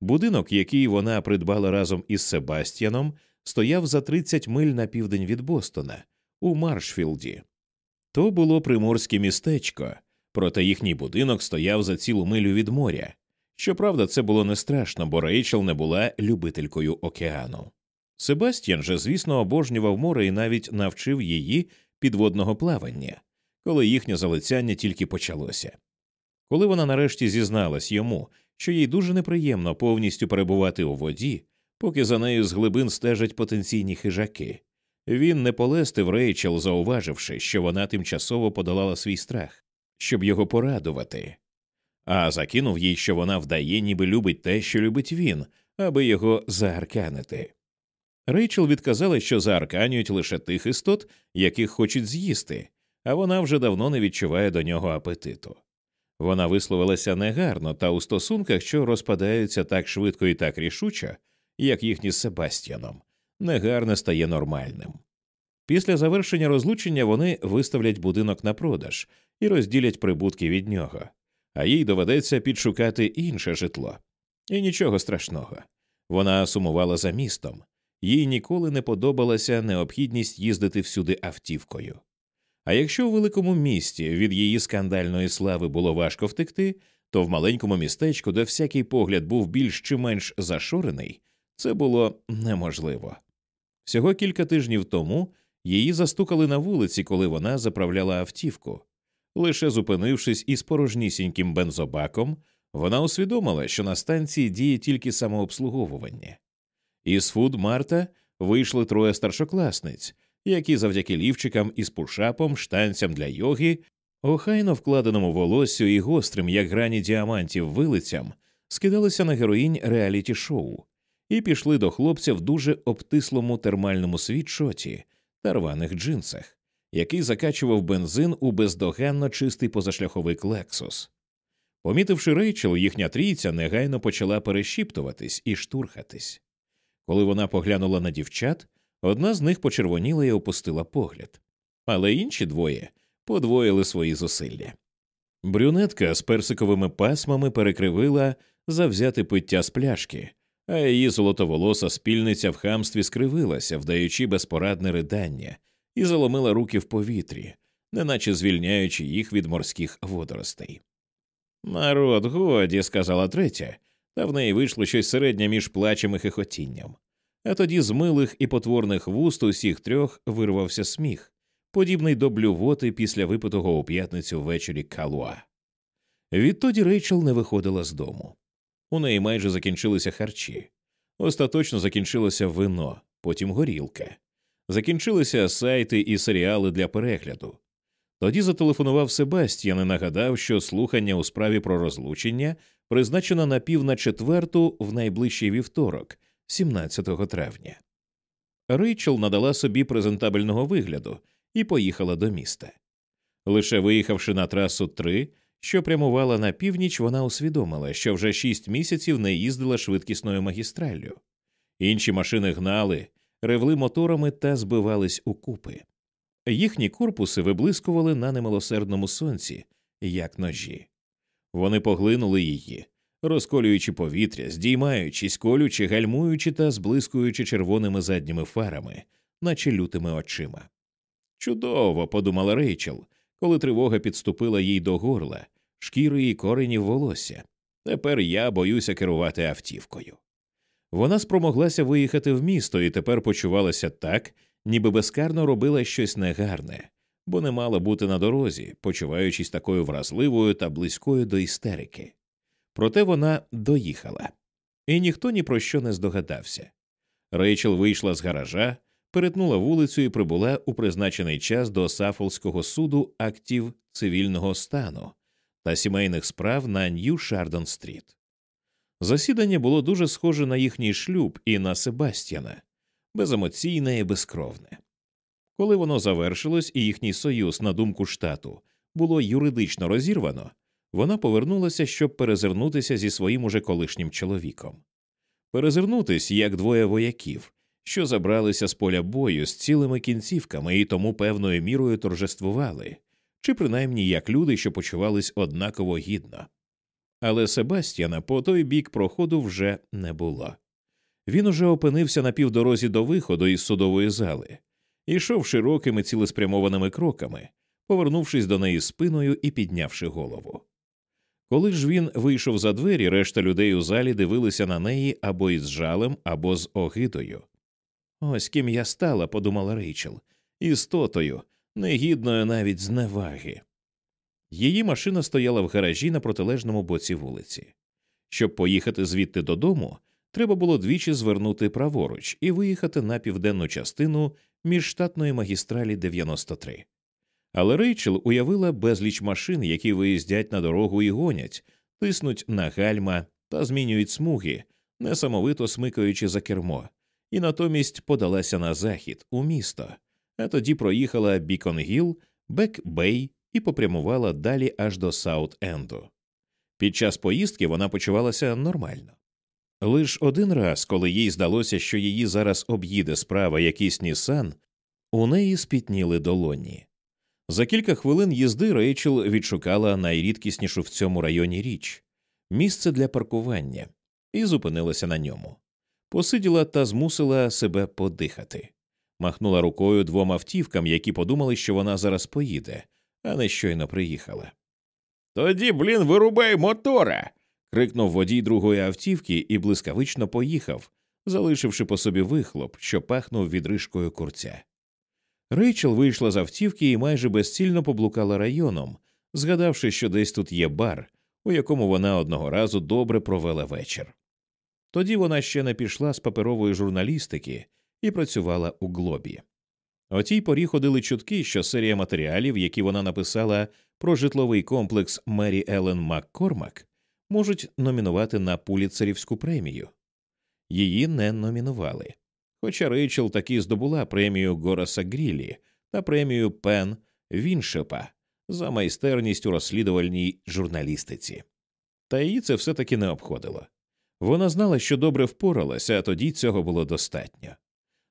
Будинок, який вона придбала разом із Себастьяном, стояв за 30 миль на південь від Бостона, у Маршфілді. То було приморське містечко, проте їхній будинок стояв за цілу милю від моря. Щоправда, це було не страшно, бо Рейчел не була любителькою океану. Себастьян же, звісно, обожнював море і навіть навчив її підводного плавання, коли їхнє залицяння тільки почалося. Коли вона нарешті зізналась йому, що їй дуже неприємно повністю перебувати у воді, поки за нею з глибин стежать потенційні хижаки, він не полестив Рейчел, зауваживши, що вона тимчасово подолала свій страх, щоб його порадувати, а закинув їй, що вона вдає, ніби любить те, що любить він, аби його заарканити. Рейчел відказала, що заарканюють лише тих істот, яких хочуть з'їсти, а вона вже давно не відчуває до нього апетиту. Вона висловилася негарно та у стосунках, що розпадаються так швидко і так рішуче, як їхні з Себастьяном, негарне стає нормальним. Після завершення розлучення вони виставлять будинок на продаж і розділять прибутки від нього, а їй доведеться підшукати інше житло. І нічого страшного. Вона сумувала за містом, їй ніколи не подобалася необхідність їздити всюди автівкою. А якщо у великому місті від її скандальної слави було важко втекти, то в маленькому містечку, де всякий погляд був більш чи менш зашорений, це було неможливо. Всього кілька тижнів тому її застукали на вулиці, коли вона заправляла автівку. Лише зупинившись із порожнісіньким бензобаком, вона усвідомила, що на станції діє тільки самообслуговування. Із фуд Марта вийшли троє старшокласниць, які завдяки лівчикам із пушапом, штанцям для йоги, охайно вкладеному волоссю і гострим, як грані діамантів, вилицям, скидалися на героїнь реаліті шоу і пішли до хлопця в дуже обтислому термальному світшоті та рваних джинсах, який закачував бензин у бездоганно чистий позашляховик Лексус. Помітивши Рейчел, їхня трійця негайно почала перешіптуватись і штурхатись. Коли вона поглянула на дівчат, одна з них почервоніла і опустила погляд, але інші двоє подвоїли свої зусилля. Брюнетка з персиковими пасмами перекривила завзяти пиття з пляшки, а її золотоволоса спільниця в хамстві скривилася, вдаючи безпорадне ридання, і заломила руки в повітрі, неначе звільняючи їх від морських водоростей. Народ, годі, сказала третя, та в неї вийшло щось середнє між плачем і хихотінням. А тоді з милих і потворних вуст усіх трьох вирвався сміх, подібний до блювоти після випитого у п'ятницю ввечері калуа. Відтоді Рейчел не виходила з дому. У неї майже закінчилися харчі. Остаточно закінчилося вино, потім горілка. Закінчилися сайти і серіали для перегляду. Тоді зателефонував Себастьян і нагадав, що слухання у справі про розлучення призначено на пів на четверту в найближчий вівторок, 17 травня. Рейчел надала собі презентабельного вигляду і поїхала до міста. Лише виїхавши на трасу 3, що прямувала на північ, вона усвідомила, що вже шість місяців не їздила швидкісною магістраллю. Інші машини гнали, ревли моторами та збивались у купи. Їхні корпуси виблискували на немилосердному сонці, як ножі. Вони поглинули її, розколюючи повітря, здіймаючись, колючи, гальмуючи та зблискуючи червоними задніми фарами, наче лютими очима. Чудово, подумала Рейчел, коли тривога підступила їй до горла, шкіри і коренів волосся. Тепер я боюся керувати автівкою. Вона спромоглася виїхати в місто і тепер почувалася так, ніби безкарно робила щось негарне, бо не мала бути на дорозі, почуваючись такою вразливою та близькою до істерики. Проте вона доїхала, і ніхто ні про що не здогадався. Рейчел вийшла з гаража, перетнула вулицю і прибула у призначений час до Сафолського суду актів цивільного стану та сімейних справ на Нью Шардон Стріт. Засідання було дуже схоже на їхній шлюб і на Себастьяна, беземоційне і безкровне. Коли воно завершилось, і їхній союз, на думку штату, було юридично розірвано, вона повернулася, щоб перезирнутися зі своїм уже колишнім чоловіком. Перезирнутись як двоє вояків, що забралися з поля бою з цілими кінцівками і тому певною мірою торжествували, чи принаймні як люди, що почувались однаково гідно. Але Себастьяна по той бік проходу вже не було. Він уже опинився на півдорозі до виходу із судової зали, ішов широкими цілеспрямованими кроками, повернувшись до неї спиною і піднявши голову. Коли ж він вийшов за двері, решта людей у залі дивилися на неї або із жалем, або з огидою. Ось ким я стала, подумала Рейчел, істотою, негідною навіть зневаги. Її машина стояла в гаражі на протилежному боці вулиці. Щоб поїхати звідти додому, треба було двічі звернути праворуч і виїхати на південну частину міжштатної магістралі 93. Але Рейчел уявила безліч машин, які виїздять на дорогу і гонять, тиснуть на гальма та змінюють смуги, несамовито смикаючи за кермо, і натомість подалася на захід у місто, а тоді проїхала Бікон Гіл, Бек Бей і попрямувала далі аж до Саут Енду. Під час поїздки вона почувалася нормально. Лиш один раз, коли їй здалося, що її зараз об'їде справа якийсь Нісан, у неї спітніли долоні. За кілька хвилин їзди Рейчел відшукала найрідкіснішу в цьому районі річ місце для паркування, і зупинилася на ньому. Посиділа та змусила себе подихати, махнула рукою двом автівкам, які подумали, що вона зараз поїде, а не щойно приїхала. Тоді, блін, вирубай мотора. Крикнув водій другої автівки і блискавично поїхав, залишивши по собі вихлоп, що пахнув відрижкою курця. Рейчел вийшла з автівки і майже безцільно поблукала районом, згадавши, що десь тут є бар, у якому вона одного разу добре провела вечір. Тоді вона ще не пішла з паперової журналістики і працювала у глобі. О тій порі ходили чутки, що серія матеріалів, які вона написала про житловий комплекс Мері Елен Маккормак, можуть номінувати на пуліцерівську премію. Її не номінували. Хоча Рейчел таки здобула премію Гораса Грілі та премію Пен Віншепа за майстерність у розслідувальній журналістиці. Та її це все таки не обходило. Вона знала, що добре впоралася, а тоді цього було достатньо.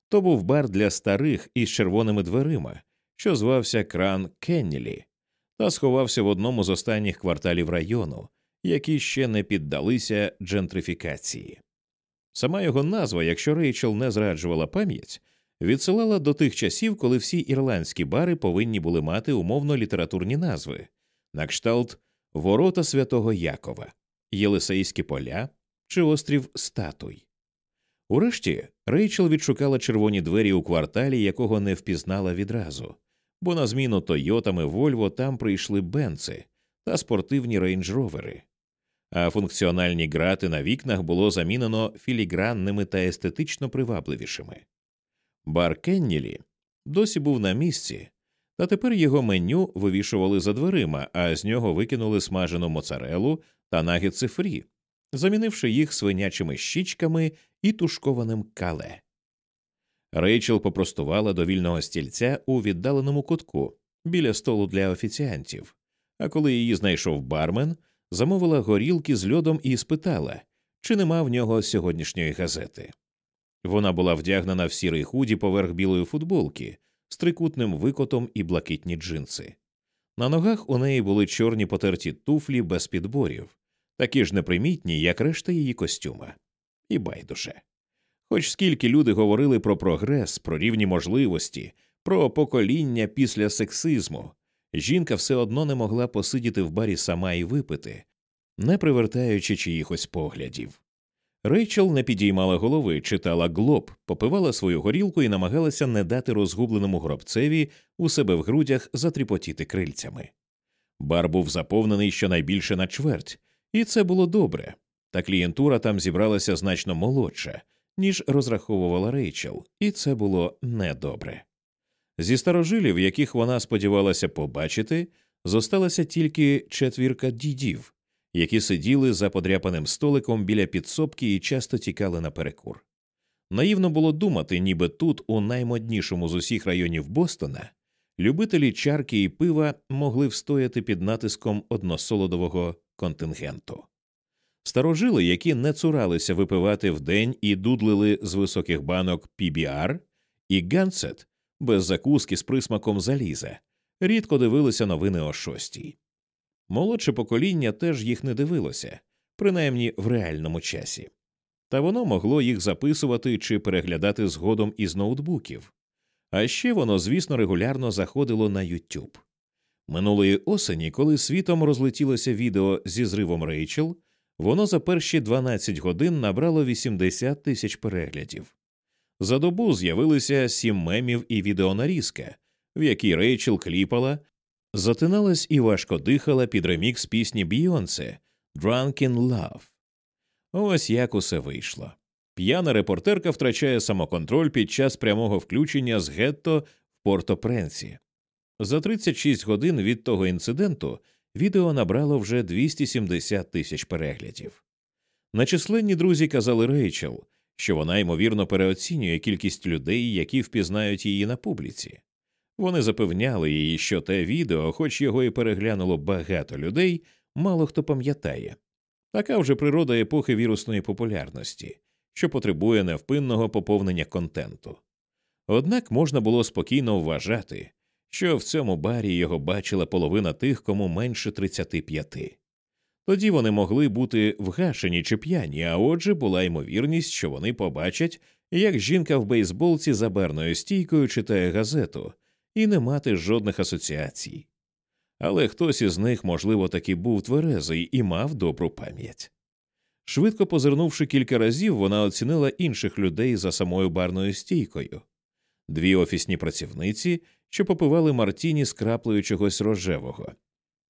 То був бар для старих із червоними дверима, що звався Кран Кеннілі, та сховався в одному з останніх кварталів району, які ще не піддалися джентрифікації. Сама його назва, якщо Рейчел не зраджувала пам'ять, відсилала до тих часів, коли всі ірландські бари повинні були мати умовно літературні назви на кшталт Ворота Святого Якова, Єлисейські поля чи острів Статуй. Урешті Рейчел відшукала червоні двері у кварталі, якого не впізнала відразу, бо на зміну Тойотами Вольво там прийшли бенци та спортивні рейндж-ровери а функціональні грати на вікнах було замінено філігранними та естетично привабливішими. Бар Кеннілі досі був на місці, та тепер його меню вивішували за дверима, а з нього викинули смажену моцарелу та нагетси фрі, замінивши їх свинячими щічками і тушкованим кале. Рейчел попростувала до вільного стільця у віддаленому кутку біля столу для офіціантів, а коли її знайшов бармен, замовила горілки з льодом і спитала, чи нема в нього сьогоднішньої газети. Вона була вдягнена в сірий худі поверх білої футболки з трикутним викотом і блакитні джинси. На ногах у неї були чорні потерті туфлі без підборів, такі ж непримітні, як решта її костюма, і байдуже. Хоч скільки люди говорили про прогрес, про рівні можливості, про покоління після сексизму, жінка все одно не могла посидіти в барі сама і випити, не привертаючи чиїхось поглядів. Рейчел не підіймала голови, читала глоб, попивала свою горілку і намагалася не дати розгубленому гробцеві у себе в грудях затріпотіти крильцями. Бар був заповнений щонайбільше на чверть, і це було добре, та клієнтура там зібралася значно молодша, ніж розраховувала Рейчел, і це було недобре. Зі старожилів, яких вона сподівалася побачити, зосталася тільки четвірка дідів, які сиділи за подряпаним столиком біля підсобки і часто тікали на перекур. Наївно було думати, ніби тут, у наймоднішому з усіх районів Бостона, любителі чарки і пива могли встояти під натиском односолодового контингенту. Старожили, які не цуралися випивати вдень і дудлили з високих банок PBR і Ганцет без закуски з присмаком заліза, рідко дивилися новини о шостій. Молодше покоління теж їх не дивилося, принаймні в реальному часі, та воно могло їх записувати чи переглядати згодом із ноутбуків. А ще воно, звісно, регулярно заходило на YouTube. Минулої осені, коли світом розлетілося відео зі зривом Рейчел, воно за перші 12 годин набрало 80 тисяч переглядів. За добу з'явилися сім мемів і відеонарізка, в якій Рейчел кліпала, затиналась і важко дихала під ремікс пісні Бійонсе «Drunk in Love». Ось як усе вийшло. П'яна репортерка втрачає самоконтроль під час прямого включення з гетто в Порто Пренсі. За 36 годин від того інциденту відео набрало вже 270 тисяч переглядів. Начисленні друзі казали Рейчел, що вона ймовірно переоцінює кількість людей, які впізнають її на публіці. Вони запевняли її, що те відео, хоч його і переглянуло багато людей, мало хто пам'ятає. Така вже природа епохи вірусної популярності, що потребує невпинного поповнення контенту. Однак можна було спокійно вважати, що в цьому барі його бачила половина тих, кому менше 35. Тоді вони могли бути вгашені чи п'яні, а отже, була ймовірність, що вони побачать, як жінка в бейсболці за барною стійкою читає газету, і не мати жодних асоціацій. Але хтось із них, можливо, таки був тверезий і мав добру пам'ять. Швидко позирнувши кілька разів, вона оцінила інших людей за самою барною стійкою дві офісні працівниці, що попивали Мартіні з краплею чогось рожевого,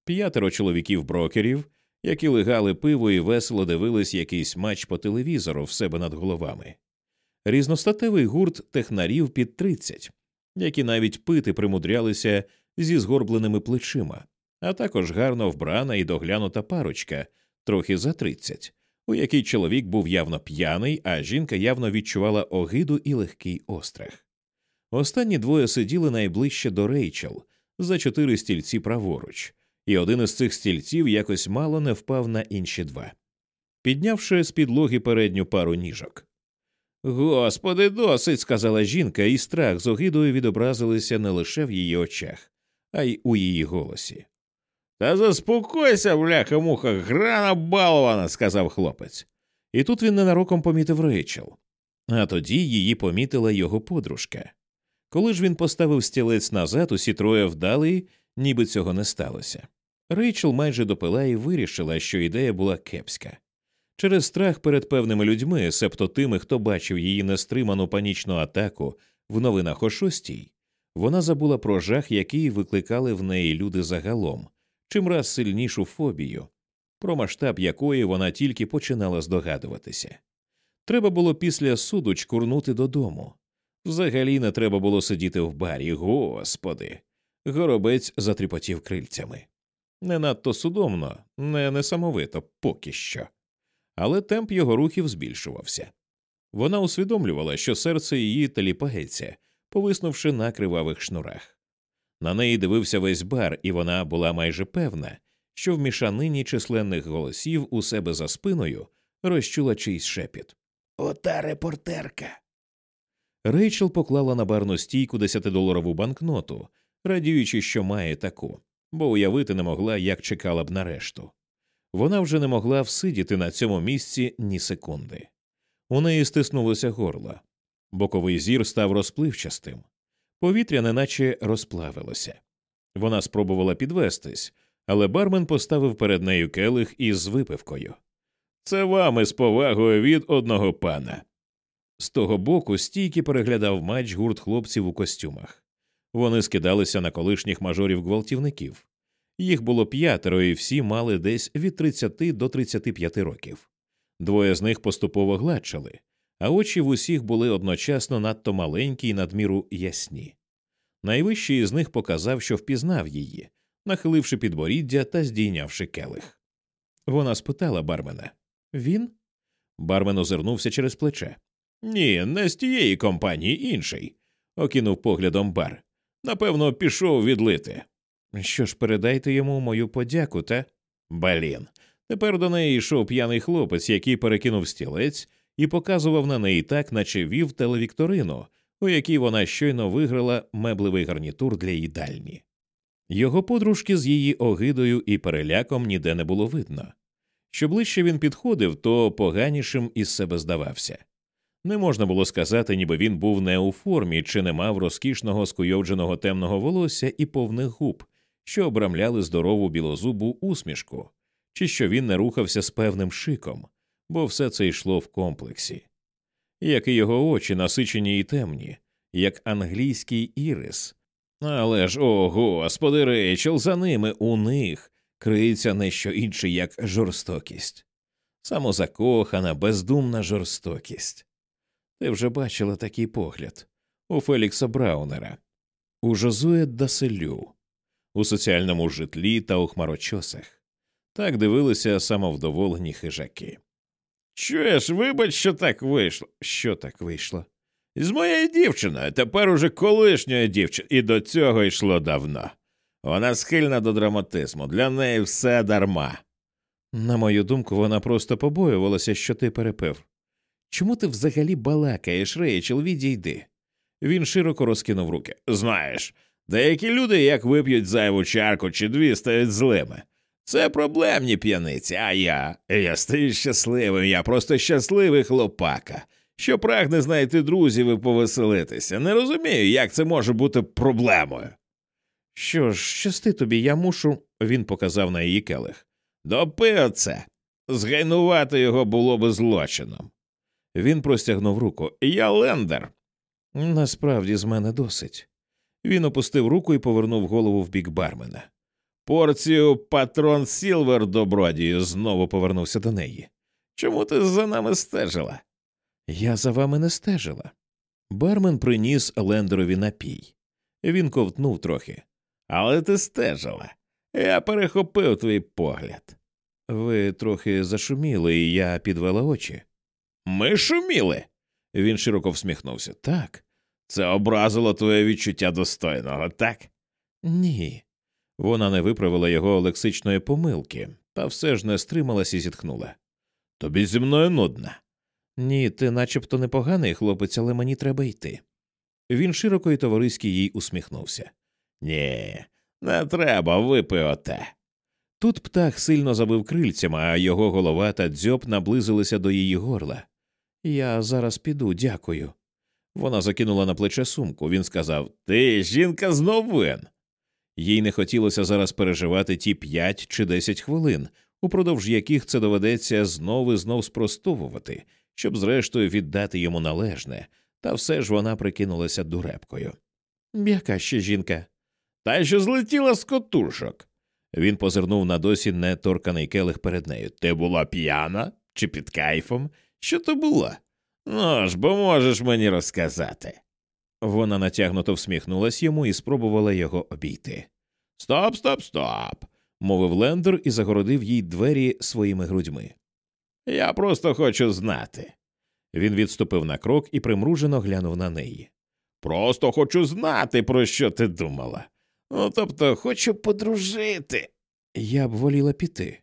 п'ятеро чоловіків брокерів, які легали пиво і весело дивились якийсь матч по телевізору в себе над головами, різностатевий гурт технарів під тридцять, які навіть пити примудрялися зі згорбленими плечима, а також гарно вбрана і доглянута парочка, трохи за тридцять, у якій чоловік був явно п'яний, а жінка явно відчувала огиду і легкий острах. Останні двоє сиділи найближче до Рейчел за чотири стільці праворуч, і один із цих стільців якось мало не впав на інші два, піднявши з підлоги передню пару ніжок. Господи, досить, сказала жінка, і страх з огидою відобразилися не лише в її очах, а й у її голосі. Та заспокойся, бляха муха, грана балована, сказав хлопець. І тут він ненароком помітив Рейчел. А тоді її помітила його подружка. Коли ж він поставив стілець назад, усі троє вдали, ніби цього не сталося. Рейчел майже допила і вирішила, що ідея була кепська. Через страх перед певними людьми, себто тими, хто бачив її нестриману панічну атаку в новинах о шостій, вона забула про жах, який викликали в неї люди загалом, чимраз сильнішу фобію, про масштаб якої вона тільки починала здогадуватися. Треба було після суду чкурнути додому. Взагалі не треба було сидіти в барі, господи. Горобець затріпотів крильцями. Не надто судомно, не несамовито поки що. Але темп його рухів збільшувався. Вона усвідомлювала, що серце її таліпається, повиснувши на кривавих шнурах. На неї дивився весь бар, і вона була майже певна, що в мішанині численних голосів у себе за спиною розчула чийсь шепіт. Ота репортерка. Рейчел поклала на барну стійку десятидоларову банкноту, радіючи, що має таку, бо уявити не могла, як чекала б на решту. Вона вже не могла всидіти на цьому місці ні секунди. У неї стиснулося горло. Боковий зір став розпливчастим, повітря неначе розплавилося. Вона спробувала підвестись, але бармен поставив перед нею келих із випивкою. Це вам із повагою від одного пана. З того боку стійки переглядав матч гурт хлопців у костюмах. Вони скидалися на колишніх мажорів гвалтівників. Їх було п'ятеро, і всі мали десь від 30 до 35 років. Двоє з них поступово гладшали, а очі в усіх були одночасно надто маленькі і надміру ясні. Найвищий із них показав, що впізнав її, нахиливши підборіддя та здійнявши келих. Вона спитала бармена Він? Бармен озирнувся через плече. Ні, не з тієї компанії інший, окинув поглядом бар. Напевно, пішов відлити. Що ж, передайте йому мою подяку, та? Балін. Тепер до неї йшов п'яний хлопець, який перекинув стілець і показував на неї так, наче вів телевікторину, у якій вона щойно виграла меблевий гарнітур для їдальні. Його подружки з її огидою і переляком ніде не було видно. Що ближче він підходив, то поганішим із себе здавався. Не можна було сказати, ніби він був не у формі чи не мав розкішного скуйовдженого темного волосся і повних губ, що обрамляли здорову білозубу усмішку, чи що він не рухався з певним шиком, бо все це йшло в комплексі. Як і його очі насичені і темні, як англійський ірис, Але ж, о, господи, Рейчел, за ними у них криється не що інше, як жорстокість, самозакохана, бездумна жорстокість. Ти вже бачила такий погляд у Фелікса Браунера, у Жозує Даселю, у соціальному житлі та у хмарочосах. Так дивилися самовдоволені хижаки. Чуєш, вибач, що так вийшло. Що так вийшло? З моєю дівчиною, тепер уже колишньою дівчиною, і до цього йшло давно. Вона схильна до драматизму, для неї все дарма. На мою думку, вона просто побоювалася, що ти перепив. Чому ти взагалі балакаєш, Рейчел, відійди? Він широко розкинув руки. Знаєш, деякі люди, як вип'ють зайву чарку чи дві, стають злими. Це проблемні п'яниці, а я. Я стаю щасливим, я просто щасливий хлопака, що прагне знайти друзів і повеселитися. Не розумію, як це може бути проблемою. Що ж, щасти тобі, я мушу, він показав на її келих. Допи оце. Згайнувати його було би злочином. Він простягнув руку. Я лендер. Насправді з мене досить. Він опустив руку і повернув голову в бік бармена. Порцію патрон Сілвер добродію знову повернувся до неї. Чому ти за нами стежила? Я за вами не стежила. Бармен приніс лендерові напій. Він ковтнув трохи. Але ти стежила. Я перехопив твій погляд. Ви трохи зашуміли, і я підвела очі. Ми шуміли. Він широко всміхнувся. Так. Це образило твоє відчуття достойного, так? Ні. Вона не виправила його лексичної помилки, та все ж не стрималась і зітхнула. Тобі зі мною нудно. Ні, ти начебто непоганий хлопець, але мені треба йти. Він широко і товариськи їй усміхнувся. Ні, не треба, випи оте. Тут птах сильно забив крильцями, а його голова та дзьоб наблизилися до її горла. Я зараз піду, дякую. Вона закинула на плече сумку. Він сказав Ти жінка з новин. Їй не хотілося зараз переживати ті п'ять чи десять хвилин, упродовж яких це доведеться знов і знов спростовувати, щоб зрештою віддати йому належне, та все ж вона прикинулася дурепкою. Яка ще жінка? Та що злетіла з котушок. Він позирнув на досі неторканий келих перед нею. Ти була п'яна чи під кайфом? Що то було? Ну ж, бо можеш мені розказати. Вона натягнуто всміхнулась йому і спробувала його обійти. Стоп, стоп, стоп, мовив Лендер і загородив їй двері своїми грудьми. Я просто хочу знати. Він відступив на крок і примружено глянув на неї. Просто хочу знати, про що ти думала. Ну, тобто, хочу подружити. Я б воліла піти.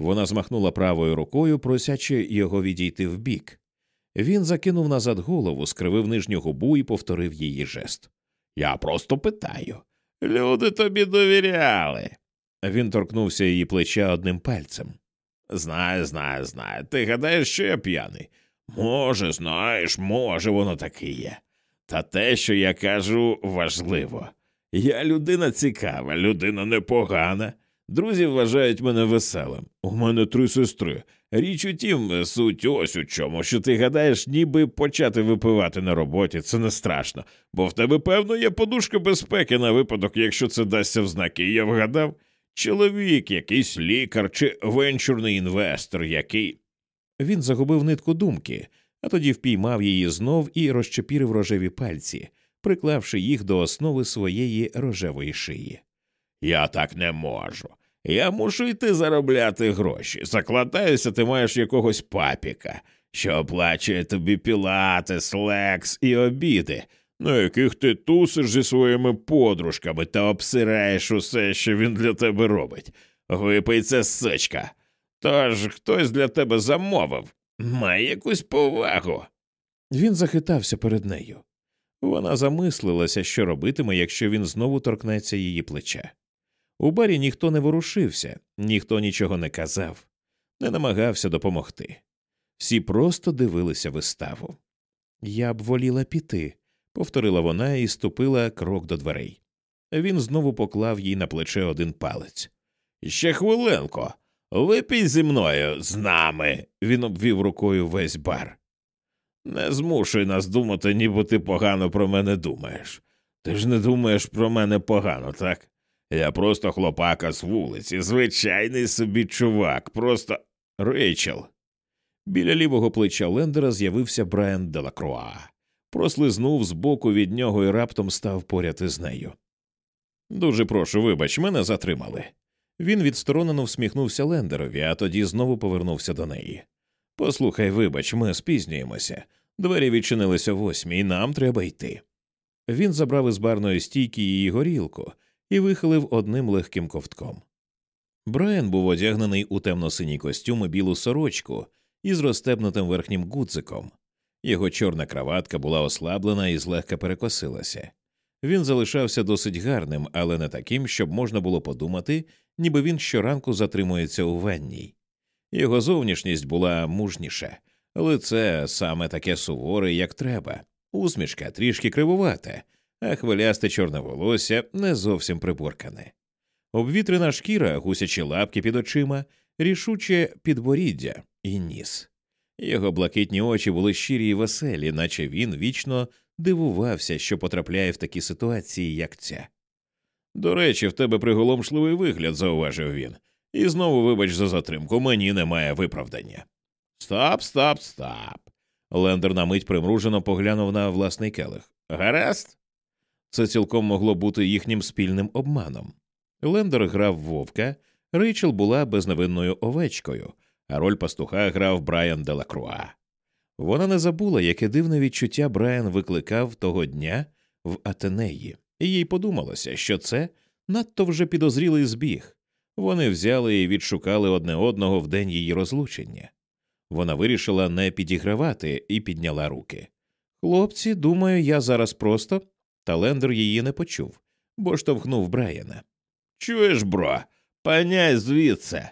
Вона змахнула правою рукою, просячи його відійти вбік. Він закинув назад голову, скривив нижню губу і повторив її жест. Я просто питаю. Люди тобі довіряли. Він торкнувся її плеча одним пальцем. Знаю, знаю, знаю. Ти гадаєш, що я п'яний? Може, знаєш, може, воно таке є. Та те, що я кажу, важливо. Я людина цікава, людина непогана. Друзі вважають мене веселим. У мене три сестри. Річ у тім, суть ось у чому, що ти гадаєш, ніби почати випивати на роботі, це не страшно, бо в тебе, певно, є подушка безпеки на випадок, якщо це дасться в знаки. Я вгадав, чоловік, якийсь лікар чи венчурний інвестор, який. Він загубив нитку думки, а тоді впіймав її знов і розчепірив рожеві пальці, приклавши їх до основи своєї рожевої шиї. Я так не можу. Я мушу йти заробляти гроші. Закладаюся, ти маєш якогось папіка, що оплачує тобі пілатес, лекс і обіди, на яких ти тусиш зі своїми подружками та обсираєш усе, що він для тебе робить. Випий це сичка. Тож хтось для тебе замовив, має якусь повагу. Він захитався перед нею. Вона замислилася, що робитиме, якщо він знову торкнеться її плеча. У барі ніхто не ворушився, ніхто нічого не казав, не намагався допомогти. Всі просто дивилися виставу. Я б воліла піти, повторила вона і ступила крок до дверей. Він знову поклав їй на плече один палець. Ще хвилинку. Випій зі мною з нами. Він обвів рукою весь бар. Не змушуй нас думати, ніби ти погано про мене думаєш. Ти ж не думаєш про мене погано, так? Я просто хлопака з вулиці, звичайний собі чувак, просто Рейчел. Біля лівого плеча Лендера з'явився Брайан Делакруа, прослизнув збоку від нього і раптом став поряд із нею. Дуже прошу, вибач, мене затримали. Він відсторонено всміхнувся Лендерові, а тоді знову повернувся до неї. Послухай, вибач, ми спізнюємося. Двері відчинилися восьмій, нам треба йти. Він забрав із барної стійки її горілку і вихилив одним легким ковтком. Брайан був одягнений у темно-синій костюм і білу сорочку із розстебнутим верхнім гудзиком. Його чорна краватка була ослаблена і злегка перекосилася. Він залишався досить гарним, але не таким, щоб можна було подумати, ніби він щоранку затримується у ванній. Його зовнішність була мужніша, лице саме таке суворе, як треба, усмішка трішки кривувата, а хвилясте чорне волосся не зовсім приборкане. Обвітрена шкіра, гусячі лапки під очима, рішуче підборіддя і ніс. Його блакитні очі були щирі й веселі, наче він вічно дивувався, що потрапляє в такі ситуації, як ця. До речі, в тебе приголомшливий вигляд, зауважив він, і знову, вибач за затримку, мені немає виправдання. Стоп, стоп, стоп. Лендер на мить примружено поглянув на власний келих. Гаразд? Це цілком могло бути їхнім спільним обманом. Лендер грав вовка, Рейчел була безневинною овечкою, а роль пастуха грав Брайан Делакруа. Вона не забула, яке дивне відчуття Брайан викликав того дня в Атенеї, і їй подумалося, що це надто вже підозрілий збіг. Вони взяли і відшукали одне одного в день її розлучення. Вона вирішила не підігравати і підняла руки. Хлопці, думаю, я зараз просто. Та Лендер її не почув, бо штовхнув Брайана. Чуєш, бро, паняй звідси.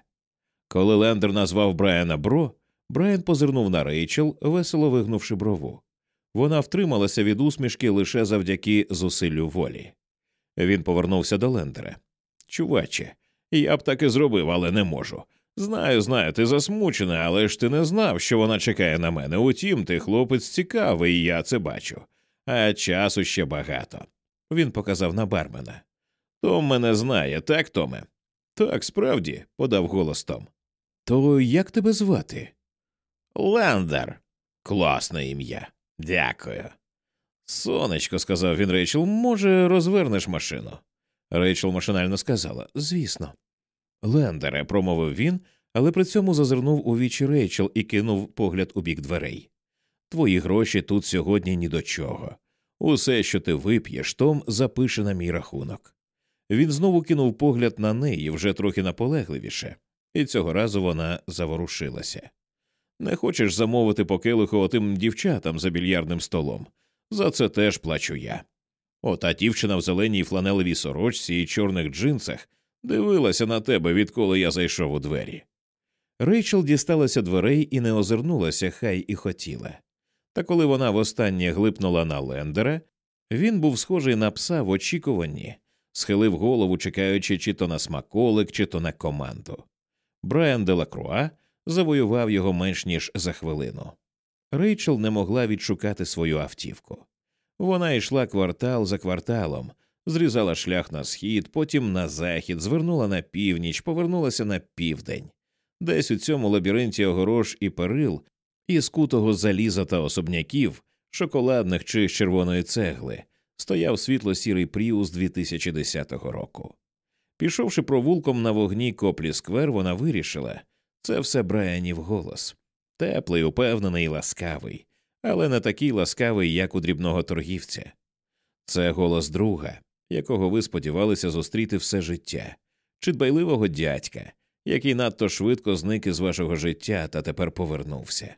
Коли Лендер назвав Брайана Бро, Брайан позирнув на Рейчел, весело вигнувши брову. Вона втрималася від усмішки лише завдяки зусиллю волі. Він повернувся до Лендера. Чуваче, я б так і зробив, але не можу. Знаю, знаю, ти засмучена, але ж ти не знав, що вона чекає на мене. Утім, ти хлопець цікавий, я це бачу. А часу ще багато. Він показав на бармена. Том мене знає, так, Томе? Так, справді, подав голос Том. То як тебе звати? Лендер. Класне ім'я. Дякую. Сонечко, сказав він Рейчел, може, розвернеш машину. Рейчел машинально сказала Звісно. Лендере, промовив він, але при цьому зазирнув у вічі Рейчел і кинув погляд у бік дверей. Твої гроші тут сьогодні ні до чого. Усе, що ти вип'єш, Том запише на мій рахунок. Він знову кинув погляд на неї вже трохи наполегливіше, і цього разу вона заворушилася. Не хочеш замовити по келиху отим дівчатам за більярдним столом. За це теж плачу я. Ота дівчина в зеленій фланелевій сорочці і чорних джинсах дивилася на тебе, відколи я зайшов у двері. Рейчел дісталася дверей і не озирнулася, хай і хотіла. Та коли вона востаннє глипнула на лендера, він був схожий на пса в очікуванні, схилив голову, чекаючи чи то на смаколик, чи то на команду. Брайан Делакруа завоював його менш ніж за хвилину. Рейчел не могла відшукати свою автівку. Вона йшла квартал за кварталом, зрізала шлях на схід, потім на захід, звернула на північ, повернулася на південь. Десь у цьому лабіринті огорож і перил, із кутого заліза та особняків, шоколадних чи з червоної цегли, стояв світло сірий пріус 2010 року. Пішовши провулком на вогні коплі сквер, вона вирішила це все Брайанів голос теплий, упевнений, і ласкавий, але не такий ласкавий, як у дрібного торгівця. Це голос друга, якого ви сподівалися зустріти все життя, чи дбайливого дядька, який надто швидко зник із вашого життя та тепер повернувся.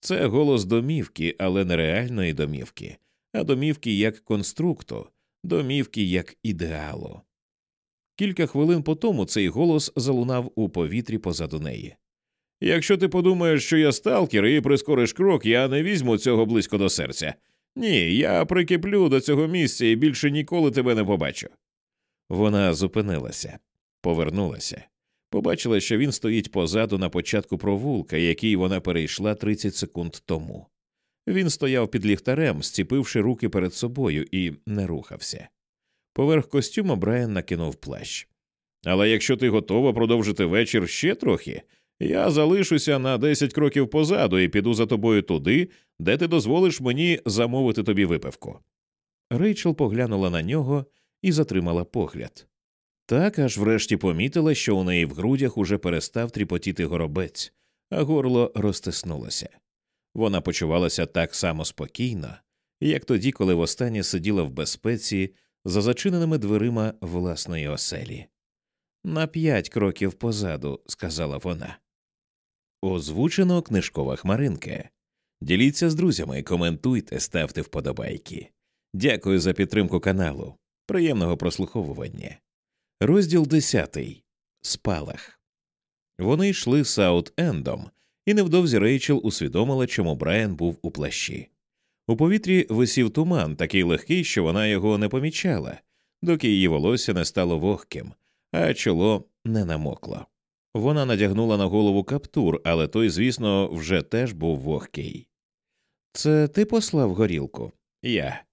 Це голос домівки, але не реальної домівки, а домівки як конструкту, домівки як ідеалу. Кілька хвилин по тому цей голос залунав у повітрі позаду неї. Якщо ти подумаєш, що я сталкер і прискориш крок, я не візьму цього близько до серця. Ні, я прикиплю до цього місця і більше ніколи тебе не побачу. Вона зупинилася, повернулася, побачила, що він стоїть позаду на початку провулка, який вона перейшла 30 секунд тому. Він стояв під ліхтарем, зціпивши руки перед собою, і не рухався. Поверх костюма Брайан накинув плащ. Але якщо ти готова продовжити вечір ще трохи, я залишуся на десять кроків позаду і піду за тобою туди, де ти дозволиш мені замовити тобі випивку. Рейчел поглянула на нього і затримала погляд. Так аж врешті помітила, що у неї в грудях уже перестав тріпотіти горобець, а горло розтиснулося. Вона почувалася так само спокійно, як тоді, коли востаннє сиділа в безпеці за зачиненими дверима власної оселі. На п'ять кроків позаду, сказала вона. Озвучено книжкова хмаринка. Діліться з друзями, коментуйте, ставте вподобайки. Дякую за підтримку каналу. Приємного прослуховування. Розділ десятий. Спалах. Вони йшли Саут Ендом, і невдовзі Рейчел усвідомила, чому Брайан був у плащі. У повітрі висів туман, такий легкий, що вона його не помічала, доки її волосся не стало вогким, а чоло не намокло. Вона надягнула на голову каптур, але той, звісно, вже теж був вогкий. Це ти послав горілку? Я.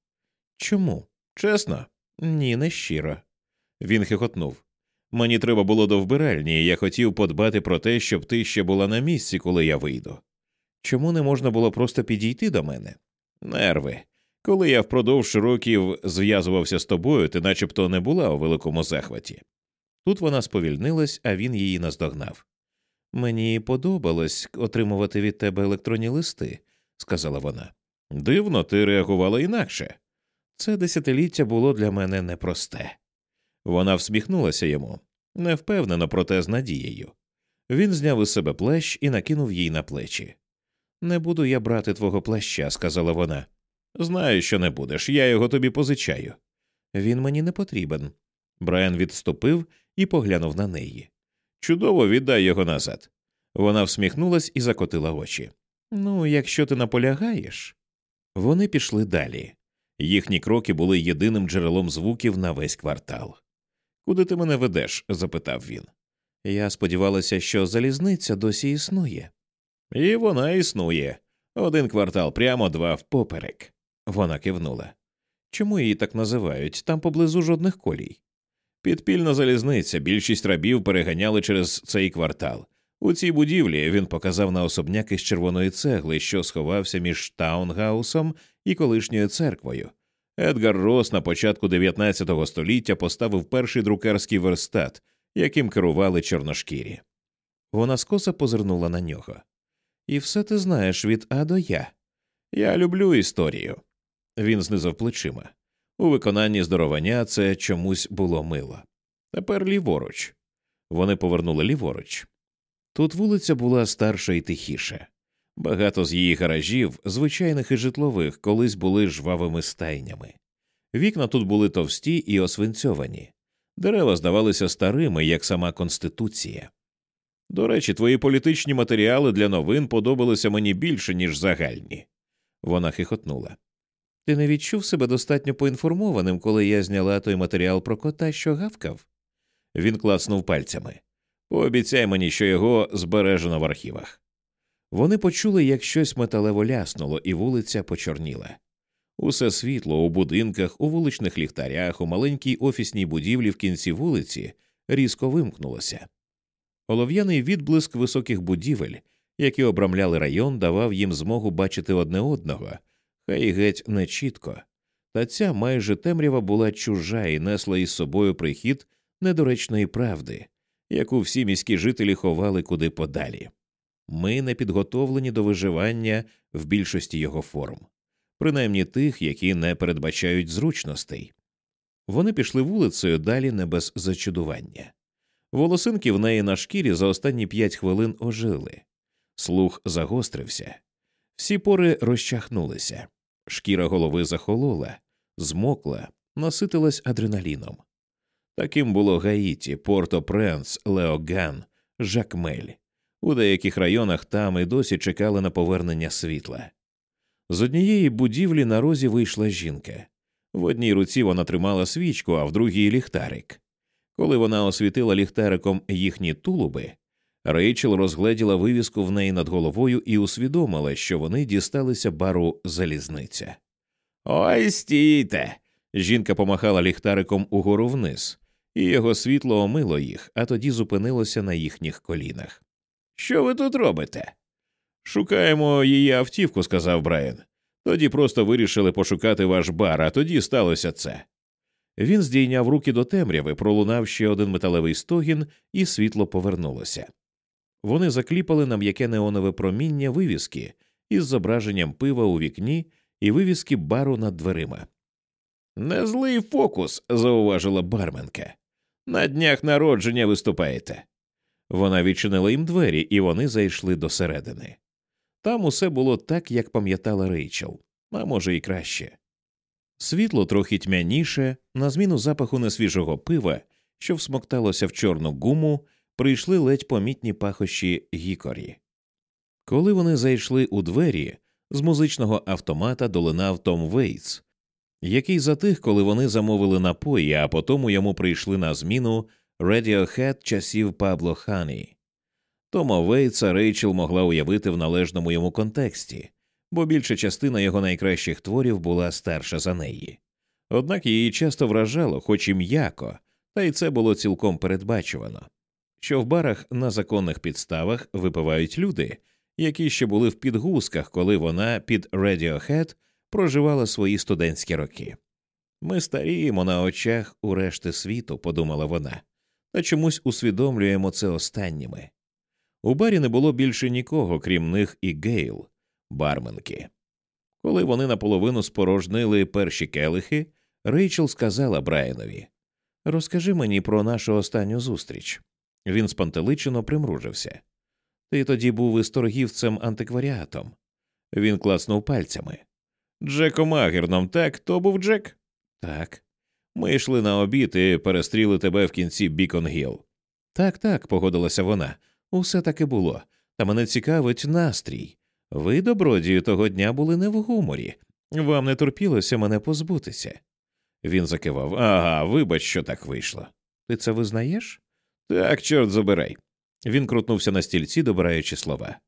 Чому? Чесно? Ні, не щиро. Він хихотнув. Мені треба було до вбиральні, і я хотів подбати про те, щоб ти ще була на місці, коли я вийду. Чому не можна було просто підійти до мене? Нерви. Коли я впродовж років зв'язувався з тобою, ти начебто не була у великому захваті. Тут вона сповільнилась, а він її наздогнав. Мені подобалось отримувати від тебе електронні листи, сказала вона. Дивно, ти реагувала інакше. Це десятиліття було для мене непросте. Вона всміхнулася йому, невпевнено, проте з надією. Він зняв із себе плащ і накинув їй на плечі. Не буду я брати твого плаща, сказала вона. Знаю, що не будеш, я його тобі позичаю. Він мені не потрібен. Брайан відступив і поглянув на неї. Чудово віддай його назад. Вона всміхнулась і закотила очі. Ну, якщо ти наполягаєш. Вони пішли далі. Їхні кроки були єдиним джерелом звуків на весь квартал. Куди ти мене ведеш? запитав він. Я сподівалася, що залізниця досі існує. І вона існує. Один квартал прямо два впоперек. Вона кивнула. Чому її так називають? Там поблизу жодних колій. Підпільна залізниця, більшість рабів переганяли через цей квартал. У цій будівлі він показав на особняк із червоної цегли, що сховався між Таунгаусом і колишньою церквою. Едгар Рос на початку 19 століття поставив перший друкарський верстат, яким керували чорношкірі. Вона скоса позирнула на нього. І все ти знаєш від А до Я. Я люблю історію. Він знизав плечима. У виконанні здоровання це чомусь було мило. Тепер ліворуч. Вони повернули ліворуч. Тут вулиця була старша і тихіша. Багато з її гаражів, звичайних і житлових, колись були жвавими стайнями. Вікна тут були товсті і освинцьовані, дерева здавалися старими, як сама конституція. До речі, твої політичні матеріали для новин подобалися мені більше, ніж загальні. Вона хихотнула. Ти не відчув себе достатньо поінформованим, коли я зняла той матеріал про кота, що гавкав? Він клацнув пальцями. Пообіцяй мені, що його збережено в архівах. Вони почули, як щось металево ляснуло, і вулиця почорніла. Усе світло у будинках, у вуличних ліхтарях, у маленькій офісній будівлі в кінці вулиці різко вимкнулося. Олов'яний відблиск високих будівель, які обрамляли район, давав їм змогу бачити одне одного, хай геть не чітко. Та ця майже темрява була чужа і несла із собою прихід недоречної правди, яку всі міські жителі ховали куди подалі. Ми не підготовлені до виживання в більшості його форм, принаймні тих, які не передбачають зручностей. Вони пішли вулицею далі не без зачудування. Волосинки в неї на шкірі за останні п'ять хвилин ожили, слух загострився, всі пори розчахнулися, шкіра голови захолола, змокла, наситилась адреналіном. Таким було Гаїті, Порто Пренс, Леоган, Жакмель. У деяких районах там і досі чекали на повернення світла. З однієї будівлі на розі вийшла жінка. В одній руці вона тримала свічку, а в другій ліхтарик. Коли вона освітила ліхтариком їхні тулуби, Рейчел розгледіла вивіску в неї над головою і усвідомила, що вони дісталися бару залізниця. Ой, стійте. Жінка помахала ліхтариком угору вниз, і його світло омило їх, а тоді зупинилося на їхніх колінах. Що ви тут робите? Шукаємо її автівку, сказав Брайан. Тоді просто вирішили пошукати ваш бар, а тоді сталося це. Він здійняв руки до темряви, пролунав ще один металевий стогін, і світло повернулося. Вони закліпали на м'яке неонове проміння вивіски із зображенням пива у вікні і вивіски бару над дверима. Не злий фокус, зауважила барменка. На днях народження виступаєте. Вона відчинила їм двері, і вони зайшли до середини. Там усе було так, як пам'ятала Рейчел, а може, і краще. Світло трохи тьмяніше, на зміну запаху несвіжого пива, що всмокталося в чорну гуму, прийшли ледь помітні пахощі гікорі. Коли вони зайшли у двері, з музичного автомата долинав Том Вейтс, який затих, коли вони замовили напої, а потім йому прийшли на зміну Radiohead часів Пабло Хані. Тома Вейтса Рейчел могла уявити в належному йому контексті, бо більша частина його найкращих творів була старша за неї. Однак її часто вражало, хоч і м'яко, та й це було цілком передбачувано, що в барах на законних підставах випивають люди, які ще були в підгузках, коли вона під Radiohead проживала свої студентські роки. Ми старіємо на очах у решти світу, подумала вона, та чомусь усвідомлюємо це останніми. У барі не було більше нікого, крім них і Гейл, барменки. Коли вони наполовину спорожнили перші келихи, Рейчел сказала Брайанові Розкажи мені про нашу останню зустріч. Він спантеличено примружився. Ти тоді був із торгівцем антикваріатом. Він класнув пальцями. Джеком Агерном, так, то був Джек? Так. Ми йшли на обід і перестріли тебе в кінці Бікон Гіл. Так, так, погодилася вона. Усе таки було. Та мене цікавить настрій. Ви, добродію, того дня були не в гуморі. Вам не терпілося мене позбутися. Він закивав. Ага, вибач, що так вийшло. Ти це визнаєш? Так, чорт забирай. Він крутнувся на стільці, добираючи слова.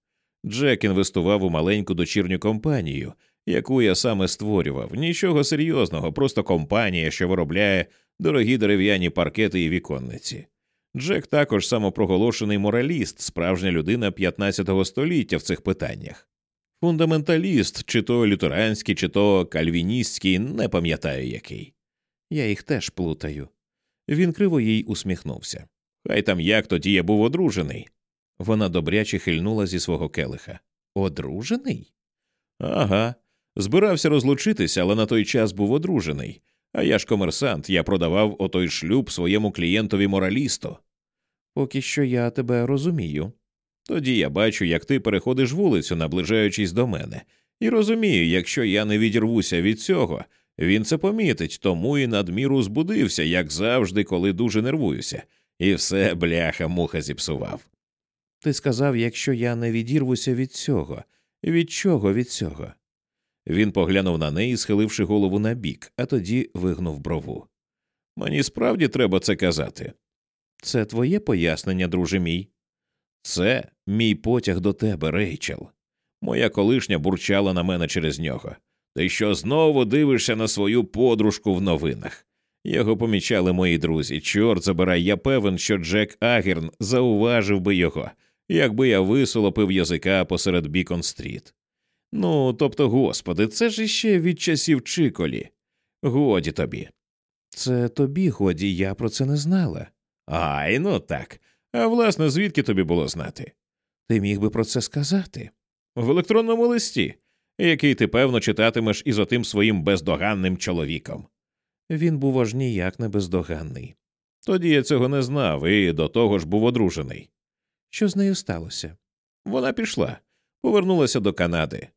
Джек інвестував у маленьку дочірню компанію, яку я саме створював. Нічого серйозного, просто компанія, що виробляє дорогі дерев'яні паркети і віконниці. Джек також самопроголошений мораліст, справжня людина 15 століття в цих питаннях. Фундаменталіст, чи то лютеранський, чи то кальвіністський, не пам'ятаю який. Я їх теж плутаю. Він криво їй усміхнувся. Хай там як тоді я був одружений. Вона добряче хильнула зі свого келиха. Одружений? Ага. Збирався розлучитися, але на той час був одружений. А я ж комерсант, я продавав отой шлюб своєму клієнтові моралісту. Поки що я тебе розумію. Тоді я бачу, як ти переходиш вулицю, наближаючись до мене, і розумію, якщо я не відірвуся від цього, він це помітить, тому і надміру збудився, як завжди, коли дуже нервуюся, і все бляха муха зіпсував. Ти сказав, якщо я не відірвуся від цього, від чого від цього? Він поглянув на неї, схиливши голову на бік, а тоді вигнув брову. Мені справді треба це казати. Це твоє пояснення, друже мій. Це мій потяг до тебе, Рейчел. Моя колишня бурчала на мене через нього. Ти що знову дивишся на свою подружку в новинах? Його помічали мої друзі. Чорт забирай, я певен, що Джек Агерн зауважив би його, якби я висолопив язика посеред Бікон Стріт. Ну, тобто, господи, це ж іще від часів Чикопі. Годі тобі. Це тобі, годі, я про це не знала. Ай, ну так. А власне, звідки тобі було знати? Ти міг би про це сказати? В електронному листі, який ти, певно, читатимеш із отим своїм бездоганним чоловіком. Він був аж ніяк не бездоганний. Тоді я цього не знав і до того ж був одружений. Що з нею сталося? Вона пішла, повернулася до Канади.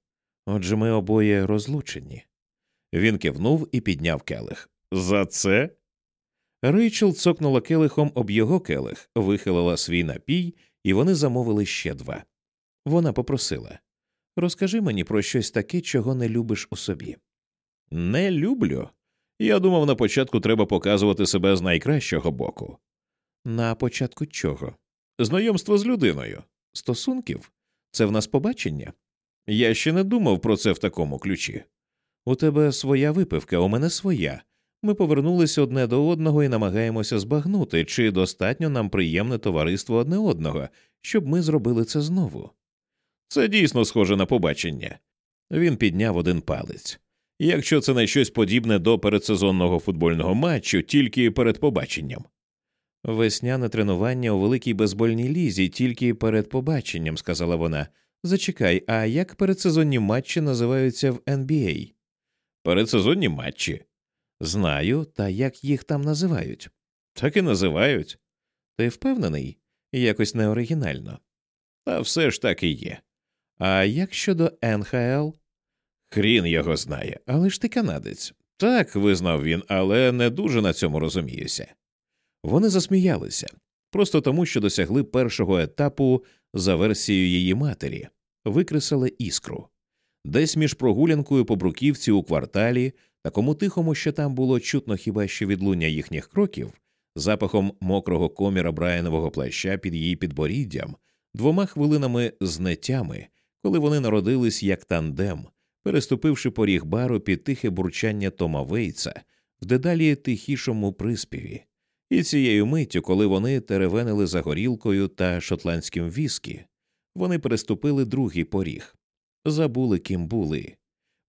Отже, ми обоє розлучені. Він кивнув і підняв келих. За це? Рейчел цокнула келихом об його келих, вихилила свій напій, і вони замовили ще два. Вона попросила Розкажи мені про щось таке, чого не любиш у собі. Не люблю. Я думав, на початку треба показувати себе з найкращого боку. На початку чого? Знайомство з людиною, стосунків це в нас побачення. Я ще не думав про це в такому ключі. У тебе своя випивка, у мене своя. Ми повернулися одне до одного і намагаємося збагнути, чи достатньо нам приємне товариство одне одного, щоб ми зробили це знову. Це дійсно схоже на побачення. Він підняв один палець. Якщо це не щось подібне до передсезонного футбольного матчу, тільки перед побаченням. Весняне тренування у великій безбольній лізі тільки перед побаченням, сказала вона. Зачекай, а як передсезонні матчі називаються в NBA? Передсезонні матчі. Знаю, та як їх там називають. Так і називають. Ти впевнений? Якось неоригінально. Та все ж так і є. А як щодо НХЛ? Хрін його знає, але ж ти канадець. Так, визнав він, але не дуже на цьому розуміюся. Вони засміялися просто тому, що досягли першого етапу за версією її матері, викресали іскру. Десь між прогулянкою по бруківці у кварталі, такому тихому, що там було чутно хіба що відлуння їхніх кроків, запахом мокрого коміра Брайанового плаща під її підборіддям, двома хвилинами знеттями, коли вони народились як тандем, переступивши поріг бару під тихе бурчання Тома Вейтса в дедалі тихішому приспіві. І цією миттю, коли вони теревенили за горілкою та шотландським віскі, вони переступили другий поріг, забули, ким були,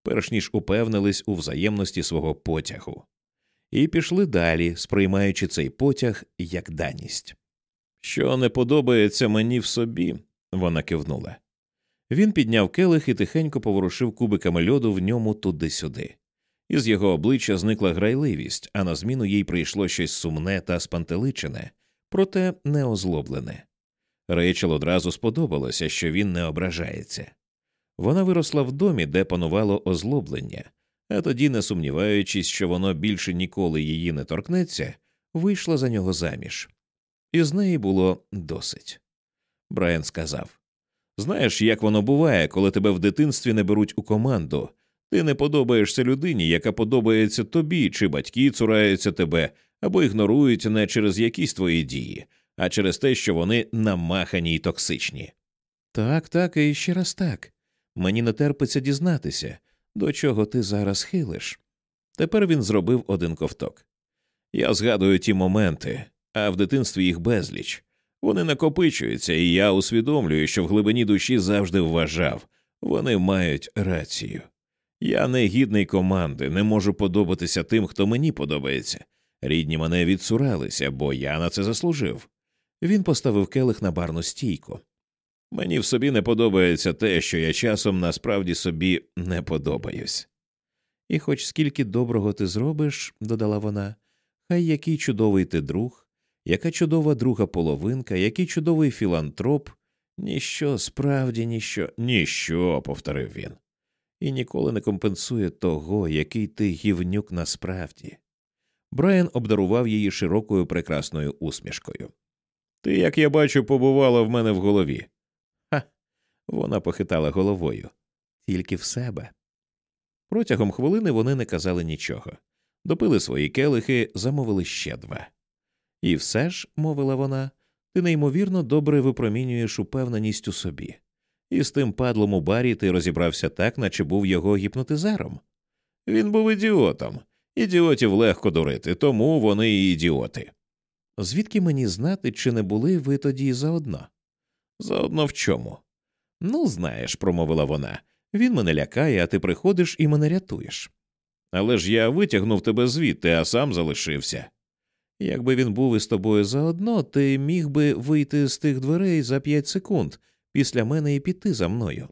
перш ніж упевнились у взаємності свого потягу, і пішли далі, сприймаючи цей потяг як даність. Що не подобається мені в собі, вона кивнула. Він підняв келих і тихенько поворушив кубиками льоду в ньому туди-сюди. Із його обличчя зникла грайливість, а на зміну їй прийшло щось сумне та спантеличене, проте не озлоблене. Рейчел одразу сподобалося, що він не ображається. Вона виросла в домі, де панувало озлоблення, а тоді, не сумніваючись, що воно більше ніколи її не торкнеться, вийшла за нього заміж. І з неї було досить. Брайан сказав Знаєш, як воно буває, коли тебе в дитинстві не беруть у команду, ти не подобаєшся людині, яка подобається тобі, чи батьки цураються тебе або ігнорують не через якісь твої дії, а через те, що вони намахані й токсичні. Так, так, і ще раз так. Мені не терпиться дізнатися, до чого ти зараз хилиш. Тепер він зробив один ковток. Я згадую ті моменти, а в дитинстві їх безліч. Вони накопичуються, і я усвідомлюю, що в глибині душі завжди вважав вони мають рацію. Я не гідний команди, не можу подобатися тим, хто мені подобається. Рідні мене відсуралися, бо я на це заслужив. Він поставив келих на барну стійку. Мені в собі не подобається те, що я часом насправді собі не подобаюсь. І хоч скільки доброго ти зробиш, додала вона, хай який чудовий ти друг, яка чудова друга половинка, який чудовий філантроп, ніщо, справді ніщо, ніщо, повторив він і ніколи не компенсує того, який ти гівнюк насправді. Брайан обдарував її широкою прекрасною усмішкою. Ти, як я бачу, побувала в мене в голові. Ха. Вона похитала головою. Тільки в себе. Протягом хвилини вони не казали нічого. Допили свої келихи, замовили ще два. І все ж, мовила вона, ти неймовірно добре випромінюєш упевненість у собі і з тим падлом у барі ти розібрався так, наче був його гіпнотизером. Він був ідіотом. Ідіотів легко дурити, тому вони і ідіоти. Звідки мені знати, чи не були ви тоді заодно? Заодно в чому? Ну, знаєш, промовила вона. Він мене лякає, а ти приходиш і мене рятуєш. Але ж я витягнув тебе звідти, а сам залишився. Якби він був із тобою заодно, ти міг би вийти з тих дверей за п'ять секунд після мене і піти за мною.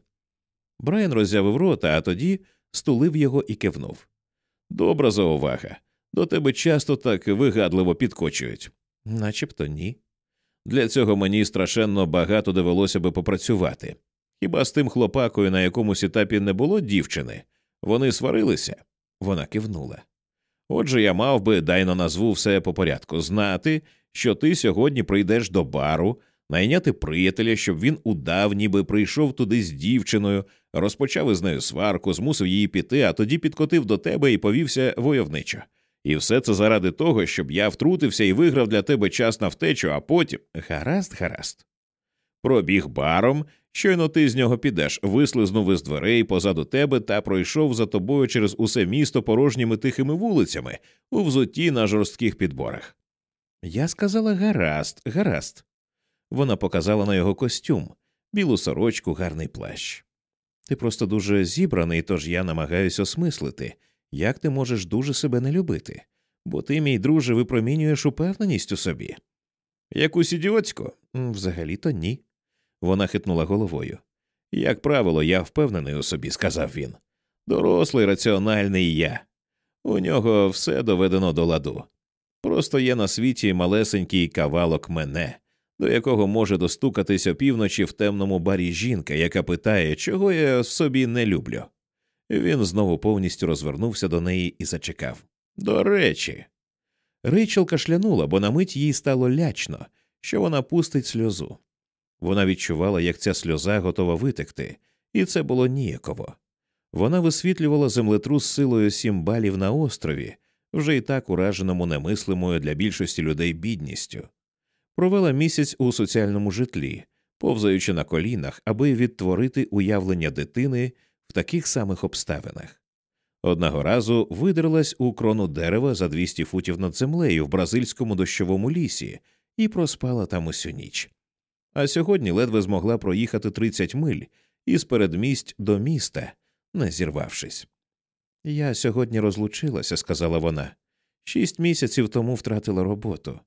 Брайан роззявив рота, а тоді стулив його і кивнув. Добра заувага. До тебе часто так вигадливо підкочують. Начебто ні. Для цього мені страшенно багато довелося би попрацювати. Хіба з тим хлопакою на якомусь етапі не було дівчини? Вони сварилися? Вона кивнула. Отже, я мав би, дайно назву все по порядку, знати, що ти сьогодні прийдеш до бару, найняти приятеля, щоб він удав, ніби прийшов туди з дівчиною, розпочав із нею сварку, змусив її піти, а тоді підкотив до тебе і повівся войовничо. І все це заради того, щоб я втрутився і виграв для тебе час на втечу, а потім. Гаразд, гаразд. Пробіг баром, щойно ти з нього підеш, вислизнув із дверей позаду тебе та пройшов за тобою через усе місто порожніми тихими вулицями у взутті на жорстких підборах. Я сказала гаразд, гаразд. Вона показала на його костюм, білу сорочку, гарний плащ. Ти просто дуже зібраний, тож я намагаюся осмислити, як ти можеш дуже себе не любити, бо ти, мій друже, випромінюєш упевненість у собі. Якусь ідіотську? Взагалі то ні. Вона хитнула головою. Як правило, я впевнений у собі, сказав він. Дорослий, раціональний я. У нього все доведено до ладу. Просто є на світі малесенький кавалок мене, до якого може достукатись опівночі в темному барі жінка, яка питає, чого я собі не люблю. Він знову повністю розвернувся до неї і зачекав. До речі, Рейчел кашлянула, бо на мить їй стало лячно, що вона пустить сльозу. Вона відчувала, як ця сльоза готова витекти, і це було ніяково. Вона висвітлювала землетрус силою сім балів на острові, вже й так ураженому немислимою для більшості людей бідністю, провела місяць у соціальному житлі, повзаючи на колінах, аби відтворити уявлення дитини в таких самих обставинах. Одного разу видрилась у крону дерева за 200 футів над землею в бразильському дощовому лісі і проспала там усю ніч. А сьогодні ледве змогла проїхати 30 миль із передмість до міста, не зірвавшись. Я сьогодні розлучилася, сказала вона. Шість місяців тому втратила роботу.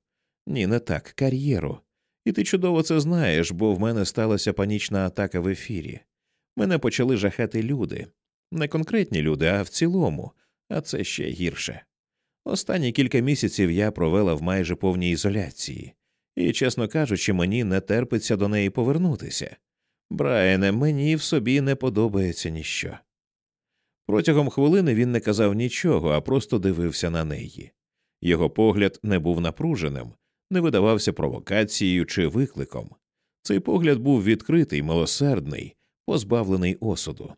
Ні, не так, кар'єру. І ти чудово це знаєш, бо в мене сталася панічна атака в ефірі. Мене почали жахати люди, не конкретні люди, а в цілому, а це ще гірше. Останні кілька місяців я провела в майже повній ізоляції, і, чесно кажучи, мені не терпиться до неї повернутися. Брайане, мені в собі не подобається ніщо. Протягом хвилини він не казав нічого, а просто дивився на неї. Його погляд не був напруженим, не видавався провокацією чи викликом. Цей погляд був відкритий, милосердний, позбавлений осуду.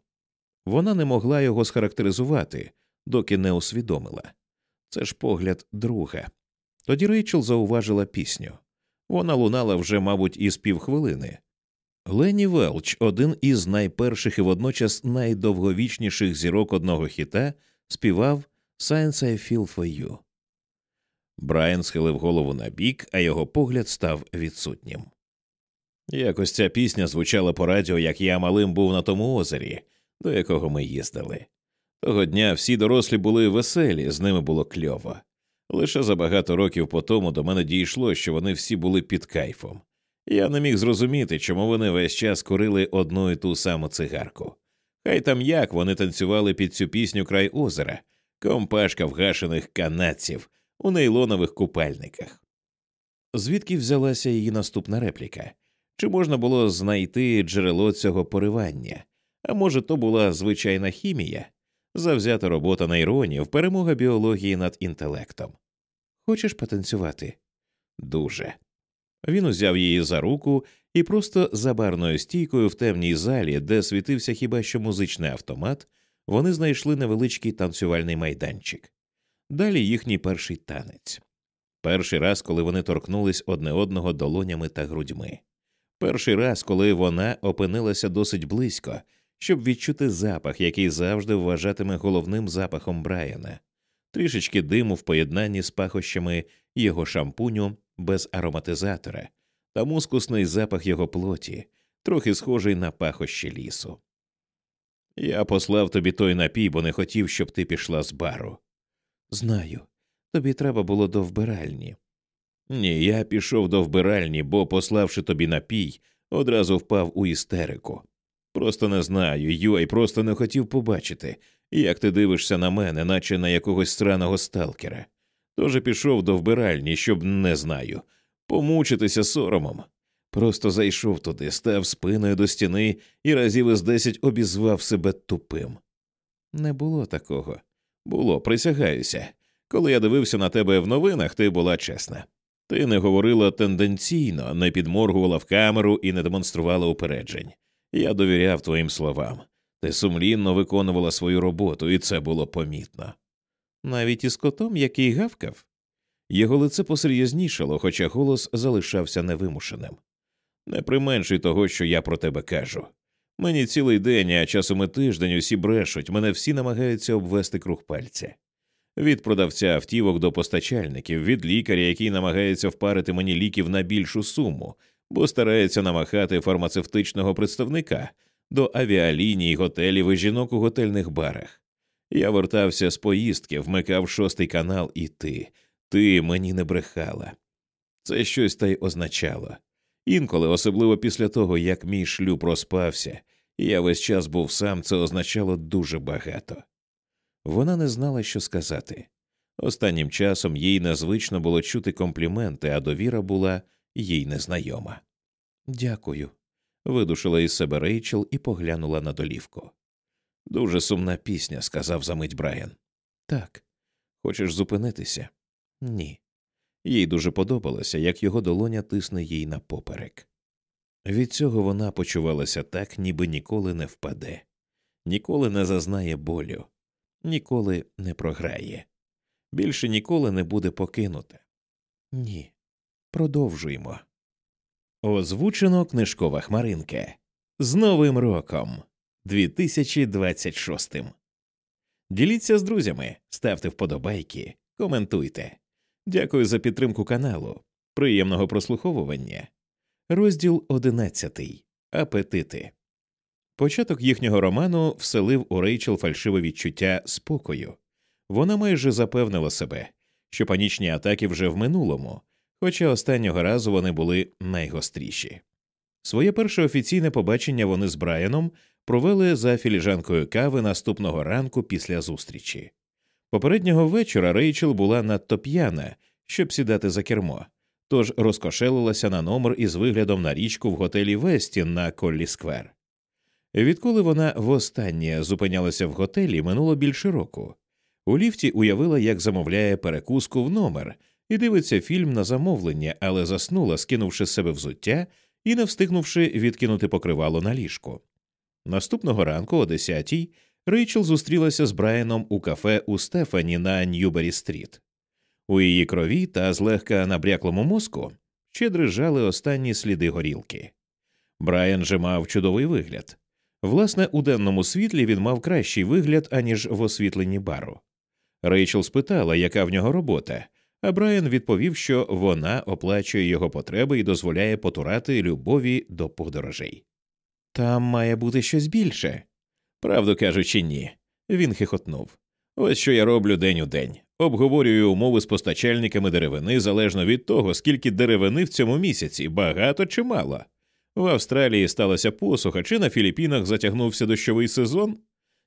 Вона не могла його схарактеризувати, доки не усвідомила. Це ж погляд друга. Тоді Рейчел зауважила пісню. Вона лунала вже, мабуть, із півхвилини. Лені Велч, один із найперших і водночас найдовговічніших зірок одного хіта, співав «Science I feel for you». Брайан схилив голову на бік, а його погляд став відсутнім. Якось ця пісня звучала по радіо, як я малим був на тому озері, до якого ми їздили. Того дня всі дорослі були веселі, з ними було кльово. Лише за багато років по тому до мене дійшло, що вони всі були під кайфом. Я не міг зрозуміти, чому вони весь час курили одну і ту саму цигарку. Хай там як вони танцювали під цю пісню край озера, компашка вгашених канадців у нейлонових купальниках. Звідки взялася її наступна репліка? Чи можна було знайти джерело цього поривання? А може, то була звичайна хімія, завзята робота нейронів, перемога біології над інтелектом. Хочеш потанцювати? Дуже. Він узяв її за руку і просто за барною стійкою в темній залі, де світився хіба що музичний автомат, вони знайшли невеличкий танцювальний майданчик. Далі їхній перший танець. Перший раз, коли вони торкнулись одне одного долонями та грудьми. Перший раз, коли вона опинилася досить близько, щоб відчути запах, який завжди вважатиме головним запахом Брайана, трішечки диму в поєднанні з пахощами його шампуню без ароматизатора та мускусний запах його плоті, трохи схожий на пахощі лісу. Я послав тобі той напій, бо не хотів, щоб ти пішла з бару. Знаю, тобі треба було до вбиральні. Ні, я пішов до вбиральні, бо, пославши тобі напій, одразу впав у істерику. Просто не знаю, Юай просто не хотів побачити, як ти дивишся на мене, наче на якогось сраного сталкера. Тож пішов до вбиральні, щоб не знаю, помучитися соромом. Просто зайшов туди, став спиною до стіни і разів із десять обізвав себе тупим. Не було такого. Було, присягаюся. Коли я дивився на тебе в новинах, ти була чесна. Ти не говорила тенденційно, не підморгувала в камеру і не демонструвала упереджень. Я довіряв твоїм словам. Ти сумлінно виконувала свою роботу, і це було помітно. навіть із котом, який гавкав. Його лице посерйознішало, хоча голос залишався невимушеним. Не применшуй того, що я про тебе кажу. Мені цілий день, а часом і тиждень усі брешуть, мене всі намагаються обвести круг пальця. Від продавця автівок до постачальників, від лікаря, який намагається впарити мені ліків на більшу суму, бо старається намахати фармацевтичного представника до авіаліній, готелів і жінок у готельних барах. Я вертався з поїздки, вмикав шостий канал, і ти, ти мені не брехала. Це щось та й означало. Інколи, особливо після того, як мій шлюб розпався, і я весь час був сам, це означало дуже багато. Вона не знала, що сказати. Останнім часом їй незвично було чути компліменти, а довіра була їй незнайома. Дякую. видушила із себе Рейчел і поглянула на долівку. Дуже сумна пісня, сказав замить Брайан. Так. Хочеш зупинитися? Ні. Їй дуже подобалося, як його долоня тисне їй на поперек. Від цього вона почувалася так, ніби ніколи не впаде, ніколи не зазнає болю, ніколи не програє, більше ніколи не буде покинута. Ні. Продовжуємо. Озвучено книжкова хмаринка. З Новим роком 2026. Діліться з друзями, ставте вподобайки, коментуйте. Дякую за підтримку каналу. Приємного прослуховування. Розділ одинадцятий. Апетити. Початок їхнього роману вселив у Рейчел фальшиве відчуття спокою. Вона майже запевнила себе, що панічні атаки вже в минулому, хоча останнього разу вони були найгостріші. Своє перше офіційне побачення вони з Брайаном провели за філіжанкою кави наступного ранку після зустрічі. Попереднього вечора Рейчел була надто п'яна, щоб сідати за кермо, тож розкошелилася на номер із виглядом на річку в готелі Вестін на Коллі Сквер. Відколи вона востаннє зупинялася в готелі, минуло більше року. У ліфті уявила, як замовляє перекуску в номер і дивиться фільм на замовлення, але заснула, скинувши з себе взуття і не встигнувши відкинути покривало на ліжку. Наступного ранку, о десятій, Рейчел зустрілася з Брайаном у кафе у Стефані на Ньюбері Стріт. У її крові та злегка набряклому мозку ще дрижали останні сліди горілки. Брайан же мав чудовий вигляд. Власне, у денному світлі він мав кращий вигляд, аніж в освітленні бару. Рейчел спитала, яка в нього робота, а Брайан відповів, що вона оплачує його потреби і дозволяє потурати любові до подорожей. Там має бути щось більше. Правду кажучи, ні. Він хихотнув. Ось що я роблю день у день. Обговорюю умови з постачальниками деревини залежно від того, скільки деревини в цьому місяці, багато чи мало. В Австралії сталася посуха, чи на Філіппінах затягнувся дощовий сезон.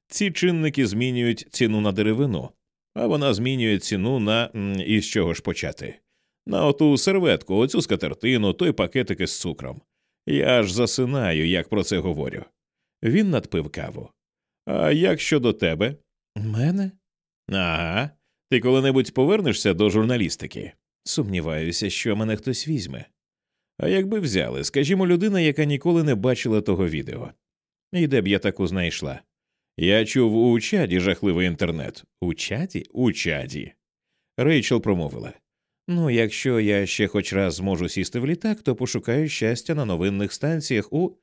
Ці чинники змінюють ціну на деревину, а вона змінює ціну на із чого ж почати. На оту серветку, оцю скатертину, той пакетики з цукром. Я аж засинаю, як про це говорю. Він надпив каву. А як щодо тебе? Мене? Ага. Ти коли-небудь повернешся до журналістики? Сумніваюся, що мене хтось візьме. А якби взяли, скажімо, людина, яка ніколи не бачила того відео. І де б я таку знайшла? Я чув у чаді жахливий інтернет. У чаді? У чаді. Рейчел промовила Ну, якщо я ще хоч раз зможу сісти в літак, то пошукаю щастя на новинних станціях у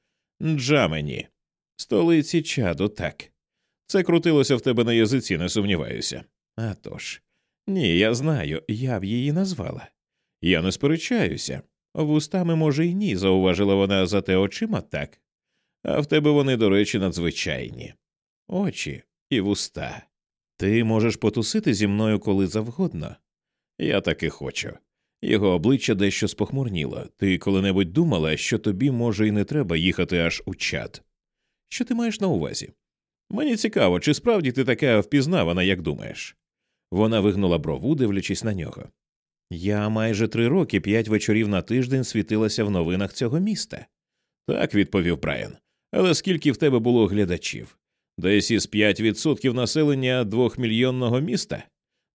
Джамені, столиці чаду, так. Це крутилося в тебе на язиці, не сумніваюся. А тож. ні, я знаю, я б її назвала. Я не сперечаюся. Вустами, може, й ні, зауважила вона зате очима так. А в тебе вони, до речі, надзвичайні. Очі і вуста. Ти можеш потусити зі мною коли завгодно. Я таки хочу. Його обличчя дещо спохмурніло. Ти коли-небудь думала, що тобі, може, і не треба їхати аж у чат? Що ти маєш на увазі? Мені цікаво, чи справді ти така впізнавана, як думаєш? Вона вигнула брову, дивлячись на нього. Я майже три роки п'ять вечорів на тиждень світилася в новинах цього міста. Так, відповів Брайан. Але скільки в тебе було глядачів? Десь із 5% населення двохмільйонного міста,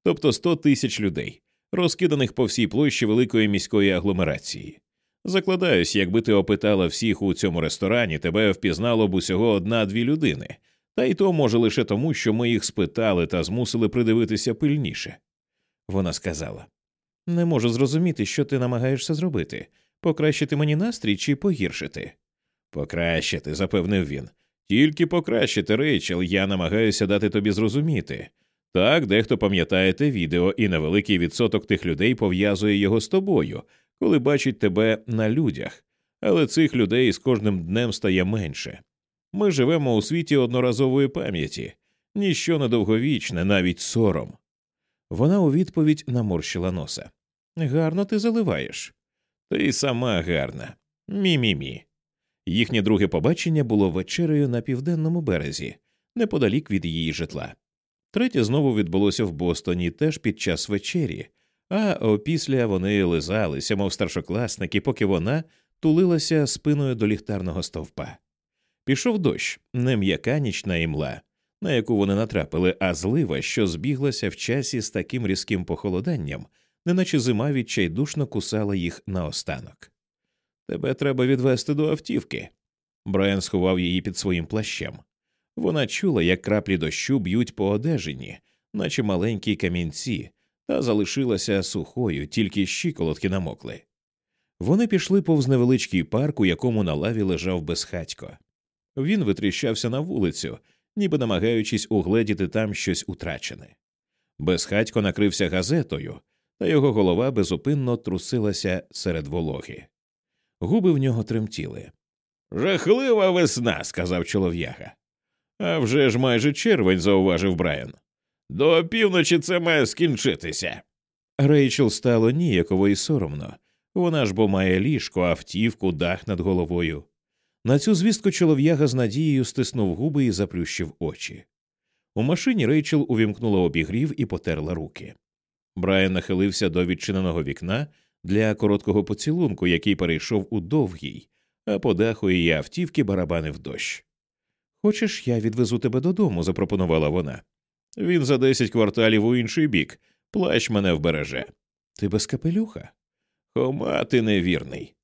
тобто 100 тисяч людей, розкиданих по всій площі великої міської агломерації. Закладаюсь, якби ти опитала всіх у цьому ресторані, тебе впізнало б усього одна-дві людини, Та й то, може, лише тому, що ми їх спитали та змусили придивитися пильніше. Вона сказала Не можу зрозуміти, що ти намагаєшся зробити покращити мені настрій чи погіршити. Покращити, запевнив він. Тільки покращити, Рейчел, я намагаюся дати тобі зрозуміти. Так, дехто пам'ятає те відео, і невеликий відсоток тих людей пов'язує його з тобою, коли бачить тебе на людях, але цих людей з кожним днем стає менше. Ми живемо у світі одноразової пам'яті, ніщо не довговічне, навіть сором. Вона у відповідь наморщила носа. Гарно ти заливаєш. Ти сама гарна. Мі-мі-мі. Їхнє друге побачення було вечерею на південному березі, неподалік від її житла. Третє знову відбулося в Бостоні теж під час вечері, а опісля вони лизалися, мов старшокласники, поки вона тулилася спиною до ліхтарного стовпа. Пішов дощ, не м'яка нічна імла, на яку вони натрапили, а злива, що збіглася в часі з таким різким похолоданням, неначе зима відчайдушно кусала їх наостанок. Тебе треба відвести до автівки. Брайан сховав її під своїм плащем. Вона чула, як краплі дощу б'ють по одежині, наче маленькі камінці, та залишилася сухою, тільки щиколотки намокли. Вони пішли повз невеличкий парк, у якому на лаві лежав безхатько. Він витріщався на вулицю, ніби намагаючись угледіти там щось утрачене. Безхатько накрився газетою, та його голова безупинно трусилася серед вологи. Губи в нього тремтіли. Жахлива весна, сказав чолов'яга. «А вже ж майже червень, зауважив Брайан. До опівночі це має скінчитися. Рейчел стало ніяково і соромно. Вона ж бо має ліжко, автівку, дах над головою. На цю звістку чолов'яга з надією стиснув губи і заплющив очі. У машині Рейчел увімкнула обігрів і потерла руки. Брайан нахилився до відчиненого вікна для короткого поцілунку, який перейшов у довгий, а по даху її автівки барабанив дощ. Хочеш, я відвезу тебе додому, запропонувала вона. Він за десять кварталів у інший бік, плащ мене вбереже. Ти без капелюха? Хома, ти невірний.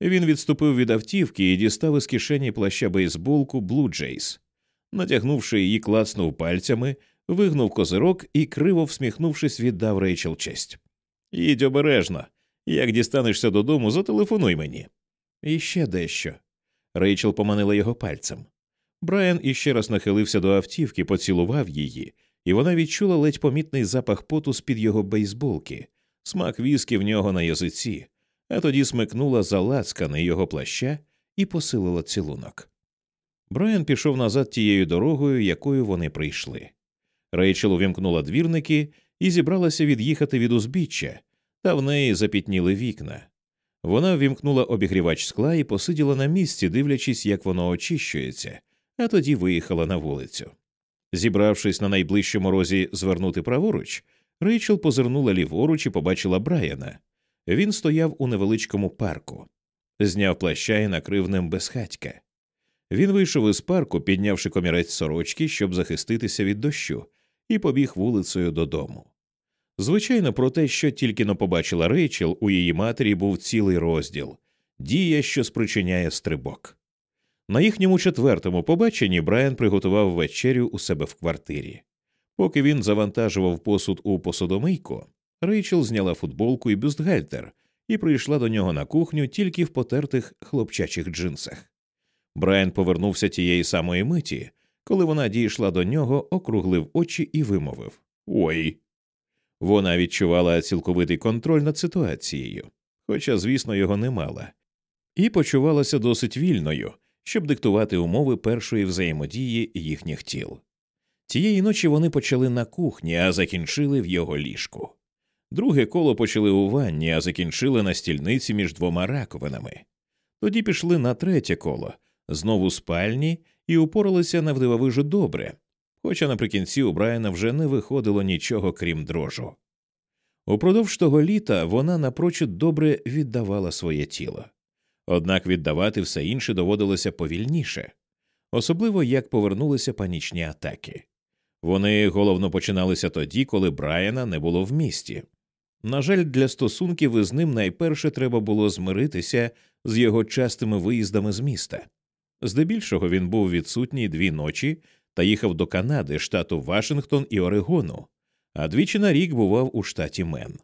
Він відступив від автівки і дістав із кишені плаща бейсболку Jays. Натягнувши її, клацнув пальцями, вигнув козирок і, криво всміхнувшись, віддав Рейчел честь. Їдь обережно. Як дістанешся додому, зателефонуй мені. І ще дещо. Рейчел поманила його пальцем. Брайан іще раз нахилився до автівки, поцілував її, і вона відчула ледь помітний запах поту з під його бейсболки, смак віскі в нього на язиці, а тоді смикнула за лацкани його плаща і посилила цілунок. Брайан пішов назад тією дорогою, якою вони прийшли. Рейчел увімкнула двірники і зібралася від'їхати від узбіччя, та в неї запітніли вікна. Вона ввімкнула обігрівач скла і посиділа на місці, дивлячись, як воно очищується, а тоді виїхала на вулицю. Зібравшись на найближчому розі звернути праворуч, Рейчел позирнула ліворуч і побачила Брайана. Він стояв у невеличкому парку, зняв плаща і накрив ним безхатька. Він вийшов із парку, піднявши комірець сорочки, щоб захиститися від дощу, і побіг вулицею додому. Звичайно, про те, що тільки но побачила Рейчел, у її матері був цілий розділ дія, що спричиняє стрибок. На їхньому четвертому побаченні Брайан приготував вечерю у себе в квартирі. Поки він завантажував посуд у посудомийку, Рейчел зняла футболку і бюстгальтер і прийшла до нього на кухню тільки в потертих хлопчачих джинсах. Брайан повернувся тієї самої миті, коли вона дійшла до нього, округлив очі і вимовив Ой. Вона відчувала цілковитий контроль над ситуацією, хоча, звісно, його не мала, і почувалася досить вільною, щоб диктувати умови першої взаємодії їхніх тіл. Тієї ночі вони почали на кухні, а закінчили в його ліжку. Друге коло почали у ванні, а закінчили на стільниці між двома раковинами. Тоді пішли на третє коло, знову спальні і упоралися навдивовижу добре, хоча наприкінці у Брайана вже не виходило нічого крім дрожу. Упродовж того літа вона напрочуд добре віддавала своє тіло, однак віддавати все інше доводилося повільніше, особливо як повернулися панічні атаки. Вони головно починалися тоді, коли Брайана не було в місті. На жаль, для стосунків із ним найперше треба було змиритися з його частими виїздами з міста. Здебільшого він був відсутній дві ночі та їхав до Канади, штату Вашингтон і Орегону, а двічі на рік бував у штаті Мен.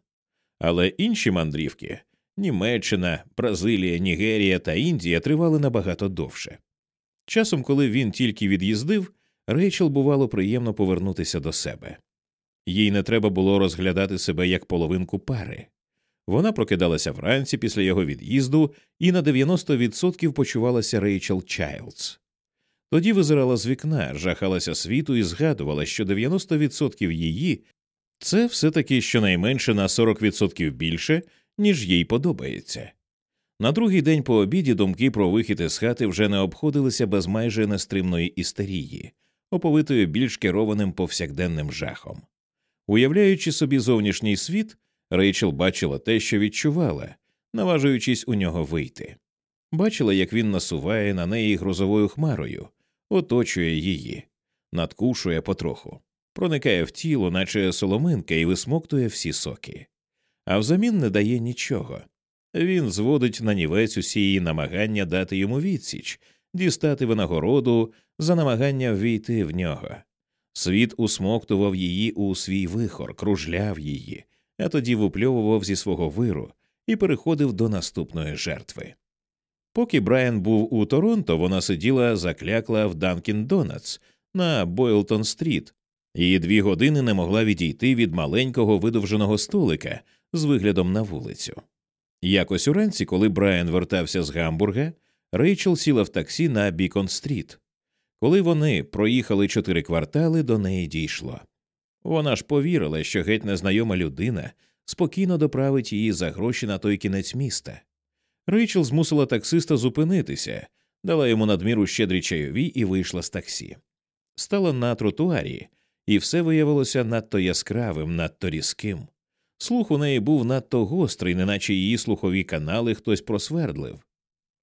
Але інші мандрівки Німеччина, Бразилія, Нігерія та Індія тривали набагато довше. Часом, коли він тільки від'їздив, Рейчел бувало приємно повернутися до себе. Їй не треба було розглядати себе як половинку пари. Вона прокидалася вранці після його від'їзду і на 90% почувалася Рейчел Чайлдс. Тоді визирала з вікна, жахалася світу і згадувала, що 90% її це все таки щонайменше на 40% більше, ніж їй подобається. На другий день по обіді думки про вихід із хати вже не обходилися без майже нестримної істерії, оповитою більш керованим повсякденним жахом. Уявляючи собі зовнішній світ, Рейчел бачила те, що відчувала, наважуючись у нього вийти. Бачила, як він насуває на неї грозовою хмарою, оточує її, надкушує потроху, проникає в тіло, наче соломинка, і висмоктує всі соки, а взамін не дає нічого. Він зводить на нівець усі її намагання дати йому відсіч, дістати винагороду за намагання ввійти в нього. Світ усмоктував її у свій вихор, кружляв її, а тоді випльовував зі свого виру і переходив до наступної жертви. Поки Брайан був у Торонто, вона сиділа заклякла в Данкін Донатс на Бойлтон Стріт і дві години не могла відійти від маленького видовженого столика з виглядом на вулицю. Якось уранці, коли Брайан вертався з Гамбурга, Рейчел сіла в таксі на Бікон Стріт. Коли вони проїхали чотири квартали, до неї дійшло. Вона ж повірила, що геть незнайома людина спокійно доправить її за гроші на той кінець міста. Рейчел змусила таксиста зупинитися, дала йому надміру щедрі чайові і вийшла з таксі. Стала на тротуарі, і все виявилося надто яскравим, надто різким. Слух у неї був надто гострий, неначе її слухові канали хтось просвердлив.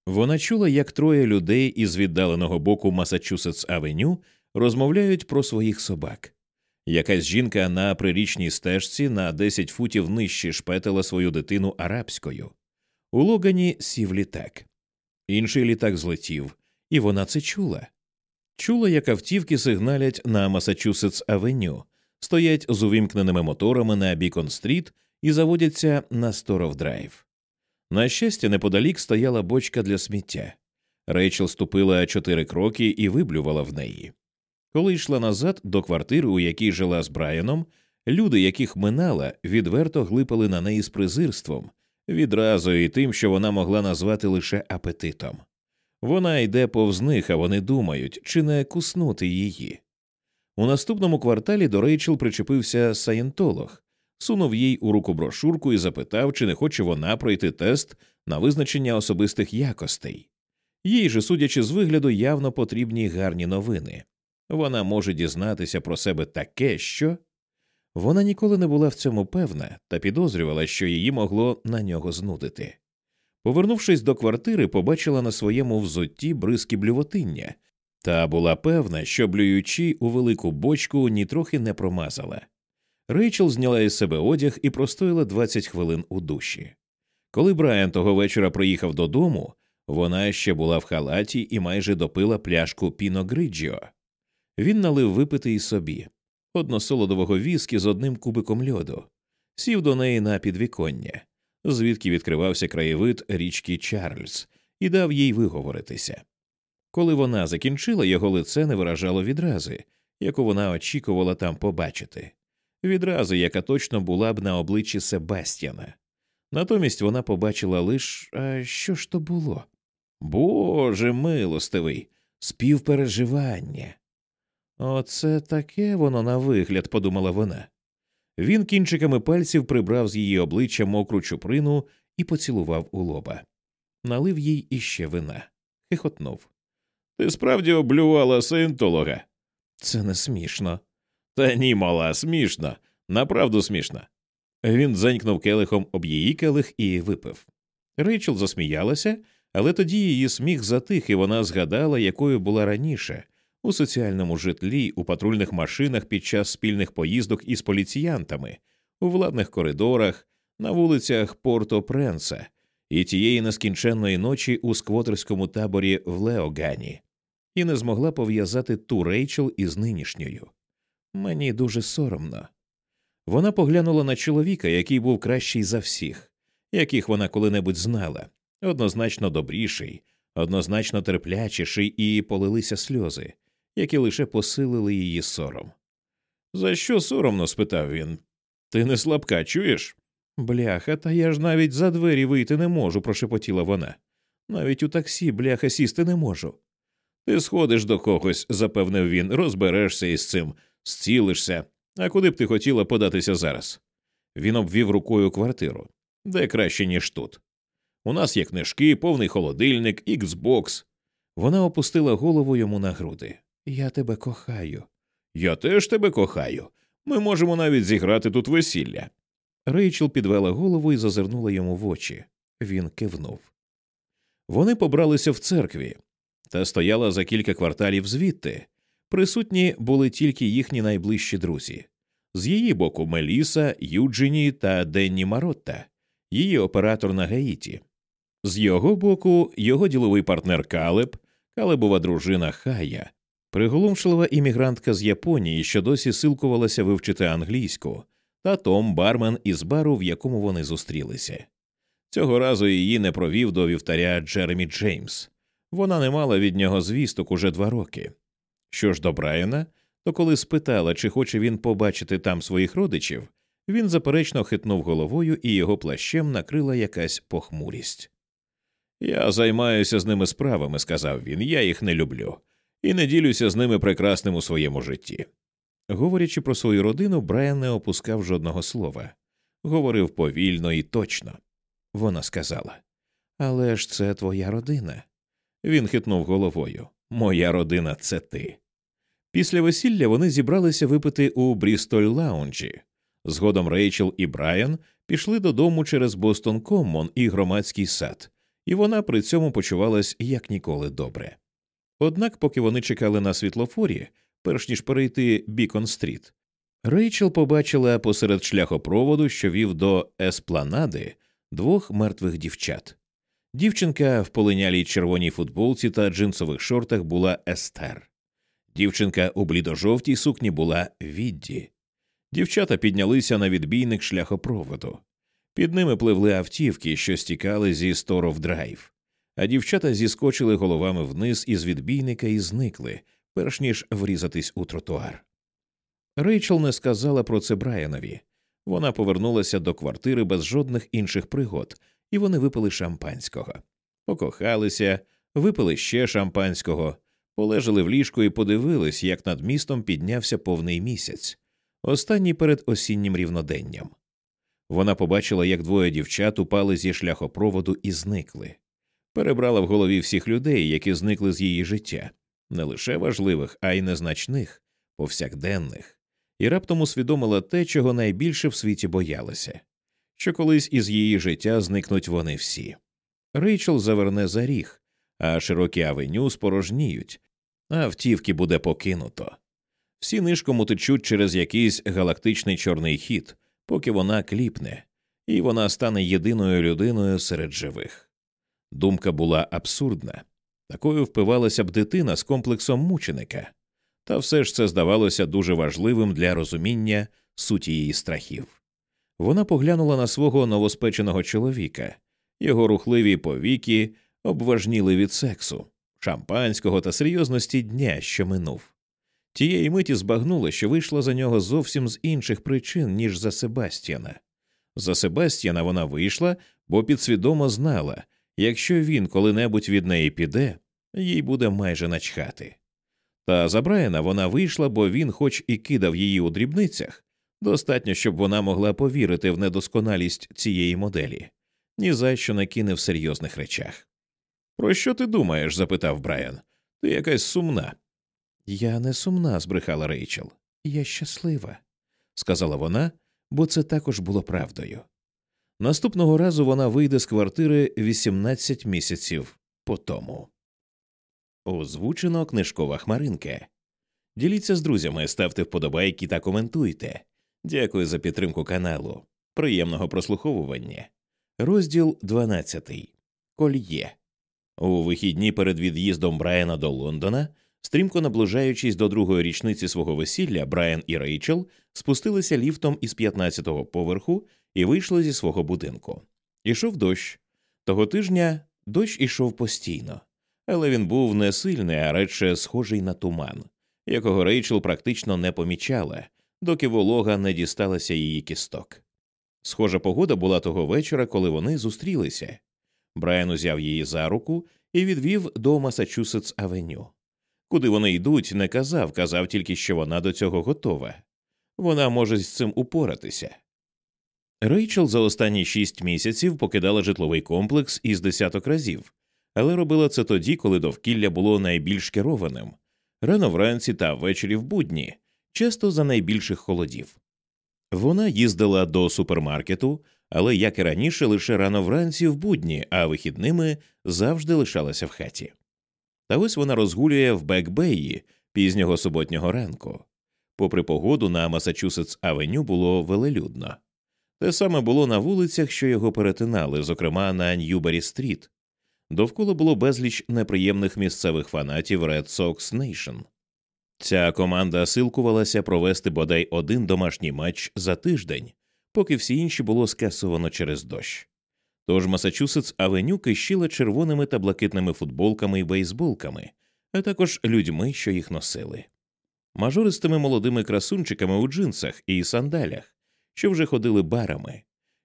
Вона чула, як троє людей із віддаленого боку Масачусетс Авеню розмовляють про своїх собак. Якась жінка на прирічній стежці на 10 футів нижче шпетила свою дитину арабською. У Логані сів літак. Інший літак злетів, і вона це чула. Чула, як автівки сигналять на Масачусетс Авеню, стоять з увімкненими моторами на Бікон Стріт і заводяться на Сторов Драйв. На щастя, неподалік стояла бочка для сміття. Рейчел ступила чотири кроки і виблювала в неї. Коли йшла назад до квартири, у якій жила з Брайаном, люди, яких минала, відверто глипали на неї з презирством, відразу і тим, що вона могла назвати лише апетитом. Вона йде повз них, а вони думають, чи не куснути її. У наступному кварталі до Рейчел причепився саєнтолог, сунув їй у руку брошурку і запитав, чи не хоче вона пройти тест на визначення особистих якостей. Їй же, судячи з вигляду, явно потрібні гарні новини. Вона може дізнатися про себе таке, що вона ніколи не була в цьому певна та підозрювала, що її могло на нього знудити. Повернувшись до квартири, побачила на своєму взутті бризки блювотиння, та була певна, що блюючи у велику бочку нітрохи не промазала. Рейчел зняла із себе одяг і простояла 20 хвилин у душі. Коли Брайан того вечора приїхав додому, вона ще була в халаті і майже допила пляшку Піно Гриджіо. Він налив випити і собі односолодового віскі з одним кубиком льоду, сів до неї на підвіконня, звідки відкривався краєвид річки Чарльз, і дав їй виговоритися. Коли вона закінчила, його лице не виражало відрази, яку вона очікувала там побачити, відрази, яка точно була б на обличчі Себастьяна. Натомість вона побачила лиш а що ж то було? Боже милостивий, співпереживання. Оце таке воно на вигляд, подумала вона. Він кінчиками пальців прибрав з її обличчя мокру чуприну і поцілував у лоба. Налив їй іще вина, хихотнув. Ти справді облювала саєнтолога?» Це не смішно. Та ні, мала, смішно, направду смішно. Він дзенькнув келихом об її келих і випив. Рейчел засміялася, але тоді її сміх затих, і вона згадала, якою була раніше, у соціальному житлі, у патрульних машинах під час спільних поїздок із поліціянтами, у владних коридорах, на вулицях Порто Пренса і тієї нескінченної ночі у сквотерському таборі в Леогані. і не змогла пов'язати ту Рейчел із нинішньою. Мені дуже соромно. Вона поглянула на чоловіка, який був кращий за всіх, яких вона коли-небудь знала, однозначно добріший, однозначно терплячіший, і полилися сльози, які лише посилили її сором. За що соромно? спитав він. Ти не слабка, чуєш? Бляха, та я ж навіть за двері вийти не можу, прошепотіла вона. Навіть у таксі, бляха, сісти не можу. Ти сходиш до когось, запевнив він, розберешся із цим, зцілишся. А куди б ти хотіла податися зараз? Він обвів рукою квартиру. Де краще, ніж тут. У нас є книжки, повний холодильник, іксбокс. Вона опустила голову йому на груди. Я тебе кохаю. Я теж тебе кохаю. Ми можемо навіть зіграти тут весілля. Рейчел підвела голову і зазирнула йому в очі. Він кивнув. Вони побралися в церкві та стояла за кілька кварталів звідти. Присутні були тільки їхні найближчі друзі з її боку Меліса, Юджині та Денні Маротта, її оператор на Гаїті, з його боку, його діловий партнер Калеб, Калебова дружина Хая, приголомшлива іммігрантка з Японії, що досі силкувалася вивчити англійську, та Том Бармен із бару, в якому вони зустрілися. Цього разу її не провів до вівтаря Джеремі Джеймс. Вона не мала від нього звісток уже два роки. Що ж до Брайана, то коли спитала, чи хоче він побачити там своїх родичів, він заперечно хитнув головою і його плащем накрила якась похмурість. Я займаюся з ними справами, сказав він, я їх не люблю, і не ділюся з ними прекрасним у своєму житті. Говорячи про свою родину, Брайан не опускав жодного слова, говорив повільно і точно. Вона сказала Але ж це твоя родина. Він хитнув головою. Моя родина це ти. Після весілля вони зібралися випити у Брістоль Лаунджі. Згодом Рейчел і Брайан пішли додому через Бостон Коммон і громадський сад, і вона при цьому почувалась як ніколи добре. Однак, поки вони чекали на світлофорі, перш ніж перейти Бікон Стріт, Рейчел побачила посеред шляхопроводу, що вів до еспланади, двох мертвих дівчат. Дівчинка в полинялій червоній футболці та джинсових шортах була Естер. Дівчинка у блідожовтій сукні була Відді. Дівчата піднялися на відбійник шляхопроводу. Під ними пливли автівки, що стікали зі Сторроу Драйв, а дівчата зіскочили головами вниз із відбійника і зникли, перш ніж врізатись у тротуар. Рейчел не сказала про це Брайанові. Вона повернулася до квартири без жодних інших пригод, і вони випили шампанського. Покохалися, випили ще шампанського, полежали в ліжку і подивились, як над містом піднявся повний місяць, останній перед осіннім рівноденням. Вона побачила, як двоє дівчат упали зі шляхопроводу і зникли, перебрала в голові всіх людей, які зникли з її життя, не лише важливих, а й незначних, повсякденних, і раптом усвідомила те, чого найбільше в світі боялася що колись із її життя зникнуть вони всі. Рейчел заверне за ріг, а широкі авеню спорожніють, а автівки буде покинуто. Всі нишком утечуть через якийсь галактичний чорний хід, поки вона кліпне, і вона стане єдиною людиною серед живих. Думка була абсурдна такою впивалася б дитина з комплексом мученика, та все ж це здавалося дуже важливим для розуміння суті її страхів. Вона поглянула на свого новоспеченого чоловіка, його рухливі повіки обважніли від сексу, шампанського та серйозності дня, що минув. Тієї миті збагнула, що вийшла за нього зовсім з інших причин, ніж за Себастьяна. За Себастьяна вона вийшла, бо підсвідомо знала якщо він коли-небудь від неї піде, їй буде майже начхати. Та за Брайана вона вийшла, бо він, хоч і кидав її у дрібницях, Достатньо, щоб вона могла повірити в недосконалість цієї моделі, ні за що не кине в серйозних речах. Про що ти думаєш? запитав Брайан. Ти якась сумна. Я не сумна, збрехала Рейчел. Я щаслива, сказала вона, бо це також було правдою. Наступного разу вона вийде з квартири 18 місяців по тому. Озвучено книжкова хмаринка. Діліться з друзями, ставте вподобайки та коментуйте. Дякую за підтримку каналу. Приємного прослуховування. Розділ 12. Кольє. У вихідні перед від'їздом Брайана до Лондона Стрімко наближаючись до другої річниці свого весілля, Брайан і Рейчел спустилися ліфтом із 15-го поверху і вийшли зі свого будинку. Ішов дощ. Того тижня дощ ішов постійно, але він був не сильний, а радше схожий на туман, якого Рейчел практично не помічала, доки волога не дісталася її кісток. Схожа погода була того вечора, коли вони зустрілися. Брайан узяв її за руку і відвів до Масачусетс Авеню. Куди вони йдуть, не казав, казав тільки, що вона до цього готова. Вона може з цим упоратися. Рейчел за останні шість місяців покидала житловий комплекс із десяток разів, але робила це тоді, коли довкілля було найбільш керованим рано вранці та ввечері в будні, часто за найбільших холодів. Вона їздила до супермаркету, але як і раніше, лише рано вранці в будні, а вихідними завжди лишалася в хаті. Та ось вона розгулює в Бекбеї пізнього суботнього ранку. Попри погоду, на Масачусетс Авеню було велелюдно. Те саме було на вулицях, що його перетинали, зокрема на Ньюбері Стріт. Довкола було безліч неприємних місцевих фанатів Red Sox Nation. Ця команда силкувалася провести бодай один домашній матч за тиждень, поки всі інші було скасовано через дощ. Тож Масачусетс Авеню кищила червоними та блакитними футболками і бейсболками, а також людьми, що їх носили, мажористими молодими красунчиками у джинсах і сандалях, що вже ходили барами,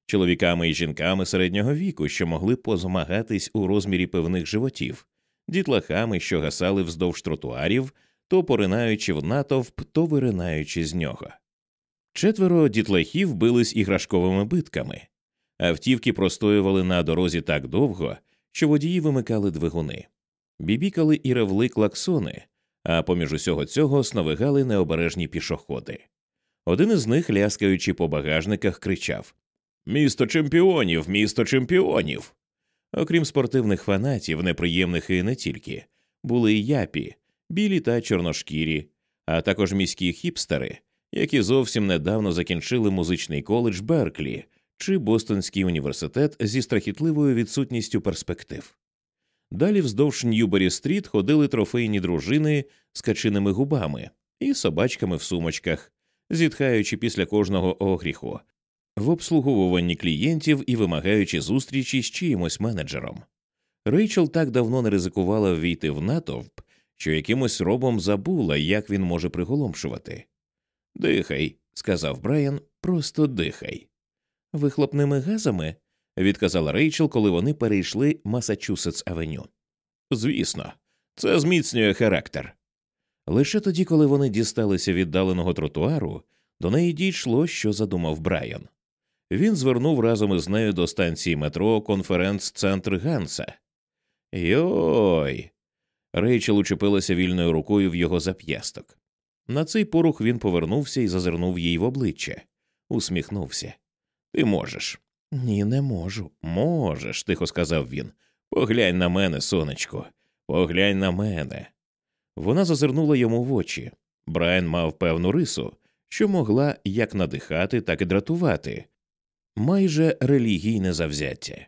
чоловіками і жінками середнього віку, що могли позмагатись у розмірі певних животів, дітлахами, що гасали вздовж тротуарів, то поринаючи в натовп, то виринаючи з нього. Четверо дітлахів бились іграшковими битками. Автівки простоювали на дорозі так довго, що водії вимикали двигуни, бібікали і ревли клаксони, а поміж усього цього сновигали необережні пішоходи. Один із них, ляскаючи по багажниках, кричав Місто чемпіонів, місто чемпіонів. Окрім спортивних фанатів, неприємних і не тільки, були й япі, білі та чорношкірі, а також міські хіпстери, які зовсім недавно закінчили музичний коледж Берклі чи Бостонський університет зі страхітливою відсутністю перспектив. Далі вздовж Ньюбері стріт ходили трофейні дружини з качиними губами і собачками в сумочках, зітхаючи після кожного огріху, в обслуговуванні клієнтів і вимагаючи зустрічі з чиїмось менеджером. Рейчел так давно не ризикувала ввійти в натовп, що якимось робом забула, як він може приголомшувати. Дихай, сказав Брайан, просто дихай. Вихлопними газами, відказала Рейчел, коли вони перейшли Масачусетс Авеню. Звісно, це зміцнює характер. Лише тоді, коли вони дісталися віддаленого тротуару, до неї дійшло, що задумав Брайан. Він звернув разом із нею до станції метро конференц-центр Ганса. Йой. Рейчел учепилася вільною рукою в його зап'ясток. На цей порух він повернувся і зазирнув їй в обличчя, усміхнувся. Ти можеш. Ні, не можу. Можеш, тихо сказав він. Поглянь на мене, сонечко, поглянь на мене. Вона зазирнула йому в очі. Брайан мав певну рису, що могла як надихати, так і дратувати, майже релігійне завзяття.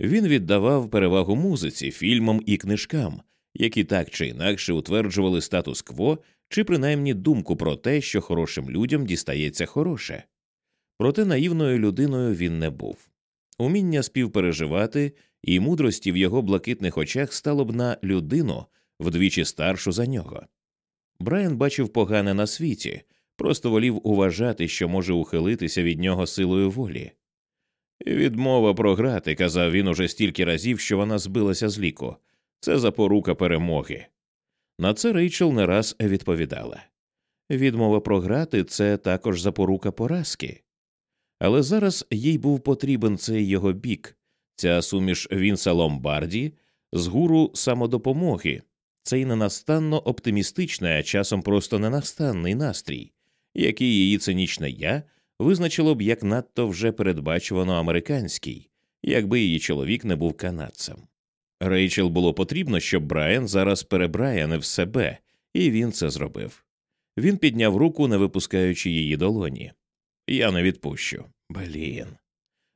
Він віддавав перевагу музиці, фільмам і книжкам, які так чи інакше утверджували статус-кво чи принаймні думку про те, що хорошим людям дістається хороше. Проте наївною людиною він не був. Уміння співпереживати і мудрості в його блакитних очах стало б на людину вдвічі старшу за нього. Брайан бачив погане на світі, просто волів уважати, що може ухилитися від нього силою волі. Відмова програти, казав він уже стільки разів, що вона збилася з ліку. Це запорука перемоги. На це Рейчел не раз відповідала відмова програти це також запорука поразки. Але зараз їй був потрібен цей його бік, ця суміш Вінса Ломбарді з гуру самодопомоги, цей ненастанно оптимістичний, а часом просто ненастанний настрій, який її цинічне я визначило б як надто вже передбачувано американський, якби її чоловік не був канадцем. Рейчел було потрібно, щоб Брайан зараз перебраянив себе, і він це зробив. Він підняв руку, не випускаючи її долоні. Я не відпущу. Блін.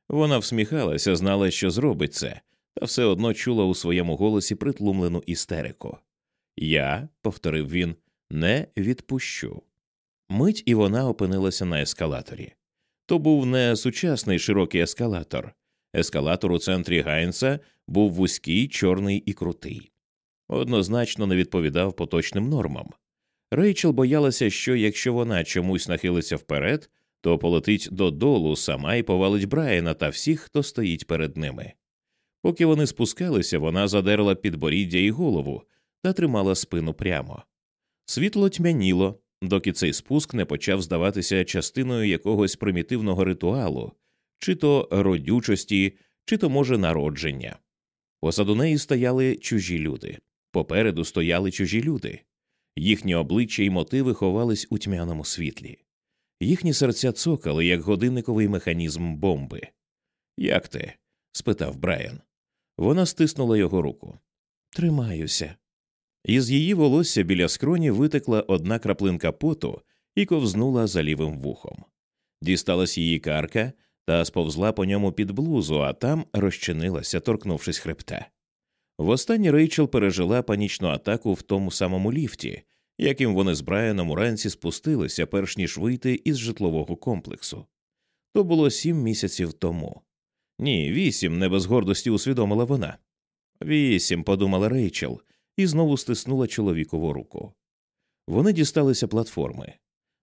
Вона всміхалася, знала, що зробить це, та все одно чула у своєму голосі притлумлену істерику. Я, повторив він, не відпущу. Мить і вона опинилася на ескалаторі. То був не сучасний широкий ескалатор. Ескалатор у центрі Гайнса був вузький, чорний і крутий. Однозначно не відповідав поточним нормам. Рейчел боялася, що якщо вона чомусь нахилиться вперед, то полетить додолу сама і повалить Брайана та всіх, хто стоїть перед ними. Поки вони спускалися, вона задерла підборіддя і голову та тримала спину прямо. Світло тьмяніло, доки цей спуск не почав здаватися частиною якогось примітивного ритуалу, чи то родючості, чи то, може, народження. Позаду неї стояли чужі люди, попереду стояли чужі люди, їхні обличчя й мотиви ховались у тьмяному світлі, їхні серця цокали, як годинниковий механізм бомби. Як ти? спитав Брайан. Вона стиснула його руку. Тримаюся. Із її волосся біля скроні витекла одна краплинка поту і ковзнула за лівим вухом. Дісталась її карка та сповзла по ньому під блузу, а там розчинилася, торкнувшись хребта. Востаннє Рейчел пережила панічну атаку в тому самому ліфті, яким вони з Брайаном уранці спустилися, перш ніж вийти із житлового комплексу. То було сім місяців тому. Ні, вісім, не без гордості усвідомила вона. Вісім, подумала Рейчел, і знову стиснула чоловікову руку. Вони дісталися платформи.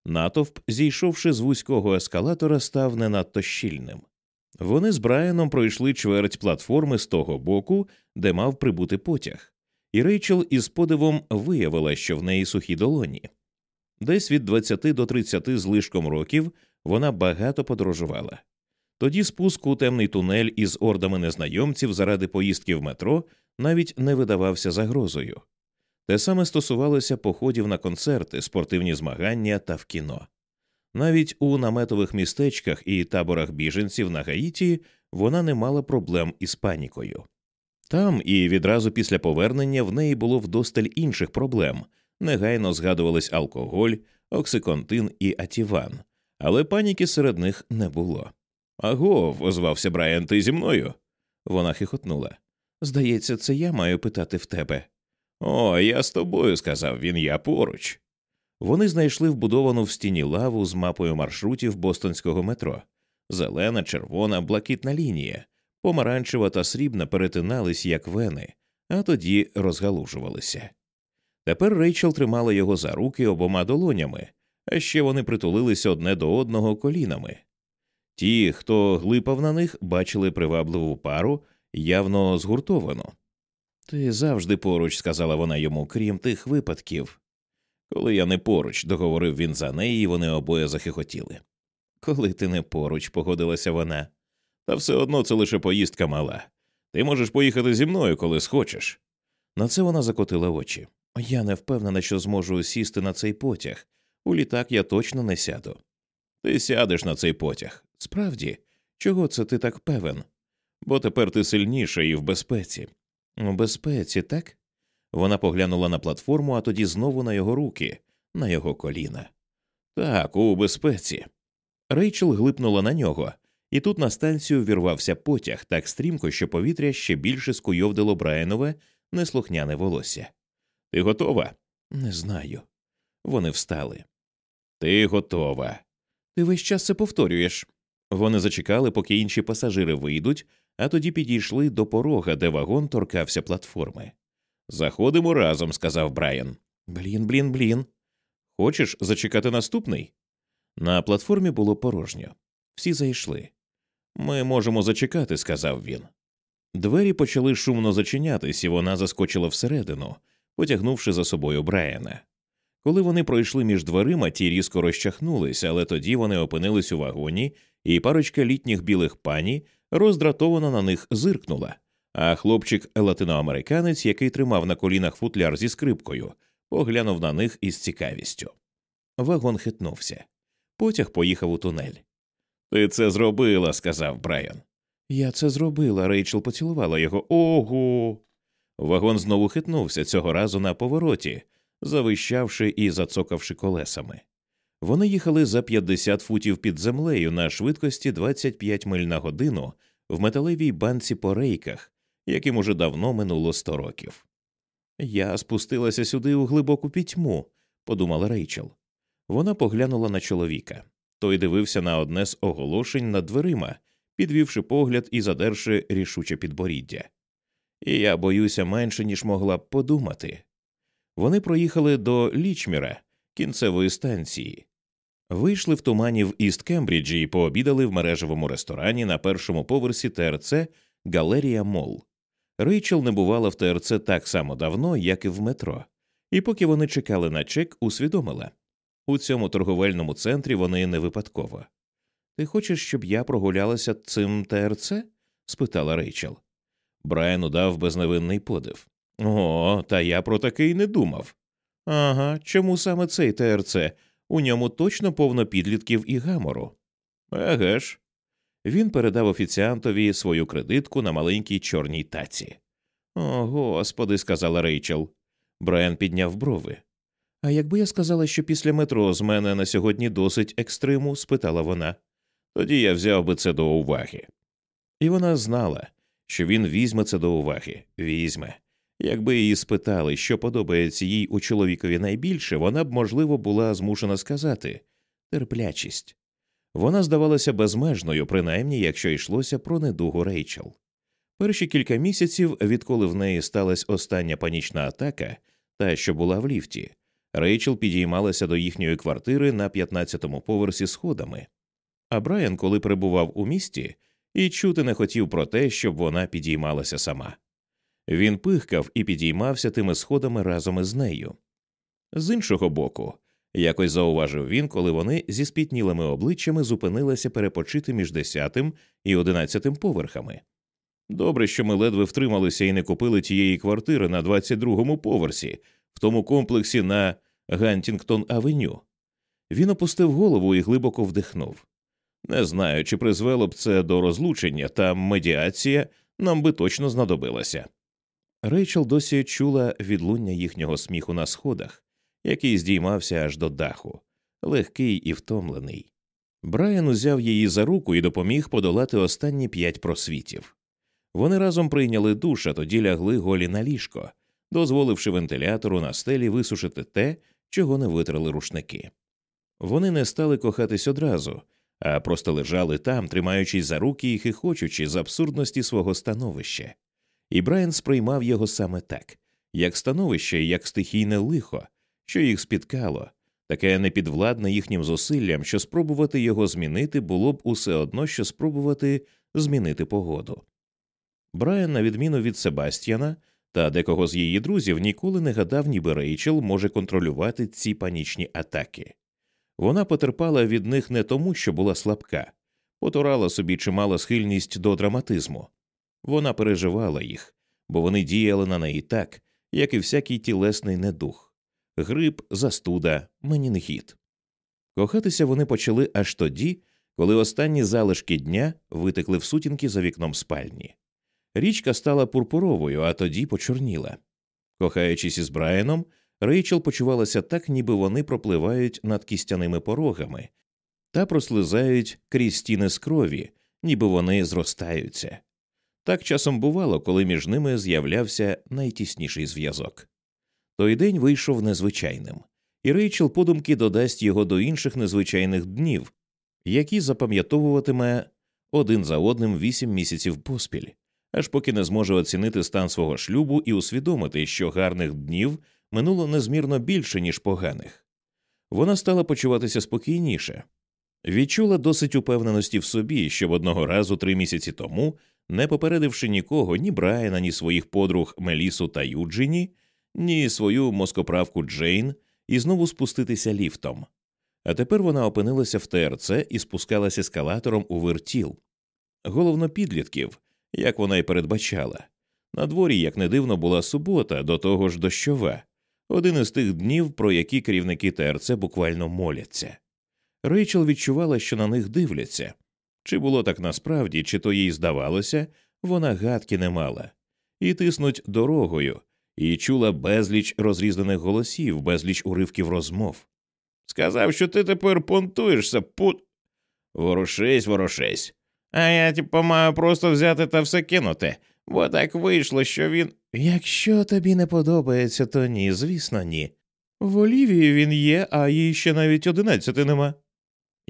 Натовп, зійшовши з вузького ескалатора, став не надто щільним. Вони з Брайаном пройшли чверть платформи з того боку, де мав прибути потяг, і Рейчел із подивом виявила, що в неї сухі долоні. Десь від 20 до 30 з лишком років вона багато подорожувала. Тоді спуск у темний тунель із ордами незнайомців заради поїздки в метро навіть не видавався загрозою. Те саме стосувалося походів на концерти, спортивні змагання та в кіно. Навіть у наметових містечках і таборах біженців на Гаїті вона не мала проблем із панікою. Там і відразу після повернення в неї було вдосталь інших проблем негайно згадувались алкоголь, оксиконтин і атіван, але паніки серед них не було. Агов, озвався Брайан, ти зі мною. Вона хихотнула. Здається, це я маю питати в тебе. О, я з тобою, сказав він, я поруч. Вони знайшли вбудовану в стіні лаву з мапою маршрутів бостонського метро. Зелена, червона, блакитна лінія, помаранчева та срібна перетинались, як вени, а тоді розгалужувалися. Тепер Рейчел тримала його за руки обома долонями, а ще вони притулилися одне до одного колінами. Ті, хто глипав на них, бачили привабливу пару, явно згуртовану. Ти завжди поруч, сказала вона йому, крім тих випадків. Коли я не поруч, договорив він за неї, і вони обоє захихотіли. Коли ти не поруч, погодилася вона. Та все одно це лише поїздка мала. Ти можеш поїхати зі мною, коли схочеш. На це вона закотила очі. Я не впевнена, що зможу сісти на цей потяг. У літак я точно не сяду. Ти сядеш на цей потяг. Справді, чого це ти так певен? Бо тепер ти сильніша і в безпеці. У безпеці, так? Вона поглянула на платформу, а тоді знову на його руки, на його коліна. Так, у безпеці. Рейчел глипнула на нього, і тут на станцію вірвався потяг так стрімко, що повітря ще більше скуйовдило Брайанове неслухняне волосся. Ти готова? Не знаю. Вони встали. Ти готова. Ти весь час це повторюєш. Вони зачекали, поки інші пасажири вийдуть, а тоді підійшли до порога, де вагон торкався платформи. Заходимо разом, сказав Брайан. Блін, блін, блін. Хочеш зачекати наступний? На платформі було порожньо. Всі зайшли. Ми можемо зачекати, сказав він. Двері почали шумно зачинятись, і вона заскочила всередину, потягнувши за собою Брайана. Коли вони пройшли між дверима, ті різко розчахнулись, але тоді вони опинились у вагоні, і парочка літніх білих пані роздратовано на них зиркнула. А хлопчик латиноамериканець, який тримав на колінах футляр зі скрипкою, поглянув на них із цікавістю. Вагон хитнувся. Потяг поїхав у тунель. Ти це зробила, сказав Брайан. Я це зробила. Рейчел поцілувала його. Ого. Вагон знову хитнувся цього разу на повороті, завищавши і зацокавши колесами. Вони їхали за 50 футів під землею на швидкості 25 миль на годину в металевій банці по рейках, яким уже давно минуло 100 років. Я спустилася сюди у глибоку пітьму, подумала Рейчел. Вона поглянула на чоловіка. Той дивився на одне з оголошень над дверима, підвівши погляд і задерши рішуче підборіддя. І я боюся менше, ніж могла б подумати. Вони проїхали до Лічміра, кінцевої станції, вийшли в тумані в Іст Кембриджі і пообідали в мережевому ресторані на першому поверсі ТРЦ Галерія Мол. Рейчел не бувала в ТРЦ так само давно, як і в метро, і поки вони чекали на чек, усвідомила у цьому торговельному центрі вони не випадково. Ти хочеш, щоб я прогулялася цим ТРЦ? спитала Рейчел. Брайан удав безневинний подив. О, та я про такий не думав. Ага, чому саме цей ТРЦ? У ньому точно повно підлітків і гамору. Еге ж. Він передав офіціантові свою кредитку на маленькій чорній таці. О, господи, сказала Рейчел. Брайан підняв брови. А якби я сказала, що після метро з мене на сьогодні досить екстриму? спитала вона. Тоді я взяв би це до уваги. І вона знала, що він візьме це до уваги, візьме. Якби її спитали, що подобається їй у чоловікові найбільше, вона б, можливо, була змушена сказати терплячість. Вона здавалася безмежною, принаймні якщо йшлося про недугу Рейчел. Перші кілька місяців, відколи в неї сталася остання панічна атака, та що була в ліфті, Рейчел підіймалася до їхньої квартири на 15-му поверсі сходами. А Брайан, коли перебував у місті, і чути не хотів про те, щоб вона підіймалася сама. Він пихкав і підіймався тими сходами разом із нею. З іншого боку, якось зауважив він, коли вони зі спітнілими обличчями зупинилися перепочити між десятим і одинадцятим поверхами. Добре, що ми ледве втрималися і не купили тієї квартири на 22-му поверсі, в тому комплексі на Гантінгтон Авеню. Він опустив голову і глибоко вдихнув. Не знаю, чи призвело б це до розлучення, та медіація нам би точно знадобилася. Рейчел досі чула відлуння їхнього сміху на сходах, який здіймався аж до даху, легкий і втомлений. Брайан узяв її за руку і допоміг подолати останні п'ять просвітів. Вони разом прийняли душ, а тоді лягли голі на ліжко, дозволивши вентилятору на стелі висушити те, чого не витрали рушники. Вони не стали кохатись одразу, а просто лежали там, тримаючись за руки і хихочучи з абсурдності свого становища. І Брайан сприймав його саме так, як становище, як стихійне лихо, що їх спіткало, таке непідвладне їхнім зусиллям, що спробувати його змінити було б усе одно, що спробувати змінити погоду. Брайан, на відміну від Себастьяна та декого з її друзів, ніколи не гадав, ніби Рейчел може контролювати ці панічні атаки. Вона потерпала від них не тому, що була слабка, потурала собі чимала схильність до драматизму. Вона переживала їх, бо вони діяли на неї так, як і всякий тілесний недух грип, застуда, менінгіт. Кохатися вони почали аж тоді, коли останні залишки дня витекли в сутінки за вікном спальні. Річка стала пурпуровою, а тоді почорніла. Кохаючись із Брайаном, Рейчел почувалася так, ніби вони пропливають над кістяними порогами та прослизають крізь стіни з крові, ніби вони зростаються. Так часом бувало, коли між ними з'являвся найтісніший зв'язок. Той день вийшов незвичайним, і Рейчел подумки додасть його до інших незвичайних днів, які запам'ятовуватиме один за одним вісім місяців поспіль, аж поки не зможе оцінити стан свого шлюбу і усвідомити, що гарних днів минуло незмірно більше, ніж поганих. Вона стала почуватися спокійніше, відчула досить упевненості в собі, щоб одного разу три місяці тому, не попередивши нікого, ні Брайана, ні своїх подруг Мелісу та Юджині, ні свою москоправку Джейн, і знову спуститися ліфтом. А тепер вона опинилася в ТРЦ і спускалася ескалатором у вертіл. Головно підлітків, як вона й передбачала. На дворі, як не дивно, була субота, до того ж дощова, один із тих днів, про які керівники ТРЦ буквально моляться. Рейчел відчувала, що на них дивляться. Чи було так насправді, чи то їй здавалося, вона гадки не мала, і тиснуть дорогою, і чула безліч розрізаних голосів, безліч уривків розмов. Сказав, що ти тепер понтуєшся, пут. Ворушись, ворушись. А я, типу, маю просто взяти та все кинути. бо так вийшло, що він. Якщо тобі не подобається, то ні, звісно, ні. В Олівії він є, а їй ще навіть одинадцяти нема.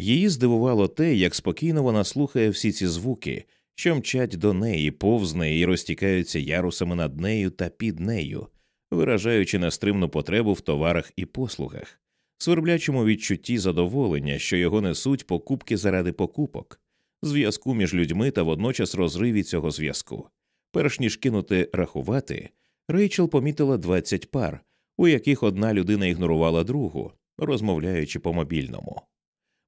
Її здивувало те, як спокійно вона слухає всі ці звуки, що мчать до неї, повз неї і розтікаються ярусами над нею та під нею, виражаючи нестримну потребу в товарах і послугах, сверблячому відчутті задоволення, що його несуть покупки заради покупок, зв'язку між людьми та водночас розриві цього зв'язку. Перш ніж кинути рахувати, Рейчел помітила 20 пар, у яких одна людина ігнорувала другу, розмовляючи по мобільному.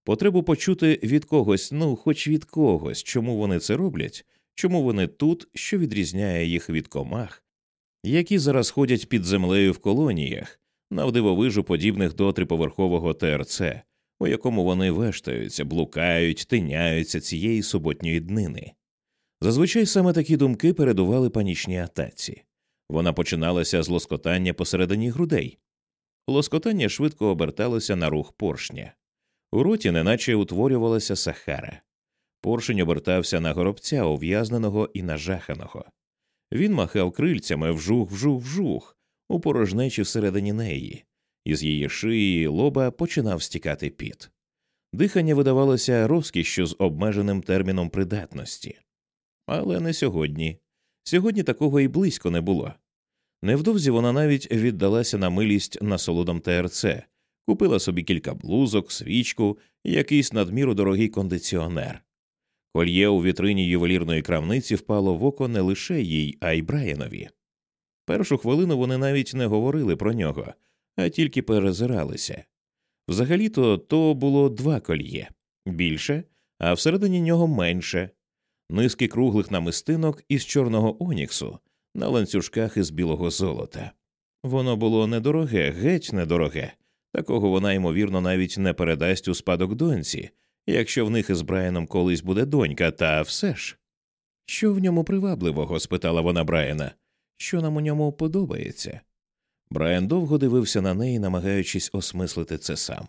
Потребу почути від когось, ну хоч від когось, чому вони це роблять, чому вони тут, що відрізняє їх від комах, які зараз ходять під землею в колоніях, навдивовижу подібних до триповерхового ТРЦ, у якому вони вештаються, блукають, тиняються цієї суботньої днини. Зазвичай саме такі думки передували панічній атаці. Вона починалася з лоскотання посередині грудей. Лоскотання швидко оберталося на рух поршня. У роті неначе утворювалася сахара. Поршень обертався на горобця, ув'язненого і нажаханого. Він махав крильцями вжух, вжух, вжух, у порожнечі всередині неї, із її шиї лоба починав стікати піт. Дихання видавалося розкішшю з обмеженим терміном придатності. Але не сьогодні. Сьогодні такого і близько не було. Невдовзі вона навіть віддалася на милість насолодам ТРЦ, купила собі кілька блузок, свічку і якийсь надміру дорогий кондиціонер. Кольє у вітрині ювелірної крамниці впало в око не лише їй, а й Брайанові. Першу хвилину вони навіть не говорили про нього, а тільки перезиралися. Взагалі то то було два кольє більше, а всередині нього менше, низки круглих намистинок із чорного оніксу на ланцюжках із білого золота. Воно було недороге, геть недороге, такого вона, ймовірно, навіть не передасть у спадок доньці, якщо в них із Брайаном колись буде донька, та все ж. Що в ньому привабливого? спитала вона Брайана. Що нам у ньому подобається? Брайан довго дивився на неї, намагаючись осмислити це сам.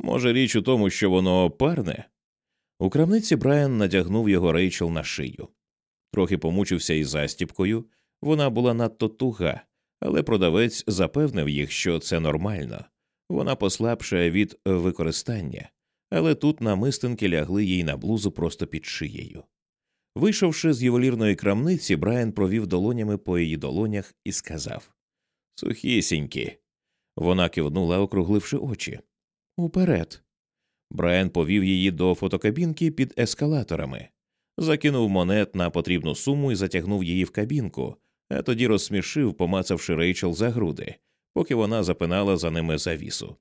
Може, річ у тому, що воно парне? У крамниці Брайан надягнув його рейчел на шию. Трохи помучився із застіпкою, вона була надто туга, але продавець запевнив їх, що це нормально, вона послабшає від використання, але тут намистинки лягли їй на блузу просто під шиєю. Вийшовши з ювелірної крамниці, Брайан провів долонями по її долонях і сказав Сухісінькі. Вона кивнула, округливши очі. Уперед. Брайан повів її до фотокабінки під ескалаторами, закинув монет на потрібну суму і затягнув її в кабінку, а тоді розсмішив, помацавши Рейчел за груди, поки вона запинала за ними завісу.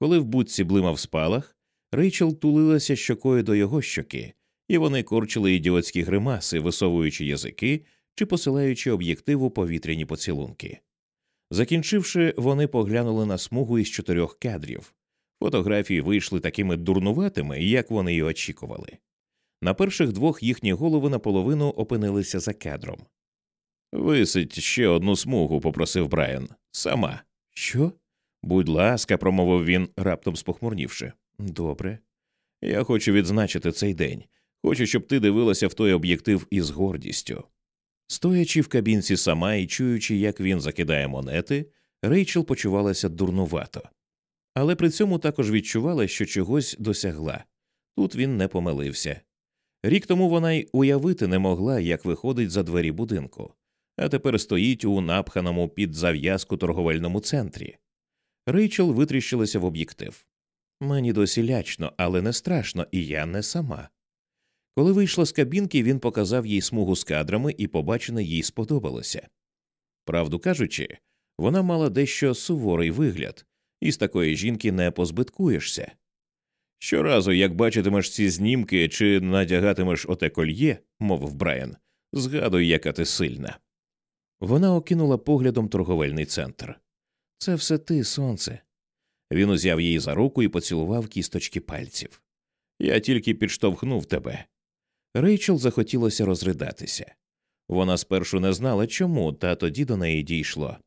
Коли в будці блимав спалах, Рейчел тулилася щокою до його щоки, і вони корчили ідіотські гримаси, висовуючи язики чи посилаючи об'єктиву повітряні поцілунки. Закінчивши, вони поглянули на смугу із чотирьох кадрів. Фотографії вийшли такими дурнуватими, як вони й очікували. На перших двох їхні голови наполовину опинилися за кадром. Висить ще одну смугу, попросив Брайан. Сама. Що? Будь ласка, промовив він, раптом спохмурнівши. Добре. Я хочу відзначити цей день. Хочу, щоб ти дивилася в той об'єктив із гордістю. Стоячи в кабінці сама і чуючи, як він закидає монети, Рейчел почувалася дурнувато, але при цьому також відчувала, що чогось досягла. Тут він не помилився. Рік тому вона й уявити не могла, як виходить за двері будинку, а тепер стоїть у напханому під зав'язку торговельному центрі. Рейчел витріщилася в об'єктив. Мені досі лячно, але не страшно, і я не сама. Коли вийшла з кабінки, він показав їй смугу з кадрами, і побачене їй сподобалося. Правду кажучи, вона мала дещо суворий вигляд, і з такої жінки не позбиткуєшся. Щоразу, як бачитимеш ці знімки чи надягатимеш оте кольє, мовив Брайан, згадуй, яка ти сильна. Вона окинула поглядом торговельний центр. Це все ти, сонце. Він узяв її за руку і поцілував кісточки пальців. Я тільки підштовхнув тебе. Рейчел захотілося розридатися. Вона спершу не знала чому, та тоді до неї дійшло.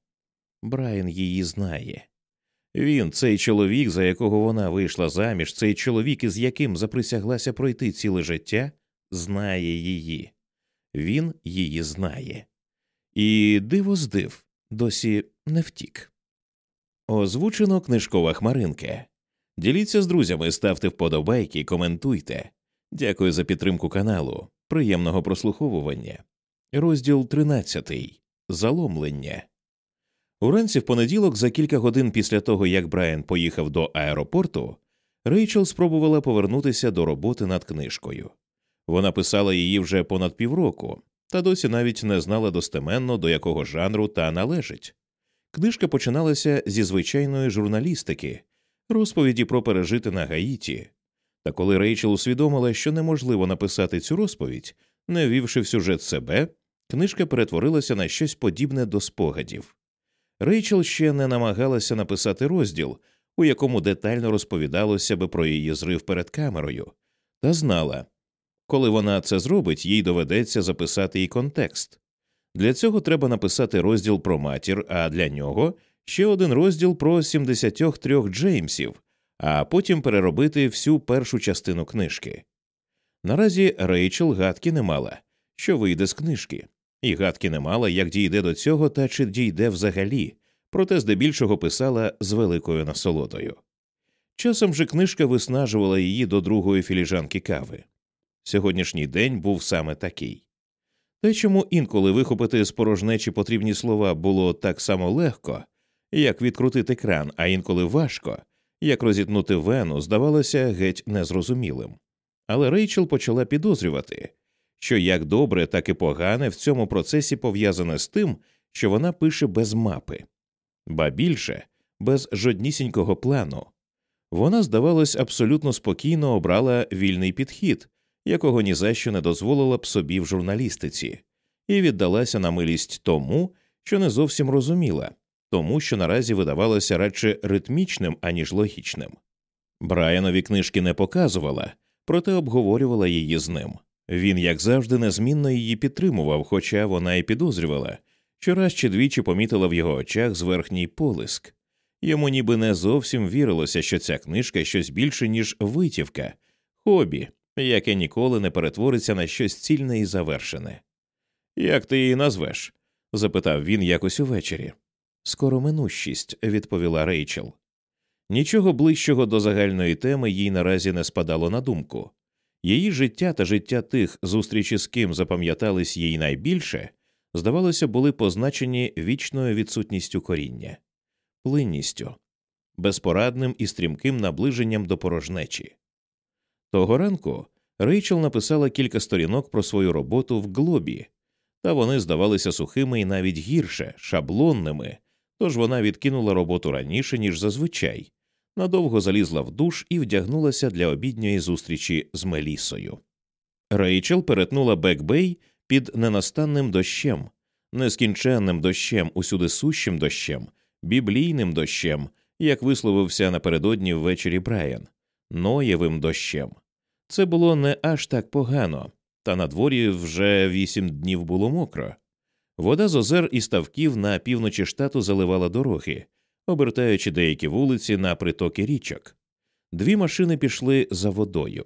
Брайан її знає. Він, цей чоловік, за якого вона вийшла заміж, цей чоловік, із яким заприсяглася пройти ціле життя, знає її. він її знає. І диво здив досі не втік. Озвучено книжкова хмаринка. Діліться з друзями, ставте вподобайки, коментуйте. Дякую за підтримку каналу. Приємного прослуховування. Розділ 13. Заломлення. Уранці в понеділок, за кілька годин після того, як Брайан поїхав до аеропорту, Рейчел спробувала повернутися до роботи над книжкою. Вона писала її вже понад півроку, та досі навіть не знала достеменно, до якого жанру та належить. Книжка починалася зі звичайної журналістики, розповіді про пережити на Гаїті. Та коли Рейчел усвідомила, що неможливо написати цю розповідь, не ввівши в сюжет себе, книжка перетворилася на щось подібне до спогадів. Рейчел ще не намагалася написати розділ, у якому детально розповідалося би про її зрив перед камерою, та знала, коли вона це зробить, їй доведеться записати і контекст. Для цього треба написати розділ про матір, а для нього ще один розділ про 73 Джеймсів, а потім переробити всю першу частину книжки. Наразі Рейчел гадки не мала, що вийде з книжки, і гадки не мала, як дійде до цього та чи дійде взагалі, проте здебільшого писала з великою насолодою. Часом же книжка виснажувала її до другої філіжанки кави. Сьогоднішній день був саме такий. Те, чому інколи вихопити з порожнечі потрібні слова було так само легко, як відкрутити кран, а інколи важко, як розітнути вену, здавалося геть незрозумілим. Але Рейчел почала підозрювати, що як добре, так і погане в цьому процесі пов'язане з тим, що вона пише без мапи, ба більше без жоднісінького плану. Вона, здавалось, абсолютно спокійно обрала вільний підхід, якого ні за що не дозволила б собі в журналістиці, і віддалася на милість тому, що не зовсім розуміла, тому що наразі видавалося радше ритмічним, аніж логічним. Брайанові книжки не показувала, проте обговорювала її з ним. Він, як завжди, незмінно її підтримував, хоча вона й підозрювала, що раз чи двічі помітила в його очах зверхній полиск. Йому ніби не зовсім вірилося, що ця книжка щось більше, ніж витівка, хобі, яке ніколи не перетвориться на щось цільне і завершене. Як ти її назвеш? запитав він якось увечері. Скоро минущість, відповіла Рейчел. Нічого ближчого до загальної теми їй наразі не спадало на думку. Її життя та життя тих, зустрічі з ким запам'ятались їй найбільше, здавалося, були позначені вічною відсутністю коріння, плинністю, безпорадним і стрімким наближенням до порожнечі. Того ранку Рейчел написала кілька сторінок про свою роботу в глобі, та вони здавалися сухими і навіть гірше, шаблонними, тож вона відкинула роботу раніше, ніж зазвичай, надовго залізла в душ і вдягнулася для обідньої зустрічі з Мелісою. Рейчел перетнула Бекбей під ненастанним дощем, нескінченним дощем, усюди сущим дощем, біблійним дощем, як висловився напередодні ввечері Брайан, ноєвим дощем. Це було не аж так погано, та на дворі вже вісім днів було мокро. Вода з озер і ставків на півночі штату заливала дороги, обертаючи деякі вулиці на притоки річок. Дві машини пішли за водою.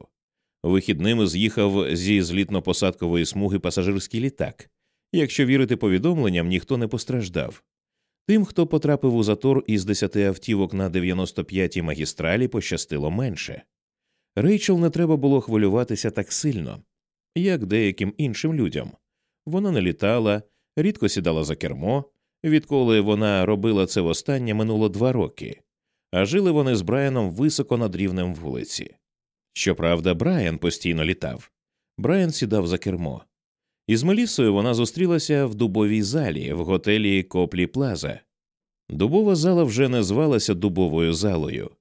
Вихідними з'їхав зі злітно-посадкової смуги пасажирський літак. Якщо вірити повідомленням, ніхто не постраждав. Тим, хто потрапив у затор із десяти автівок на 95-й магістралі, пощастило менше. Рейчел не треба було хвилюватися так сильно, як деяким іншим людям. Вона не літала, рідко сідала за кермо, відколи вона робила це востаннє минуло два роки, а жили вони з Брайаном високо над рівнем вулиці. Щоправда, Брайан постійно літав. Брайан сідав за кермо. Із Мелісою вона зустрілася в дубовій залі в готелі Коплі Плаза. Дубова зала вже не звалася дубовою залою.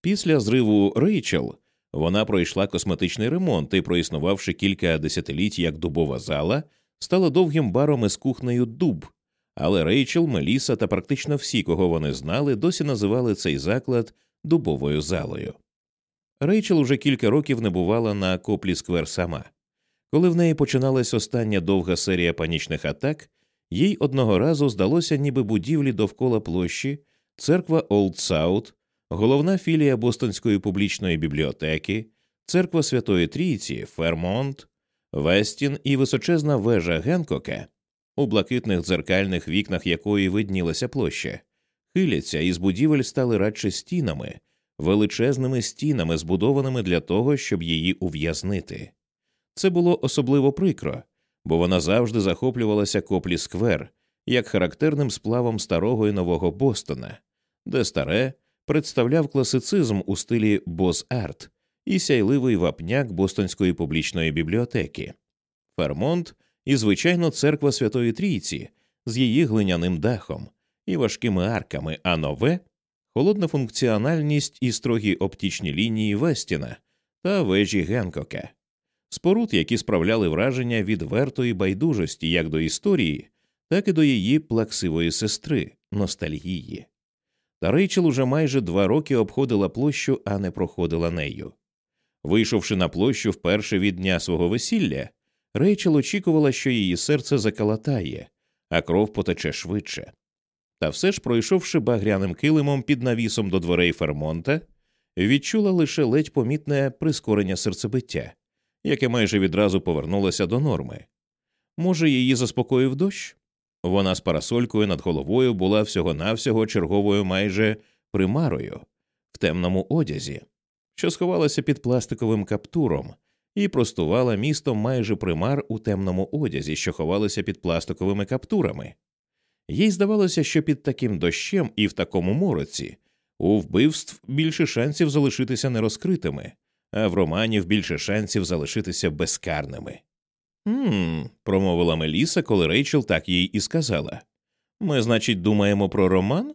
Після зриву Рейчел вона пройшла косметичний ремонт і, проіснувавши кілька десятиліть як дубова зала, стала довгим баром із кухнею дуб, але Рейчел, Меліса та практично всі, кого вони знали, досі називали цей заклад дубовою залою. Рейчел уже кілька років не бувала на коплі сквер сама. Коли в неї починалась остання довга серія панічних атак, їй одного разу здалося, ніби будівлі довкола площі, церква Олд Саут, головна філія Бостонської публічної бібліотеки, церква Святої Трійці, Фермонт, Вестін і височезна вежа Генкока, у блакитних дзеркальних вікнах якої виднілася площа, хиляться і з будівель стали радше стінами, величезними стінами, збудованими для того, щоб її ув'язнити. Це було особливо прикро, бо вона завжди захоплювалася коплі сквер як характерним сплавом старого і нового Бостона, де старе представляв класицизм у стилі боз-арт і сяйливий вапняк Бостонської публічної бібліотеки, Фермонт і, звичайно, церква Святої Трійці з її глиняним дахом і важкими арками, а нове холодна функціональність і строгі оптічні лінії Вестіна та вежі Генкока, споруд, які справляли враження відвертої байдужості як до історії, так і до її плаксивої сестри, ностальгії. Та Рейчел уже майже два роки обходила площу, а не проходила нею. Вийшовши на площу вперше від дня свого весілля, Рейчел очікувала, що її серце закалатає, а кров потече швидше. Та все ж, пройшовши багряним килимом під навісом до дверей Фермонта, відчула лише ледь помітне прискорення серцебиття, яке майже відразу повернулося до норми. Може, її заспокоїв дощ? Вона з парасолькою над головою була всього навсього черговою майже примарою в темному одязі, що сховалася під пластиковим каптуром, і простувала містом майже примар у темному одязі, що ховалися під пластиковими каптурами. Їй здавалося, що під таким дощем і в такому мороці у вбивств більше шансів залишитися нерозкритими, а в романів більше шансів залишитися безкарними. «Хм», – промовила Меліса, коли Рейчел так їй і сказала. Ми, значить, думаємо про роман?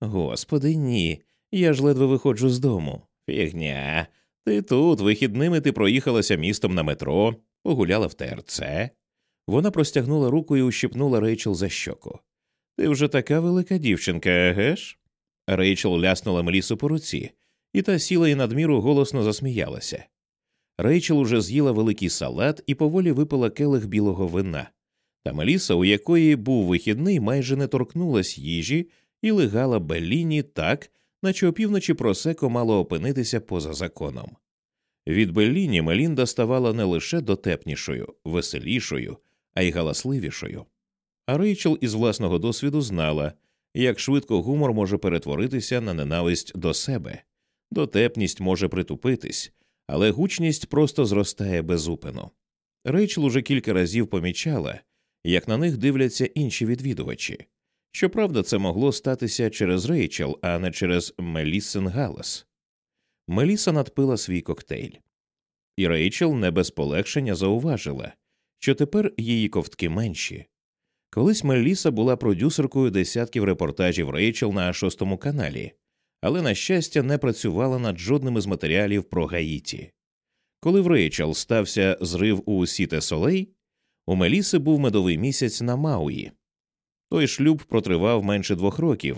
Господи, ні. Я ж ледве виходжу з дому. Фігня. Ти тут, вихідними ти проїхалася містом на метро, погуляла в ТРЦ. Вона простягнула руку і ущипнула Рейчел за щоку. Ти вже така велика дівчинка, егеш? Рейчел ляснула Мелісу по руці, і та сіла і надміру голосно засміялася. Рейчел уже з'їла великий салат і поволі випила келих білого вина. Та Меліса, у якої був вихідний, майже не торкнулась їжі і легала Белліні так, наче опівночі просеко мало опинитися поза законом. Від Белліні Мелінда ставала не лише дотепнішою, веселішою, а й галасливішою. А Рейчел із власного досвіду знала, як швидко гумор може перетворитися на ненависть до себе, дотепність може притупитись, але гучність просто зростає безупину. Рейчел уже кілька разів помічала, як на них дивляться інші відвідувачі. Щоправда, це могло статися через Рейчел, а не через Меліссен Галас. Меліса надпила свій коктейль, і Рейчел не без полегшення зауважила, що тепер її ковтки менші. Колись Меліса була продюсеркою десятків репортажів Рейчел на шостому каналі, але, на щастя, не працювала над жодним із матеріалів про Гаїті. Коли в Рейчел стався зрив у Сіте Солей, у Меліси був медовий місяць на Мауї. Той шлюб протривав менше двох років,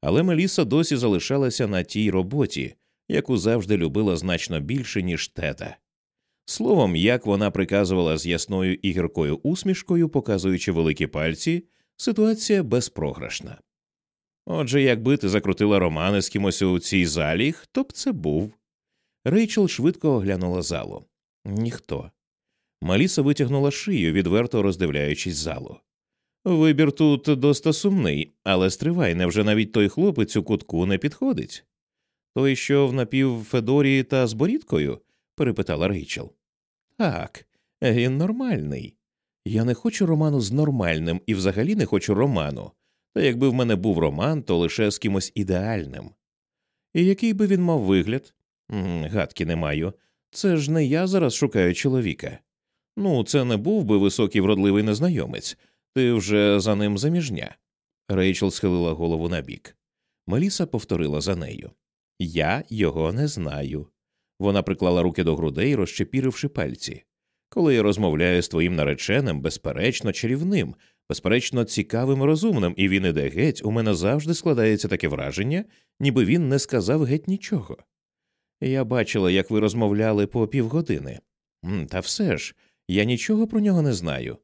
але Меліса досі залишалася на тій роботі, яку завжди любила значно більше, ніж тета. Словом, як вона приказувала з ясною і гіркою усмішкою, показуючи великі пальці, ситуація безпрограшна. Отже, якби ти закрутила романи з кимось у цій залі, хто б це був? Рейчел швидко оглянула залу. Ніхто. Маліса витягнула шию, відверто роздивляючись залу. Вибір тут доста сумний, але стривай, невже навіть той хлопець у кутку не підходить? Той, що в напівфедорі та з борідкою? перепитала Рейчел. Так, він нормальний. Я не хочу роману з нормальним і взагалі не хочу роману. Та якби в мене був роман, то лише з кимось ідеальним. І який би він мав вигляд? Гадки не маю. Це ж не я зараз шукаю чоловіка. Ну, це не був би високий вродливий незнайомець, ти вже за ним заміжня. Рейчел схилила голову набік. Меліса повторила за нею Я його не знаю. Вона приклала руки до грудей, розчепіривши пальці. Коли я розмовляю з твоїм нареченим, безперечно, чарівним, безперечно, цікавим і розумним, і він іде геть, у мене завжди складається таке враження, ніби він не сказав геть нічого. Я бачила, як ви розмовляли по півгодини. Та все ж, я нічого про нього не знаю.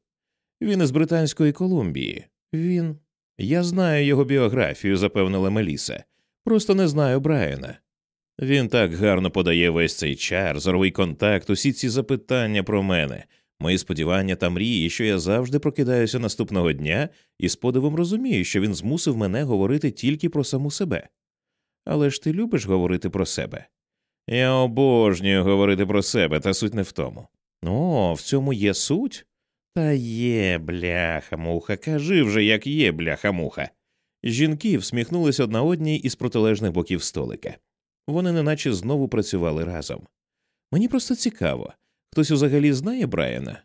Він із Британської Колумбії. Він. Я знаю його біографію, запевнила Меліса. Просто не знаю Брайана. Він так гарно подає весь цей чар, зоровий контакт, усі ці запитання про мене. Мої сподівання та мрії, що я завжди прокидаюся наступного дня і з подивом розумію, що він змусив мене говорити тільки про саму себе. Але ж ти любиш говорити про себе? Я обожнюю говорити про себе, та суть не в тому. О, в цьому є суть? Та є, бляха муха, кажи вже, як є, бляха муха. Жінки всміхнулись одна одній із протилежних боків столика. Вони неначе знову працювали разом. Мені просто цікаво, хтось взагалі знає Брайана?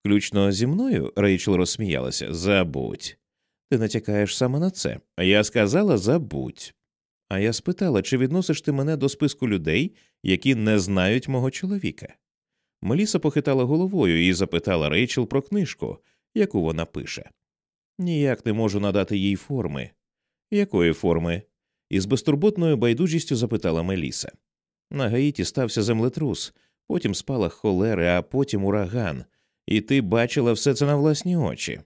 Включно зі мною, Рейчел розсміялася. Забудь. Ти натякаєш саме на це. А я сказала забудь. А я спитала, чи відносиш ти мене до списку людей, які не знають мого чоловіка. Меліса похитала головою і запитала Рейчел про книжку, яку вона пише. Ніяк не можу надати їй форми. Якої форми? із безтурботною байдужістю запитала Меліса. На Гаїті стався землетрус, потім спалах холери, а потім ураган, і ти бачила все це на власні очі.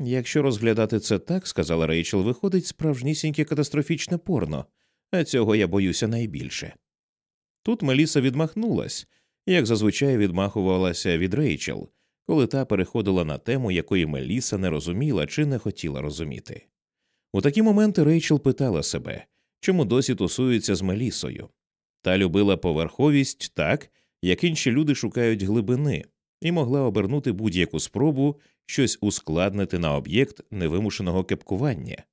Якщо розглядати це так, сказала Рейчел, виходить справжнісіньке катастрофічне порно, а цього я боюся найбільше. Тут Меліса відмахнулась, як зазвичай відмахувалася від Рейчел, коли та переходила на тему, якої Меліса не розуміла чи не хотіла розуміти. У такі моменти Рейчел питала себе, чому досі тусується з Мелісою, та любила поверховість так, як інші люди шукають глибини, і могла обернути будь-яку спробу щось ускладнити на об'єкт невимушеного кепкування.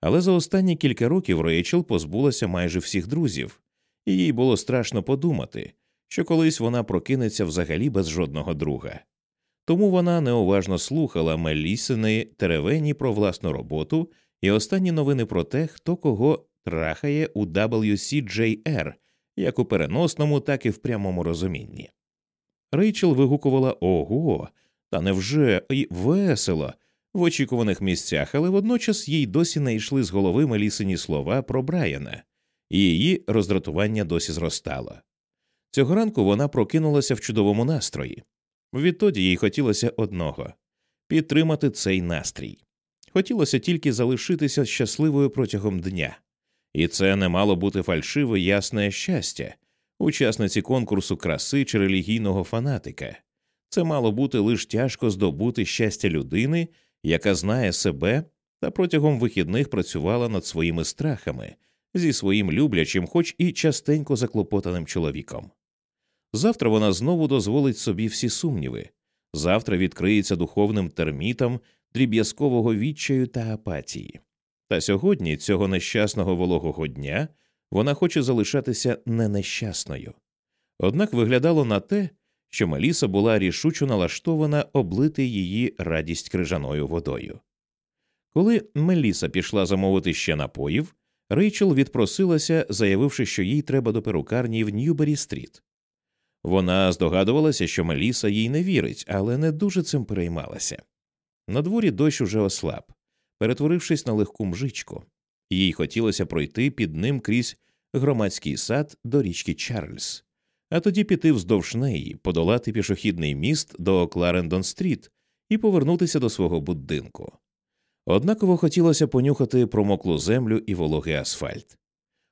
Але за останні кілька років Рейчел позбулася майже всіх друзів, і їй було страшно подумати, що колись вона прокинеться взагалі без жодного друга. Тому вона неуважно слухала Мелісини теревені про власну роботу і останні новини про те, хто кого трахає у WCJR, як у переносному, так і в прямому розумінні. Рейчел вигукувала ого, та невже і весело в очікуваних місцях, але водночас їй досі не йшли з голови Мелісині слова про Брайана, і її роздратування досі зростало. Цього ранку вона прокинулася в чудовому настрої. Відтоді їй хотілося одного підтримати цей настрій. Хотілося тільки залишитися щасливою протягом дня, і це не мало бути фальшиве ясне щастя, учасниці конкурсу краси чи релігійного фанатика. Це мало бути лише тяжко здобути щастя людини, яка знає себе та протягом вихідних працювала над своїми страхами зі своїм люблячим, хоч і частенько заклопотаним чоловіком. Завтра вона знову дозволить собі всі сумніви, завтра відкриється духовним термітам дріб'язкового відчаю та апатії. Та сьогодні, цього нещасного вологого дня, вона хоче залишатися не нещасною. Однак виглядало на те, що Меліса була рішучо налаштована облити її радість крижаною водою. Коли Меліса пішла замовити ще напоїв, Рейчел відпросилася, заявивши, що їй треба до перукарні в Ньюбері стріт. Вона здогадувалася, що Меліса їй не вірить, але не дуже цим переймалася. На дворі дощ уже ослаб, перетворившись на легку мжичку, їй хотілося пройти під ним крізь громадський сад до річки Чарльз, а тоді піти вздовж неї, подолати пішохідний міст до Кларендон Стріт і повернутися до свого будинку. Однаково хотілося понюхати промоклу землю і вологий асфальт.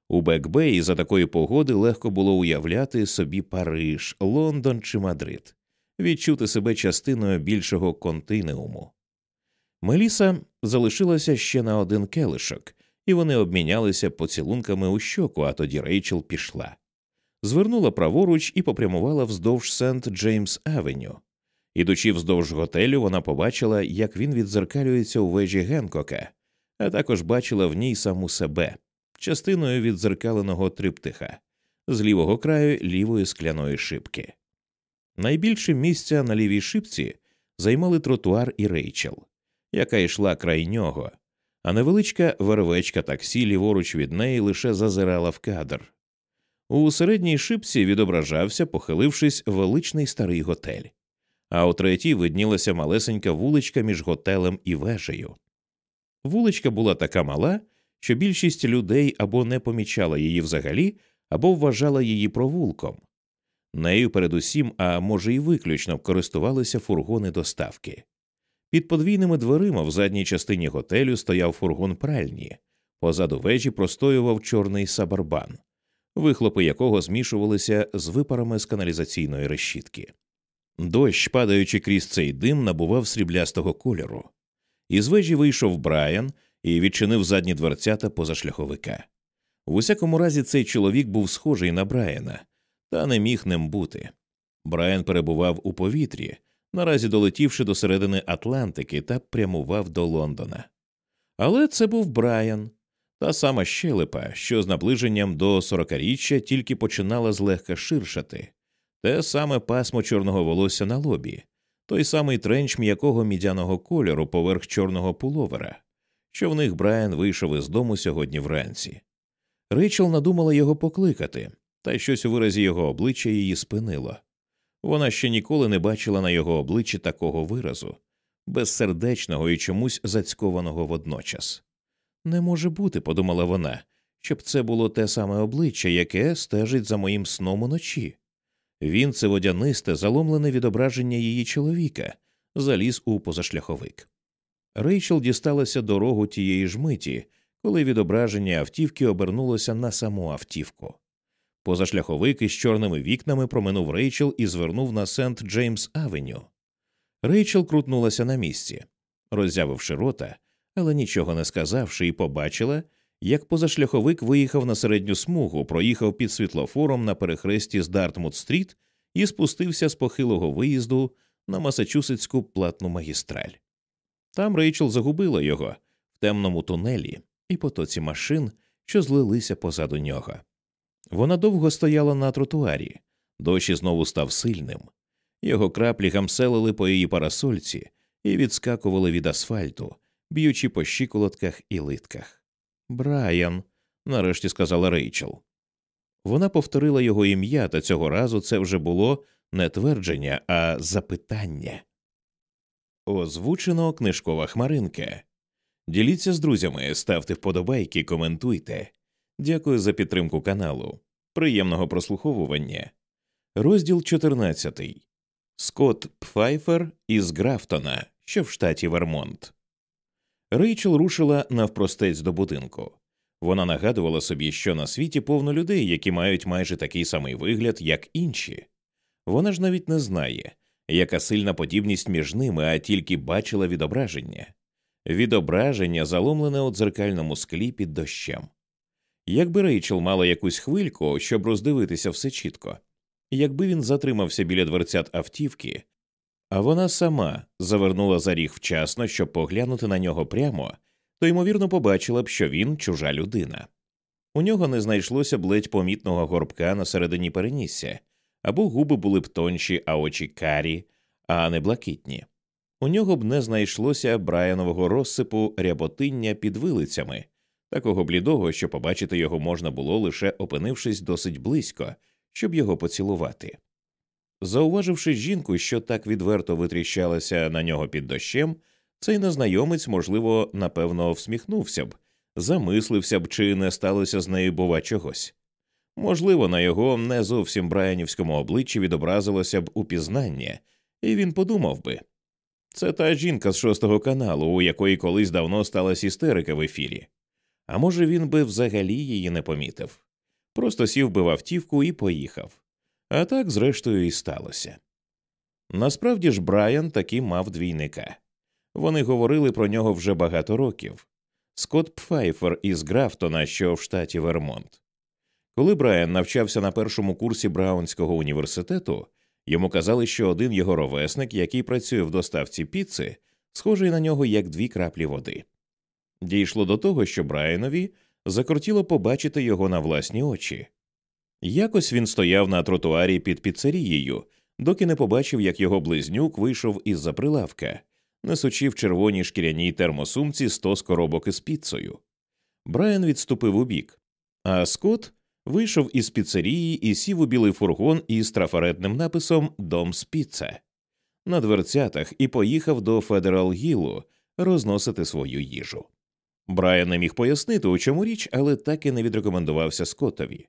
У Бекбеї за такої погоди легко було уявляти собі Париж, Лондон чи Мадрид, відчути себе частиною більшого континууму. Меліса залишилася ще на один келишок, і вони обмінялися поцілунками у щоку, а тоді Рейчел пішла. Звернула праворуч і попрямувала вздовж Сент Джеймс Авеню. Ідучи вздовж готелю, вона побачила, як він відзеркалюється у вежі Генкока, а також бачила в ній саму себе, частиною відзеркаленого триптиха, з лівого краю лівої скляної шибки. Найбільше місця на лівій шибці займали тротуар і рейчел, яка йшла край нього, а невеличка вервечка таксі ліворуч від неї лише зазирала в кадр. У середній шибці відображався, похилившись, величний старий готель, а у третій виднілася малесенька вуличка між готелем і вежею. Вуличка була така мала, що більшість людей або не помічала її взагалі, або вважала її провулком. Нею передусім, а може, й виключно користувалися фургони доставки. Під подвійними дверима в задній частині готелю стояв фургон пральні, позаду вежі простоював чорний сабарбан, вихлопи якого змішувалися з випарами з каналізаційної решітки. Дощ, падаючи крізь цей дим, набував сріблястого кольору. Із вежі вийшов Брайан і відчинив задні дверцята позашляховика. В усякому разі, цей чоловік був схожий на Брайана, та не міг ним бути. Брайан перебував у повітрі, наразі долетівши до середини Атлантики та прямував до Лондона. Але це був Брайан, та сама щелепа, що з наближенням до сорокаріччя тільки починала злегка ширшати, те саме пасмо чорного волосся на лобі, той самий тренч м'якого мідяного кольору поверх чорного пуловера, що в них Брайан вийшов із дому сьогодні вранці. Рейчел надумала його покликати, та щось у виразі його обличчя її спинило. Вона ще ніколи не бачила на його обличчі такого виразу, безсердечного і чомусь зацькованого водночас. Не може бути, подумала вона, щоб це було те саме обличчя, яке стежить за моїм сном уночі. Він це водянисте, заломлене відображення її чоловіка, заліз у позашляховик. Рейчел дісталася дорогу тієї ж миті, коли відображення автівки обернулося на саму автівку. Позашляховик із чорними вікнами проминув Рейчел і звернув на Сент Джеймс Авеню. Рейчел крутнулася на місці, роззявивши рота, але нічого не сказавши, і побачила, як позашляховик виїхав на середню смугу, проїхав під світлофором на перехресті з Дартмут стріт і спустився з похилого виїзду на Масачусетську платну магістраль. Там Рейчел загубила його в темному тунелі і потоці машин, що злилися позаду нього. Вона довго стояла на тротуарі, дощ знову став сильним. Його краплі гамселили по її парасольці і відскакували від асфальту, б'ючи по щиколотках і литках. Брайан, нарешті сказала Рейчел. Вона повторила його ім'я, та цього разу це вже було не твердження, а запитання. Озвучено книжкова хмаринка. Діліться з друзями, ставте вподобайки, коментуйте. Дякую за підтримку каналу. Приємного прослуховування. Розділ 14. Скотт Пфайфер із Графтона, що в штаті Вермонт. Рейчел рушила навпростець до будинку. Вона нагадувала собі, що на світі повно людей, які мають майже такий самий вигляд, як інші. Вона ж навіть не знає, яка сильна подібність між ними, а тільки бачила відображення відображення, заломлене у дзеркальному склі під дощем. Якби Рейчел мала якусь хвильку, щоб роздивитися все чітко, якби він затримався біля дверцят автівки, а вона сама завернула за ріг вчасно, щоб поглянути на нього прямо, то ймовірно побачила б, що він чужа людина. У нього не знайшлося б ледь помітного горбка на середині перенісся, або губи були б тонші, а очі карі, а не блакитні. У нього б не знайшлося Брайанового розсипу ряботиння під вилицями, такого блідого, що побачити його можна було лише опинившись досить близько, щоб його поцілувати. Зауваживши жінку, що так відверто витріщалася на нього під дощем, цей незнайомець, можливо, напевно, всміхнувся б, замислився б, чи не сталося з нею, бува, чогось. Можливо, на його не зовсім брайанівському обличчі відобразилося б упізнання, і він подумав би це та жінка з шостого каналу, у якої колись давно сталася істерика в ефірі. А може, він би взагалі її не помітив, просто сів би в автівку і поїхав. А так, зрештою, і сталося. Насправді ж, Брайан таки мав двійника. Вони говорили про нього вже багато років. Скотт Пфайфер із Графтона, що в штаті Вермонт. Коли Брайан навчався на першому курсі Браунського університету, йому казали, що один його ровесник, який працює в доставці піци, схожий на нього як дві краплі води. Дійшло до того, що Брайанові закортіло побачити його на власні очі. Якось він стояв на тротуарі під піцерією, доки не побачив, як його близнюк вийшов із за прилавка, несучи в червоній шкіряній термосумці сто коробок із піцею. Брайан відступив у бік, а Скотт вийшов із піцерії і сів у білий фургон із трафаретним написом Дом з піца на дверцятах і поїхав до Федерал Гілу розносити свою їжу. Брайан не міг пояснити, у чому річ, але так і не відрекомендувався Скоттові.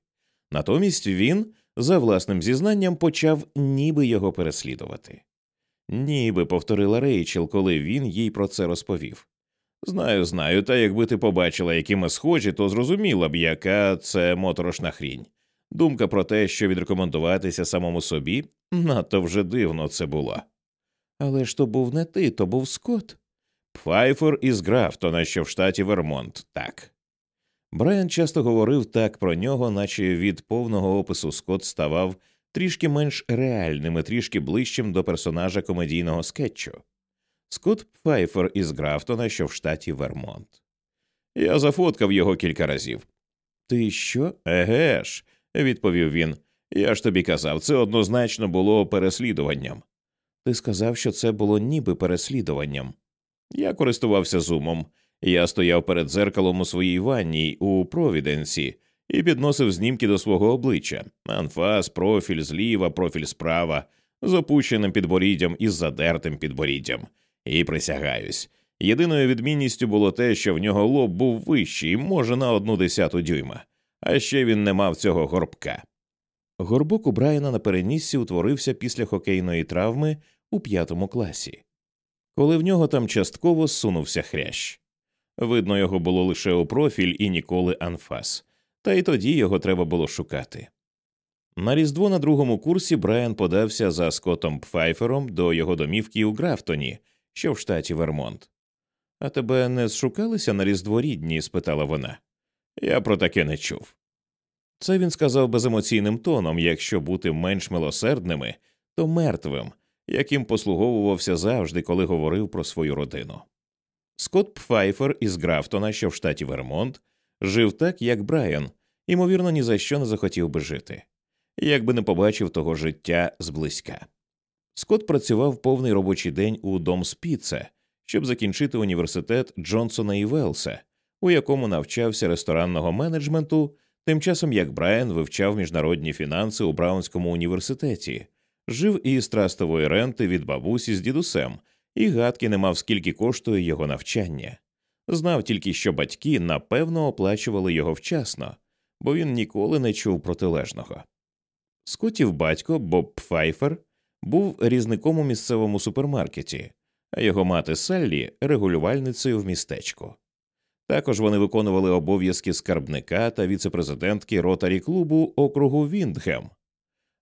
Натомість він, за власним зізнанням, почав ніби його переслідувати. Ніби повторила Рейчел, коли він їй про це розповів. Знаю, знаю, та якби ти побачила, які ми схожі, то зрозуміла б, яка це моторошна хрінь. Думка про те, що відрекомендуватися самому собі Надто вже дивно це було. Але ж то був не ти, то був Скотт. Пфайфер із Графтона, що в штаті Вермонт, так. Брайан часто говорив так про нього, наче від повного опису Скотт ставав трішки менш реальним і трішки ближчим до персонажа комедійного скетчу. Скотт Пфайфер із Графтона, що в штаті Вермонт. Я зафоткав його кілька разів. Ти що? Еге ж, відповів він. Я ж тобі казав, це однозначно було переслідуванням. Ти сказав, що це було ніби переслідуванням. Я користувався зумом. Я стояв перед дзеркалом у своїй ванній у Провіденсі і підносив знімки до свого обличчя анфас, профіль зліва, профіль справа, з опущеним підборіддям і з задертим підборіддям. І присягаюсь. Єдиною відмінністю було те, що в нього лоб був вищий, може, на одну десяту дюйма, а ще він не мав цього горбка. Горбок у Брайана на переніссі утворився після хокейної травми у п'ятому класі, коли в нього там частково зсунувся хрящ. Видно, його було лише у профіль і ніколи анфас, та й тоді його треба було шукати. На Різдво на другому курсі Брайан подався за Скоттом Пфайфером до його домівки у Графтоні, що в штаті Вермонт. А тебе не зшукалися на Різдво рідні? спитала вона. Я про таке не чув. Це він сказав беземоційним тоном якщо бути менш милосердними, то мертвим, яким послуговувався завжди, коли говорив про свою родину. Скотт Пфайфер із Графтона, що в штаті Вермонт, жив так, як Брайан, ймовірно, ні за що не захотів би жити, якби не побачив того життя зблизька. Скотт працював повний робочий день у Дом Спіце, щоб закінчити університет Джонсона і Велса, у якому навчався ресторанного менеджменту, тим часом як Брайан вивчав міжнародні фінанси у Браунському університеті, жив із трастової ренти від бабусі з дідусем і гадки не мав скільки коштує його навчання. Знав тільки, що батьки напевно оплачували його вчасно, бо він ніколи не чув протилежного. Скотів батько Боб Пфайфер був різником у місцевому супермаркеті, а його мати Саллі регулювальницею в містечку. Також вони виконували обов'язки скарбника та віцепрезидентки ротарі клубу округу Віндгем,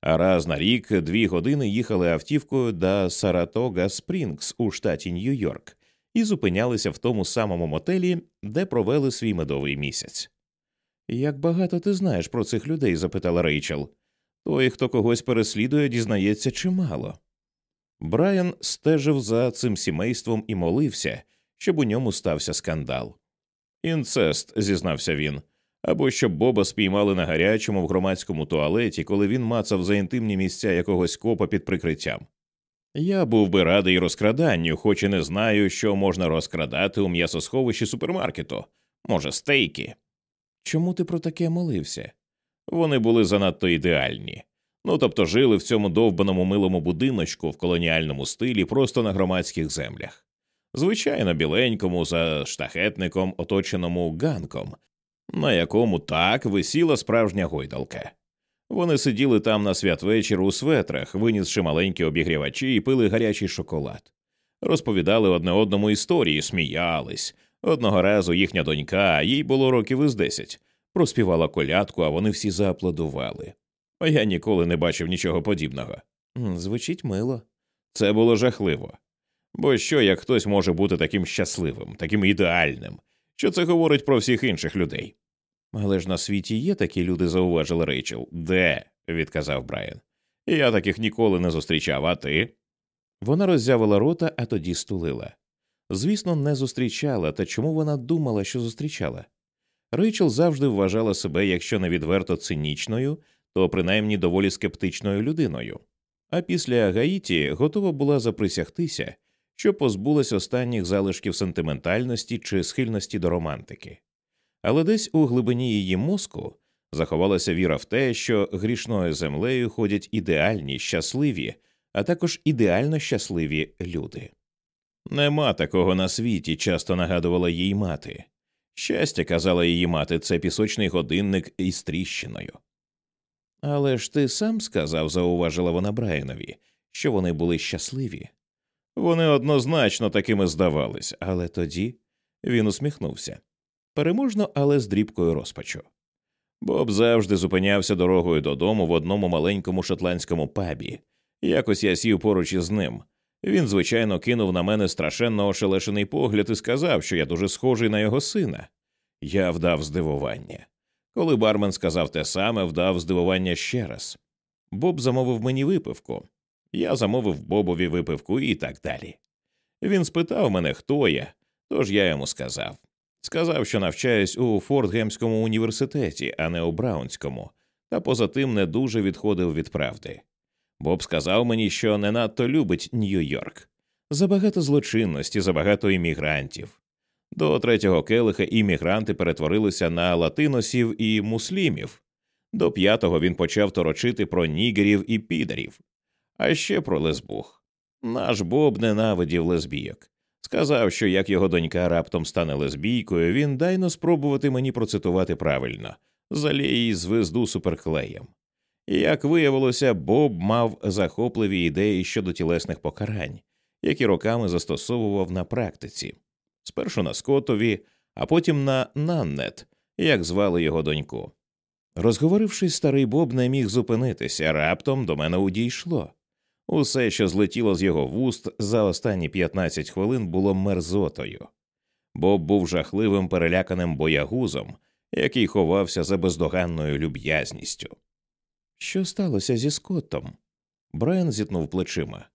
а раз на рік дві години їхали автівкою до Саратога Спрінгс у штаті Нью-Йорк і зупинялися в тому самому мотелі, де провели свій медовий місяць. Як багато ти знаєш про цих людей? запитала Рейчел. Той, хто когось переслідує, дізнається чимало. Брайан стежив за цим сімейством і молився, щоб у ньому стався скандал. Інцест, зізнався він, або щоб Боба спіймали на гарячому в громадському туалеті, коли він мацав за інтимні місця якогось копа під прикриттям. Я був би радий розкраданню, хоч і не знаю, що можна розкрадати у м'ясосховищі супермаркету, може, стейки. Чому ти про таке молився? Вони були занадто ідеальні. Ну тобто жили в цьому довбаному милому будиночку в колоніальному стилі просто на громадських землях. Звичайно, біленькому за штахетником, оточеному ганком, на якому так висіла справжня гойдалка. Вони сиділи там на святвечір у светрах, винісши маленькі обігрівачі і пили гарячий шоколад. Розповідали одне одному історії, сміялись. Одного разу їхня донька, їй було років із десять, проспівала колядку, а вони всі зааплодували. Я ніколи не бачив нічого подібного. Звучить мило. Це було жахливо. Бо що як хтось може бути таким щасливим, таким ідеальним, що це говорить про всіх інших людей? Але ж на світі є такі люди, зауважила Рейчел. Де? відказав Брайан. Я таких ніколи не зустрічав, а ти? Вона роззявила рота, а тоді стулила. Звісно, не зустрічала, та чому вона думала, що зустрічала? Рейчел завжди вважала себе, якщо не відверто цинічною, то принаймні доволі скептичною людиною. А після Гаїті готова була заприсягтися, що позбулась останніх залишків сентиментальності чи схильності до романтики. Але десь у глибині її мозку заховалася віра в те, що грішною землею ходять ідеальні, щасливі, а також ідеально щасливі люди. Нема такого на світі, часто нагадувала їй мати. Щастя, казала її мати, це пісочний годинник із тріщиною. Але ж ти сам сказав, зауважила вона Брайанові, що вони були щасливі. Вони однозначно такими здавались, але тоді він усміхнувся переможно, але з дрібкою розпачу. Боб завжди зупинявся дорогою додому в одному маленькому шотландському пабі. Якось я сів поруч із ним. Він, звичайно, кинув на мене страшенно ошелешений погляд і сказав, що я дуже схожий на його сина. Я вдав здивування. Коли бармен сказав те саме, вдав здивування ще раз. Боб замовив мені випивку. Я замовив Бобові випивку і так далі. Він спитав мене, хто я, тож я йому сказав. Сказав, що навчаюсь у Фортгемському університеті, а не у Браунському, та поза тим не дуже відходив від правди. Боб сказав мені, що не надто любить Нью-Йорк. Забагато злочинності, забагато іммігрантів. До третього келиха іммігранти перетворилися на латиносів і муслімів. До п'ятого він почав торочити про нігерів і підарів, а ще про лесбух. Наш Боб ненавидів лесбійок. Сказав, що як його донька раптом стане лесбійкою, він дайно спробувати мені процитувати правильно залє її звезду суперклеєм. Як виявилося, Боб мав захопливі ідеї щодо тілесних покарань, які роками застосовував на практиці, спершу на Скотові, а потім на Наннет, як звали його доньку. Розговорившись, старий Боб не міг зупинитися, раптом до мене удійшло. Усе, що злетіло з його вуст за останні 15 хвилин, було мерзотою. Боб був жахливим переляканим боягузом, який ховався за бездоганною люб'язністю. Що сталося зі Скоттом? Брайан зітнув плечима.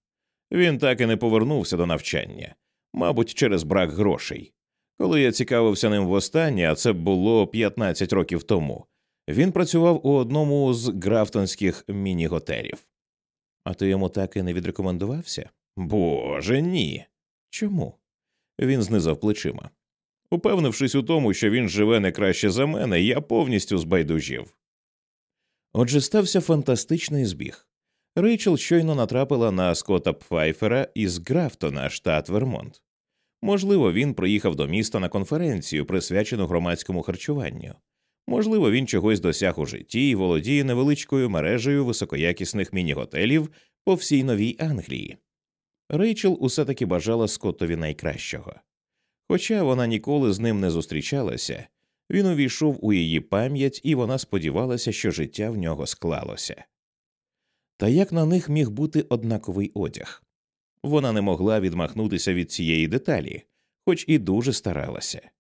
Він так і не повернувся до навчання, мабуть, через брак грошей. Коли я цікавився ним востаннє, а це було 15 років тому, він працював у одному з графтонських міні-готелів. А ти йому так і не відрекомендувався? Боже ні. Чому? Він знизав плечима. Упевнившись у тому, що він живе не краще за мене, я повністю збайдужів. Отже, стався фантастичний збіг. Рейчел щойно натрапила на Скотта Пфайфера із Графтона, штат Вермонт. Можливо, він приїхав до міста на конференцію, присвячену громадському харчуванню. Можливо, він чогось досяг у житті і володіє невеличкою мережею високоякісних міні-готелів по всій новій Англії. Рейчел усе таки бажала Скоттові найкращого. Хоча вона ніколи з ним не зустрічалася, він увійшов у її пам'ять, і вона сподівалася, що життя в нього склалося. Та як на них міг бути однаковий одяг? Вона не могла відмахнутися від цієї деталі, хоч і дуже старалася.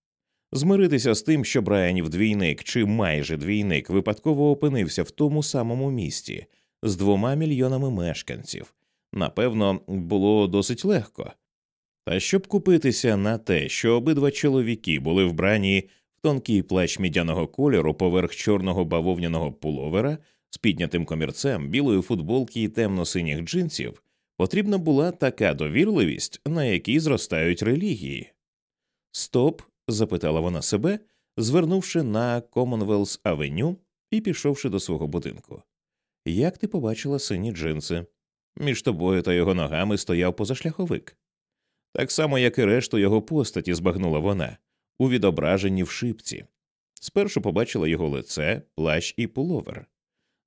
Змиритися з тим, що Брайанів двійник чи майже двійник випадково опинився в тому самому місті з двома мільйонами мешканців, напевно, було досить легко. Та щоб купитися на те, що обидва чоловіки були вбрані в тонкий плащ мідяного кольору поверх чорного бавовняного пуловера з піднятим комірцем, білої футболки і темно-синіх джинсів, потрібна була така довірливість, на якій зростають релігії. Стоп, запитала вона себе, звернувши на Commonwealth Авеню і пішовши до свого будинку. Як ти побачила сині джинси? Між тобою та його ногами стояв позашляховик. Так само, як і решту його постаті, збагнула вона, у відображенні в шипці. Спершу побачила його лице, плащ і пуловер.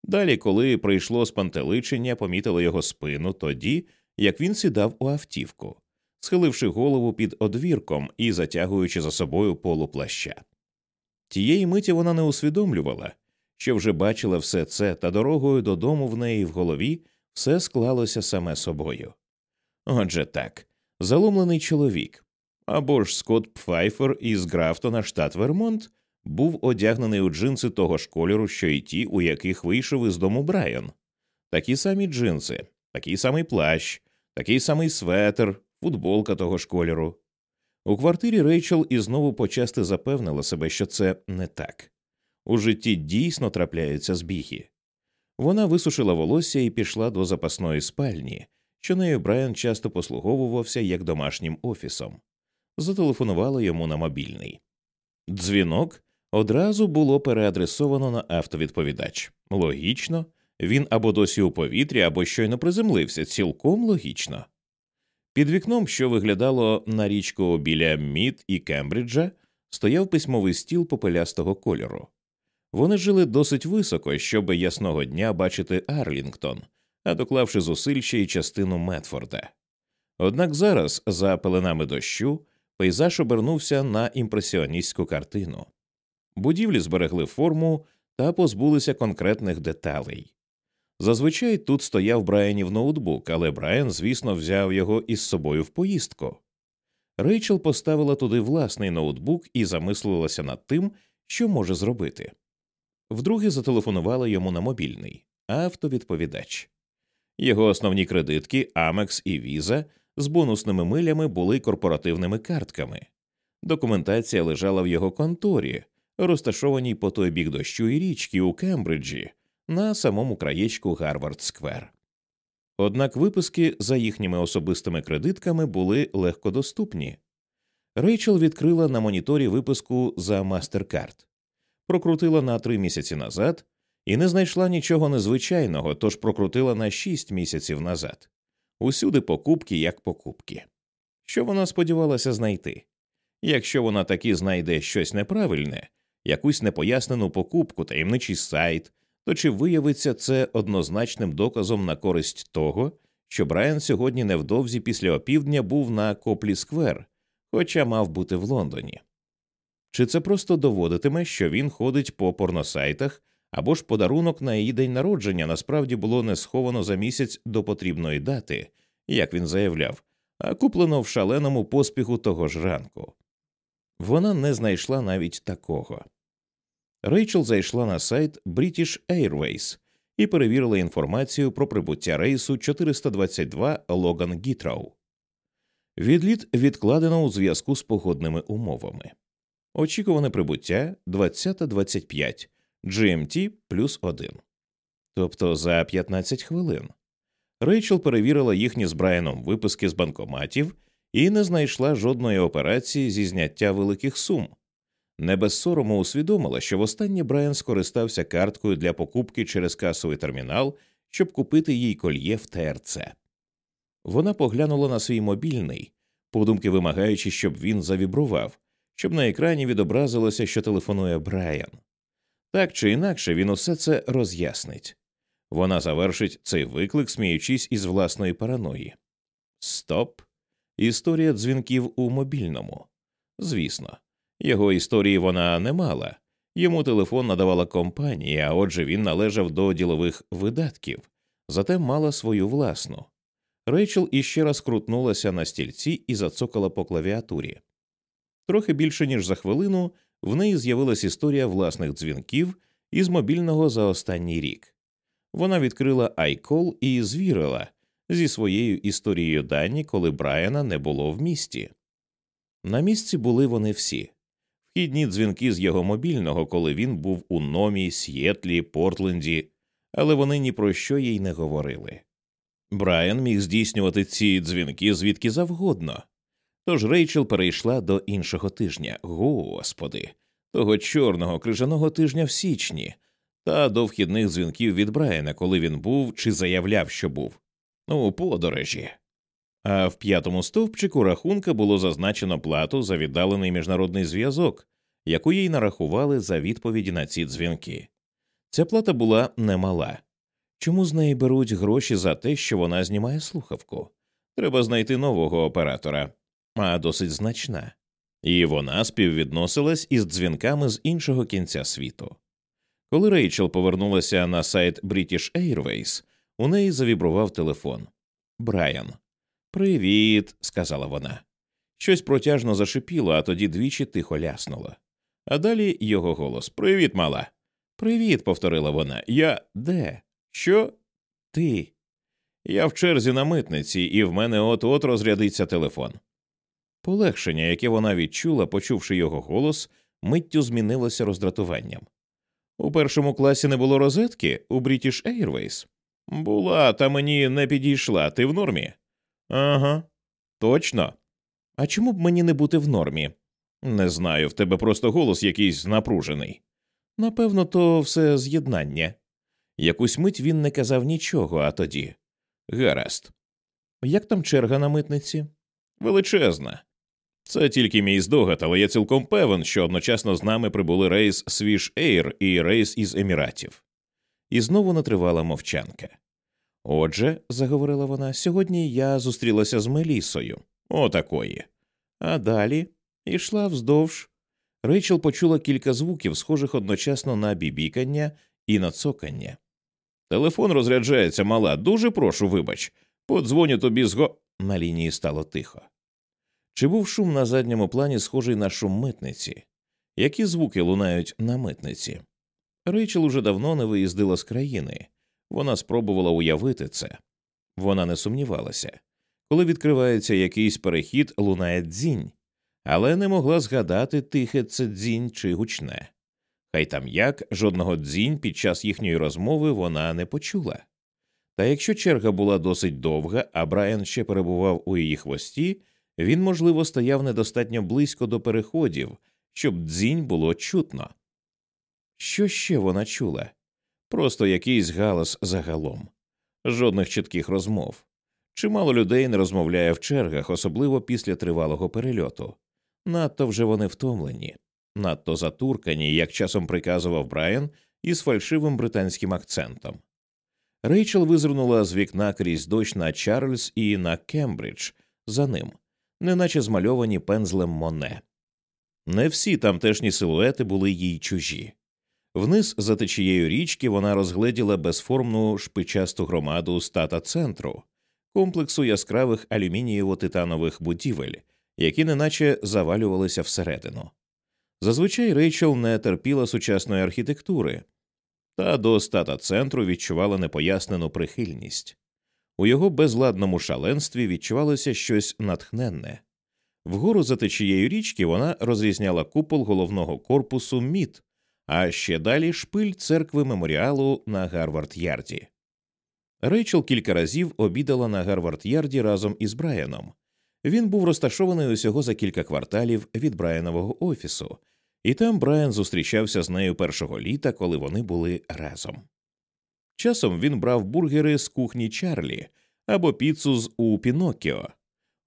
Далі, коли прийшло спантеличення, помітила його спину тоді, як він сідав у автівку схиливши голову під одвірком і затягуючи за собою полу плаща. Тієї миті вона не усвідомлювала, що вже бачила все це, та дорогою додому в неї в голові все склалося саме собою. Отже так, заломлений чоловік або ж Скотт Пфайфер із Графтона, штат Вермонт, був одягнений у джинси того ж кольору, що й ті, у яких вийшов із дому Брайан. Такі самі джинси, такий самий плащ, такий самий светер, футболка того ж кольору. У квартирі Рейчел і знову почасти запевнила себе, що це не так. У житті дійсно трапляються збіги. Вона висушила волосся і пішла до запасної спальні, що нею Брайан часто послуговувався як домашнім офісом. Зателефонувала йому на мобільний. Дзвінок одразу було переадресовано на автовідповідач. Логічно, він або досі у повітрі, або щойно приземлився, цілком логічно. Під вікном, що виглядало на річку біля Мід і Кембриджа, стояв письмовий стіл попелястого кольору. Вони жили досить високо, щоб ясного дня бачити Арлінгтон, а доклавши зусиль ще й частину Метфорда. Однак зараз, за пеленами дощу, пейзаж обернувся на імпресіоністську картину. Будівлі зберегли форму та позбулися конкретних деталей. Зазвичай тут стояв Брайанів ноутбук, але Брайан, звісно, взяв його із собою в поїздку. Рейчел поставила туди власний ноутбук і замислилася над тим, що може зробити. Вдруге зателефонувала йому на мобільний автовідповідач. Його основні кредитки Amex і Visa з бонусними милями були корпоративними картками. Документація лежала в його конторі, розташованій по той бік дощу і річки у Кембриджі, на самому краєчку Гарвард Сквер. Однак виписки за їхніми особистими кредитками були легкодоступні. Рейчел відкрила на моніторі виписку за MasterCard, прокрутила на три місяці назад і не знайшла нічого незвичайного, тож прокрутила на шість місяців назад. Усюди покупки як покупки. Що вона сподівалася знайти? Якщо вона таки знайде щось неправильне, якусь непояснену покупку, таємничий сайт, то чи виявиться це однозначним доказом на користь того, що Брайан сьогодні невдовзі після опівдня був на Коплі Сквер, хоча мав бути в Лондоні? Чи це просто доводитиме, що він ходить по порносайтах, або ж подарунок на її день народження насправді було не сховано за місяць до потрібної дати, як він заявляв, а куплено в шаленому поспіху того ж ранку? Вона не знайшла навіть такого. Рейчел зайшла на сайт British Airways і перевірила інформацію про прибуття рейсу 422 Логан Гітроу. Відліт відкладено у зв'язку з погодними умовами. Очікуване прибуття 20.25 GMT плюс 1. Тобто за 15 хвилин. Рейчел перевірила їхні з Брайаном виписки з банкоматів і не знайшла жодної операції зі зняття великих сум. Не без сорому усвідомила, що востаннє Брайан скористався карткою для покупки через касовий термінал, щоб купити їй кольє в ТРЦ. Вона поглянула на свій мобільний, подумки вимагаючи, щоб він завібрував, щоб на екрані відобразилося, що телефонує Брайан. Так чи інакше він усе це роз'яснить. Вона завершить цей виклик, сміючись із власної параної. Стоп. Історія дзвінків у мобільному. Звісно, його історії вона не мала. Йому телефон надавала компанія, а отже він належав до ділових видатків, зате мала свою власну. Рейчел іще раз крутнулася на стільці і зацокала по клавіатурі. Трохи більше ніж за хвилину в неї з'явилась історія власних дзвінків із мобільного за останній рік. Вона відкрила iCall і звірила зі своєю історією дані, коли Брайана не було в місті. На місці були вони всі вхідні дзвінки з його мобільного, коли він був у Номі, С'єтлі, Портленді, але вони ні про що їй не говорили. Брайан міг здійснювати ці дзвінки звідки завгодно. Тож Рейчел перейшла до іншого тижня, господи, того чорного крижаного тижня в січні, та до вхідних дзвінків від Брайана, коли він був чи заявляв, що був у подорожі. А в п'ятому стовпчику рахунка було зазначено плату за віддалений міжнародний зв'язок, яку їй нарахували за відповіді на ці дзвінки. Ця плата була немала. Чому з неї беруть гроші за те, що вона знімає слухавку? Треба знайти нового оператора, а досить значна, і вона співвідносилась із дзвінками з іншого кінця світу. Коли Рейчел повернулася на сайт British Airways, у неї завібрував телефон. Брайан. Привіт, сказала вона. Щось протяжно зашипіло, а тоді двічі тихо ляснуло. А далі його голос Привіт, мала. Привіт, повторила вона. Я де? Що? Ти? Я в черзі на митниці, і в мене от от розрядиться телефон. Полегшення, яке вона відчула, почувши його голос, миттю змінилося роздратуванням. У першому класі не було розетки у British Airways? Була, та мені не підійшла. Ти в нормі? Ага, точно. А чому б мені не бути в нормі? Не знаю, в тебе просто голос якийсь напружений. Напевно, то все з'єднання. Якусь мить він не казав нічого, а тоді. Гаразд. Як там черга на митниці? Величезна. Це тільки мій здогад, але я цілком певен, що одночасно з нами прибули рейс Свісс Ейр і рейс із Еміратів. І знову натривала мовчанка. Отже, заговорила вона, сьогодні я зустрілася з Мелісою. Отакої. А далі йшла вздовж. Рейчел почула кілька звуків, схожих одночасно на бібікання і на цокання. Телефон розряджається мала, дуже прошу, вибач. Подзвоню тобі зго. На лінії стало тихо. Чи був шум на задньому плані схожий на шум митниці? Які звуки лунають на митниці? Рейчел уже давно не виїздила з країни. Вона спробувала уявити це. Вона не сумнівалася. Коли відкривається якийсь перехід, лунає дзінь, але не могла згадати тихе це дзінь чи гучне. Хай там як жодного дзінь під час їхньої розмови вона не почула. Та якщо черга була досить довга, а Брайан ще перебував у її хвості, він, можливо, стояв недостатньо близько до переходів, щоб дзінь було чутно. Що ще вона чула? Просто якийсь галас загалом, жодних чітких розмов. Чимало людей не розмовляє в чергах, особливо після тривалого перельоту. Надто вже вони втомлені, надто затуркані, як часом приказував Брайан із фальшивим британським акцентом. Рейчел визирнула з вікна крізь дощ на Чарльз і на Кембридж за ним, неначе змальовані пензлем Моне. Не всі тамтешні силуети були їй чужі. Вниз за течією річки вона розгледіла безформну шпичасту громаду стата центру, комплексу яскравих алюмінієво-титанових будівель, які неначе завалювалися всередину. Зазвичай Рейчел не терпіла сучасної архітектури, та до стата центру відчувала непояснену прихильність. У його безладному шаленстві відчувалося щось натхненне. Вгору за течією річки вона розрізняла купол головного корпусу МІД, а ще далі шпиль церкви меморіалу на Гарвард Ярді. Рейчел кілька разів обідала на Гарвард Ярді разом із Брайаном. Він був розташований усього за кілька кварталів від Брайанового офісу, і там Брайан зустрічався з нею першого літа, коли вони були разом. Часом він брав бургери з кухні Чарлі або піцу з Пінокіо.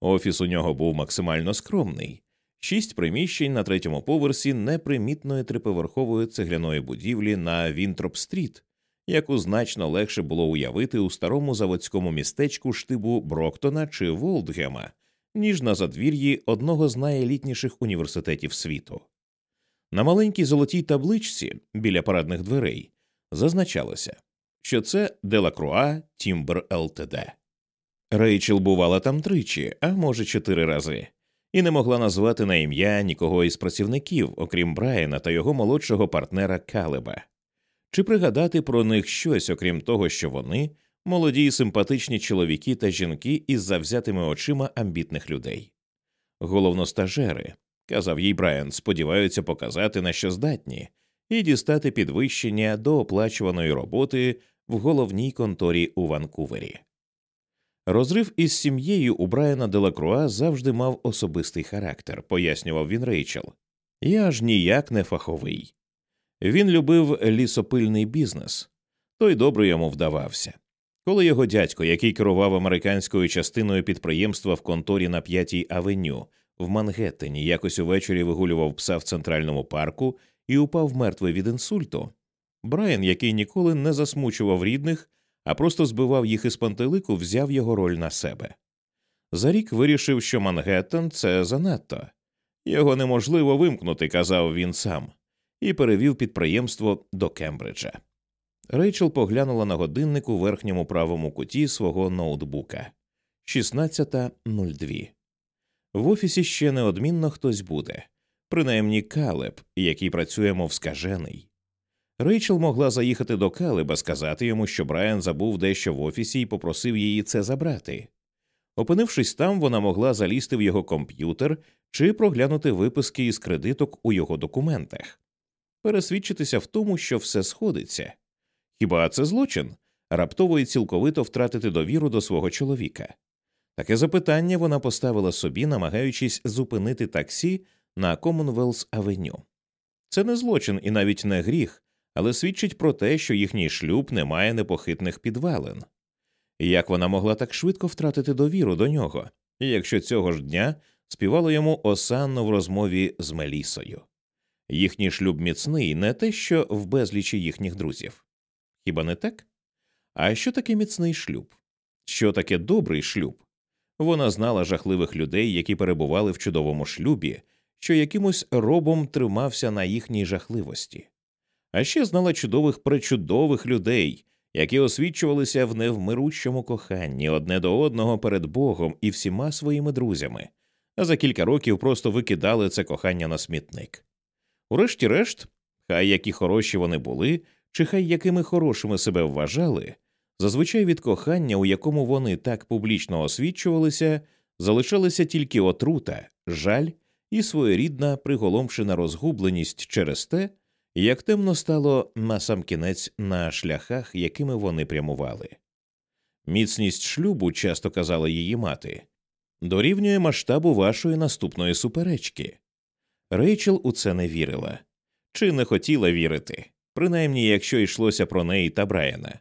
Офіс у нього був максимально скромний, шість приміщень на третьому поверсі непримітної триповерхової цегляної будівлі на Вінтроп-стріт, яку значно легше було уявити у старому заводському містечку штибу Броктона чи Волтгема, ніж на задвір'ї одного з найелітніших університетів світу. На маленькій золотій табличці біля парадних дверей зазначалося, що це Делакруа Тімбер ЛТД. Рейчел бувала там тричі, а може чотири рази, і не могла назвати на ім'я нікого із працівників, окрім Брайана та його молодшого партнера Калеба, чи пригадати про них щось, окрім того, що вони молоді й симпатичні чоловіки та жінки із завзятими очима амбітних людей. Головно стажери, казав їй Брайан, сподіваються показати, на що здатні, і дістати підвищення до оплачуваної роботи в головній конторі у Ванкувері. Розрив із сім'єю у Брайана Делакруа завжди мав особистий характер, пояснював він Рейчел. Я аж ніяк не фаховий. Він любив лісопильний бізнес, той добре йому вдавався. Коли його дядько, який керував американською частиною підприємства в конторі на п'ятій авеню в Мангеттені, якось увечері вигулював пса в центральному парку і упав мертвий від інсульту, Брайан, який ніколи не засмучував рідних, а просто збивав їх із пантелику, взяв його роль на себе. За рік вирішив, що Мангеттен – це занадто. Його неможливо вимкнути, казав він сам, і перевів підприємство до Кембриджа. Рейчел поглянула на годинник у верхньому правому куті свого ноутбука 16.02. В офісі ще неодмінно хтось буде, принаймні Калеб, який працює мов скажений. Рейчел могла заїхати до Калеба, сказати йому, що Брайан забув дещо в офісі і попросив її це забрати. Опинившись там, вона могла залізти в його комп'ютер чи проглянути виписки із кредиток у його документах, пересвідчитися в тому, що все сходиться. Хіба це злочин раптово і цілковито втратити довіру до свого чоловіка? Таке запитання вона поставила собі, намагаючись зупинити таксі на Commonwealth Авеню. Це не злочин і навіть не гріх, але свідчить про те, що їхній шлюб не має непохитних підвалин. Як вона могла так швидко втратити довіру до нього, якщо цього ж дня співало йому осанно в розмові з Мелісою? Їхній шлюб міцний не те, що в безлічі їхніх друзів. Хіба не так? А що таке міцний шлюб? Що таке добрий шлюб? Вона знала жахливих людей, які перебували в чудовому шлюбі, що якимось робом тримався на їхній жахливості. А ще знала чудових пречудових людей, які освічувалися в невмиручому коханні одне до одного перед Богом і всіма своїми друзями, а за кілька років просто викидали це кохання на смітник. Урешті-решт, хай які хороші вони були, чи хай якими хорошими себе вважали, зазвичай від кохання, у якому вони так публічно освічувалися, залишалася тільки отрута, жаль і своєрідна приголомшена розгубленість через те, як темно стало насамкінець на шляхах, якими вони прямували. Міцність шлюбу, часто казала її мати, дорівнює масштабу вашої наступної суперечки. Рейчел у це не вірила чи не хотіла вірити, принаймні якщо йшлося про неї та Брайана.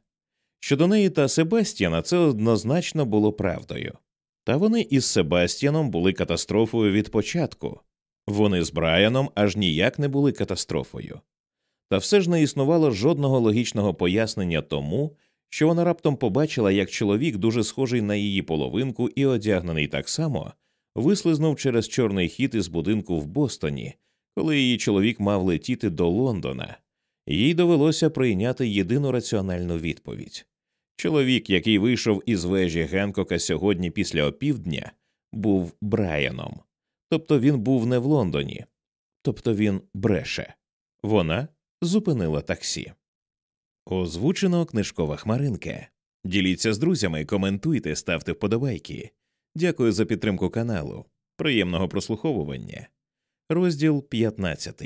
Щодо неї та Себастьяна це однозначно було правдою. Та вони із Себастьяном були катастрофою від початку, вони з Брайаном аж ніяк не були катастрофою. Та все ж не існувало жодного логічного пояснення тому, що вона раптом побачила, як чоловік, дуже схожий на її половинку і одягнений так само, вислизнув через чорний хід із будинку в Бостоні, коли її чоловік мав летіти до Лондона. Їй довелося прийняти єдину раціональну відповідь. Чоловік, який вийшов із вежі Генкока сьогодні після опівдня, був Брайаном. Тобто він був не в Лондоні, тобто він бреше. Вона зупинила таксі. Озвучено книжкова хмаринка. Діліться з друзями, коментуйте, ставте вподобайки. Дякую за підтримку каналу. Приємного прослуховування. Розділ 15.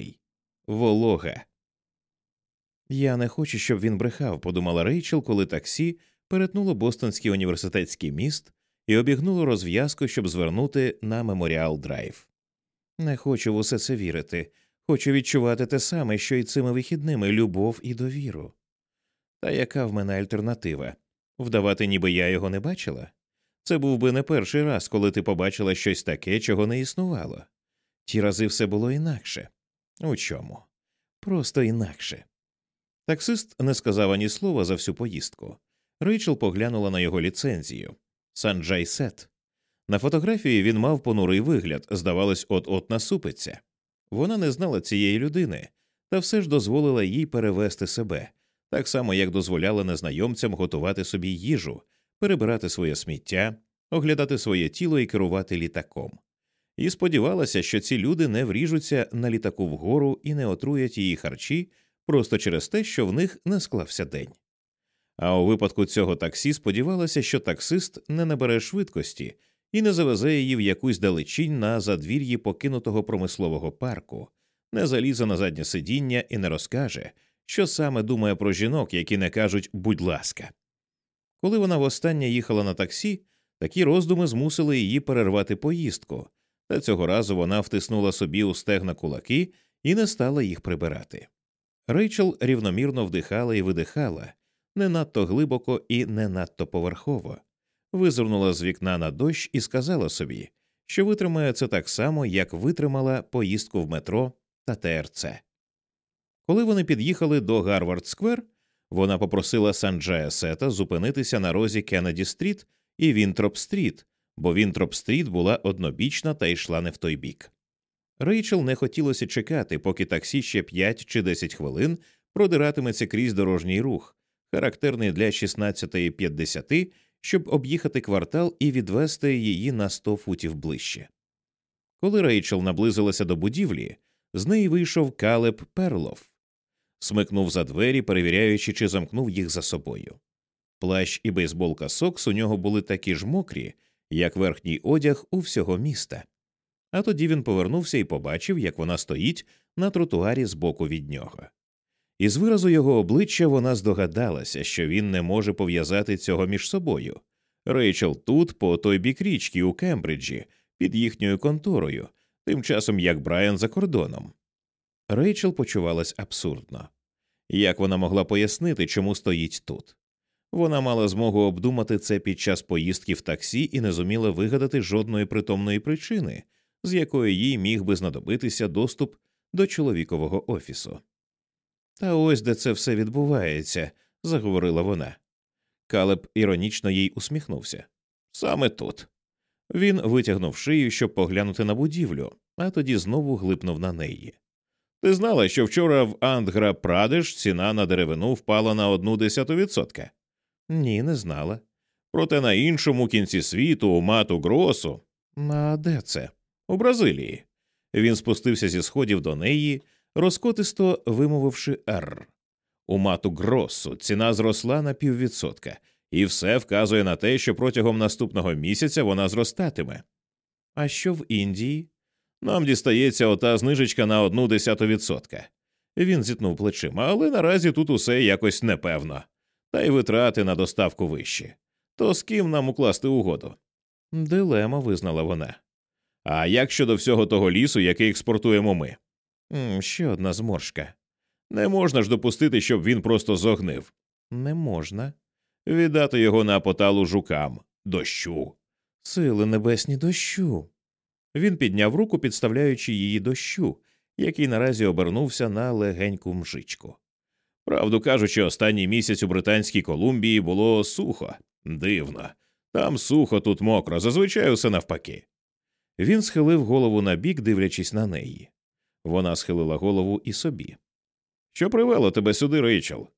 Волога. Я не хочу, щоб він брехав, подумала Рейчел, коли таксі перетнуло Бостонський університетський міст і обігнуло розв'язку, щоб звернути на меморіал драйв. Не хочу в усе це вірити. Хочу відчувати те саме, що й цими вихідними любов і довіру. Та яка в мене альтернатива? Вдавати, ніби я його не бачила? Це був би не перший раз, коли ти побачила щось таке, чого не існувало. Ті рази все було інакше. У чому? Просто інакше. Таксист не сказав ані слова за всю поїздку. Рейчел поглянула на його ліцензію Санджай Сет. На фотографії він мав понурий вигляд, здавалось, от от насупиться. Вона не знала цієї людини, та все ж дозволила їй перевести себе, так само як дозволяла незнайомцям готувати собі їжу, перебирати своє сміття, оглядати своє тіло і керувати літаком. І сподівалася, що ці люди не вріжуться на літаку вгору і не отруять її харчі просто через те, що в них не склався день. А у випадку цього таксі сподівалася, що таксист не набере швидкості і не завезе її в якусь далечінь на задвір'ї покинутого промислового парку, не залізе на заднє сидіння і не розкаже, що саме думає про жінок, які не кажуть будь ласка. Коли вона востаннє їхала на таксі, такі роздуми змусили її перервати поїздку, та цього разу вона втиснула собі у стегна кулаки і не стала їх прибирати. Рейчел рівномірно вдихала і видихала, не надто глибоко і не надто поверхово, визирнула з вікна на дощ і сказала собі, що витримає це так само, як витримала поїздку в метро та ТРЦ. Коли вони під'їхали до Гарвард Сквер, вона попросила Санджая Сета зупинитися на розі Кеннеді Стріт і Вінтроп Стріт, бо Вінтроп Стріт була однобічна та йшла не в той бік. Рейчел не хотілося чекати, поки таксі ще 5 чи 10 хвилин продиратиметься крізь дорожній рух, характерний для 16.50, щоб об'їхати квартал і відвезти її на 100 футів ближче. Коли Рейчел наблизилася до будівлі, з неї вийшов Калеб Перлов, смикнув за двері, перевіряючи, чи замкнув їх за собою. Плащ і бейсболка Сокс у нього були такі ж мокрі, як верхній одяг у всього міста. А тоді він повернувся і побачив, як вона стоїть на тротуарі збоку від нього. Із виразу його обличчя вона здогадалася, що він не може пов'язати цього між собою. Рейчел тут, по той бік річки, у Кембриджі, під їхньою конторою, тим часом як Брайан за кордоном. Рейчел почувалась абсурдно. Як вона могла пояснити, чому стоїть тут? Вона мала змогу обдумати це під час поїздки в таксі і не зуміла вигадати жодної притомної причини, з якої їй міг би знадобитися доступ до чоловікового офісу. Та ось де це все відбувається, заговорила вона. Калеб іронічно їй усміхнувся. Саме тут. Він витягнув шию, щоб поглянути на будівлю, а тоді знову глипнув на неї. Ти знала, що вчора в Андгра Прадеш ціна на деревину впала на одну десяту відсотка? Ні, не знала. Проте на іншому кінці світу, у мату Гросу. А де це? У Бразилії. Він спустився зі сходів до неї, розкотисто вимовивши «Р». У мату Гросу ціна зросла на піввідсотка, і все вказує на те, що протягом наступного місяця вона зростатиме. А що в Індії? Нам дістається ота знижечка на одну десяту відсотка. Він зітнув плечима, але наразі тут усе якось непевно, та й витрати на доставку вищі. То з ким нам укласти угоду? Дилема, визнала вона. А як щодо всього того лісу, який експортуємо ми? Ще одна зморшка. Не можна ж допустити, щоб він просто зогнив. Не можна. Віддати його на поталу жукам, дощу. Сили небесні дощу. Він підняв руку, підставляючи її дощу, який наразі обернувся на легеньку мжичку. Правду кажучи, останній місяць у Британській Колумбії було сухо, дивно. Там сухо, тут мокро, зазвичай усе навпаки. Він схилив голову на бік, дивлячись на неї. Вона схилила голову і собі. Що привело тебе сюди, Рейчел?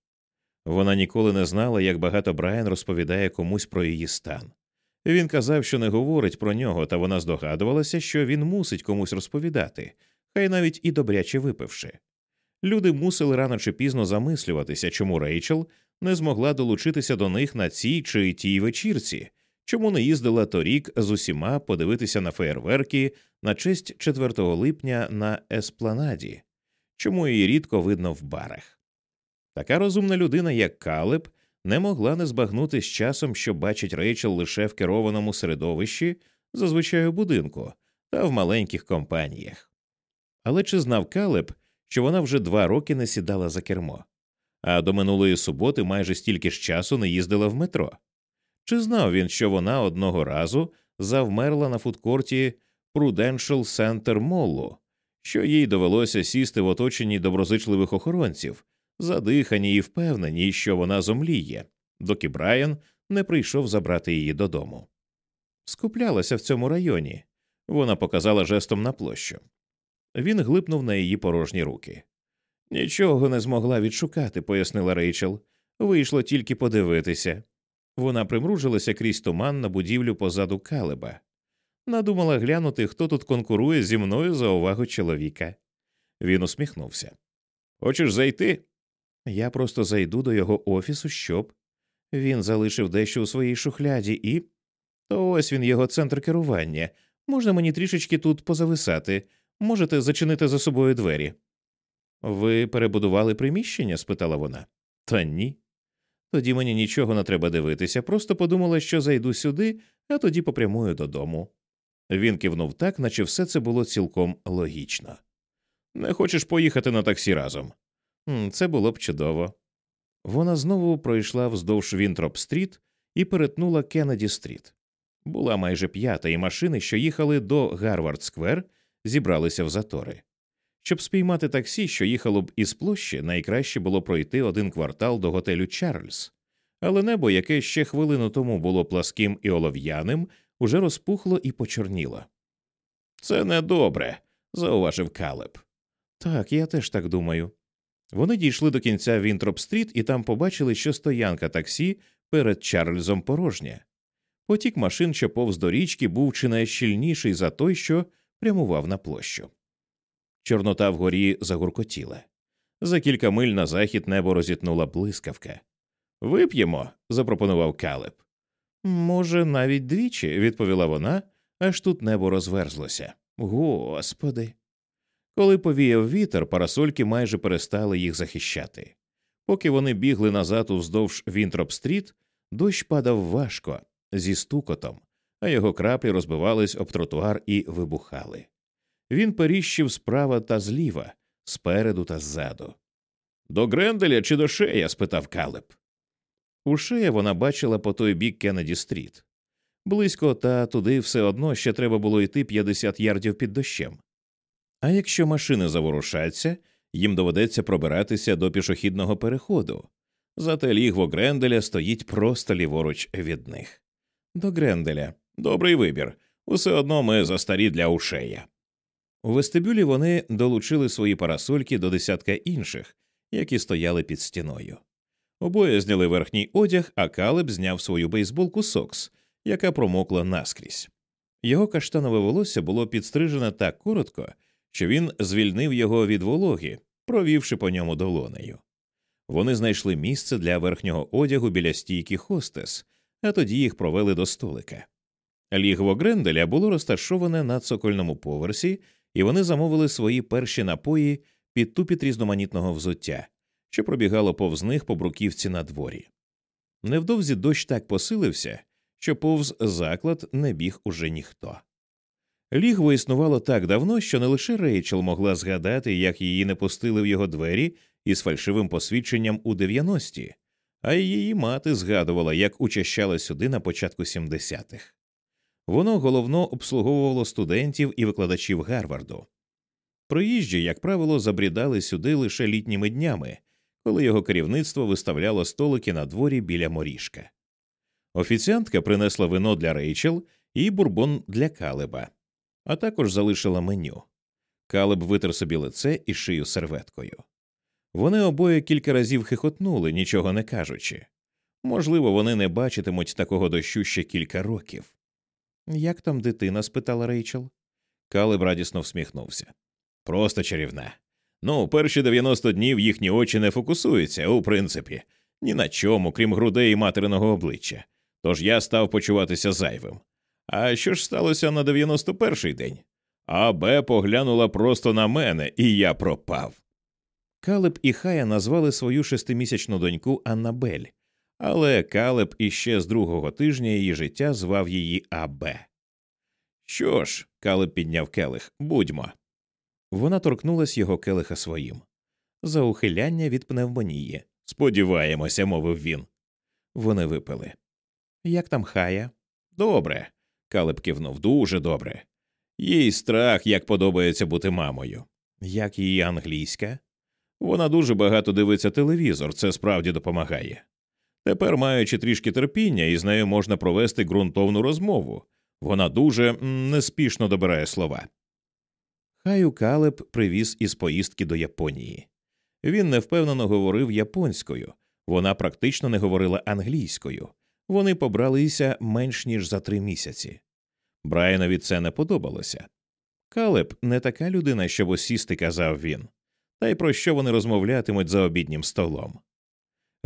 Вона ніколи не знала, як багато Брайан розповідає комусь про її стан. Він казав, що не говорить про нього, та вона здогадувалася, що він мусить комусь розповідати, хай навіть і добряче випивши. Люди мусили рано чи пізно замислюватися, чому Рейчел не змогла долучитися до них на цій чи тій вечірці, чому не їздила торік з усіма подивитися на феєрверки на честь 4 липня на еспланаді, чому її рідко видно в барах. Така розумна людина, як Калеб, не могла не збагнути з часом, що бачить Рейчел лише в керованому середовищі, зазвичай у будинку та в маленьких компаніях. Але чи знав Калеб, що вона вже два роки не сідала за кермо, а до минулої суботи майже стільки ж часу не їздила в метро? Чи знав він, що вона одного разу завмерла на фудкорті Prudential Center Моллу, що їй довелося сісти в оточенні доброзичливих охоронців, задихані і впевнені, що вона зомліє, доки Брайан не прийшов забрати її додому. Скуплялася в цьому районі. Вона показала жестом на площу. Він глипнув на її порожні руки. Нічого не змогла відшукати, пояснила Рейчел. Вийшло тільки подивитися. Вона примружилася крізь туман на будівлю позаду калеба. Надумала глянути, хто тут конкурує зі мною за увагу чоловіка. Він усміхнувся. Хочеш зайти? Я просто зайду до його офісу, щоб. Він залишив дещо у своїй шухляді і. То ось він його центр керування. Можна мені трішечки тут позависати, можете зачинити за собою двері. Ви перебудували приміщення? спитала вона. Та ні. Тоді мені нічого не треба дивитися, просто подумала, що зайду сюди, а тоді попрямую додому. Він кивнув так, наче все це було цілком логічно. Не хочеш поїхати на таксі разом? Це було б чудово. Вона знову пройшла вздовж Вінтроп стріт і перетнула Кеннеді стріт. Була майже п'ята, і машини, що їхали до Гарвард Сквер, зібралися в затори. Щоб спіймати таксі, що їхало б із площі, найкраще було пройти один квартал до готелю Чарльз, але небо, яке ще хвилину тому було пласким і олов'яним, уже розпухло і почорніло. Це недобре, зауважив Калеб. Так, я теж так думаю. Вони дійшли до кінця Вінтроп стріт і там побачили, що стоянка таксі перед Чарльзом порожня. Потік машин, що повз до річки, був чи найщільніший за той, що прямував на площу. Чорнота вгорі загуркотіла. За кілька миль на захід небо розітнула блискавка. Вип'ємо, запропонував Калеб. Може, навіть двічі, відповіла вона, аж тут небо розверзлося. Господи. Коли повіяв вітер, парасольки майже перестали їх захищати. Поки вони бігли назад уздовж Вінтроп-стріт, дощ падав важко, зі стукотом, а його краплі розбивались об тротуар і вибухали. Він періщив справа та зліва, спереду та ззаду. До Гренделя чи до Шея? спитав Калеб. У шея вона бачила по той бік Кеннеді стріт. Близько та туди все одно ще треба було йти 50 ярдів під дощем. А якщо машини заворушаться, їм доведеться пробиратися до пішохідного переходу. Зате лігво Гренделя стоїть просто ліворуч від них. До Гренделя. Добрий вибір. Усе одно ми застарі для ушея. У вестибюлі вони долучили свої парасольки до десятка інших, які стояли під стіною. Обоє зняли верхній одяг, а Калеб зняв свою бейсболку Сокс, яка промокла наскрізь. Його каштанове волосся було підстрижене так коротко, що він звільнив його від вологи, провівши по ньому долонею. Вони знайшли місце для верхнього одягу біля стійки хостес, а тоді їх провели до столика. Лігво Гренделя було розташоване на цокольному поверсі, і вони замовили свої перші напої під тупіт різноманітного взуття, що пробігало повз них по бруківці на дворі. Невдовзі дощ так посилився, що повз заклад не біг уже ніхто. Лігво існувало так давно, що не лише Рейчел могла згадати, як її не пустили в його двері із фальшивим посвідченням у 90-ті, а й її мати згадувала, як учащала сюди на початку 70-х. Воно головно обслуговувало студентів і викладачів Гарварду. Проїжджі, як правило, забрідали сюди лише літніми днями, коли його керівництво виставляло столики на дворі біля моріжка. Офіціантка принесла вино для Рейчел і бурбон для Калеба, а також залишила меню. Калеб витер собі лице і шию серветкою. Вони обоє кілька разів хихотнули, нічого не кажучи. Можливо, вони не бачитимуть такого дощу ще кілька років. Як там дитина? спитала Рейчел. Калеб радісно всміхнувся. Просто чарівна. Ну, перші 90 днів їхні очі не фокусуються, у принципі, ні на чому, крім грудей і материного обличчя. Тож я став почуватися зайвим. А що ж сталося на 91-й день? А Б поглянула просто на мене, і я пропав. Калеб і Хая назвали свою шестимісячну доньку Аннабель, але Калеб іще з другого тижня її життя звав її АБ. Що ж, Калеб підняв келих, будьмо. Вона торкнулась його келиха своїм. За ухиляння від пневмонії. Сподіваємося, мовив він. Вони випили. Як там хая? Добре. Калеб кивнув дуже добре. Їй страх, як подобається бути мамою. Як її англійська? Вона дуже багато дивиться телевізор, це справді допомагає. Тепер, маючи трішки терпіння, із нею можна провести ґрунтовну розмову. Вона дуже неспішно добирає слова. Хаю Калеб привіз із поїздки до Японії. Він невпевнено говорив японською, вона практично не говорила англійською. Вони побралися менш ніж за три місяці. Брайанові це не подобалося. Калеб не така людина, щоб осісти, казав він, та й про що вони розмовлятимуть за обіднім столом.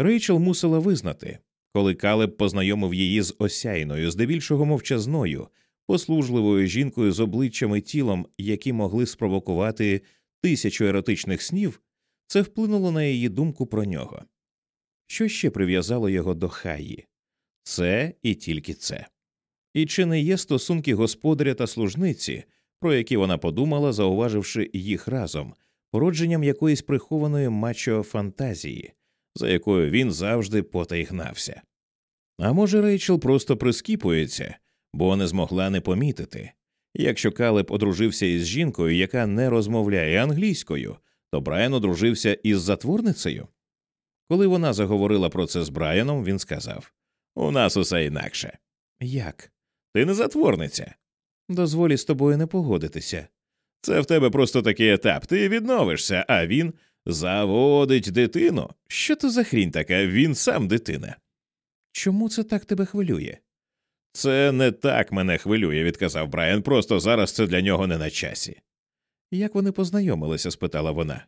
Рейчел мусила визнати, коли Калеб познайомив її з осяйною, здебільшого мовчазною, послужливою жінкою з обличчям і тілом, які могли спровокувати тисячу еротичних снів, це вплинуло на її думку про нього. Що ще прив'язало його до хаї? Це і тільки це. І чи не є стосунки господаря та служниці, про які вона подумала, зауваживши їх разом, породженням якоїсь прихованої мачо фантазії, за якою він завжди потай гнався? А може, Рейчел просто прискіпується, бо не змогла не помітити. Якщо Калеб одружився із жінкою, яка не розмовляє англійською, то Брайан одружився із затворницею. Коли вона заговорила про це з Брайаном, він сказав У нас усе інакше. Як? Ти не затворниця. Дозволі з тобою не погодитися. Це в тебе просто такий етап. Ти відновишся, а він заводить дитину. Що то за хрінь така? Він сам дитина. Чому це так тебе хвилює? Це не так мене хвилює, відказав Брайан. Просто зараз це для нього не на часі. Як вони познайомилися? спитала вона.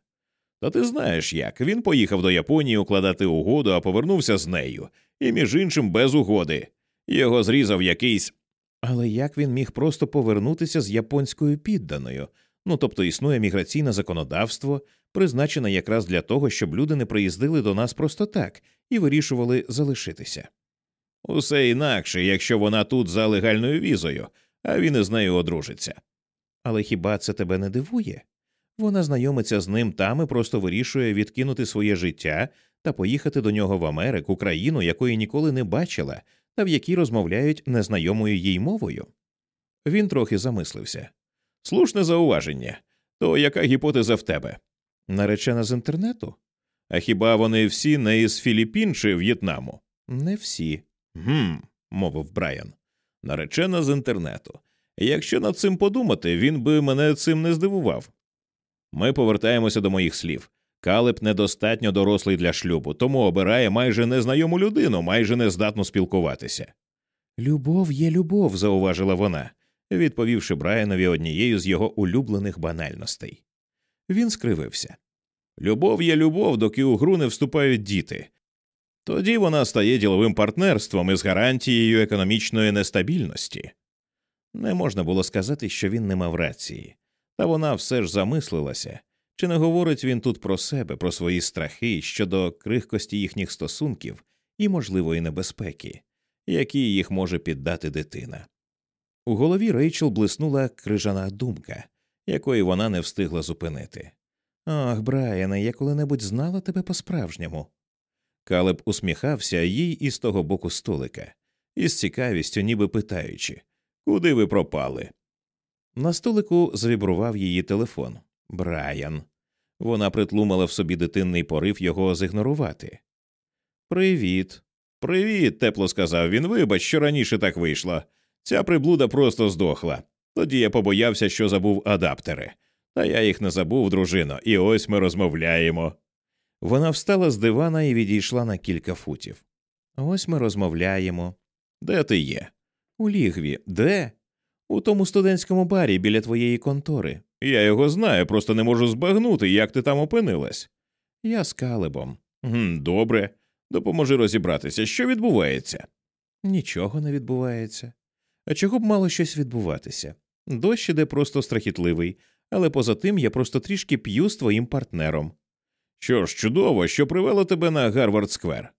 Та ти знаєш як. Він поїхав до Японії укладати угоду, а повернувся з нею, і, між іншим, без угоди. Його зрізав якийсь. Але як він міг просто повернутися з японською підданою? Ну тобто існує міграційне законодавство, призначене якраз для того, щоб люди не приїздили до нас просто так і вирішували залишитися. Усе інакше, якщо вона тут за легальною візою, а він із нею одружиться. Але хіба це тебе не дивує? Вона знайомиться з ним там і просто вирішує відкинути своє життя та поїхати до нього в Америку, країну, якої ніколи не бачила, та в якій розмовляють незнайомою їй мовою. Він трохи замислився. Слушне зауваження. То яка гіпотеза в тебе? Наречена з інтернету? А хіба вони всі не із Філіппін чи В'єтнаму? Не всі. Гм, мовив Брайан. Наречена з інтернету. Якщо над цим подумати, він би мене цим не здивував. Ми повертаємося до моїх слів. Калеб недостатньо дорослий для шлюбу, тому обирає майже незнайому людину, майже нездатну спілкуватися. Любов є любов, зауважила вона, відповівши Брайанові однією з його улюблених банальностей. Він скривився. Любов є любов, доки у гру не вступають діти. Тоді вона стає діловим партнерством із гарантією економічної нестабільності. Не можна було сказати, що він не мав рації, та вона все ж замислилася, чи не говорить він тут про себе, про свої страхи щодо крихкості їхніх стосунків і можливої небезпеки, які їх може піддати дитина. У голові Рейчел блиснула крижана думка, якої вона не встигла зупинити. Ах, Брайане, я коли-небудь знала тебе по-справжньому. Калеб усміхався їй із того боку столика, із цікавістю, ніби питаючи Куди ви пропали? На столику завібрував її телефон. Брайан. Вона притлумала в собі дитинний порив його зігнорувати. Привіт. Привіт, тепло сказав він. Вибач, що раніше так вийшло. Ця приблуда просто здохла. Тоді я побоявся, що забув адаптери. Та я їх не забув, дружино, і ось ми розмовляємо. Вона встала з дивана і відійшла на кілька футів. Ось ми розмовляємо. Де ти є? У лігві. Де? У тому студентському барі біля твоєї контори. Я його знаю, просто не можу збагнути, як ти там опинилась. Я з калебом. «Гм, Добре. Допоможи розібратися, що відбувається. Нічого не відбувається. А чого б мало щось відбуватися? Дощ іде просто страхітливий, але поза тим я просто трішки п'ю з твоїм партнером. Що ж, чудово, що привело тебе на Гарвард Сквер.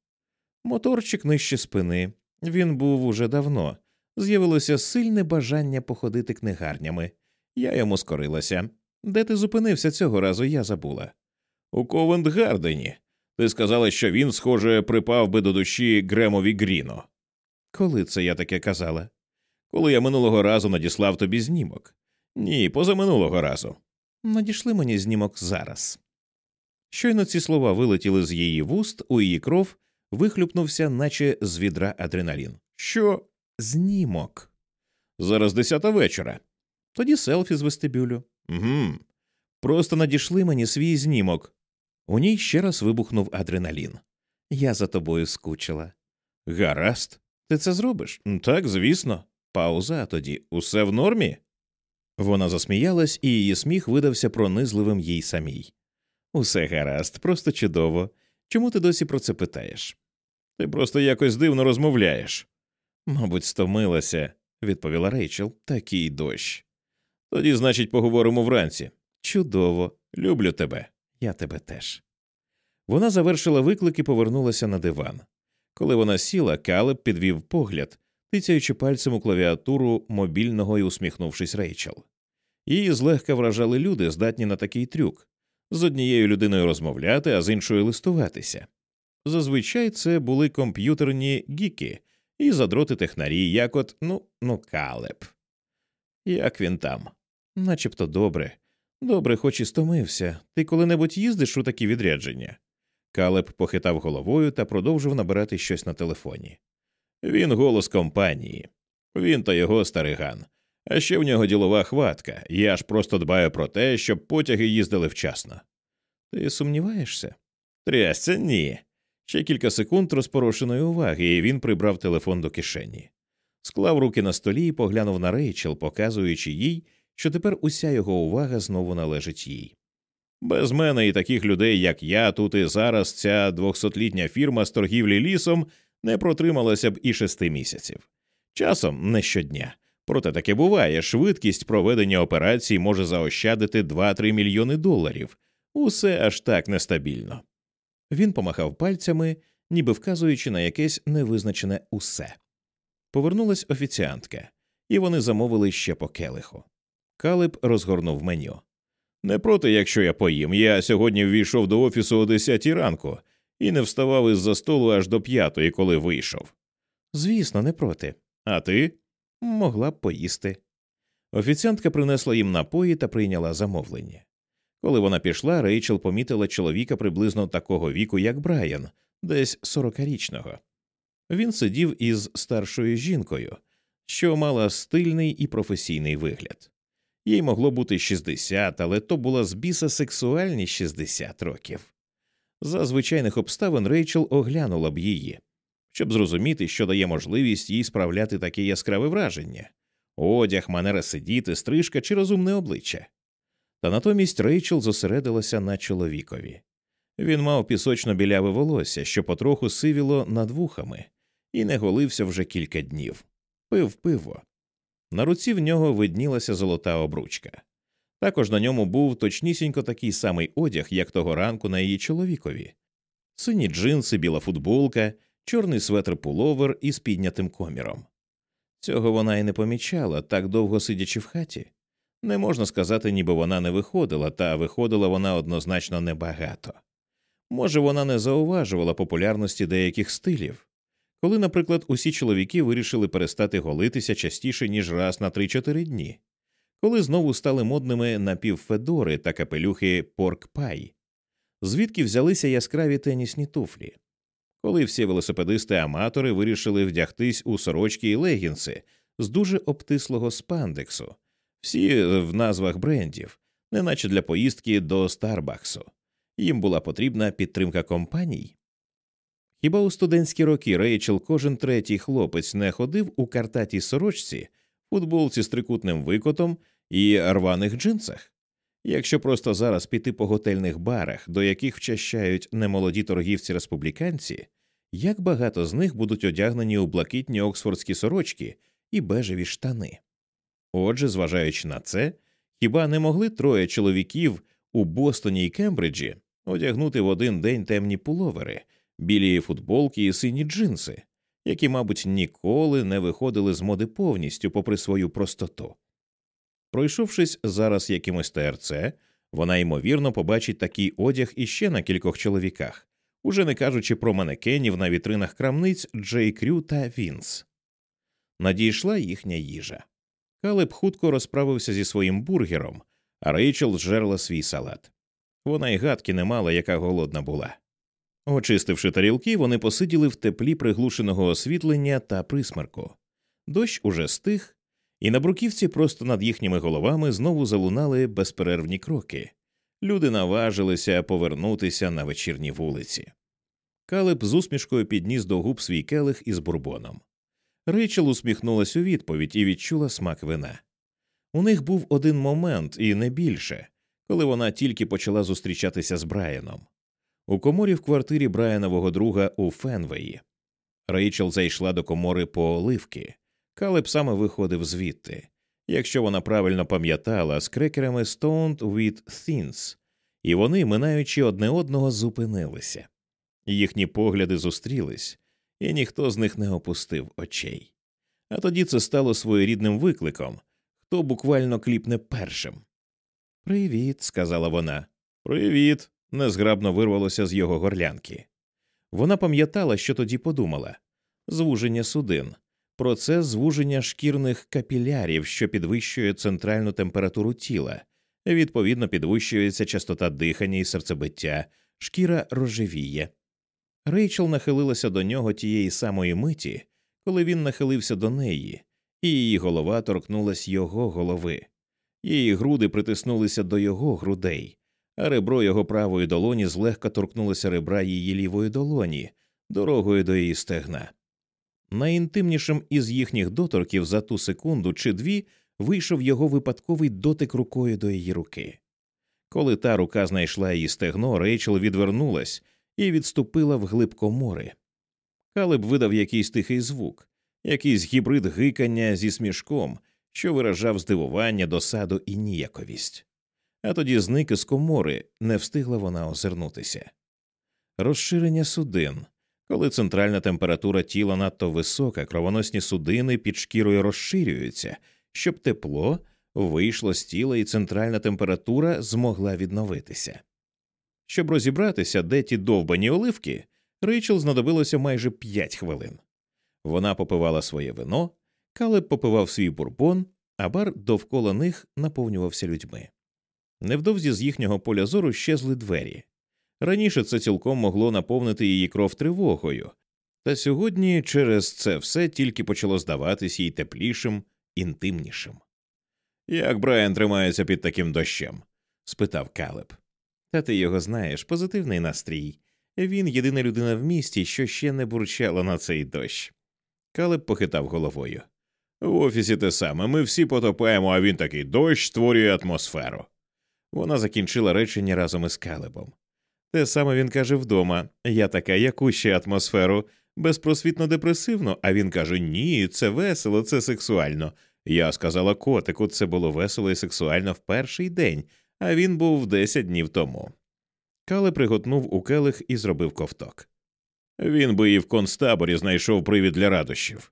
Моторчик нижче спини. Він був уже давно. З'явилося сильне бажання походити книгарнями. Я йому скорилася. Де ти зупинився цього разу, я забула. У Ковент Гардені. Ти сказала, що він, схоже, припав би до душі Гремові Гріно. Коли це я таке казала? Коли я минулого разу надіслав тобі знімок. Ні, позаминулого разу. Надішли мені знімок зараз. Щойно ці слова вилетіли з її вуст, у її кров вихлюпнувся, наче з відра адреналін. Що? Знімок. Зараз десята вечора. Тоді селфі з вестибюлю. Угу. Просто надішли мені свій знімок. У ній ще раз вибухнув адреналін. Я за тобою скучила. Гаразд, ти це зробиш? Так, звісно. Пауза, а тоді усе в нормі. Вона засміялась, і її сміх видався пронизливим їй самій. Усе гаразд, просто чудово. Чому ти досі про це питаєш? Ти просто якось дивно розмовляєш. Мабуть, стомилася, відповіла Рейчел, такий дощ. Тоді, значить, поговоримо вранці. Чудово, люблю тебе, я тебе теж. Вона завершила виклик і повернулася на диван. Коли вона сіла, Калеб підвів погляд, тицяючи пальцем у клавіатуру мобільного і усміхнувшись Рейчел. Її злегка вражали люди, здатні на такий трюк з однією людиною розмовляти, а з іншою листуватися. Зазвичай це були комп'ютерні гіки і задроти технарі, як от, ну, ну, Калеб. Як він там? Начебто добре. Добре, хоч і стомився. Ти коли-небудь їздиш у такі відрядження? Калеб похитав головою та продовжив набирати щось на телефоні. Він голос компанії, він та його стариган. А ще в нього ділова хватка, я ж просто дбаю про те, щоб потяги їздили вчасно. Ти сумніваєшся? Трясся, ні. Ще кілька секунд розпорошеної уваги, і він прибрав телефон до кишені, склав руки на столі і поглянув на Рейчел, показуючи їй, що тепер уся його увага знову належить їй. Без мене і таких людей, як я, тут і зараз ця двохсотлітня фірма з торгівлі лісом не протрималася б і шести місяців. Часом не щодня. Проте таке буває, швидкість проведення операцій може заощадити 2-3 мільйони доларів. Усе аж так нестабільно. Він помахав пальцями, ніби вказуючи на якесь невизначене усе. Повернулась офіціантка, і вони замовили ще по келиху. Калиб розгорнув меню. Не проти, якщо я поїм. Я сьогодні ввійшов до офісу о 10 ранку і не вставав із за столу аж до п'ятої, коли вийшов. Звісно, не проти. А ти могла б поїсти. Офіціантка принесла їм напої та прийняла замовлення. Коли вона пішла, Рейчел помітила чоловіка приблизно такого віку, як Брайан, десь сорокарічного. Він сидів із старшою жінкою, що мала стильний і професійний вигляд. Їй могло бути 60, але то була з біса сексуальні 60 років. За звичайних обставин Рейчел оглянула б її, щоб зрозуміти, що дає можливість їй справляти таке яскраве враження одяг, манера сидіти, стрижка чи розумне обличчя. Та натомість Рейчел зосередилася на чоловікові. Він мав пісочно біляве волосся, що потроху сивіло над вухами, і не голився вже кілька днів. Пив пиво. На руці в нього виднілася золота обручка. Також на ньому був точнісінько такий самий одяг, як того ранку на її чоловікові сині джинси, біла футболка, чорний светр пуловер із піднятим коміром. Цього вона й не помічала, так довго сидячи в хаті. Не можна сказати, ніби вона не виходила, та виходила вона однозначно небагато. Може, вона не зауважувала популярності деяких стилів, коли, наприклад, усі чоловіки вирішили перестати голитися частіше, ніж раз на 3-4 дні, коли знову стали модними напівфедори та капелюхи порк-пай, звідки взялися яскраві тенісні туфлі, коли всі велосипедисти-аматори вирішили вдягтись у сорочки і легінси з дуже обтислого спандексу, всі в назвах брендів, неначе для поїздки до Старбаксу. Їм була потрібна підтримка компаній. Хіба у студентські роки Рейчел кожен третій хлопець не ходив у картатій сорочці, футболці з трикутним викотом і рваних джинсах? Якщо просто зараз піти по готельних барах, до яких вчащають немолоді торгівці республіканці, як багато з них будуть одягнені у блакитні оксфордські сорочки і бежеві штани? Отже, зважаючи на це, хіба не могли троє чоловіків у Бостоні і Кембриджі одягнути в один день темні пуловери, білі футболки і сині джинси, які, мабуть, ніколи не виходили з моди повністю попри свою простоту. Пройшовшись зараз якимось ТРЦ, вона ймовірно побачить такий одяг іще на кількох чоловіках, уже не кажучи про манекенів на вітринах крамниць Джей Крю та Вінс. Надійшла їхня їжа. Калеб хутко розправився зі своїм бургером, а Рейчел зжерла свій салат. Вона й гадки не мала, яка голодна була. Очистивши тарілки, вони посиділи в теплі приглушеного освітлення та присмерку. Дощ уже стих, і на бруківці просто над їхніми головами знову залунали безперервні кроки. Люди наважилися повернутися на вечірні вулиці. Калеб з усмішкою підніс до губ свій келих із бурбоном. Рейчел усміхнулась у відповідь і відчула смак вина. У них був один момент, і не більше, коли вона тільки почала зустрічатися з Брайаном. У коморі в квартирі Брайанового друга у Фенвеї. Рейчел зайшла до комори по оливки. Калеб саме виходив звідти, якщо вона правильно пам'ятала, з крекерами Stoned with Thins, і вони, минаючи одне одного, зупинилися. Їхні погляди зустрілись, і ніхто з них не опустив очей. А тоді це стало своєрідним викликом хто буквально кліпне першим. Привіт, сказала вона. Привіт. незграбно вирвалося з його горлянки. Вона пам'ятала, що тоді подумала звуження судин, процес звуження шкірних капілярів, що підвищує центральну температуру тіла, відповідно підвищується частота дихання і серцебиття, шкіра рожевіє. Рейчел нахилилася до нього тієї самої миті, коли він нахилився до неї, і її голова торкнулась його голови. Її груди притиснулися до його грудей, а ребро його правої долоні злегка торкнулося ребра її лівої долоні, дорогою до її стегна. Найінтимнішим із їхніх доторків за ту секунду чи дві вийшов його випадковий дотик рукою до її руки. Коли та рука знайшла її стегно, Рейчел відвернулась і відступила в глиб комори. Калеб видав якийсь тихий звук, якийсь гібрид гикання зі смішком, що виражав здивування, досаду і ніяковість. А тоді зник із комори, не встигла вона озирнутися. Розширення судин. Коли центральна температура тіла надто висока, кровоносні судини під шкірою розширюються, щоб тепло вийшло з тіла і центральна температура змогла відновитися. Щоб розібратися, де ті довбані оливки, Рейчел знадобилося майже п'ять хвилин. Вона попивала своє вино, Калеб попивав свій бурбон, а бар довкола них наповнювався людьми. Невдовзі з їхнього поля зору щезли двері. Раніше це цілком могло наповнити її кров тривогою, Та сьогодні через це все тільки почало здаватись їй теплішим, інтимнішим. Як Брайан тримається під таким дощем? спитав Калеб. Та ти його знаєш, позитивний настрій. Він єдина людина в місті, що ще не бурчала на цей дощ. Калеб похитав головою. В офісі те саме ми всі потопаємо, а він такий дощ створює атмосферу. Вона закінчила речення разом із Калебом. Те саме він каже вдома я така, яку ще атмосферу, безпросвітно депресивно, а він каже ні, це весело, це сексуально. Я сказала котику, це було весело і сексуально в перший день, а він був десять днів тому. Кале приготнув у келих і зробив ковток. Він би і в концтаборі знайшов привід для радощів.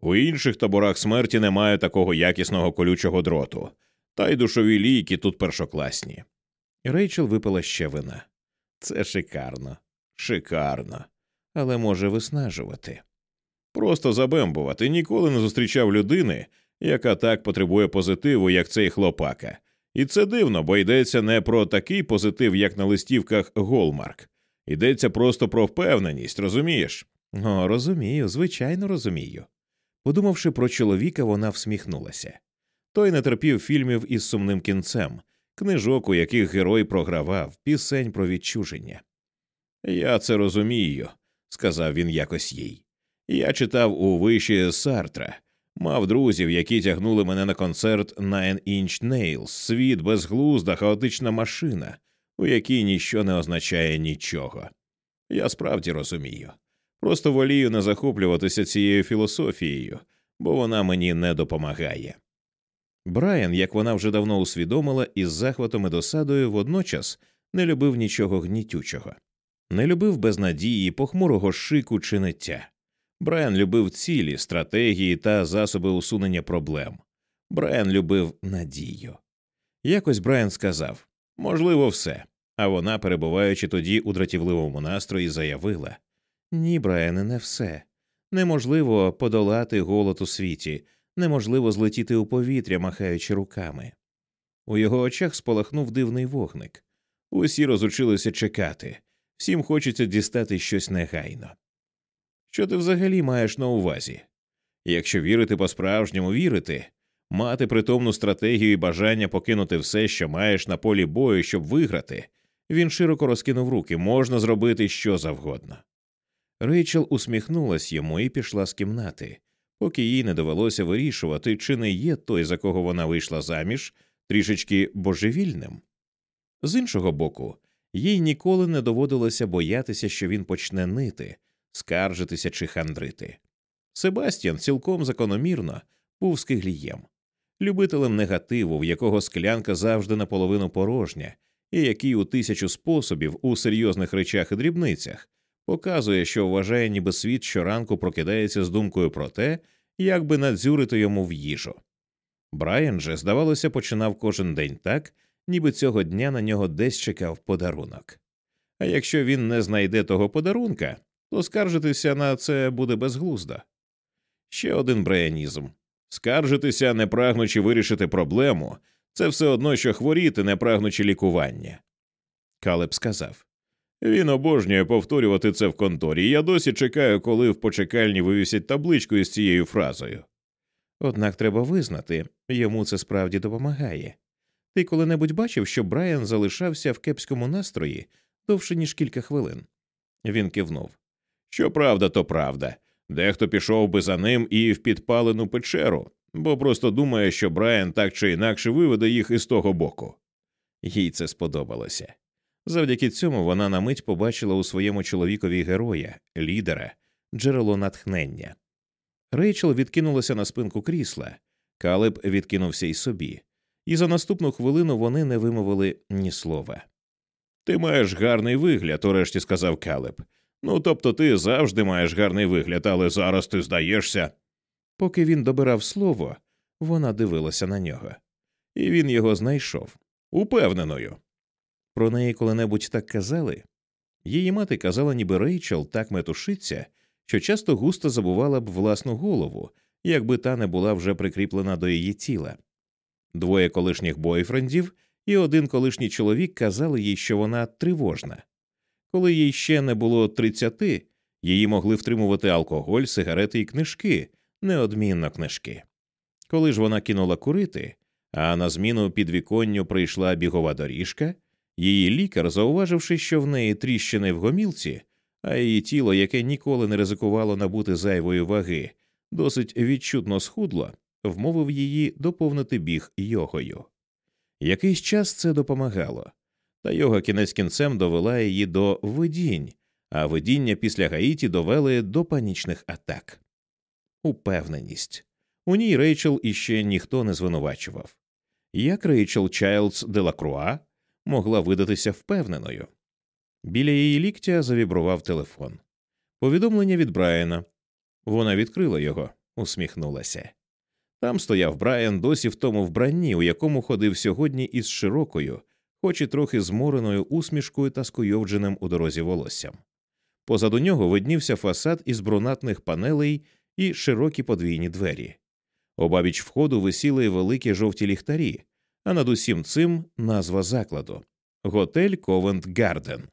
У інших таборах смерті немає такого якісного колючого дроту, та й душові ліки тут першокласні. Рейчел випила ще вина. Це шикарно, шикарно, але може виснажувати. Просто забембувати ніколи не зустрічав людини, яка так потребує позитиву, як цей хлопака. І це дивно, бо йдеться не про такий позитив, як на листівках Голмарк. Йдеться просто про впевненість, розумієш? О, розумію, звичайно, розумію. Подумавши про чоловіка, вона всміхнулася. Той не терпів фільмів із сумним кінцем, книжок, у яких герой програвав, пісень про відчуження. Я це розумію, сказав він якось їй. Я читав у виші Сартра, мав друзів, які тягнули мене на концерт Nine Inch Nails, світ безглузда, хаотична машина, у якій ніщо не означає нічого. Я справді розумію. Просто волію не захоплюватися цією філософією, бо вона мені не допомагає. Брайан, як вона вже давно усвідомила, із захватом і досадою водночас не любив нічого гнітючого, не любив безнадії, похмурого шику чи ниття. Брайан любив цілі, стратегії та засоби усунення проблем. Брайан любив надію. Якось Брайан сказав можливо, все. А вона, перебуваючи тоді у дратівливому настрої, заявила Ні, Брайане, не все. Неможливо подолати голод у світі, неможливо злетіти у повітря, махаючи руками. У його очах спалахнув дивний вогник. Усі розучилися чекати, всім хочеться дістати щось негайно. Що ти взагалі маєш на увазі? Якщо вірити по справжньому вірити, мати притомну стратегію і бажання покинути все, що маєш на полі бою, щоб виграти, він широко розкинув руки можна зробити що завгодно. Рейчел усміхнулась йому і пішла з кімнати, поки їй не довелося вирішувати, чи не є той, за кого вона вийшла заміж, трішечки божевільним. З іншого боку, їй ніколи не доводилося боятися, що він почне нити, скаржитися чи хандрити. Себастьян цілком закономірно був скиглієм, любителем негативу, в якого склянка завжди наполовину порожня, і який у тисячу способів у серйозних речах і дрібницях показує, що вважає, ніби світ щоранку прокидається з думкою про те, як би надзюрити йому в їжу. Брайан же, здавалося, починав кожен день так, ніби цього дня на нього десь чекав подарунок. А якщо він не знайде того подарунка, то скаржитися на це буде безглуздо. Ще один брайанізм скаржитися, не прагнучи вирішити проблему, це все одно, що хворіти, не прагнучи лікування. Калеб сказав він обожнює повторювати це в конторі, я досі чекаю, коли в почекальні вивісять табличку із цією фразою. Однак треба визнати, йому це справді допомагає. Ти коли-небудь бачив, що Брайан залишався в кепському настрої довше, ніж кілька хвилин. Він кивнув. Що правда, то правда. Дехто пішов би за ним і в підпалену печеру, бо просто думає, що Брайан так чи інакше виведе їх із того боку. Їй це сподобалося. Завдяки цьому вона на мить побачила у своєму чоловікові героя, лідера, джерело натхнення. Рейчел відкинулася на спинку крісла, Калеб відкинувся й собі, і за наступну хвилину вони не вимовили ні слова. Ти маєш гарний вигляд, урешті сказав Калеб. Ну тобто ти завжди маєш гарний вигляд, але зараз ти здаєшся. Поки він добирав слово, вона дивилася на нього, і він його знайшов упевненою. Про неї коли-небудь так казали. Її мати казала, ніби Рейчел так метушиться, що часто густо забувала б власну голову, якби та не була вже прикріплена до її тіла. Двоє колишніх бойфрендів і один колишній чоловік казали їй, що вона тривожна. Коли їй ще не було тридцяти, Її могли втримувати алкоголь, сигарети і книжки, неодмінно книжки. Коли ж вона кинула курити, а на зміну підвіконню прийшла бігова доріжка, її лікар, зауваживши, що в неї тріщини в гомілці, а її тіло, яке ніколи не ризикувало набути зайвої ваги, досить відчутно схудло, вмовив її доповнити біг йогою. Якийсь час це допомагало, та йога кінець кінцем довела її до видінь, а видіння після Гаїті довели до панічних атак. Упевненість. У ній Рейчел іще ніхто не звинувачував. Як Рейчел Чайлдс Делакруа могла видатися впевненою? Біля її ліктя завібрував телефон. Повідомлення від Брайана. Вона відкрила його, усміхнулася. Там стояв Брайан досі в тому вбранні, у якому ходив сьогодні із широкою, хоч і трохи змореною усмішкою та скуйовдженим у дорозі волоссям. Позаду нього виднівся фасад із брунатних панелей і широкі подвійні двері. Обабіч входу висіли великі жовті ліхтарі, а над усім цим назва закладу Готель Ковент Гарден.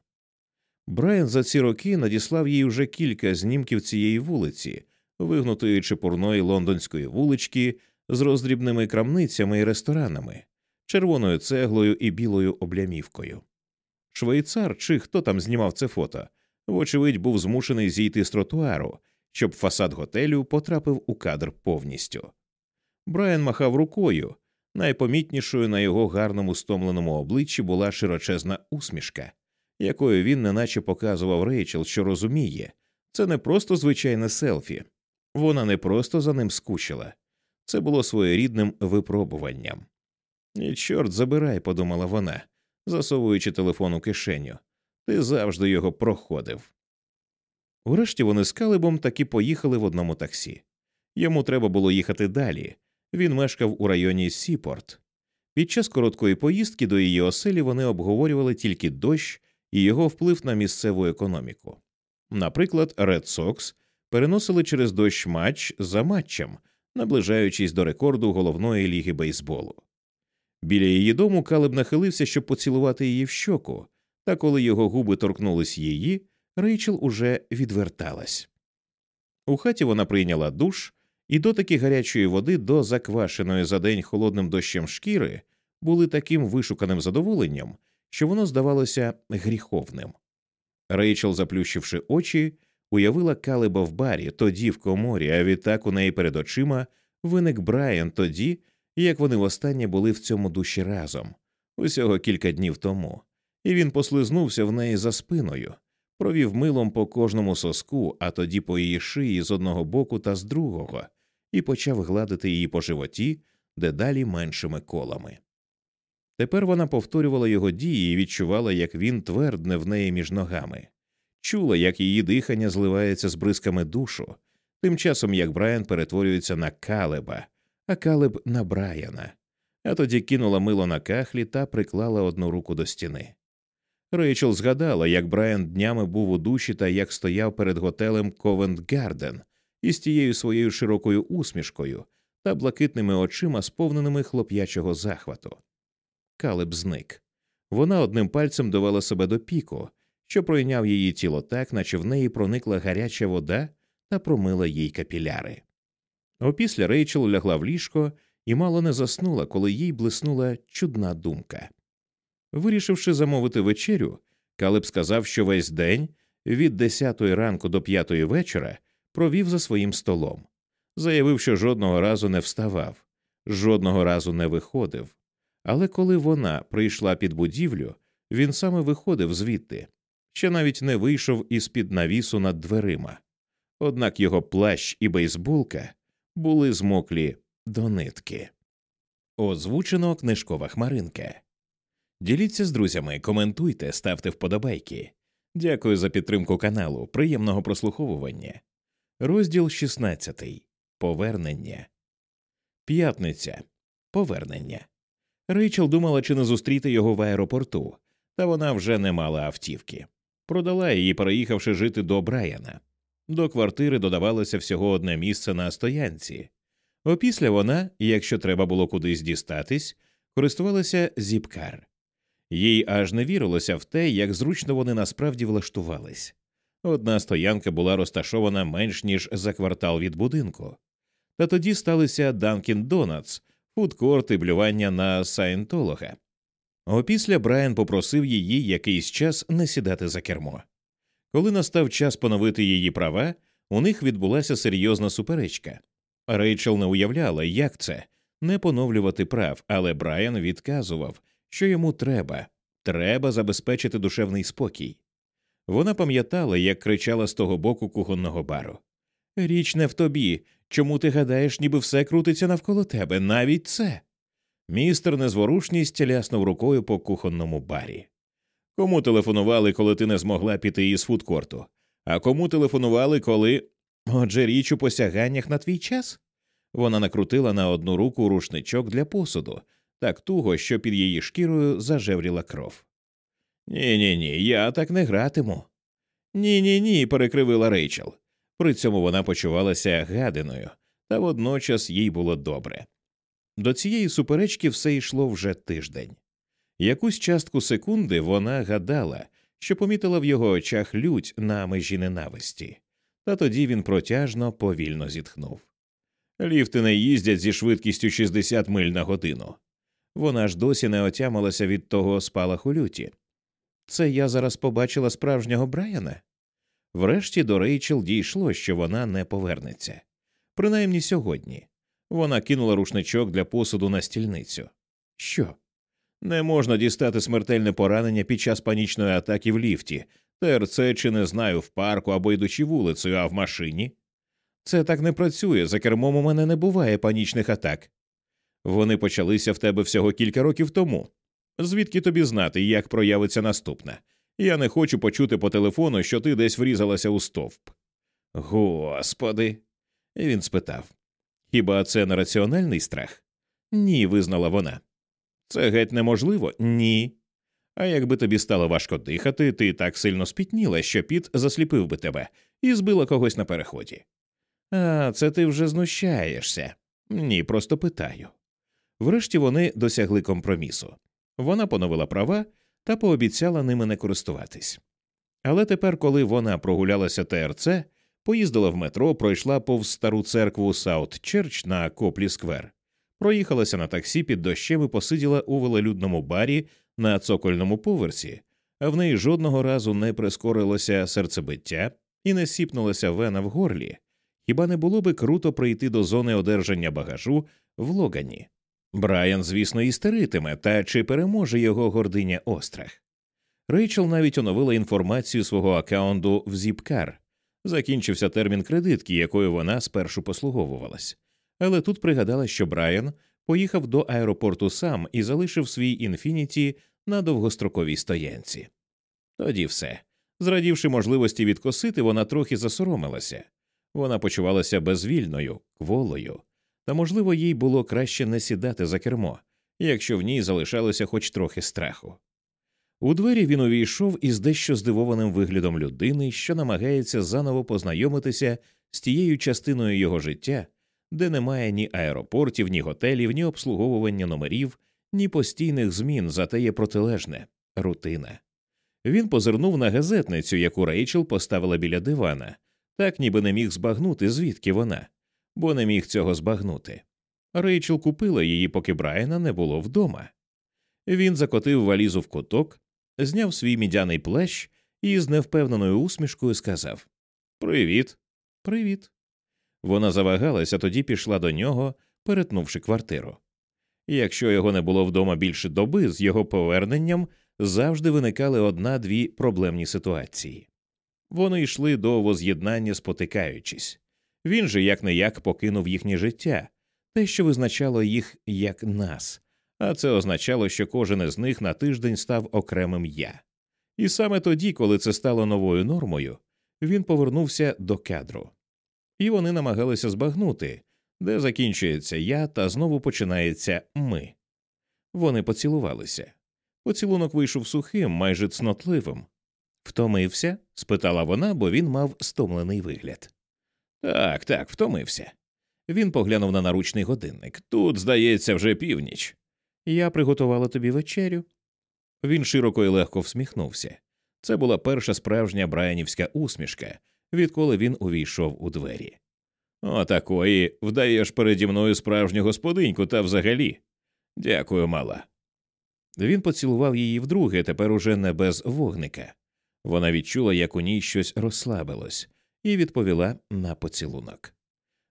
Брайан за ці роки надіслав їй уже кілька знімків цієї вулиці, вигнутої чепурної лондонської вулички з роздрібними крамницями і ресторанами, червоною цеглою і білою облямівкою. Швейцар чи хто там знімав це фото, вочевидь, був змушений зійти з тротуару, щоб фасад готелю потрапив у кадр повністю. Брайан махав рукою. Найпомітнішою на його гарному стомленому обличчі була широчезна усмішка, якою він неначе показував Рейчел, що розуміє, це не просто звичайне селфі, вона не просто за ним скучила, це було своєрідним випробуванням. І чорт забирай, подумала вона, засовуючи телефон у кишеню. Ти завжди його проходив. Урешті вони з Калибом таки поїхали в одному таксі. Йому треба було їхати далі. Він мешкав у районі Сіпорт. Під час короткої поїздки до її оселі вони обговорювали тільки дощ і його вплив на місцеву економіку. Наприклад, Ред Сокс переносили через дощ матч за матчем, наближаючись до рекорду головної ліги бейсболу. Біля її дому Калеб нахилився, щоб поцілувати її в щоку, та коли його губи торкнулись її, Рейчел уже відверталась. У хаті вона прийняла душ, і дотики гарячої води до заквашеної за день холодним дощем шкіри були таким вишуканим задоволенням, що воно здавалося гріховним. Рейчел, заплющивши очі, уявила Калеба в барі, тоді в коморі, а відтак у неї перед очима виник Брайан тоді, як вони востаннє були в цьому душі разом, усього кілька днів тому, і він послизнувся в неї за спиною, провів милом по кожному соску, а тоді по її шиї з одного боку та з другого, і почав гладити її по животі дедалі меншими колами. Тепер вона повторювала його дії і відчувала, як він твердне в неї між ногами, чула, як її дихання зливається з бризками душу, тим часом як Брайан перетворюється на калеба, а калеб на Брайана, а тоді кинула мило на кахлі та приклала одну руку до стіни. Рейчел згадала, як Брайан днями був у душі та як стояв перед готелем Ковент Гарден із тією своєю широкою усмішкою та блакитними очима, сповненими хлоп'ячого захвату. Калеб зник. Вона одним пальцем довела себе до піку, що пройняв її тіло так, наче в неї проникла гаряча вода та промила їй капіляри. Опісля Рейчел лягла в ліжко і мало не заснула, коли їй блиснула чудна думка. Вирішивши замовити вечерю, Калеб сказав, що весь день від 10 ранку до 5 вечора провів за своїм столом, заявив, що жодного разу не вставав, жодного разу не виходив. Але коли вона прийшла під будівлю, він саме виходив звідти, ще навіть не вийшов із під навісу над дверима. Однак його плащ і бейсболка були змоклі до нитки. Озвучено книжкова хмаринка. Діліться з друзями, коментуйте, ставте вподобайки. Дякую за підтримку каналу. Приємного прослуховування. Розділ 16. Повернення. П'ятниця. Повернення. Рейчел думала, чи не зустріти його в аеропорту, та вона вже не мала автівки. Продала її, переїхавши жити до Брайана. До квартири додавалося всього одне місце на стоянці. Опісля вона, якщо треба було кудись дістатись, користувалася зіпкар. Їй аж не вірилося в те, як зручно вони насправді влаштувались. Одна стоянка була розташована менш ніж за квартал від будинку. Та тоді сталися Данкін Донатс, фудкорт і блювання на саєнтолога. Опісля Брайан попросив її якийсь час не сідати за кермо. Коли настав час поновити її права, у них відбулася серйозна суперечка. Рейчел не уявляла, як це не поновлювати прав, але Брайан відказував, що йому треба, треба забезпечити душевний спокій. Вона пам'ятала, як кричала з того боку кухонного бару. Річ не в тобі. Чому ти гадаєш, ніби все крутиться навколо тебе, навіть це? Містер незворушність ляснув рукою по кухонному барі. Кому телефонували, коли ти не змогла піти із фудкорту? А кому телефонували, коли. Отже, річ у посяганнях на твій час? Вона накрутила на одну руку рушничок для посуду, так туго, що під її шкірою зажевріла кров. Ні, ні, ні, я так не гратиму. Ні, ні, ні, перекривила Рейчел. При цьому вона почувалася гадиною, та водночас їй було добре. До цієї суперечки все йшло вже тиждень. Якусь частку секунди вона гадала, що помітила в його очах лють на межі ненависті, та тоді він протяжно повільно зітхнув. Ліфти не їздять зі швидкістю 60 миль на годину. Вона ж досі не отямилася від того спалаху люті. Це я зараз побачила справжнього Брайана. Врешті до Рейчел дійшло, що вона не повернеться. Принаймні сьогодні. Вона кинула рушничок для посуду на стільницю. Що? Не можна дістати смертельне поранення під час панічної атаки в ліфті, ТРЦ чи не знаю, в парку або йдучи вулицею, а в машині. Це так не працює. За кермом у мене не буває панічних атак. Вони почалися в тебе всього кілька років тому. Звідки тобі знати, як проявиться наступна? Я не хочу почути по телефону, що ти десь врізалася у стовп. Господи. Він спитав. Хіба це не раціональний страх? Ні, визнала вона. Це геть неможливо? Ні. А якби тобі стало важко дихати, ти так сильно спітніла, що піт засліпив би тебе і збила когось на переході. А це ти вже знущаєшся. Ні, просто питаю. Врешті вони досягли компромісу. Вона поновила права та пообіцяла ними не користуватись. Але тепер, коли вона прогулялася ТРЦ, поїздила в метро, пройшла повз стару церкву Саут Черч на Коплі Сквер, проїхалася на таксі під дощем і посиділа у велелюдному барі на цокольному поверсі, а в неї жодного разу не прискорилося серцебиття і не сіпнулася вена в горлі. Хіба не було би круто прийти до зони одержання багажу в Логані? Брайан, звісно, істеритиме, та чи переможе його гординя острах? Рейчел навіть оновила інформацію свого аккаунту в Зіпкар. Закінчився термін кредитки, якою вона спершу послуговувалась. Але тут пригадала, що Брайан поїхав до аеропорту сам і залишив свій інфініті на довгостроковій стоянці. Тоді все. Зрадівши можливості відкосити, вона трохи засоромилася. Вона почувалася безвільною, кволою, та, можливо, їй було краще не сідати за кермо, якщо в ній залишалося хоч трохи страху. У двері він увійшов із дещо здивованим виглядом людини, що намагається заново познайомитися з тією частиною його життя, де немає ні аеропортів, ні готелів, ні обслуговування номерів, ні постійних змін, зате є протилежне рутина. Він позирнув на газетницю, яку Рейчел поставила біля дивана, так ніби не міг збагнути, звідки вона, бо не міг цього збагнути. Рейчел купила її, поки Брайана не було вдома. Він закотив валізу в куток, зняв свій мідяний плащ і з невпевненою усмішкою сказав Привіт, привіт. Вона завагалася, тоді пішла до нього, перетнувши квартиру. Якщо його не було вдома більше доби, з його поверненням завжди виникали одна-дві проблемні ситуації. Вони йшли до воз'єднання, спотикаючись. Він же як не як покинув їхнє життя, те, що визначало їх як нас, а це означало, що кожен із них на тиждень став окремим я. І саме тоді, коли це стало новою нормою, він повернувся до кадру. І вони намагалися збагнути, де закінчується я, та знову починається ми. Вони поцілувалися. Поцілунок вийшов сухим, майже цнотливим. Втомився? спитала вона, бо він мав стомлений вигляд. Так, так, втомився. Він поглянув на наручний годинник. Тут, здається, вже північ. Я приготувала тобі вечерю. Він широко і легко всміхнувся. Це була перша справжня Брайанівська усмішка, відколи він увійшов у двері. Отакої вдаєш переді мною справжню господиньку та взагалі. Дякую, мала. Він поцілував її вдруге, тепер уже не без вогника. Вона відчула, як у ній щось розслабилось, і відповіла на поцілунок.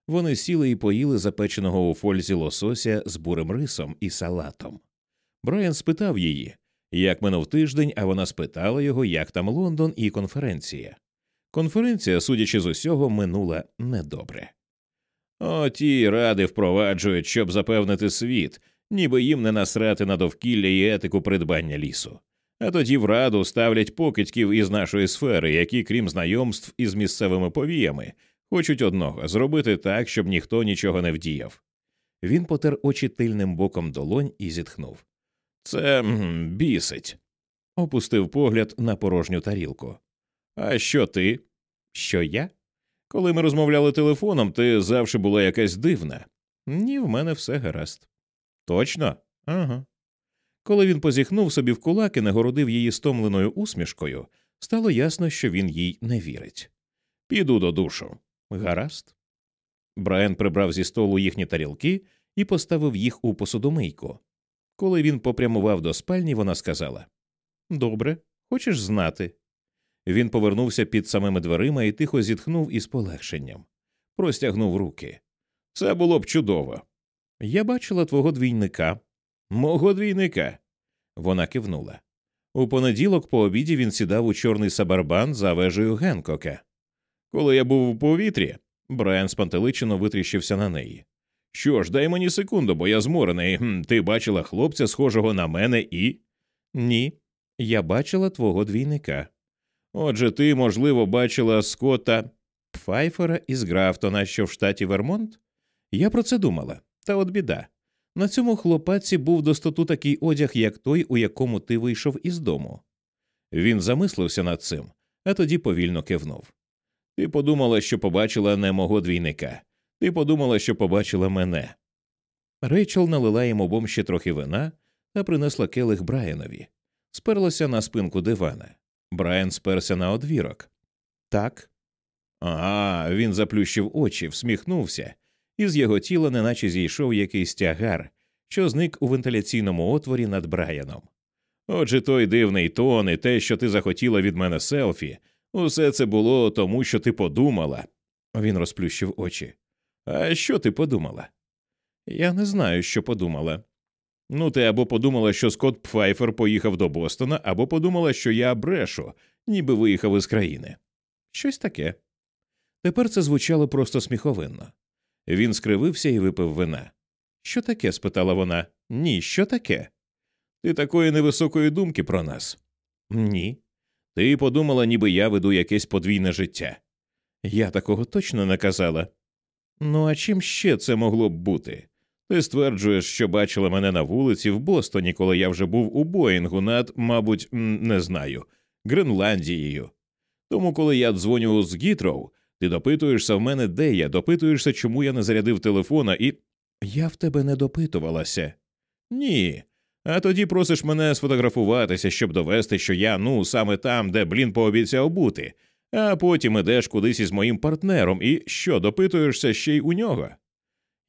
Вони сіли і поїли запеченого у фользі лосося з бурим рисом і салатом. Брайан спитав її, як минув тиждень, а вона спитала його, як там Лондон і конференція. Конференція, судячи з усього, минула недобре. О, ті ради впроваджують, щоб запевнити світ, ніби їм не насрати на довкілля і етику придбання лісу. А тоді в раду ставлять покидьків із нашої сфери, які, крім знайомств із місцевими повіями, хочуть одного зробити так, щоб ніхто нічого не вдіяв. Він потер очі тильним боком долонь і зітхнув. Це бісить. Опустив погляд на порожню тарілку. А що ти? Що я? Коли ми розмовляли телефоном, ти завжди була якась дивна. Ні, в мене все гаразд. Точно? Ага. Коли він позіхнув собі в кулак і нагородив її стомленою усмішкою, стало ясно, що він їй не вірить. Піду до душу. Гаразд. Брайан прибрав зі столу їхні тарілки і поставив їх у посудомийку. Коли він попрямував до спальні, вона сказала Добре, хочеш знати? Він повернувся під самими дверима і тихо зітхнув із полегшенням, простягнув руки. Це було б чудово. Я бачила твого двійника. Мого двійника. Вона кивнула. У понеділок по обіді він сідав у чорний сабарбан за вежею Генкока. Коли я був у повітрі, Брайан спантеличено витріщився на неї. Що ж, дай мені секунду, бо я зморений. Ти бачила хлопця, схожого на мене, і. Ні, я бачила твого двійника. Отже, ти, можливо, бачила Скотта Пфайфера із Графтона, що в штаті Вермонт? Я про це думала. Та от біда. На цьому хлопаці був достоту такий одяг, як той, у якому ти вийшов із дому. Він замислився над цим, а тоді повільно кивнув. Ти подумала, що побачила не мого двійника. Ти подумала, що побачила мене. Рейчел налила їм обом ще трохи вина та принесла келих Брайанові, сперлася на спинку дивана. Брайан сперся на одвірок. Так. А, він заплющив очі, всміхнувся, і з його тіла неначе зійшов якийсь тягар, що зник у вентиляційному отворі над Брайаном. Отже, той дивний тон і те, що ти захотіла від мене селфі, усе це було тому, що ти подумала. Він розплющив очі. А що ти подумала? Я не знаю, що подумала. Ну, ти або подумала, що Скотт Пфайфер поїхав до Бостона, або подумала, що я брешу, ніби виїхав із країни. Щось таке. Тепер це звучало просто сміховинно. Він скривився і випив вина. Що таке? спитала вона. Ні, що таке? Ти такої невисокої думки про нас? Ні. Ти подумала, ніби я веду якесь подвійне життя. Я такого точно не казала. Ну, а чим ще це могло б бути? Ти стверджуєш, що бачила мене на вулиці в Бостоні, коли я вже був у Боїнгу над, мабуть, не знаю, Гренландією. Тому, коли я дзвоню з Гітроу, ти допитуєшся в мене, де я, допитуєшся, чому я не зарядив телефона, і. Я в тебе не допитувалася. Ні. А тоді просиш мене сфотографуватися, щоб довести, що я, ну, саме там, де блін пообіцяв бути, а потім ідеш кудись із моїм партнером і що, допитуєшся ще й у нього?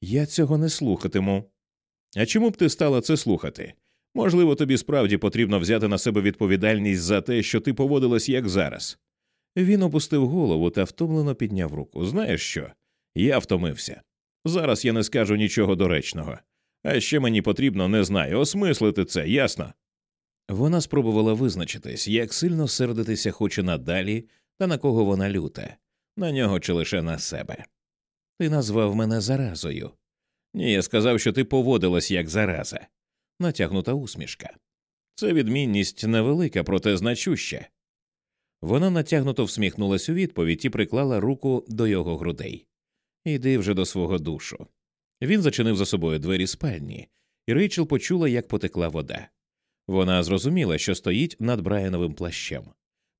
Я цього не слухатиму. А чому б ти стала це слухати? Можливо, тобі справді потрібно взяти на себе відповідальність за те, що ти поводилась як зараз. Він опустив голову та втомлено підняв руку. Знаєш що? Я втомився. Зараз я не скажу нічого доречного. А ще мені потрібно, не знаю, осмислити це, ясно? Вона спробувала визначитись, як сильно сердитися хоче надалі та на кого вона люта, на нього чи лише на себе. Ти назвав мене заразою. Ні, я сказав, що ти поводилась як зараза. Натягнута усмішка. Це відмінність невелика, проте значуща. Вона натягнуто всміхнулась у відповідь і приклала руку до його грудей. Іди вже до свого душу. Він зачинив за собою двері спальні, і Рейчел почула, як потекла вода. Вона зрозуміла, що стоїть над Брайановим плащем,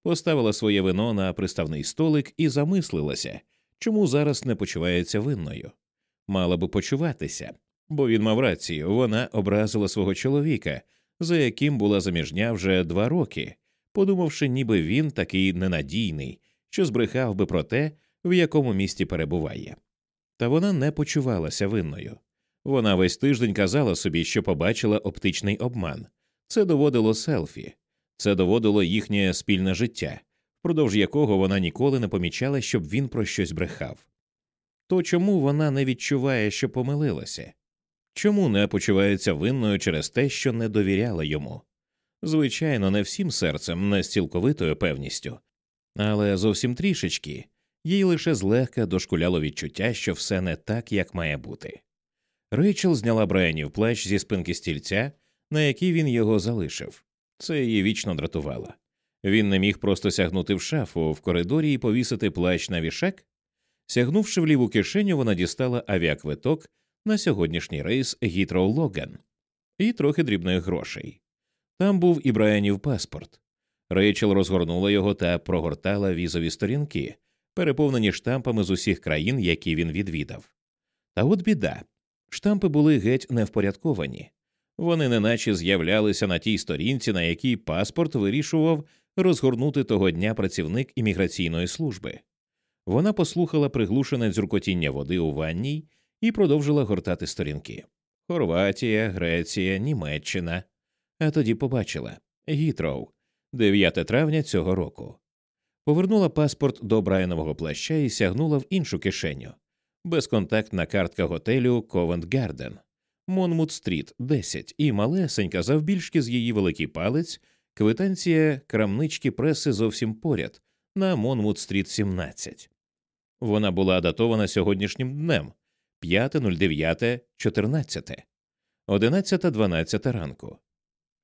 поставила своє вино на приставний столик і замислилася, чому зараз не почувається винною. Мала би почуватися, бо він мав рацію, вона образила свого чоловіка, за яким була заміжня вже два роки, подумавши, ніби він такий ненадійний, що збрехав би про те, в якому місті перебуває. Та вона не почувалася винною. Вона весь тиждень казала собі, що побачила оптичний обман. Це доводило селфі, це доводило їхнє спільне життя, впродовж якого вона ніколи не помічала, щоб він про щось брехав. То чому вона не відчуває, що помилилася? Чому не почувається винною через те, що не довіряла йому? Звичайно, не всім серцем, не з цілковитою певністю, але зовсім трішечки їй лише злегка дошкуляло відчуття, що все не так, як має бути. Рейчел зняла Брайанів плащ зі спинки стільця, на який він його залишив. Це її вічно дратувало. Він не міг просто сягнути в шафу в коридорі і повісити плащ на вішак. Сягнувши в ліву кишеню, вона дістала авіаквиток на сьогоднішній рейс Гітроу Логан і трохи дрібних грошей. Там був і Брайанів паспорт. Рейчел розгорнула його та прогортала візові сторінки, переповнені штампами з усіх країн, які він відвідав. Та от біда штампи були геть невпорядковані. Вони неначе з'являлися на тій сторінці, на якій паспорт вирішував розгорнути того дня працівник імміграційної служби. Вона послухала приглушене дзюркотіння води у ванній і продовжила гортати сторінки Хорватія, Греція, Німеччина. А тоді побачила Гітроу, 9 травня цього року. Повернула паспорт до Брайанового плаща і сягнула в іншу кишеню. Безконтактна картка готелю Ковент Гарден, Монмут Стріт, 10, і малесенька, завбільшки з її великий палець, квитанція крамнички преси зовсім поряд на Монмут Стріт, 17. Вона була датована сьогоднішнім днем 5.09.14, 11.12 ранку,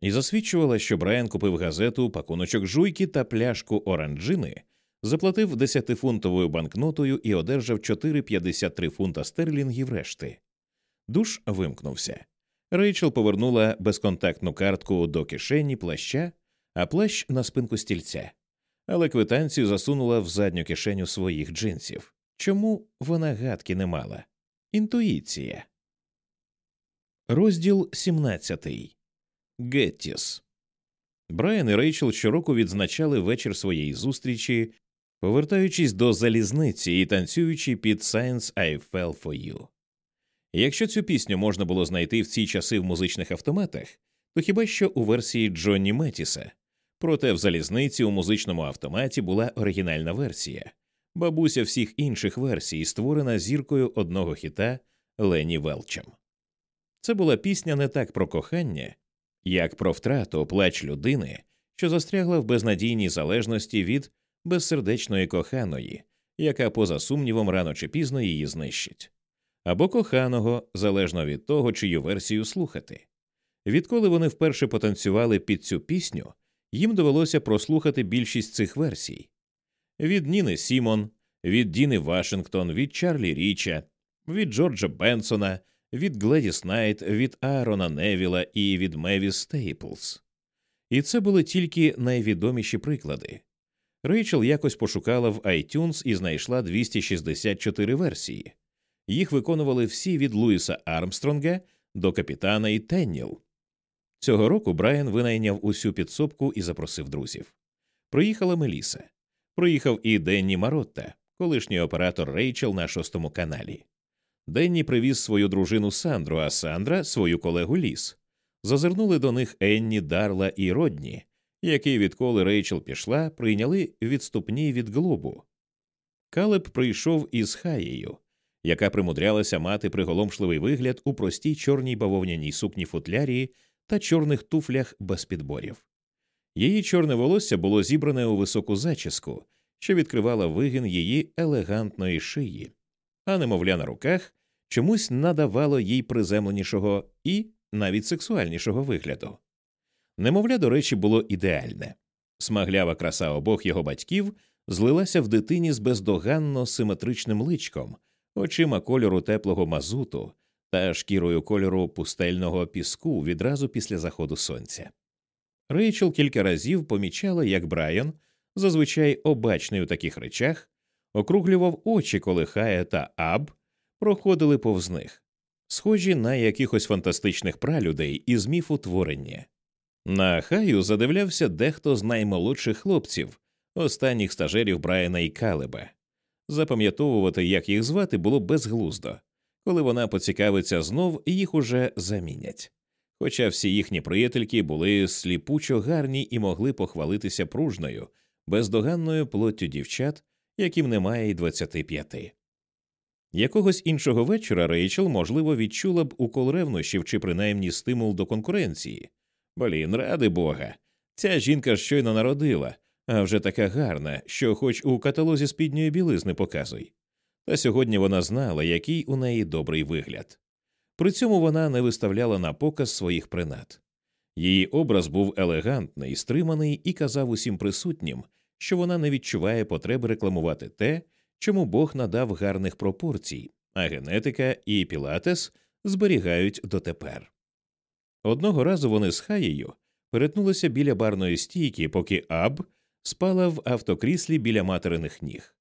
і засвідчувала, що Брайан купив газету, пакуночок жуйки та пляшку оранжини, заплатив 10-фунтовою банкнотою і одержав 4,53 фунта стерлінгів решти. Душ вимкнувся. Рейчел повернула безконтактну картку до кишені плаща, а плащ на спинку стільця, але квитанцію засунула в задню кишеню своїх джинсів. Чому вона гадки не мала? Інтуїція. Розділ 17. Геттіс. Брайан і Рейчел щороку відзначали вечір своєї зустрічі, повертаючись до залізниці і танцюючи під «Science I Fell For You». Якщо цю пісню можна було знайти в ці часи в музичних автоматах, то хіба що у версії Джонні Метіса. Проте в залізниці у музичному автоматі була оригінальна версія, бабуся всіх інших версій, створена зіркою одного хіта Лені Велчем. Це була пісня не так про кохання, як про втрату плач людини, що застрягла в безнадійній залежності від безсердечної коханої, яка, поза сумнівом, рано чи пізно її знищить, або коханого, залежно від того, чию версію слухати. Відколи вони вперше потанцювали під цю пісню, їм довелося прослухати більшість цих версій від Ніни Сімон, від Діни Вашингтон, від Чарлі Річа, від Джорджа Бенсона, від Гледіс Найт, від Аарона Невіла і від Мевіс Стейплс. І це були тільки найвідоміші приклади. Рейчел якось пошукала в iTunes і знайшла 264 версії. Їх виконували всі від Луїса Армстронга до капітана і Тенніл. Цього року Брайан винайняв усю підсобку і запросив друзів. Приїхала Меліса. Приїхав і Денні Маротта, колишній оператор Рейчел на шостому каналі. Денні привіз свою дружину Сандру, а Сандра свою колегу Ліс. Зазирнули до них Енні, Дарла і Родні, які, відколи Рейчел пішла, прийняли відступні від глубу. Калеб прийшов із Хаєю, яка примудрялася мати приголомшливий вигляд у простій чорній бавовняній сукні футлярі та чорних туфлях без підборів. Її чорне волосся було зібране у високу зачіску, що відкривала вигін її елегантної шиї, а немовля на руках чомусь надавало їй приземленішого і навіть сексуальнішого вигляду. Немовля, до речі, було ідеальне. Смаглява краса обох його батьків злилася в дитині з бездоганно симетричним личком, очима кольору теплого мазуту та шкірою кольору пустельного піску відразу після заходу сонця. Рейчел кілька разів помічала, як Брайан, зазвичай обачний у таких речах, округлював очі, коли Хая та Аб проходили повз них, схожі на якихось фантастичних пралюдей із міфу творення. На хаю задивлявся дехто з наймолодших хлопців, останніх стажерів Брайана і Калеба. Запам'ятовувати, як їх звати, було безглуздо. Коли вона поцікавиться знов, їх уже замінять. Хоча всі їхні приятельки були сліпучо гарні і могли похвалитися пружною, бездоганною плоттю дівчат, яким немає й двадцяти п'яти. Якогось іншого вечора Рейчел, можливо, відчула б укол ревнощів чи принаймні стимул до конкуренції. Блін, ради бога. Ця жінка щойно народила, а вже така гарна, що хоч у каталозі спідньої білизни показуй. Та сьогодні вона знала, який у неї добрий вигляд. При цьому вона не виставляла на показ своїх принад. Її образ був елегантний, стриманий і казав усім присутнім, що вона не відчуває потреби рекламувати те, чому Бог надав гарних пропорцій, а генетика і пілатес зберігають дотепер. Одного разу вони з хаєю перетнулися біля барної стійки, поки Аб спала в автокріслі біля материних ніг.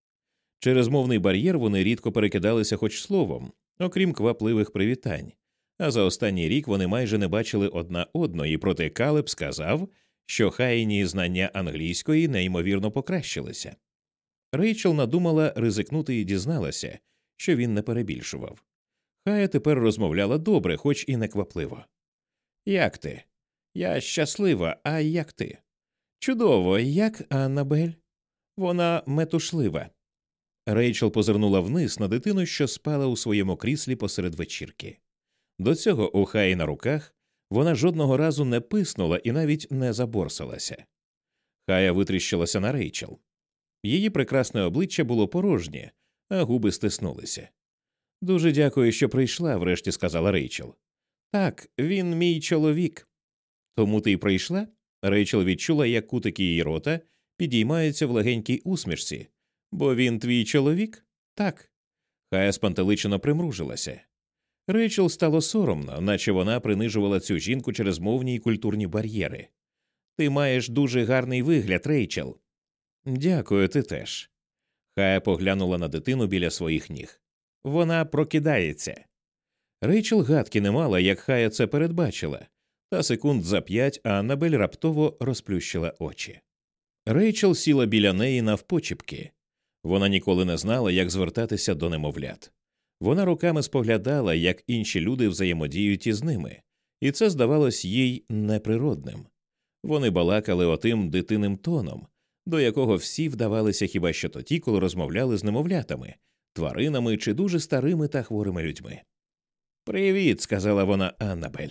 Через мовний бар'єр вони рідко перекидалися хоч словом, окрім квапливих привітань. А за останній рік вони майже не бачили одна одної, проте Калеб сказав, що хайні знання англійської неймовірно покращилися. Рейчел надумала ризикнути і дізналася, що він не перебільшував. Хая тепер розмовляла добре, хоч і неквапливо. Як ти? Я щаслива, а як ти? Чудово, як Аннабель? Вона метушлива. Рейчел позирнула вниз на дитину, що спала у своєму кріслі посеред вечірки. До цього у хаї на руках вона жодного разу не писнула і навіть не заборсалася. Хая витріщилася на Рейчел. Її прекрасне обличчя було порожнє, а губи стиснулися. Дуже дякую, що прийшла, врешті сказала Рейчел. Так, він мій чоловік. Тому ти й прийшла? Рейчел відчула, як кутики її рота підіймаються в легенькій усмішці. Бо він твій чоловік? Так. Хая спантеличено примружилася. Рейчел стало соромно, наче вона принижувала цю жінку через мовні й культурні бар'єри. Ти маєш дуже гарний вигляд, Рейчел. Дякую, ти теж. Хая поглянула на дитину біля своїх ніг. Вона прокидається. Рейчел гадки не мала, як Хая це передбачила, та секунд за п'ять Аннабель раптово розплющила очі. Рейчел сіла біля неї навпочіпки. Вона ніколи не знала, як звертатися до немовлят. Вона руками споглядала, як інші люди взаємодіють із ними, і це здавалось їй неприродним. Вони балакали отим дитинним тоном, до якого всі вдавалися хіба що тоді, коли розмовляли з немовлятами, тваринами чи дуже старими та хворими людьми. Привіт, сказала вона Аннабель.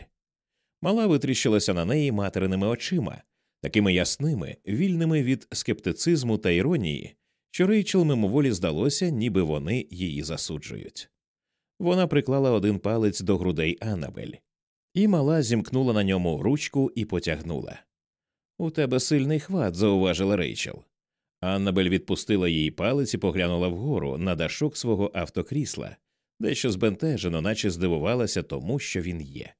Мала витріщилася на неї материними очима, такими ясними, вільними від скептицизму та іронії, що Рейчел мимоволі здалося, ніби вони її засуджують. Вона приклала один палець до грудей Аннабель, і мала зімкнула на ньому ручку і потягнула. У тебе сильний хват, зауважила Рейчел. Аннабель відпустила її палець і поглянула вгору на дашок свого автокрісла, дещо збентежено, наче здивувалася тому, що він є.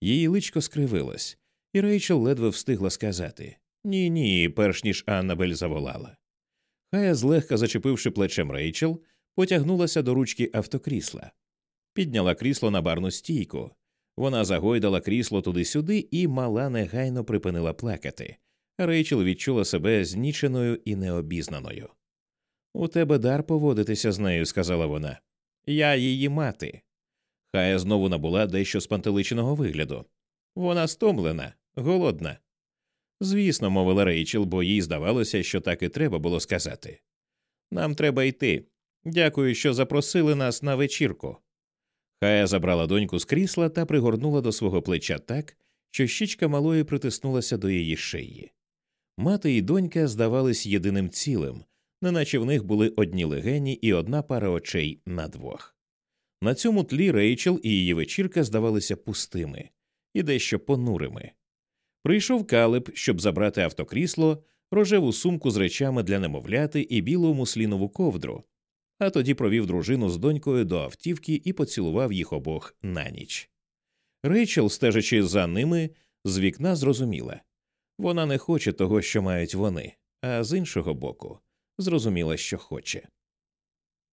Її личко скривилось, і Рейчел ледве встигла сказати ні, ні, перш ніж Аннабель заволала. Хая, злегка зачепивши плечем Рейчел, потягнулася до ручки автокрісла, підняла крісло на барну стійку. Вона загойдала крісло туди-сюди і мала негайно припинила плакати. Рейчел відчула себе зніченою і необізнаною. У тебе дар поводитися з нею, сказала вона. Я її мати. Хая знову набула дещо спантеличеного вигляду. Вона стомлена, голодна. Звісно, мовила Рейчел, бо їй здавалося, що так і треба було сказати. Нам треба йти. Дякую, що запросили нас на вечірку. Хая забрала доньку з крісла та пригорнула до свого плеча так, що щічка малої притиснулася до її шиї. Мати і донька здавались єдиним цілим, неначе в них були одні легені і одна пара очей на двох. На цьому тлі Рейчел і її вечірка здавалися пустими і дещо понурими. Прийшов калеб, щоб забрати автокрісло, рожеву сумку з речами для немовляти і білу муслінову ковдру, а тоді провів дружину з донькою до автівки і поцілував їх обох на ніч. Рейчел, стежачи за ними, з вікна зрозуміла вона не хоче того, що мають вони, а з іншого боку, зрозуміла, що хоче.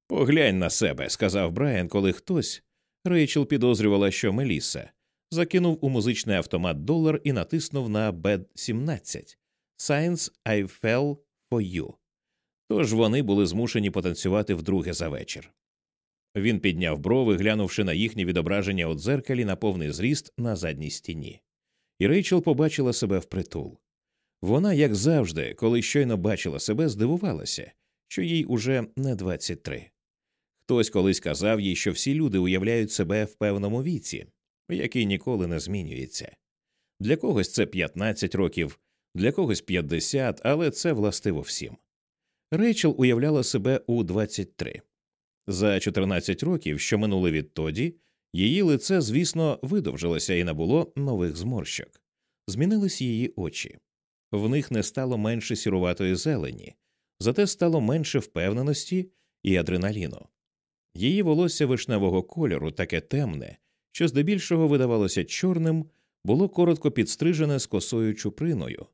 Поглянь на себе, сказав Брайан, коли хтось. Рейчел підозрювала, що Меліса закинув у музичний автомат долар і натиснув на бед 17 Science I fell for you. Тож вони були змушені потанцювати вдруге за вечір. Він підняв брови, глянувши на їхнє відображення у дзеркалі на повний зріст на задній стіні, і Рейчел побачила себе впритул. Вона, як завжди, коли щойно бачила себе, здивувалася, що їй уже не 23. Хтось колись казав їй, що всі люди уявляють себе в певному віці, який ніколи не змінюється. Для когось це 15 років, для когось 50, але це властиво всім. Рейчел уявляла себе у 23. За 14 років, що минули відтоді, її лице, звісно, видовжилося і набуло нових зморщок. Змінились її очі. В них не стало менше сіруватої зелені, зате стало менше впевненості і адреналіну. Її волосся вишневого кольору, таке темне, що здебільшого видавалося чорним, було коротко підстрижене з косою чуприною.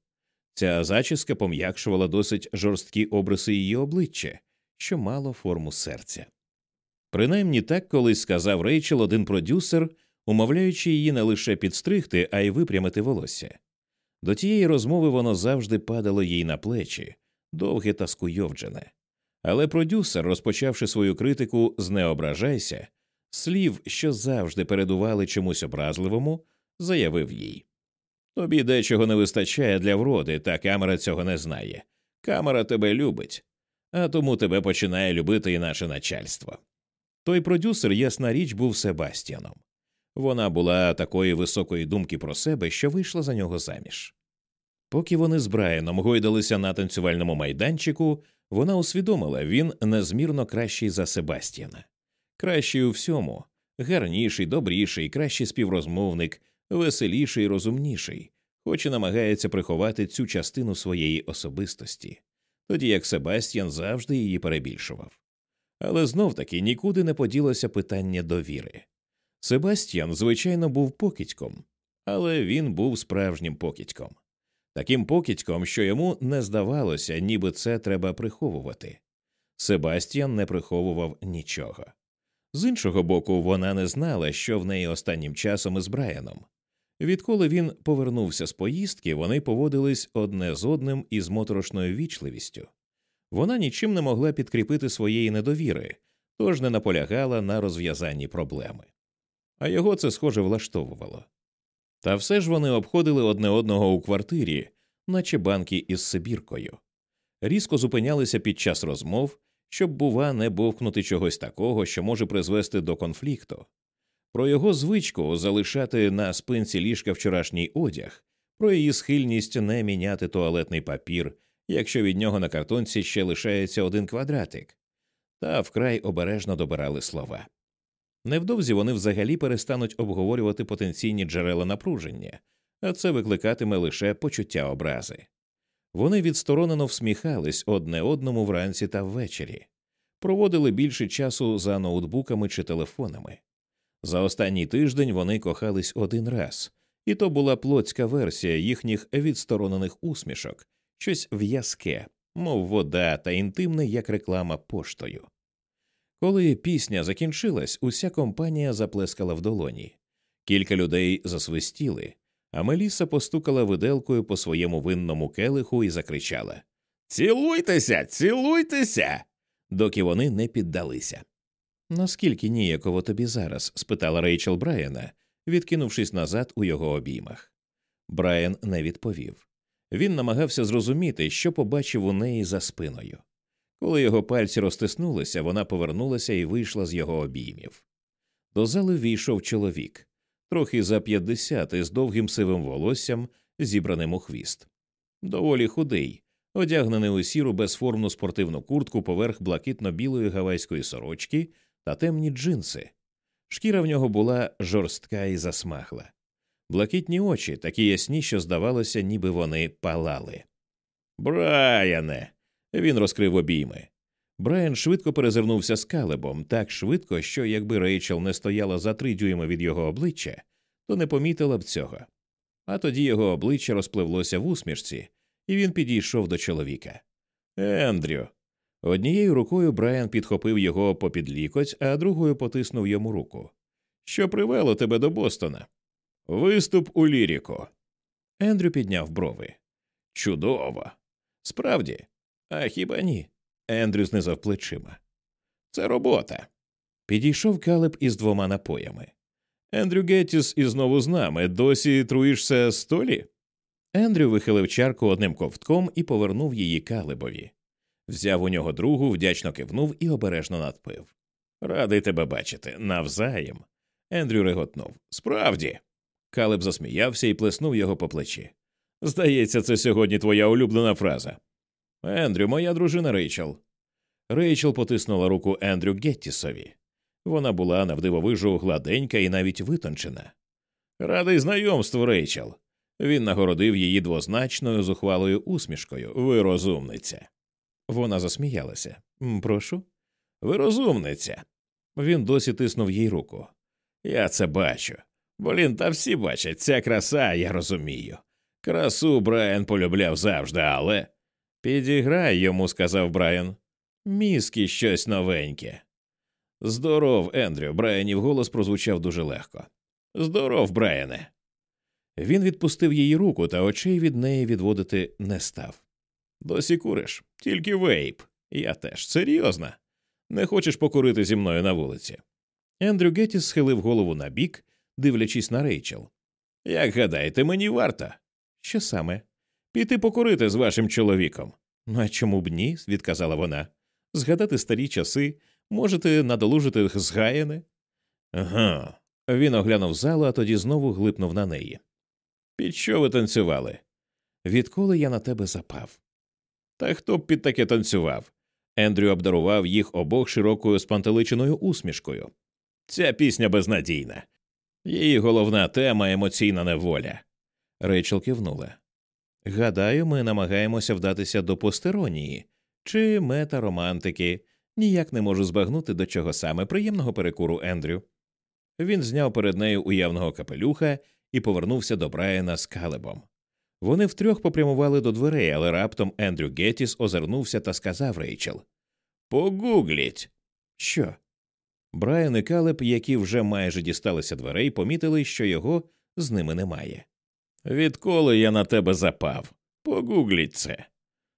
Ця зачіска пом'якшувала досить жорсткі обриси її обличчя, що мало форму серця. Принаймні так колись сказав Рейчел один продюсер, умовляючи її не лише підстригти, а й випрямити волосся. До тієї розмови воно завжди падало їй на плечі, довге та скуйовджене. Але продюсер, розпочавши свою критику з не ображайся, слів, що завжди передували чомусь образливому, заявив їй Тобі дечого не вистачає для вроди, та камера цього не знає. Камера тебе любить, а тому тебе починає любити і наше начальство. Той продюсер, ясна річ, був Себастьяном. Вона була такої високої думки про себе, що вийшла за нього заміж. Поки вони з Брайаном гойдалися на танцювальному майданчику, вона усвідомила він незмірно кращий за Себастьяна, кращий у всьому, гарніший, добріший, кращий співрозмовник, веселіший, і розумніший, хоч і намагається приховати цю частину своєї особистості, тоді як Себастьян завжди її перебільшував. Але знов таки нікуди не поділося питання довіри. Себастьян, звичайно, був покидьком, але він був справжнім покидьком. Таким покидьком, що йому не здавалося, ніби це треба приховувати. Себастьян не приховував нічого. З іншого боку, вона не знала, що в неї останнім часом із Брайаном. Відколи він повернувся з поїздки, вони поводились одне з одним із моторошною вічливістю. Вона нічим не могла підкріпити своєї недовіри, тож не наполягала на розв'язанні проблеми. А його це схоже влаштовувало. Та все ж вони обходили одне одного у квартирі, наче банки із Сибіркою, різко зупинялися під час розмов, щоб, бува, не бовкнути чогось такого, що може призвести до конфлікту. Про його звичку залишати на спинці ліжка вчорашній одяг, про її схильність не міняти туалетний папір, якщо від нього на картонці ще лишається один квадратик, та вкрай обережно добирали слова. Невдовзі вони взагалі перестануть обговорювати потенційні джерела напруження, а це викликатиме лише почуття образи. Вони відсторонено всміхались одне одному вранці та ввечері, проводили більше часу за ноутбуками чи телефонами. За останній тиждень вони кохались один раз, і то була плотська версія їхніх відсторонених усмішок, щось в'язке, мов вода та інтимне, як реклама поштою. Коли пісня закінчилась, уся компанія заплескала в долоні. Кілька людей засвистіли, а Меліса постукала виделкою по своєму винному келиху і закричала Цілуйтеся, цілуйтеся, доки вони не піддалися. Наскільки ніяково тобі зараз? спитала Рейчел Брайана, відкинувшись назад у його обіймах. Брайан не відповів. Він намагався зрозуміти, що побачив у неї за спиною. Коли його пальці розтиснулися, вона повернулася і вийшла з його обіймів. До зали війшов чоловік, трохи за п'ятдесят із довгим сивим волоссям, зібраним у хвіст. Доволі худий, одягнений у сіру безформну спортивну куртку поверх блакитно-білої гавайської сорочки та темні джинси. Шкіра в нього була жорстка і засмахла. Блакитні очі, такі ясні, що здавалося, ніби вони палали. Брайане. Він розкрив обійми. Брайан швидко перезирнувся з калебом так швидко, що якби Рейчел не стояла за три дюйми від його обличчя, то не помітила б цього. А тоді його обличчя розпливлося в усмішці, і він підійшов до чоловіка. Ендрю. Однією рукою Брайан підхопив його попід лікоть, а другою потиснув йому руку. Що привело тебе до Бостона? Виступ у ліріку. Ендрю підняв брови. Чудово. Справді, а хіба ні? Ендрю знизав плечима. Це робота. Підійшов калеб із двома напоями. Ендрю Геттіс і знову з нами. Досі труїшся столі? Ендрю вихилив чарку одним ковтком і повернув її калебові. Взяв у нього другу, вдячно кивнув і обережно надпив. Радий тебе бачити, навзаєм. Ендрю реготнув. Справді. Калеб засміявся і плеснув його по плечі. Здається, це сьогодні твоя улюблена фраза. Ендрю, моя дружина Рейчел. Рейчел потиснула руку Ендрю Геттісові. Вона була навдивовижу гладенька і навіть витончена. Радий знайомству, Рейчел. Він нагородив її двозначною зухвалою усмішкою. Ви розумниця. Вона засміялася. Прошу. Ви розумниця. Він досі тиснув їй руку. Я це бачу. Блін, та всі бачать, ця краса, я розумію. Красу Брайан полюбляв завжди, але. Підіграй йому, сказав Брайан. Мізки щось новеньке. Здоров, Ендрю. Брайанів голос прозвучав дуже легко. Здоров, Брайане. Він відпустив її руку, та очей від неї відводити не став. Досі куриш, тільки вейп. Я теж серйозно. Не хочеш покурити зі мною на вулиці. Ендрю Геттіс схилив голову на бік, дивлячись на Рейчел. Як гадаєте, мені варто? Що саме? Піти покурити з вашим чоловіком. Ну а чому б ні? відказала вона. Згадати старі часи, можете надолужити згаяне? Ага. Він оглянув залу, а тоді знову глипнув на неї. Під що ви танцювали? Відколи я на тебе запав? Та хто б під таке танцював? Ендрю обдарував їх обох широкою спантеличеною усмішкою. Ця пісня безнадійна. Її головна тема емоційна неволя. Рейчел кивнула. Гадаю, ми намагаємося вдатися до постеронії чи метаромантики. Ніяк не можу збагнути до чого саме приємного перекуру Ендрю. Він зняв перед нею уявного капелюха і повернувся до Брайана з калебом. Вони втрьох попрямували до дверей, але раптом Ендрю Геттіс озирнувся та сказав Рейчел Погугліть. Що? Брайан і Калеб, які вже майже дісталися дверей, помітили, що його з ними немає. Відколи я на тебе запав? Погугліть це.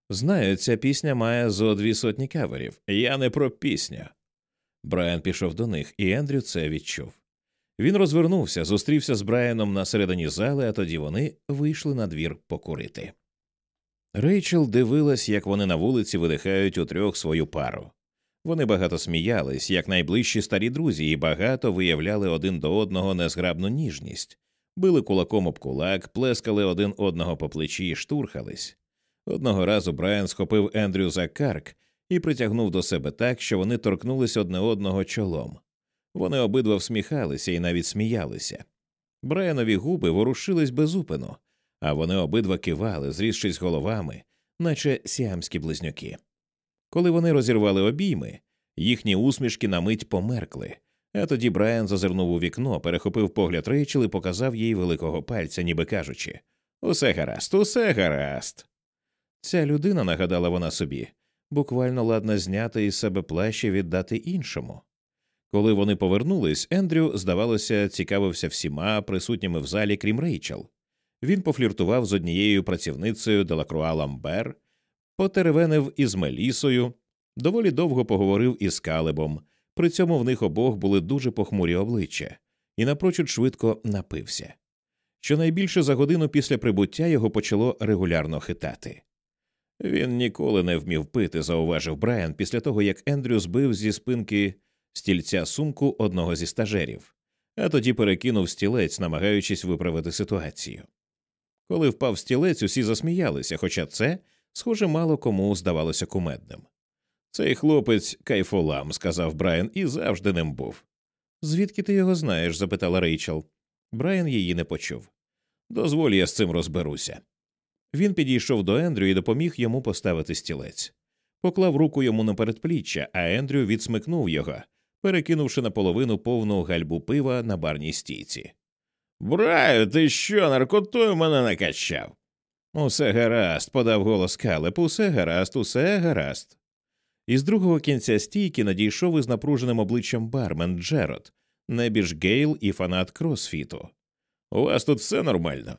Знаю, ця пісня має зо дві сотні каверів. Я не про пісню. Брайан пішов до них, і Ендрю це відчув. Він розвернувся, зустрівся з Брайаном на середині зали, а тоді вони вийшли на двір покурити. Рейчел дивилась, як вони на вулиці видихають утрьох свою пару. Вони багато сміялись, як найближчі старі друзі, і багато виявляли один до одного незграбну ніжність, били кулаком об кулак, плескали один одного по плечі і штурхались. Одного разу Брайан схопив Ендрю за карк і притягнув до себе так, що вони торкнулись одне одного чолом. Вони обидва всміхалися і навіть сміялися. Брайанові губи ворушились безупину, а вони обидва кивали, зрізшись головами, наче сіамські близнюки. Коли вони розірвали обійми, їхні усмішки на мить померкли, а тоді Брайан зазирнув у вікно, перехопив погляд Рейчел і показав їй великого пальця, ніби кажучи Усе гаразд, усе гаразд. Ця людина, нагадала вона собі, буквально ладна зняти із себе плащ і віддати іншому. Коли вони повернулись, Ендрю, здавалося, цікавився всіма присутніми в залі, крім Рейчел. Він пофліртував з однією працівницею Делакруа Ламбер, потеревенив із Мелісою, доволі довго поговорив із Калебом, при цьому в них обох були дуже похмурі обличчя, і напрочуд швидко напився. Щонайбільше за годину після прибуття його почало регулярно хитати. Він ніколи не вмів пити, зауважив Брайан після того, як Ендрю збив зі спинки стільця сумку одного зі стажерів, а тоді перекинув стілець, намагаючись виправити ситуацію. Коли впав стілець, усі засміялися, хоча це, схоже, мало кому здавалося кумедним. Цей хлопець кайфолам, сказав Брайан, і завжди ним був. Звідки ти його знаєш? запитала Рейчел. Брайан її не почув. Дозволь, я з цим розберуся. Він підійшов до Ендрю і допоміг йому поставити стілець, поклав руку йому на передпліччя, а Ендрю відсмикнув його, перекинувши наполовину повну гальбу пива на барній стійці. Браю, ти що, наркотою мене накачав? Усе гаразд, подав голос Калеп, усе гаразд, усе гаразд. Із другого кінця стійки надійшов із напруженим обличчям бармен Джерод, небіж Гейл і фанат кросфіту. У вас тут все нормально.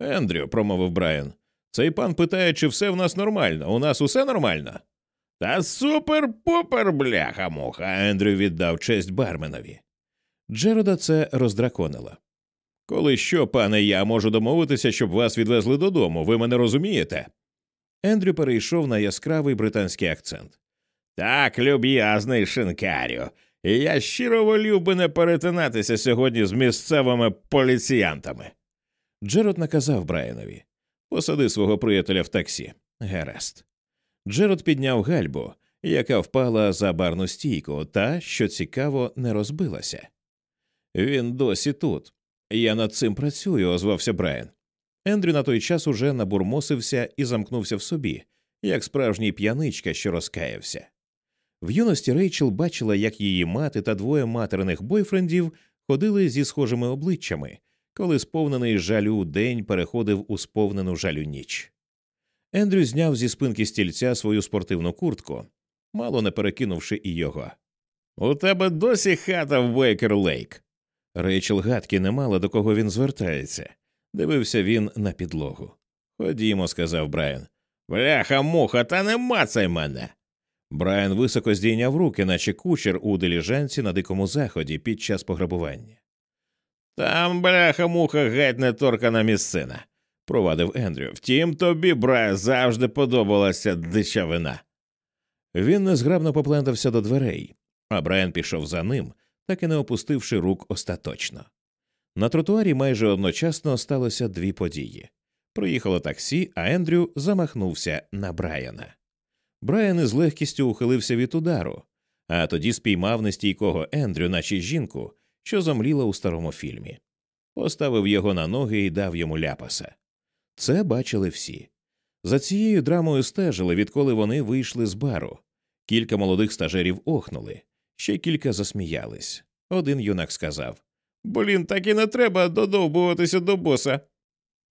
Ендрю, промовив Брайан, цей пан питає, чи все в нас нормально. У нас усе нормально? Та супер-пупер, бляха муха. Ендрю віддав честь барменові. Джерода це роздраконило. Коли що, пане, я можу домовитися, щоб вас відвезли додому, ви мене розумієте? Ендрю перейшов на яскравий британський акцент. Так, люб'язний шинкарю. Я щиро волів би не перетинатися сьогодні з місцевими поліціянтами. Джерод наказав Брайанові посади свого приятеля в таксі. Герест. Джерод підняв гальбу, яка впала за барну стійку, та, що цікаво, не розбилася. Він досі тут. Я над цим працюю, озвався Брайан. Ендрю на той час уже набурмосився і замкнувся в собі, як справжній п'яничка, що розкаявся. В юності Рейчел бачила, як її мати та двоє материних бойфрендів ходили зі схожими обличчями, коли сповнений жалю день переходив у сповнену жалю ніч. Ендрю зняв зі спинки стільця свою спортивну куртку, мало не перекинувши і його. У тебе досі хата в Бейкер Лейк. Рейчел гадки не мала, до кого він звертається. Дивився він на підлогу. Ходімо, сказав Брайан. Бляха муха, та не мацай мене. Брайан високо здійняв руки, наче кучер у диліжанці на дикому заході під час пограбування. Там, бляха муха, геть не торкана місцина, провадив Ендрю. Втім, тобі, Брайан, завжди подобалася дичавина. Він незграбно поплентався до дверей, а Брайан пішов за ним, так і не опустивши рук остаточно. На тротуарі майже одночасно сталося дві події. Приїхало таксі, а Ендрю замахнувся на Брайана. Брайан із легкістю ухилився від удару, а тоді спіймав нестійкого Ендрю, наче жінку, що зомліла у старому фільмі, поставив його на ноги і дав йому ляпаса. Це бачили всі. За цією драмою стежили, відколи вони вийшли з бару. Кілька молодих стажерів охнули, ще кілька засміялись. Один юнак сказав Блін, так і не треба додовбуватися до боса.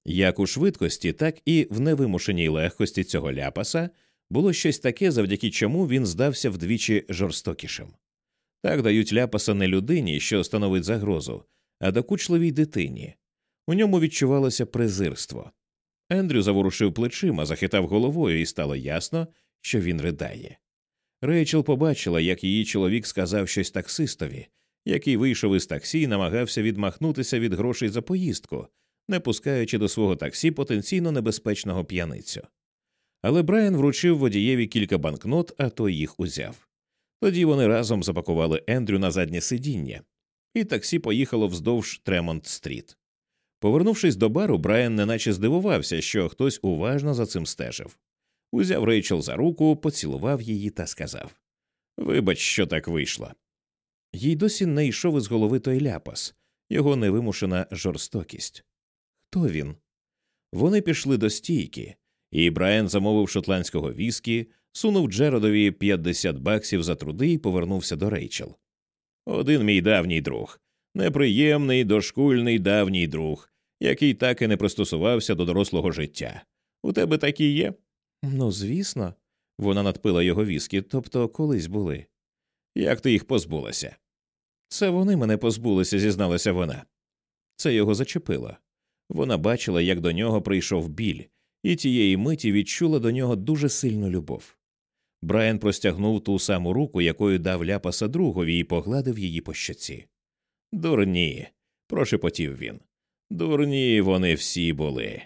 Як у швидкості, так і в невимушеній легкості цього ляпаса було щось таке, завдяки чому він здався вдвічі жорстокішим. Так дають ляпаса не людині, що становить загрозу, а докучливій дитині. У ньому відчувалося презирство. Ендрю заворушив плечима, захитав головою, і стало ясно, що він ридає. Рейчел побачила, як її чоловік сказав щось таксистові, який вийшов із таксі і намагався відмахнутися від грошей за поїздку, не пускаючи до свого таксі потенційно небезпечного п'яницю. Але Брайан вручив водієві кілька банкнот, а той їх узяв. Тоді вони разом запакували Ендрю на заднє сидіння, і таксі поїхало вздовж Тремонт Стріт. Повернувшись до бару, Брайан неначе здивувався, що хтось уважно за цим стежив. Узяв Рейчел за руку, поцілував її та сказав Вибач, що так вийшло. Їй досі не йшов із голови той ляпас, його невимушена жорстокість. Хто він? Вони пішли до стійки, і Брайан замовив шотландського віскі, сунув Джеродові 50 баксів за труди і повернувся до Рейчел. Один мій давній друг, неприємний дошкульний давній друг, який так і не пристосувався до дорослого життя. У тебе такі є? Ну, звісно, вона надпила його віскі, тобто колись були. Як ти їх позбулася? Це вони мене позбулися, зізналася вона. Це його зачепило. Вона бачила, як до нього прийшов біль, і тієї миті відчула до нього дуже сильну любов. Брайан простягнув ту саму руку, якою дав ляпаса другові, і погладив її по щоці. Дурні, прошепотів він. Дурні вони всі були.